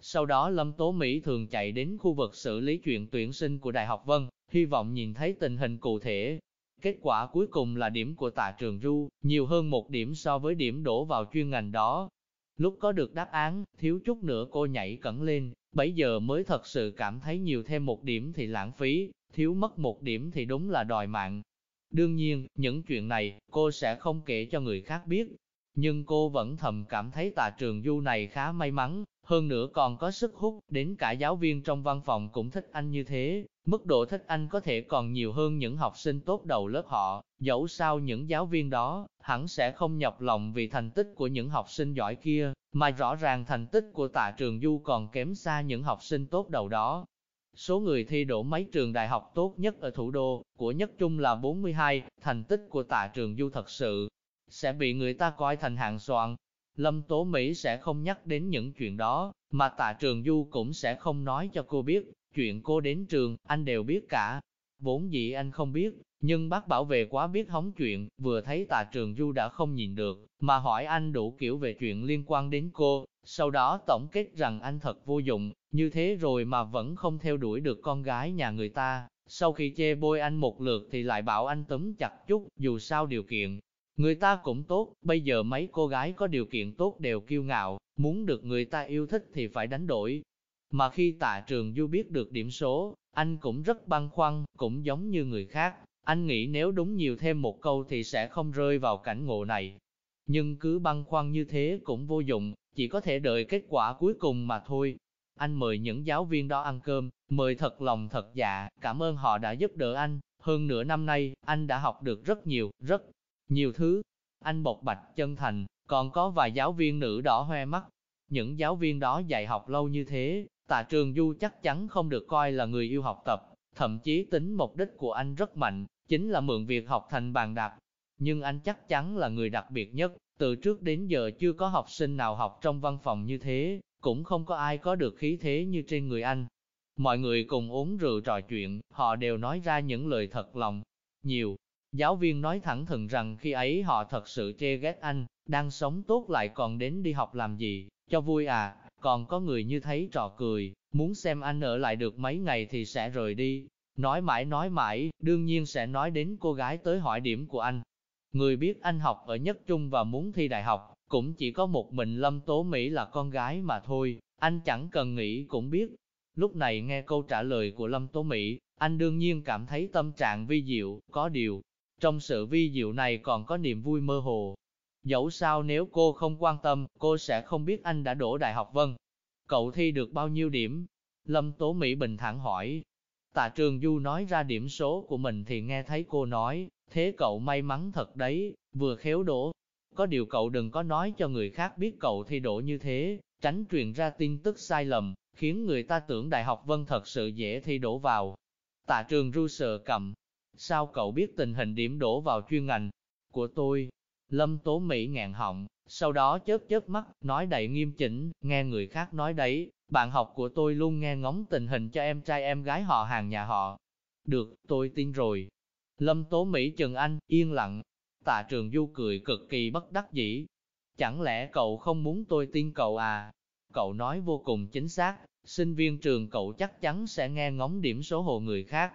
Sau đó Lâm Tố Mỹ thường chạy đến khu vực xử lý chuyện tuyển sinh của Đại học Vân, hy vọng nhìn thấy tình hình cụ thể. Kết quả cuối cùng là điểm của tạ trường ru, nhiều hơn một điểm so với điểm đổ vào chuyên ngành đó. Lúc có được đáp án, thiếu chút nữa cô nhảy cẩn lên, bấy giờ mới thật sự cảm thấy nhiều thêm một điểm thì lãng phí, thiếu mất một điểm thì đúng là đòi mạng. Đương nhiên, những chuyện này, cô sẽ không kể cho người khác biết, nhưng cô vẫn thầm cảm thấy tà trường du này khá may mắn, hơn nữa còn có sức hút, đến cả giáo viên trong văn phòng cũng thích anh như thế, mức độ thích anh có thể còn nhiều hơn những học sinh tốt đầu lớp họ, dẫu sao những giáo viên đó, hẳn sẽ không nhọc lòng vì thành tích của những học sinh giỏi kia, mà rõ ràng thành tích của tạ trường du còn kém xa những học sinh tốt đầu đó. Số người thi đổ mấy trường đại học tốt nhất ở thủ đô, của nhất trung là 42, thành tích của tạ trường du thật sự sẽ bị người ta coi thành hạng soạn. Lâm Tố Mỹ sẽ không nhắc đến những chuyện đó, mà tạ trường du cũng sẽ không nói cho cô biết, chuyện cô đến trường, anh đều biết cả. Vốn dĩ anh không biết, nhưng bác bảo vệ quá biết hóng chuyện, vừa thấy tạ trường du đã không nhìn được, mà hỏi anh đủ kiểu về chuyện liên quan đến cô, sau đó tổng kết rằng anh thật vô dụng, như thế rồi mà vẫn không theo đuổi được con gái nhà người ta. Sau khi chê bôi anh một lượt thì lại bảo anh tấm chặt chút, dù sao điều kiện, Người ta cũng tốt, bây giờ mấy cô gái có điều kiện tốt đều kiêu ngạo, muốn được người ta yêu thích thì phải đánh đổi. Mà khi tạ trường du biết được điểm số, anh cũng rất băn khoăn, cũng giống như người khác. Anh nghĩ nếu đúng nhiều thêm một câu thì sẽ không rơi vào cảnh ngộ này. Nhưng cứ băn khoăn như thế cũng vô dụng, chỉ có thể đợi kết quả cuối cùng mà thôi. Anh mời những giáo viên đó ăn cơm, mời thật lòng thật dạ, cảm ơn họ đã giúp đỡ anh. Hơn nửa năm nay, anh đã học được rất nhiều, rất nhiều thứ. Anh bộc bạch chân thành, còn có vài giáo viên nữ đỏ hoe mắt. Những giáo viên đó dạy học lâu như thế, tạ trường du chắc chắn không được coi là người yêu học tập, thậm chí tính mục đích của anh rất mạnh, chính là mượn việc học thành bàn đạp. Nhưng anh chắc chắn là người đặc biệt nhất, từ trước đến giờ chưa có học sinh nào học trong văn phòng như thế, cũng không có ai có được khí thế như trên người anh. Mọi người cùng uống rượu trò chuyện, họ đều nói ra những lời thật lòng. Nhiều, Giáo viên nói thẳng thừng rằng khi ấy họ thật sự chê ghét anh, đang sống tốt lại còn đến đi học làm gì, cho vui à, còn có người như thấy trò cười, muốn xem anh ở lại được mấy ngày thì sẽ rời đi. Nói mãi nói mãi, đương nhiên sẽ nói đến cô gái tới hỏi điểm của anh. Người biết anh học ở nhất trung và muốn thi đại học, cũng chỉ có một mình Lâm Tố Mỹ là con gái mà thôi, anh chẳng cần nghĩ cũng biết. Lúc này nghe câu trả lời của Lâm Tố Mỹ, anh đương nhiên cảm thấy tâm trạng vi diệu, có điều, trong sự vi diệu này còn có niềm vui mơ hồ. Dẫu sao nếu cô không quan tâm, cô sẽ không biết anh đã đổ đại học vân. Cậu thi được bao nhiêu điểm? Lâm Tố Mỹ bình thản hỏi. Tạ Trường Du nói ra điểm số của mình thì nghe thấy cô nói, thế cậu may mắn thật đấy, vừa khéo đổ. Có điều cậu đừng có nói cho người khác biết cậu thi đổ như thế, tránh truyền ra tin tức sai lầm, khiến người ta tưởng Đại học Vân thật sự dễ thi đổ vào. Tạ Trường Du sợ cầm, sao cậu biết tình hình điểm đổ vào chuyên ngành của tôi? Lâm Tố Mỹ ngạn họng, sau đó chớp chớp mắt, nói đầy nghiêm chỉnh, nghe người khác nói đấy, bạn học của tôi luôn nghe ngóng tình hình cho em trai em gái họ hàng nhà họ. Được, tôi tin rồi. Lâm Tố Mỹ Trần Anh, yên lặng. Tạ Trường Du cười cực kỳ bất đắc dĩ. Chẳng lẽ cậu không muốn tôi tin cậu à? Cậu nói vô cùng chính xác, sinh viên trường cậu chắc chắn sẽ nghe ngóng điểm số hồ người khác.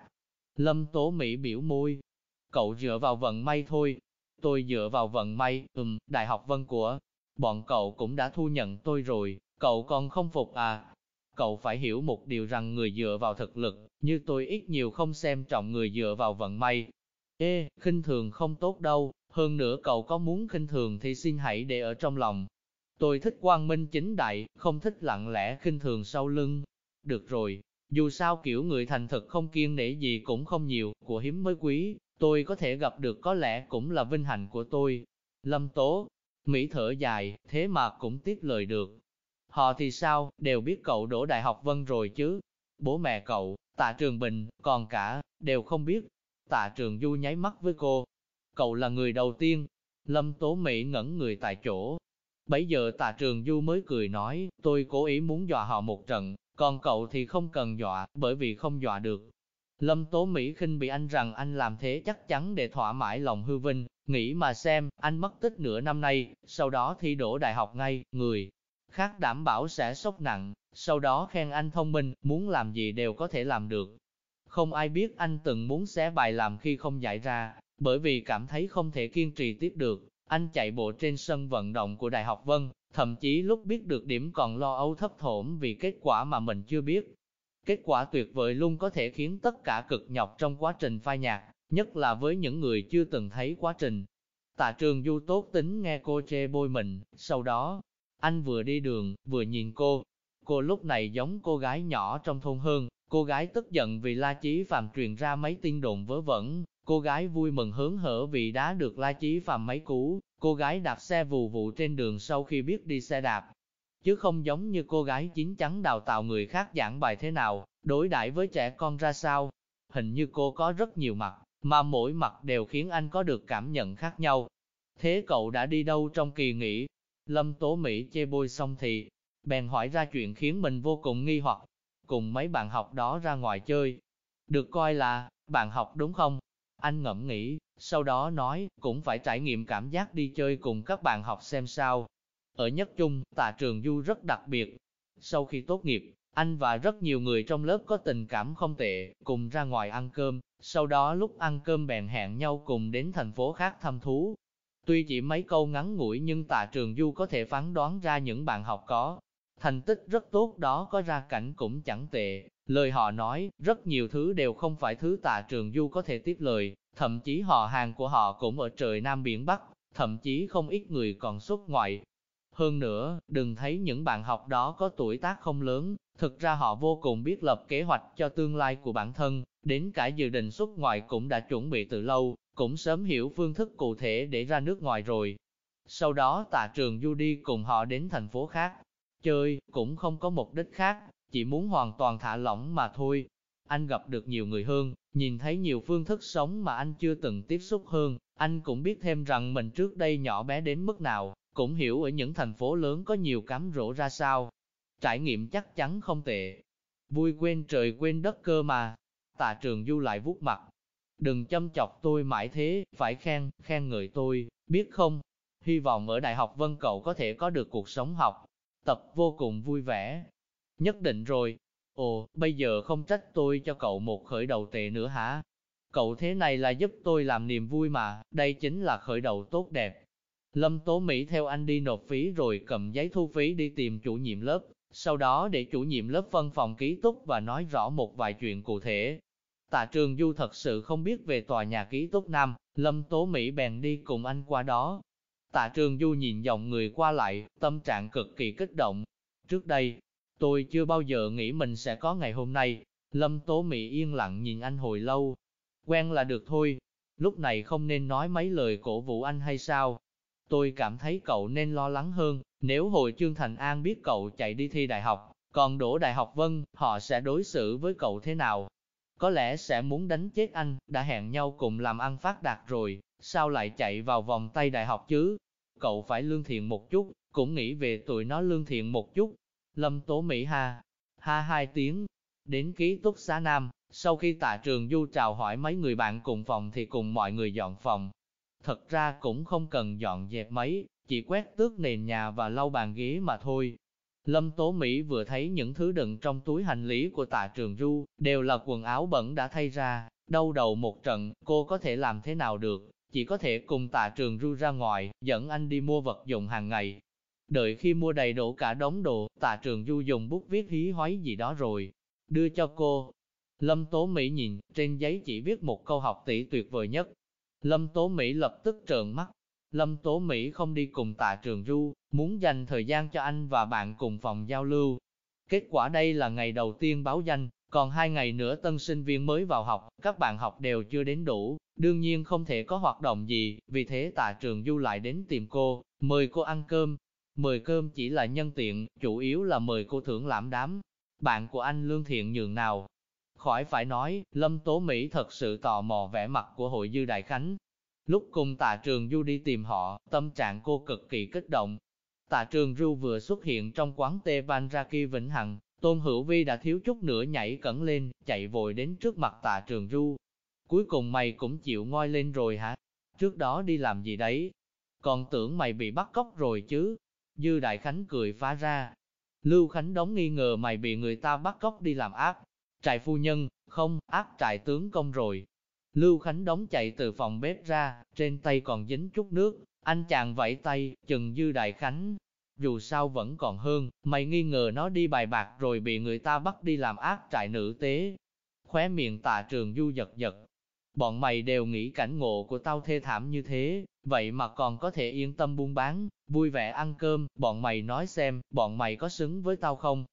Lâm Tố Mỹ biểu môi. Cậu dựa vào vận may thôi, Tôi dựa vào vận may, ừm, Đại học Vân của bọn cậu cũng đã thu nhận tôi rồi, cậu còn không phục à? Cậu phải hiểu một điều rằng người dựa vào thực lực, như tôi ít nhiều không xem trọng người dựa vào vận may. Ê, khinh thường không tốt đâu, hơn nữa cậu có muốn khinh thường thì xin hãy để ở trong lòng. Tôi thích quang minh chính đại, không thích lặng lẽ khinh thường sau lưng. Được rồi, dù sao kiểu người thành thực không kiên nể gì cũng không nhiều, của hiếm mới quý, tôi có thể gặp được có lẽ cũng là vinh hạnh của tôi. Lâm Tố, Mỹ thở dài, thế mà cũng tiếp lời được. Họ thì sao, đều biết cậu đổ đại học vân rồi chứ. Bố mẹ cậu, tạ trường bình, còn cả, đều không biết. Tạ trường du nháy mắt với cô. Cậu là người đầu tiên. Lâm Tố Mỹ ngẩn người tại chỗ. Bấy giờ tạ trường du mới cười nói, tôi cố ý muốn dọa họ một trận, còn cậu thì không cần dọa, bởi vì không dọa được, Lâm Tố Mỹ khinh bị anh rằng anh làm thế chắc chắn để thỏa mãi lòng hư vinh, nghĩ mà xem, anh mất tích nửa năm nay, sau đó thi đỗ đại học ngay, người khác đảm bảo sẽ sốc nặng, sau đó khen anh thông minh, muốn làm gì đều có thể làm được. Không ai biết anh từng muốn xé bài làm khi không giải ra, bởi vì cảm thấy không thể kiên trì tiếp được, anh chạy bộ trên sân vận động của Đại học Vân, thậm chí lúc biết được điểm còn lo âu thấp thổm vì kết quả mà mình chưa biết, Kết quả tuyệt vời luôn có thể khiến tất cả cực nhọc trong quá trình phai nhạc, nhất là với những người chưa từng thấy quá trình. Tạ trường du tốt tính nghe cô chê bôi mình, sau đó, anh vừa đi đường, vừa nhìn cô. Cô lúc này giống cô gái nhỏ trong thôn hơn, cô gái tức giận vì La Chí Phạm truyền ra mấy tin đồn vớ vẩn, cô gái vui mừng hớn hở vì đã được La Chí Phạm mấy cú, cô gái đạp xe vù vụ trên đường sau khi biết đi xe đạp, chứ không giống như cô gái chín chắn đào tạo người khác giảng bài thế nào, đối đãi với trẻ con ra sao. Hình như cô có rất nhiều mặt, mà mỗi mặt đều khiến anh có được cảm nhận khác nhau. Thế cậu đã đi đâu trong kỳ nghỉ? Lâm Tố Mỹ chê bôi xong thì, bèn hỏi ra chuyện khiến mình vô cùng nghi hoặc, cùng mấy bạn học đó ra ngoài chơi. Được coi là, bạn học đúng không? Anh ngẫm nghĩ, sau đó nói, cũng phải trải nghiệm cảm giác đi chơi cùng các bạn học xem sao. Ở nhất trung, tạ trường du rất đặc biệt. Sau khi tốt nghiệp, anh và rất nhiều người trong lớp có tình cảm không tệ, cùng ra ngoài ăn cơm, sau đó lúc ăn cơm bèn hẹn nhau cùng đến thành phố khác thăm thú. Tuy chỉ mấy câu ngắn ngủi nhưng tạ trường du có thể phán đoán ra những bạn học có. Thành tích rất tốt đó có ra cảnh cũng chẳng tệ, lời họ nói, rất nhiều thứ đều không phải thứ tạ trường du có thể tiếp lời, thậm chí họ hàng của họ cũng ở trời Nam Biển Bắc, thậm chí không ít người còn xuất ngoại, hơn nữa, đừng thấy những bạn học đó có tuổi tác không lớn, thực ra họ vô cùng biết lập kế hoạch cho tương lai của bản thân, đến cả dự định xuất ngoại cũng đã chuẩn bị từ lâu, cũng sớm hiểu phương thức cụ thể để ra nước ngoài rồi. Sau đó tạ trường du đi cùng họ đến thành phố khác, chơi, cũng không có mục đích khác, chỉ muốn hoàn toàn thả lỏng mà thôi. Anh gặp được nhiều người hơn, nhìn thấy nhiều phương thức sống mà anh chưa từng tiếp xúc hơn, anh cũng biết thêm rằng mình trước đây nhỏ bé đến mức nào, cũng hiểu ở những thành phố lớn có nhiều cám rỗ ra sao. Trải nghiệm chắc chắn không tệ. Vui quên trời quên đất cơ mà. Tạ trường du lại vuốt mặt. Đừng châm chọc tôi mãi thế, phải khen, khen người tôi, biết không? Hy vọng ở Đại học Vân cậu có thể có được cuộc sống học. tập vô cùng vui vẻ. Nhất định rồi. Ồ, bây giờ không trách tôi cho cậu một khởi đầu tệ nữa hả? Cậu thế này là giúp tôi làm niềm vui mà, đây chính là khởi đầu tốt đẹp. Lâm Tố Mỹ theo anh đi nộp phí rồi cầm giấy thu phí đi tìm chủ nhiệm lớp, sau đó để chủ nhiệm lớp phân phòng ký túc và nói rõ một vài chuyện cụ thể. Tạ Trường Du thật sự không biết về tòa nhà ký túc Nam, Lâm Tố Mỹ bèn đi cùng anh qua đó. Tạ Trường Du nhìn dòng người qua lại, tâm trạng cực kỳ kích động. Trước đây, tôi chưa bao giờ nghĩ mình sẽ có ngày hôm nay. Lâm Tố Mỹ yên lặng nhìn anh hồi lâu. Quen là được thôi, lúc này không nên nói mấy lời cổ vũ anh hay sao? Tôi cảm thấy cậu nên lo lắng hơn, nếu hồi Trương Thành An biết cậu chạy đi thi đại học, còn đổ đại học vân, họ sẽ đối xử với cậu thế nào? Có lẽ sẽ muốn đánh chết anh, đã hẹn nhau cùng làm ăn phát đạt rồi, sao lại chạy vào vòng tay đại học chứ? Cậu phải lương thiện một chút, cũng nghĩ về tụi nó lương thiện một chút. Lâm Tố Mỹ ha, ha hai tiếng, đến ký túc xá Nam, sau khi tạ trường du chào hỏi mấy người bạn cùng phòng thì cùng mọi người dọn phòng, Thật ra cũng không cần dọn dẹp mấy, chỉ quét tước nền nhà và lau bàn ghế mà thôi. Lâm Tố Mỹ vừa thấy những thứ đựng trong túi hành lý của tạ trường Du, đều là quần áo bẩn đã thay ra, đau đầu một trận, cô có thể làm thế nào được, chỉ có thể cùng tạ trường Du ra ngoài, dẫn anh đi mua vật dụng hàng ngày. Đợi khi mua đầy đủ cả đống đồ, tạ trường Du dùng bút viết hí hoáy gì đó rồi, đưa cho cô. Lâm Tố Mỹ nhìn, trên giấy chỉ viết một câu học tỷ tuyệt vời nhất, Lâm Tố Mỹ lập tức trợn mắt. Lâm Tố Mỹ không đi cùng tạ trường du, muốn dành thời gian cho anh và bạn cùng phòng giao lưu. Kết quả đây là ngày đầu tiên báo danh, còn hai ngày nữa tân sinh viên mới vào học, các bạn học đều chưa đến đủ, đương nhiên không thể có hoạt động gì, vì thế tạ trường du lại đến tìm cô, mời cô ăn cơm. Mời cơm chỉ là nhân tiện, chủ yếu là mời cô thưởng lãm đám. Bạn của anh lương thiện nhường nào, Khỏi phải nói, Lâm Tố Mỹ thật sự tò mò vẻ mặt của hội Dư Đại Khánh. Lúc cùng tạ trường Du đi tìm họ, tâm trạng cô cực kỳ kích động. Tạ trường Du vừa xuất hiện trong quán tê Van Raki Vĩnh Hằng, Tôn Hữu Vi đã thiếu chút nữa nhảy cẩn lên, chạy vội đến trước mặt tạ trường Du. Cuối cùng mày cũng chịu ngoi lên rồi hả? Trước đó đi làm gì đấy? Còn tưởng mày bị bắt cóc rồi chứ? Dư Đại Khánh cười phá ra. Lưu Khánh đóng nghi ngờ mày bị người ta bắt cóc đi làm ác, Trại phu nhân, không, ác trại tướng công rồi. Lưu Khánh đóng chạy từ phòng bếp ra, trên tay còn dính chút nước, anh chàng vẫy tay, chừng dư đại khánh. Dù sao vẫn còn hơn, mày nghi ngờ nó đi bài bạc rồi bị người ta bắt đi làm ác trại nữ tế. Khóe miệng tà trường du giật giật. Bọn mày đều nghĩ cảnh ngộ của tao thê thảm như thế, vậy mà còn có thể yên tâm buôn bán, vui vẻ ăn cơm, bọn mày nói xem, bọn mày có xứng với tao không?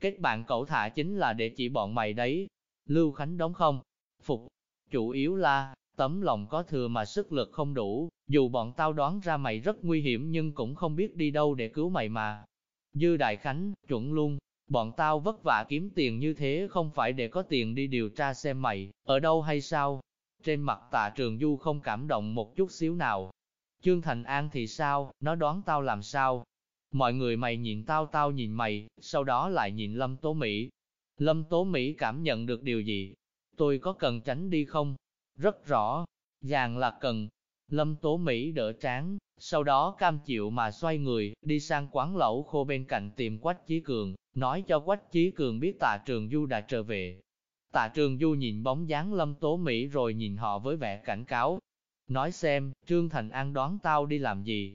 Kết bạn cậu thả chính là để chỉ bọn mày đấy. Lưu Khánh đóng không? Phục. Chủ yếu là, tấm lòng có thừa mà sức lực không đủ, dù bọn tao đoán ra mày rất nguy hiểm nhưng cũng không biết đi đâu để cứu mày mà. Dư Đại Khánh, chuẩn luôn, bọn tao vất vả kiếm tiền như thế không phải để có tiền đi điều tra xem mày, ở đâu hay sao? Trên mặt tạ trường du không cảm động một chút xíu nào. Trương Thành An thì sao, nó đoán tao làm sao, Mọi người mày nhìn tao tao nhìn mày, sau đó lại nhìn Lâm Tố Mỹ. Lâm Tố Mỹ cảm nhận được điều gì? Tôi có cần tránh đi không? Rất rõ, ràng là cần. Lâm Tố Mỹ đỡ trán, sau đó cam chịu mà xoay người, đi sang quán lẩu khô bên cạnh tìm Quách Chí Cường, nói cho Quách Chí Cường biết tạ trường Du đã trở về. Tạ trường Du nhìn bóng dáng Lâm Tố Mỹ rồi nhìn họ với vẻ cảnh cáo. Nói xem, Trương Thành An đoán tao đi làm gì,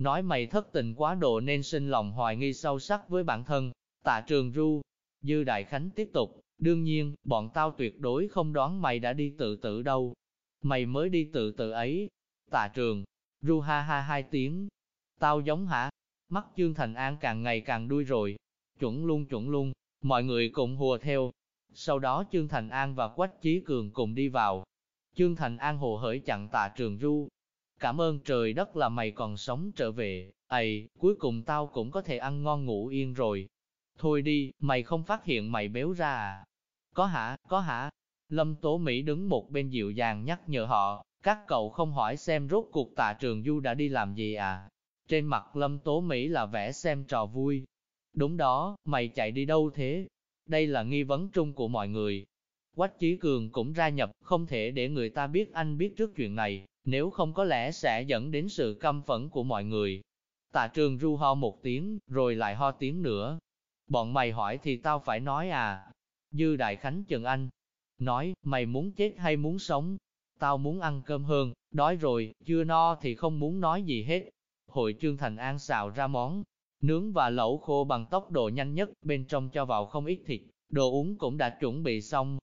nói mày thất tình quá độ nên sinh lòng hoài nghi sâu sắc với bản thân. Tạ trường ru, Dư Đại Khánh tiếp tục, đương nhiên, bọn tao tuyệt đối không đoán mày đã đi tự tử đâu. Mày mới đi tự tử ấy. Tạ trường, ru ha ha hai tiếng. Tao giống hả? Mắt trương Thành An càng ngày càng đuôi rồi. Chuẩn luôn chuẩn luôn, mọi người cùng hùa theo. Sau đó Trương Thành An và Quách Chí Cường cùng đi vào. Trương Thành An hồ hởi chặn tạ trường ru, Cảm ơn trời đất là mày còn sống trở về, ầy, cuối cùng tao cũng có thể ăn ngon ngủ yên rồi. Thôi đi, mày không phát hiện mày béo ra à? Có hả, có hả? Lâm Tố Mỹ đứng một bên dịu dàng nhắc nhở họ, các cậu không hỏi xem rốt cuộc tạ trường du đã đi làm gì à? Trên mặt Lâm Tố Mỹ là vẻ xem trò vui. Đúng đó, mày chạy đi đâu thế? Đây là nghi vấn chung của mọi người. Quách Chí Cường cũng ra nhập, không thể để người ta biết anh biết trước chuyện này nếu không có lẽ sẽ dẫn đến sự căm phẫn của mọi người. Tạ trường ru ho một tiếng, rồi lại ho tiếng nữa. Bọn mày hỏi thì tao phải nói à. Dư Đại Khánh chừng anh. Nói, mày muốn chết hay muốn sống? Tao muốn ăn cơm hơn, đói rồi, chưa no thì không muốn nói gì hết. Hội Trương Thành An xào ra món, nướng và lẩu khô bằng tốc độ nhanh nhất, bên trong cho vào không ít thịt, đồ uống cũng đã chuẩn bị xong.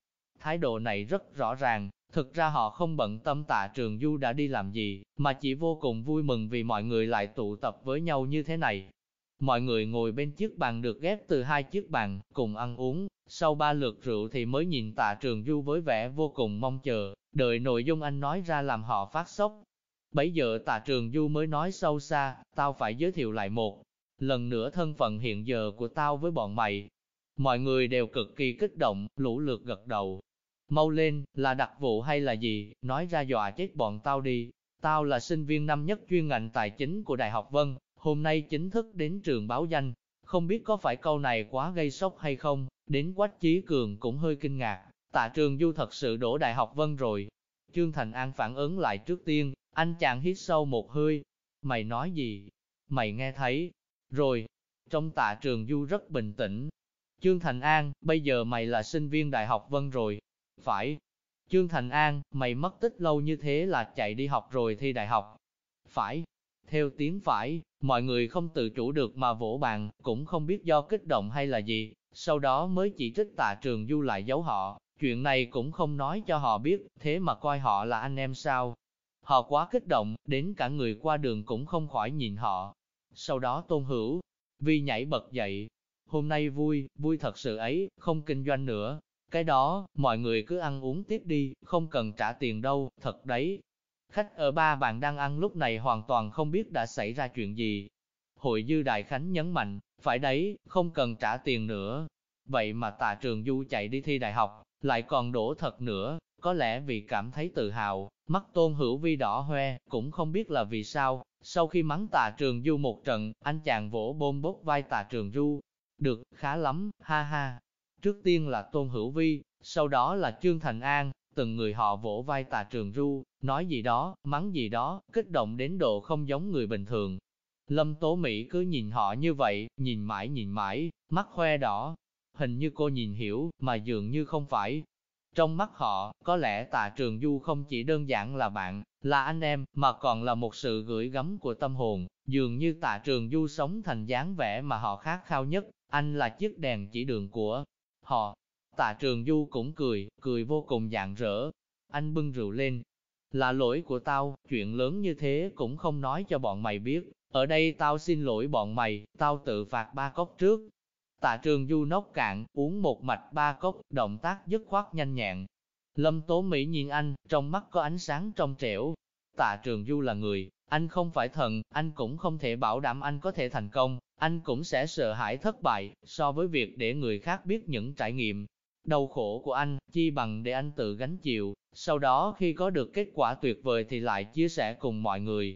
Thái độ này rất rõ ràng, thực ra họ không bận tâm tạ trường du đã đi làm gì, mà chỉ vô cùng vui mừng vì mọi người lại tụ tập với nhau như thế này. Mọi người ngồi bên chiếc bàn được ghép từ hai chiếc bàn, cùng ăn uống, sau ba lượt rượu thì mới nhìn tạ trường du với vẻ vô cùng mong chờ, đợi nội dung anh nói ra làm họ phát sốc. Bấy giờ tạ trường du mới nói sâu xa, tao phải giới thiệu lại một lần nữa thân phận hiện giờ của tao với bọn mày. Mọi người đều cực kỳ kích động, lũ lượt gật đầu. Mau lên, là đặc vụ hay là gì, nói ra dọa chết bọn tao đi. Tao là sinh viên năm nhất chuyên ngành tài chính của Đại học Vân, hôm nay chính thức đến trường báo danh. Không biết có phải câu này quá gây sốc hay không, đến Quách Chí Cường cũng hơi kinh ngạc. Tạ trường du thật sự đổ Đại học Vân rồi. Trương Thành An phản ứng lại trước tiên, anh chàng hít sâu một hơi. Mày nói gì? Mày nghe thấy, rồi, trong tạ trường du rất bình tĩnh. Trương Thành An, bây giờ mày là sinh viên Đại học Vân rồi. Phải. Trương Thành An, mày mất tích lâu như thế là chạy đi học rồi thi đại học. Phải. Theo tiếng phải, mọi người không tự chủ được mà vỗ bàn, cũng không biết do kích động hay là gì, sau đó mới chỉ trích tạ trường du lại giấu họ. Chuyện này cũng không nói cho họ biết, thế mà coi họ là anh em sao. Họ quá kích động, đến cả người qua đường cũng không khỏi nhìn họ, sau đó tôn hữu, vi nhảy bật dậy. Hôm nay vui, vui thật sự ấy, không kinh doanh nữa. Cái đó, mọi người cứ ăn uống tiếp đi, không cần trả tiền đâu, thật đấy. Khách ở ba bạn đang ăn lúc này hoàn toàn không biết đã xảy ra chuyện gì. Hội Dư Đại Khánh nhấn mạnh, phải đấy, không cần trả tiền nữa. Vậy mà tà trường du chạy đi thi đại học, lại còn đổ thật nữa, có lẽ vì cảm thấy tự hào, mắt tôn hữu vi đỏ hoe, cũng không biết là vì sao, sau khi mắng tà trường du một trận, anh chàng vỗ bôm bốt vai tà trường du. Được, khá lắm, ha ha. Trước tiên là Tôn Hữu Vi, sau đó là Trương Thành An, từng người họ vỗ vai tà trường du, nói gì đó, mắng gì đó, kích động đến độ không giống người bình thường. Lâm Tố Mỹ cứ nhìn họ như vậy, nhìn mãi nhìn mãi, mắt khoe đỏ. Hình như cô nhìn hiểu, mà dường như không phải, trong mắt họ, có lẽ tạ trường du không chỉ đơn giản là bạn, là anh em, mà còn là một sự gửi gắm của tâm hồn, dường như tạ trường du sống thành dáng vẻ mà họ khát khao nhất, anh là chiếc đèn chỉ đường của họ. Tạ trường du cũng cười, cười vô cùng dạng rỡ. Anh bưng rượu lên. Là lỗi của tao, chuyện lớn như thế cũng không nói cho bọn mày biết. Ở đây tao xin lỗi bọn mày, tao tự phạt ba cốc trước, Tạ trường du nốc cạn, uống một mạch ba cốc, động tác dứt khoát nhanh nhẹn. Lâm Tố Mỹ nhìn anh, trong mắt có ánh sáng trong trẻo. Tạ trường du là người, anh không phải thần, anh cũng không thể bảo đảm anh có thể thành công, anh cũng sẽ sợ hãi thất bại, so với việc để người khác biết những trải nghiệm. Đau khổ của anh, chi bằng để anh tự gánh chịu, sau đó khi có được kết quả tuyệt vời thì lại chia sẻ cùng mọi người.